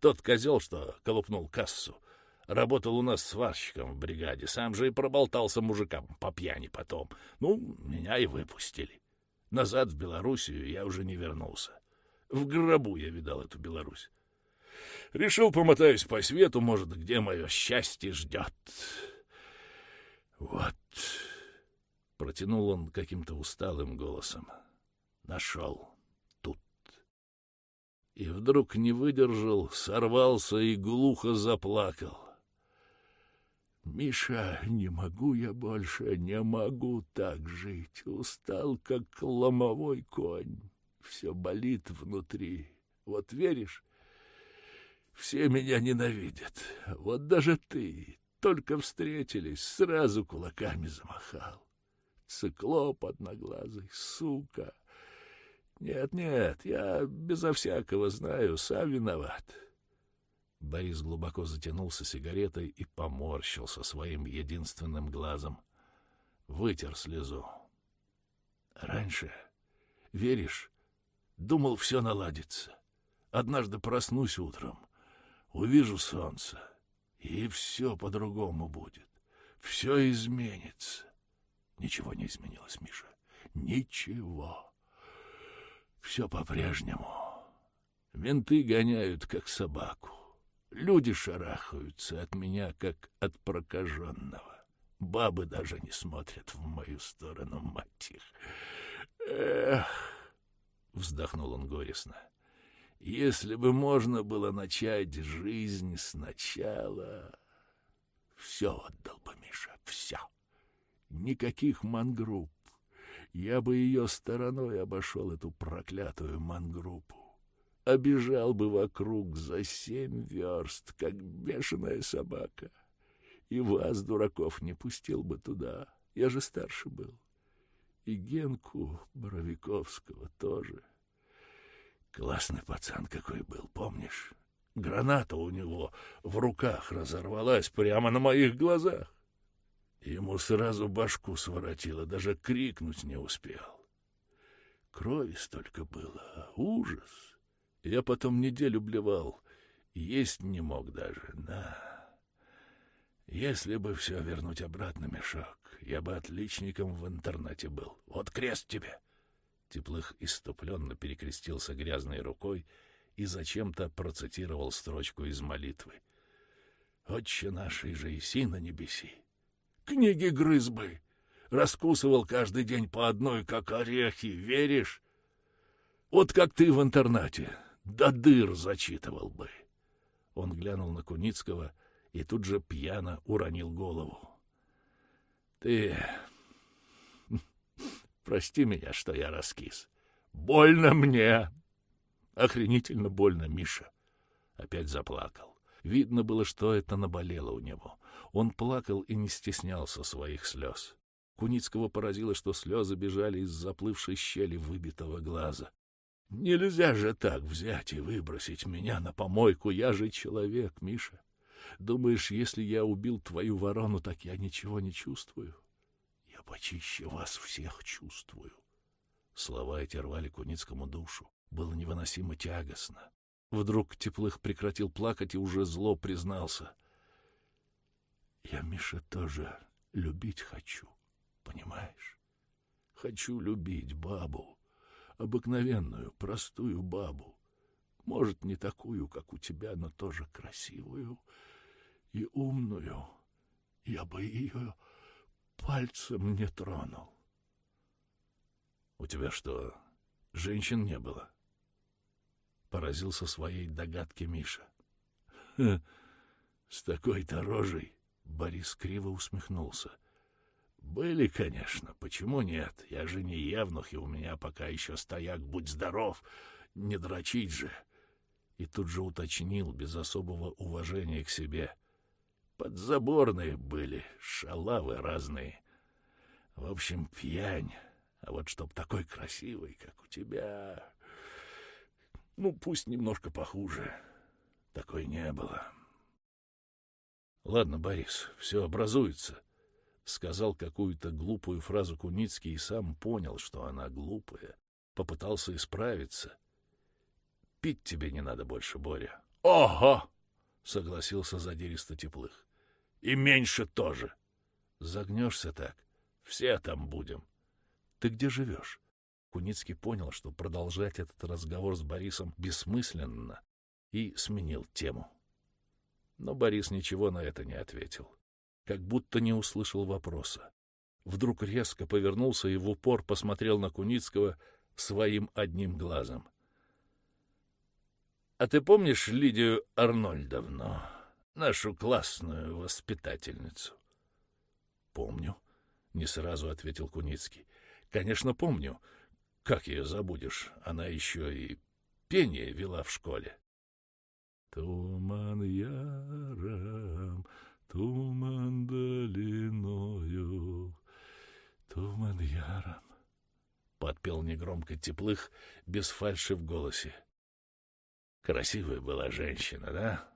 Тот козел, что колупнул кассу, работал у нас сварщиком в бригаде, сам же и проболтался мужикам по пьяни потом. Ну, меня и выпустили. Назад в Белоруссию я уже не вернулся. В гробу я видал эту Беларусь. Решил, помотаюсь по свету, может, где мое счастье ждет. Вот, протянул он каким-то усталым голосом. Нашел тут. И вдруг не выдержал, сорвался и глухо заплакал. Миша, не могу я больше, не могу так жить. Устал, как ломовой конь. Все болит внутри. Вот веришь, все меня ненавидят. Вот даже ты, только встретились, сразу кулаками замахал. Циклоп одноглазый, сука. Нет-нет, я безо всякого знаю, сам виноват. Борис глубоко затянулся сигаретой и поморщился своим единственным глазом. Вытер слезу. Раньше, веришь, думал, все наладится. Однажды проснусь утром, увижу солнце, и все по-другому будет. Все изменится. Ничего не изменилось, Миша. Ничего. Все по-прежнему. Менты гоняют, как собаку. Люди шарахаются от меня, как от прокаженного. Бабы даже не смотрят в мою сторону, мать их. Эх, вздохнул он горестно. Если бы можно было начать жизнь сначала, все отдал бы, Миша, все. Никаких мангрупп. Я бы ее стороной обошел, эту проклятую мангруппу. Обежал бы вокруг за семь верст, как бешеная собака. И вас, дураков, не пустил бы туда. Я же старше был. И Генку Боровиковского тоже. Классный пацан какой был, помнишь? Граната у него в руках разорвалась прямо на моих глазах. Ему сразу башку своротило, даже крикнуть не успел. Крови столько было, ужас. Я потом неделю блевал, есть не мог даже, да. Если бы все вернуть обратно, мешок, я бы отличником в интернете был. Вот крест тебе. Теплых иступленно перекрестился грязной рукой и зачем-то процитировал строчку из молитвы. «Отче нашей же и си на небеси, книги грыз бы, раскусывал каждый день по одной, как орехи, веришь? Вот как ты в интернате, да дыр зачитывал бы». Он глянул на Куницкого и тут же пьяно уронил голову. «Ты Прости меня, что я раскис. Больно мне. Охренительно больно, Миша. Опять заплакал. Видно было, что это наболело у него. Он плакал и не стеснялся своих слез. Куницкого поразило, что слезы бежали из заплывшей щели выбитого глаза. Нельзя же так взять и выбросить меня на помойку. Я же человек, Миша. Думаешь, если я убил твою ворону, так я ничего не чувствую? Я почище вас всех чувствую. Слова эти рвали Куницкому душу. Было невыносимо тягостно. Вдруг Теплых прекратил плакать и уже зло признался. Я, Миша, тоже любить хочу, понимаешь? Хочу любить бабу, обыкновенную, простую бабу. Может, не такую, как у тебя, но тоже красивую и умную. Я бы ее пальцем не тронул. У тебя что, женщин не было? Поразился своей догадке Миша. С такой-то рожей Борис криво усмехнулся. Были, конечно, почему нет? Я же не евнух, и у меня пока еще стояк, будь здоров, не дрочить же. И тут же уточнил, без особого уважения к себе. Подзаборные были, шалавы разные. В общем, пьянь. А вот чтоб такой красивый, как у тебя... Ну, пусть немножко похуже. Такой не было. — Ладно, Борис, все образуется, — сказал какую-то глупую фразу Куницкий и сам понял, что она глупая. Попытался исправиться. — Пить тебе не надо больше, Боря. — Ого! — согласился задиристо теплых. — И меньше тоже. — Загнешься так. Все там будем. Ты где живешь? Куницкий понял, что продолжать этот разговор с Борисом бессмысленно, и сменил тему. Но Борис ничего на это не ответил, как будто не услышал вопроса. Вдруг резко повернулся и в упор посмотрел на Куницкого своим одним глазом. — А ты помнишь Лидию Арнольдовну, нашу классную воспитательницу? — Помню, — не сразу ответил Куницкий. Конечно, помню. Как ее забудешь? Она еще и пение вела в школе. Туман яром, туман долиною, туман яром. Подпел негромко теплых, без фальши в голосе. Красивая была женщина, да?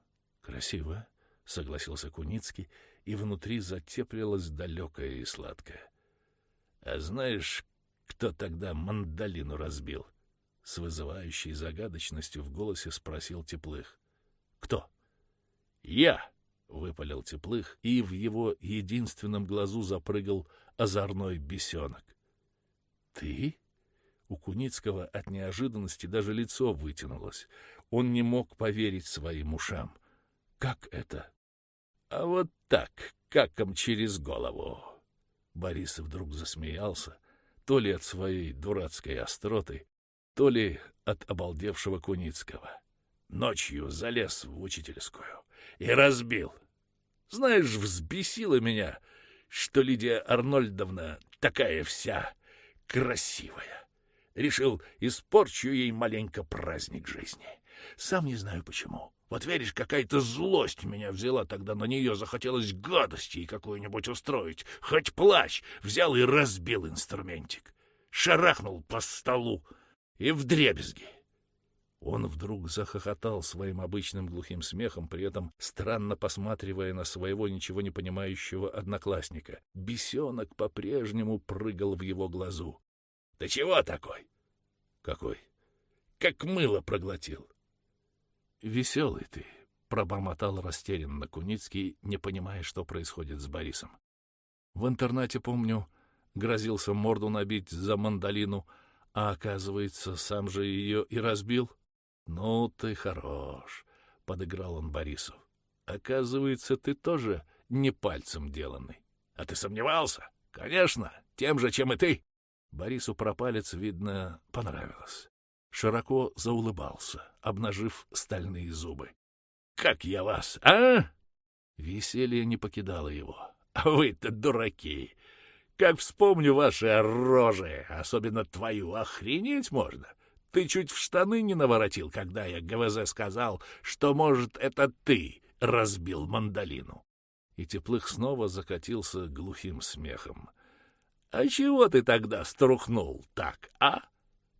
Красивая, согласился Куницкий, и внутри затеплилось далекое и сладкое. А знаешь, кто тогда мандолину разбил? С вызывающей загадочностью в голосе спросил Теплых. Кто? Я, выпалил Теплых, и в его единственном глазу запрыгал озорной бесенок. Ты? У Куницкого от неожиданности даже лицо вытянулось. Он не мог поверить своим ушам. Как это? А вот так, каком через голову. Борис вдруг засмеялся, то ли от своей дурацкой остроты, то ли от обалдевшего Куницкого. Ночью залез в учительскую и разбил. Знаешь, взбесило меня, что Лидия Арнольдовна такая вся красивая. Решил, испорчу ей маленько праздник жизни. Сам не знаю почему. Вот веришь, какая-то злость меня взяла тогда на нее, захотелось гадости какую-нибудь устроить. Хоть плащ, взял и разбил инструментик. Шарахнул по столу и вдребезги. Он вдруг захохотал своим обычным глухим смехом, при этом странно посматривая на своего ничего не понимающего одноклассника. Бесенок по-прежнему прыгал в его глазу. — Ты чего такой? — Какой? — Как мыло проглотил. Веселый ты, — пробормотал растерянно Куницкий, не понимая, что происходит с Борисом. В интернате, помню, грозился морду набить за мандолину, а, оказывается, сам же ее и разбил. Ну, ты хорош, — подыграл он Борису. Оказывается, ты тоже не пальцем деланный. А ты сомневался? Конечно, тем же, чем и ты. Борису про палец, видно, понравилось широко заулыбался, обнажив стальные зубы. — Как я вас, а? Веселье не покидало его. — вы-то дураки! Как вспомню ваши рожи, особенно твою, охренеть можно! Ты чуть в штаны не наворотил, когда я ГВЗ сказал, что, может, это ты разбил мандолину. И Теплых снова закатился глухим смехом. — А чего ты тогда струхнул так, а?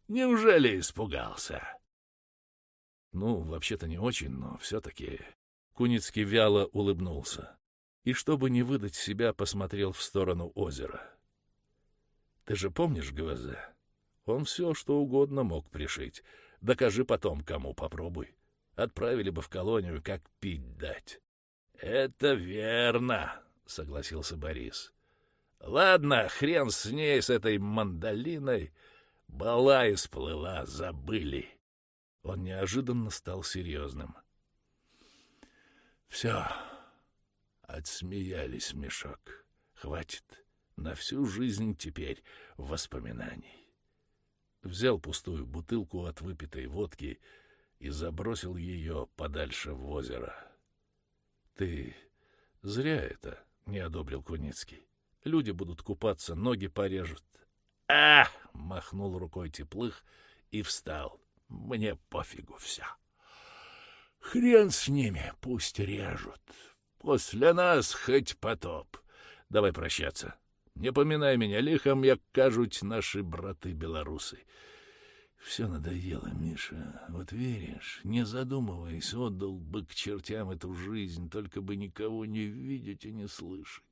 Неужели испугался? Ну, вообще-то не очень, но все-таки... Куницкий вяло улыбнулся и, чтобы не выдать себя, посмотрел в сторону озера. Ты же помнишь ГВЗ? Он все, что угодно мог пришить. Докажи потом, кому попробуй. Отправили бы в колонию, как пить дать. — Это верно, — согласился Борис. «Ладно, хрен с ней, с этой мандолиной. Бала исплыла, забыли». Он неожиданно стал серьезным. «Все, отсмеялись, мешок. Хватит. На всю жизнь теперь воспоминаний». Взял пустую бутылку от выпитой водки и забросил ее подальше в озеро. «Ты зря это», — не одобрил Куницкий. «Люди будут купаться, ноги порежут». «А!» — махнул рукой теплых и встал. «Мне пофигу все. Хрен с ними, пусть режут. После нас хоть потоп. Давай прощаться. Не поминай меня лихом, як кажуть наши браты-белорусы. Все надоело, Миша. Вот веришь, не задумываясь, отдал бы к чертям эту жизнь, только бы никого не видеть и не слышать.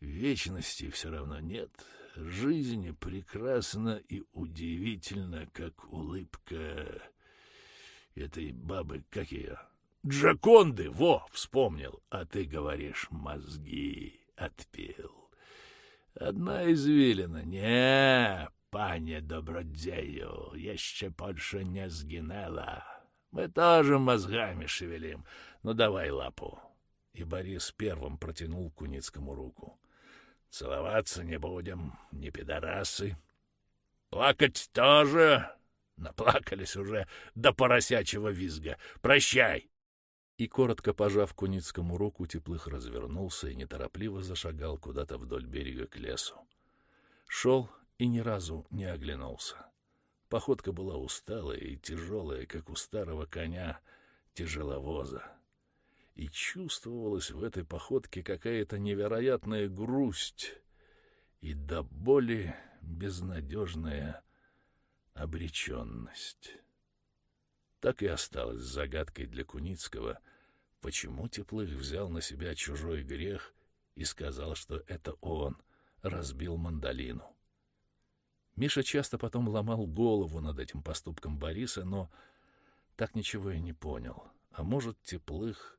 Вечности все равно нет. Жизнь прекрасна и удивительна, как улыбка этой бабы, как ее? Джаконды, во, вспомнил. А ты говоришь, мозги отпил. Одна извилина. Не, Panie dobrodzieju, jeszcze Польша не сгинала. Мы тоже мозгами шевелим. Ну, давай лапу. И Борис первым протянул Куницкому руку. Целоваться не будем, не пидорасы. Плакать тоже. Наплакались уже до поросячьего визга. Прощай. И, коротко пожав Куницкому руку, Теплых развернулся и неторопливо зашагал куда-то вдоль берега к лесу. Шел и ни разу не оглянулся. Походка была усталая и тяжелая, как у старого коня тяжеловоза. И чувствовалась в этой походке какая-то невероятная грусть и до боли безнадежная обреченность. Так и осталось загадкой для Куницкого, почему Теплых взял на себя чужой грех и сказал, что это он разбил мандолину. Миша часто потом ломал голову над этим поступком Бориса, но так ничего и не понял. А может, Теплых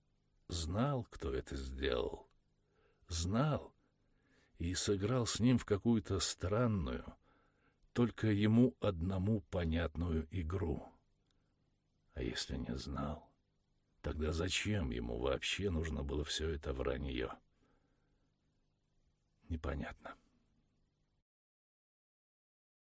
знал, кто это сделал? Знал и сыграл с ним в какую-то странную, только ему одному понятную игру. А если не знал, тогда зачем ему вообще нужно было все это вранье? Непонятно.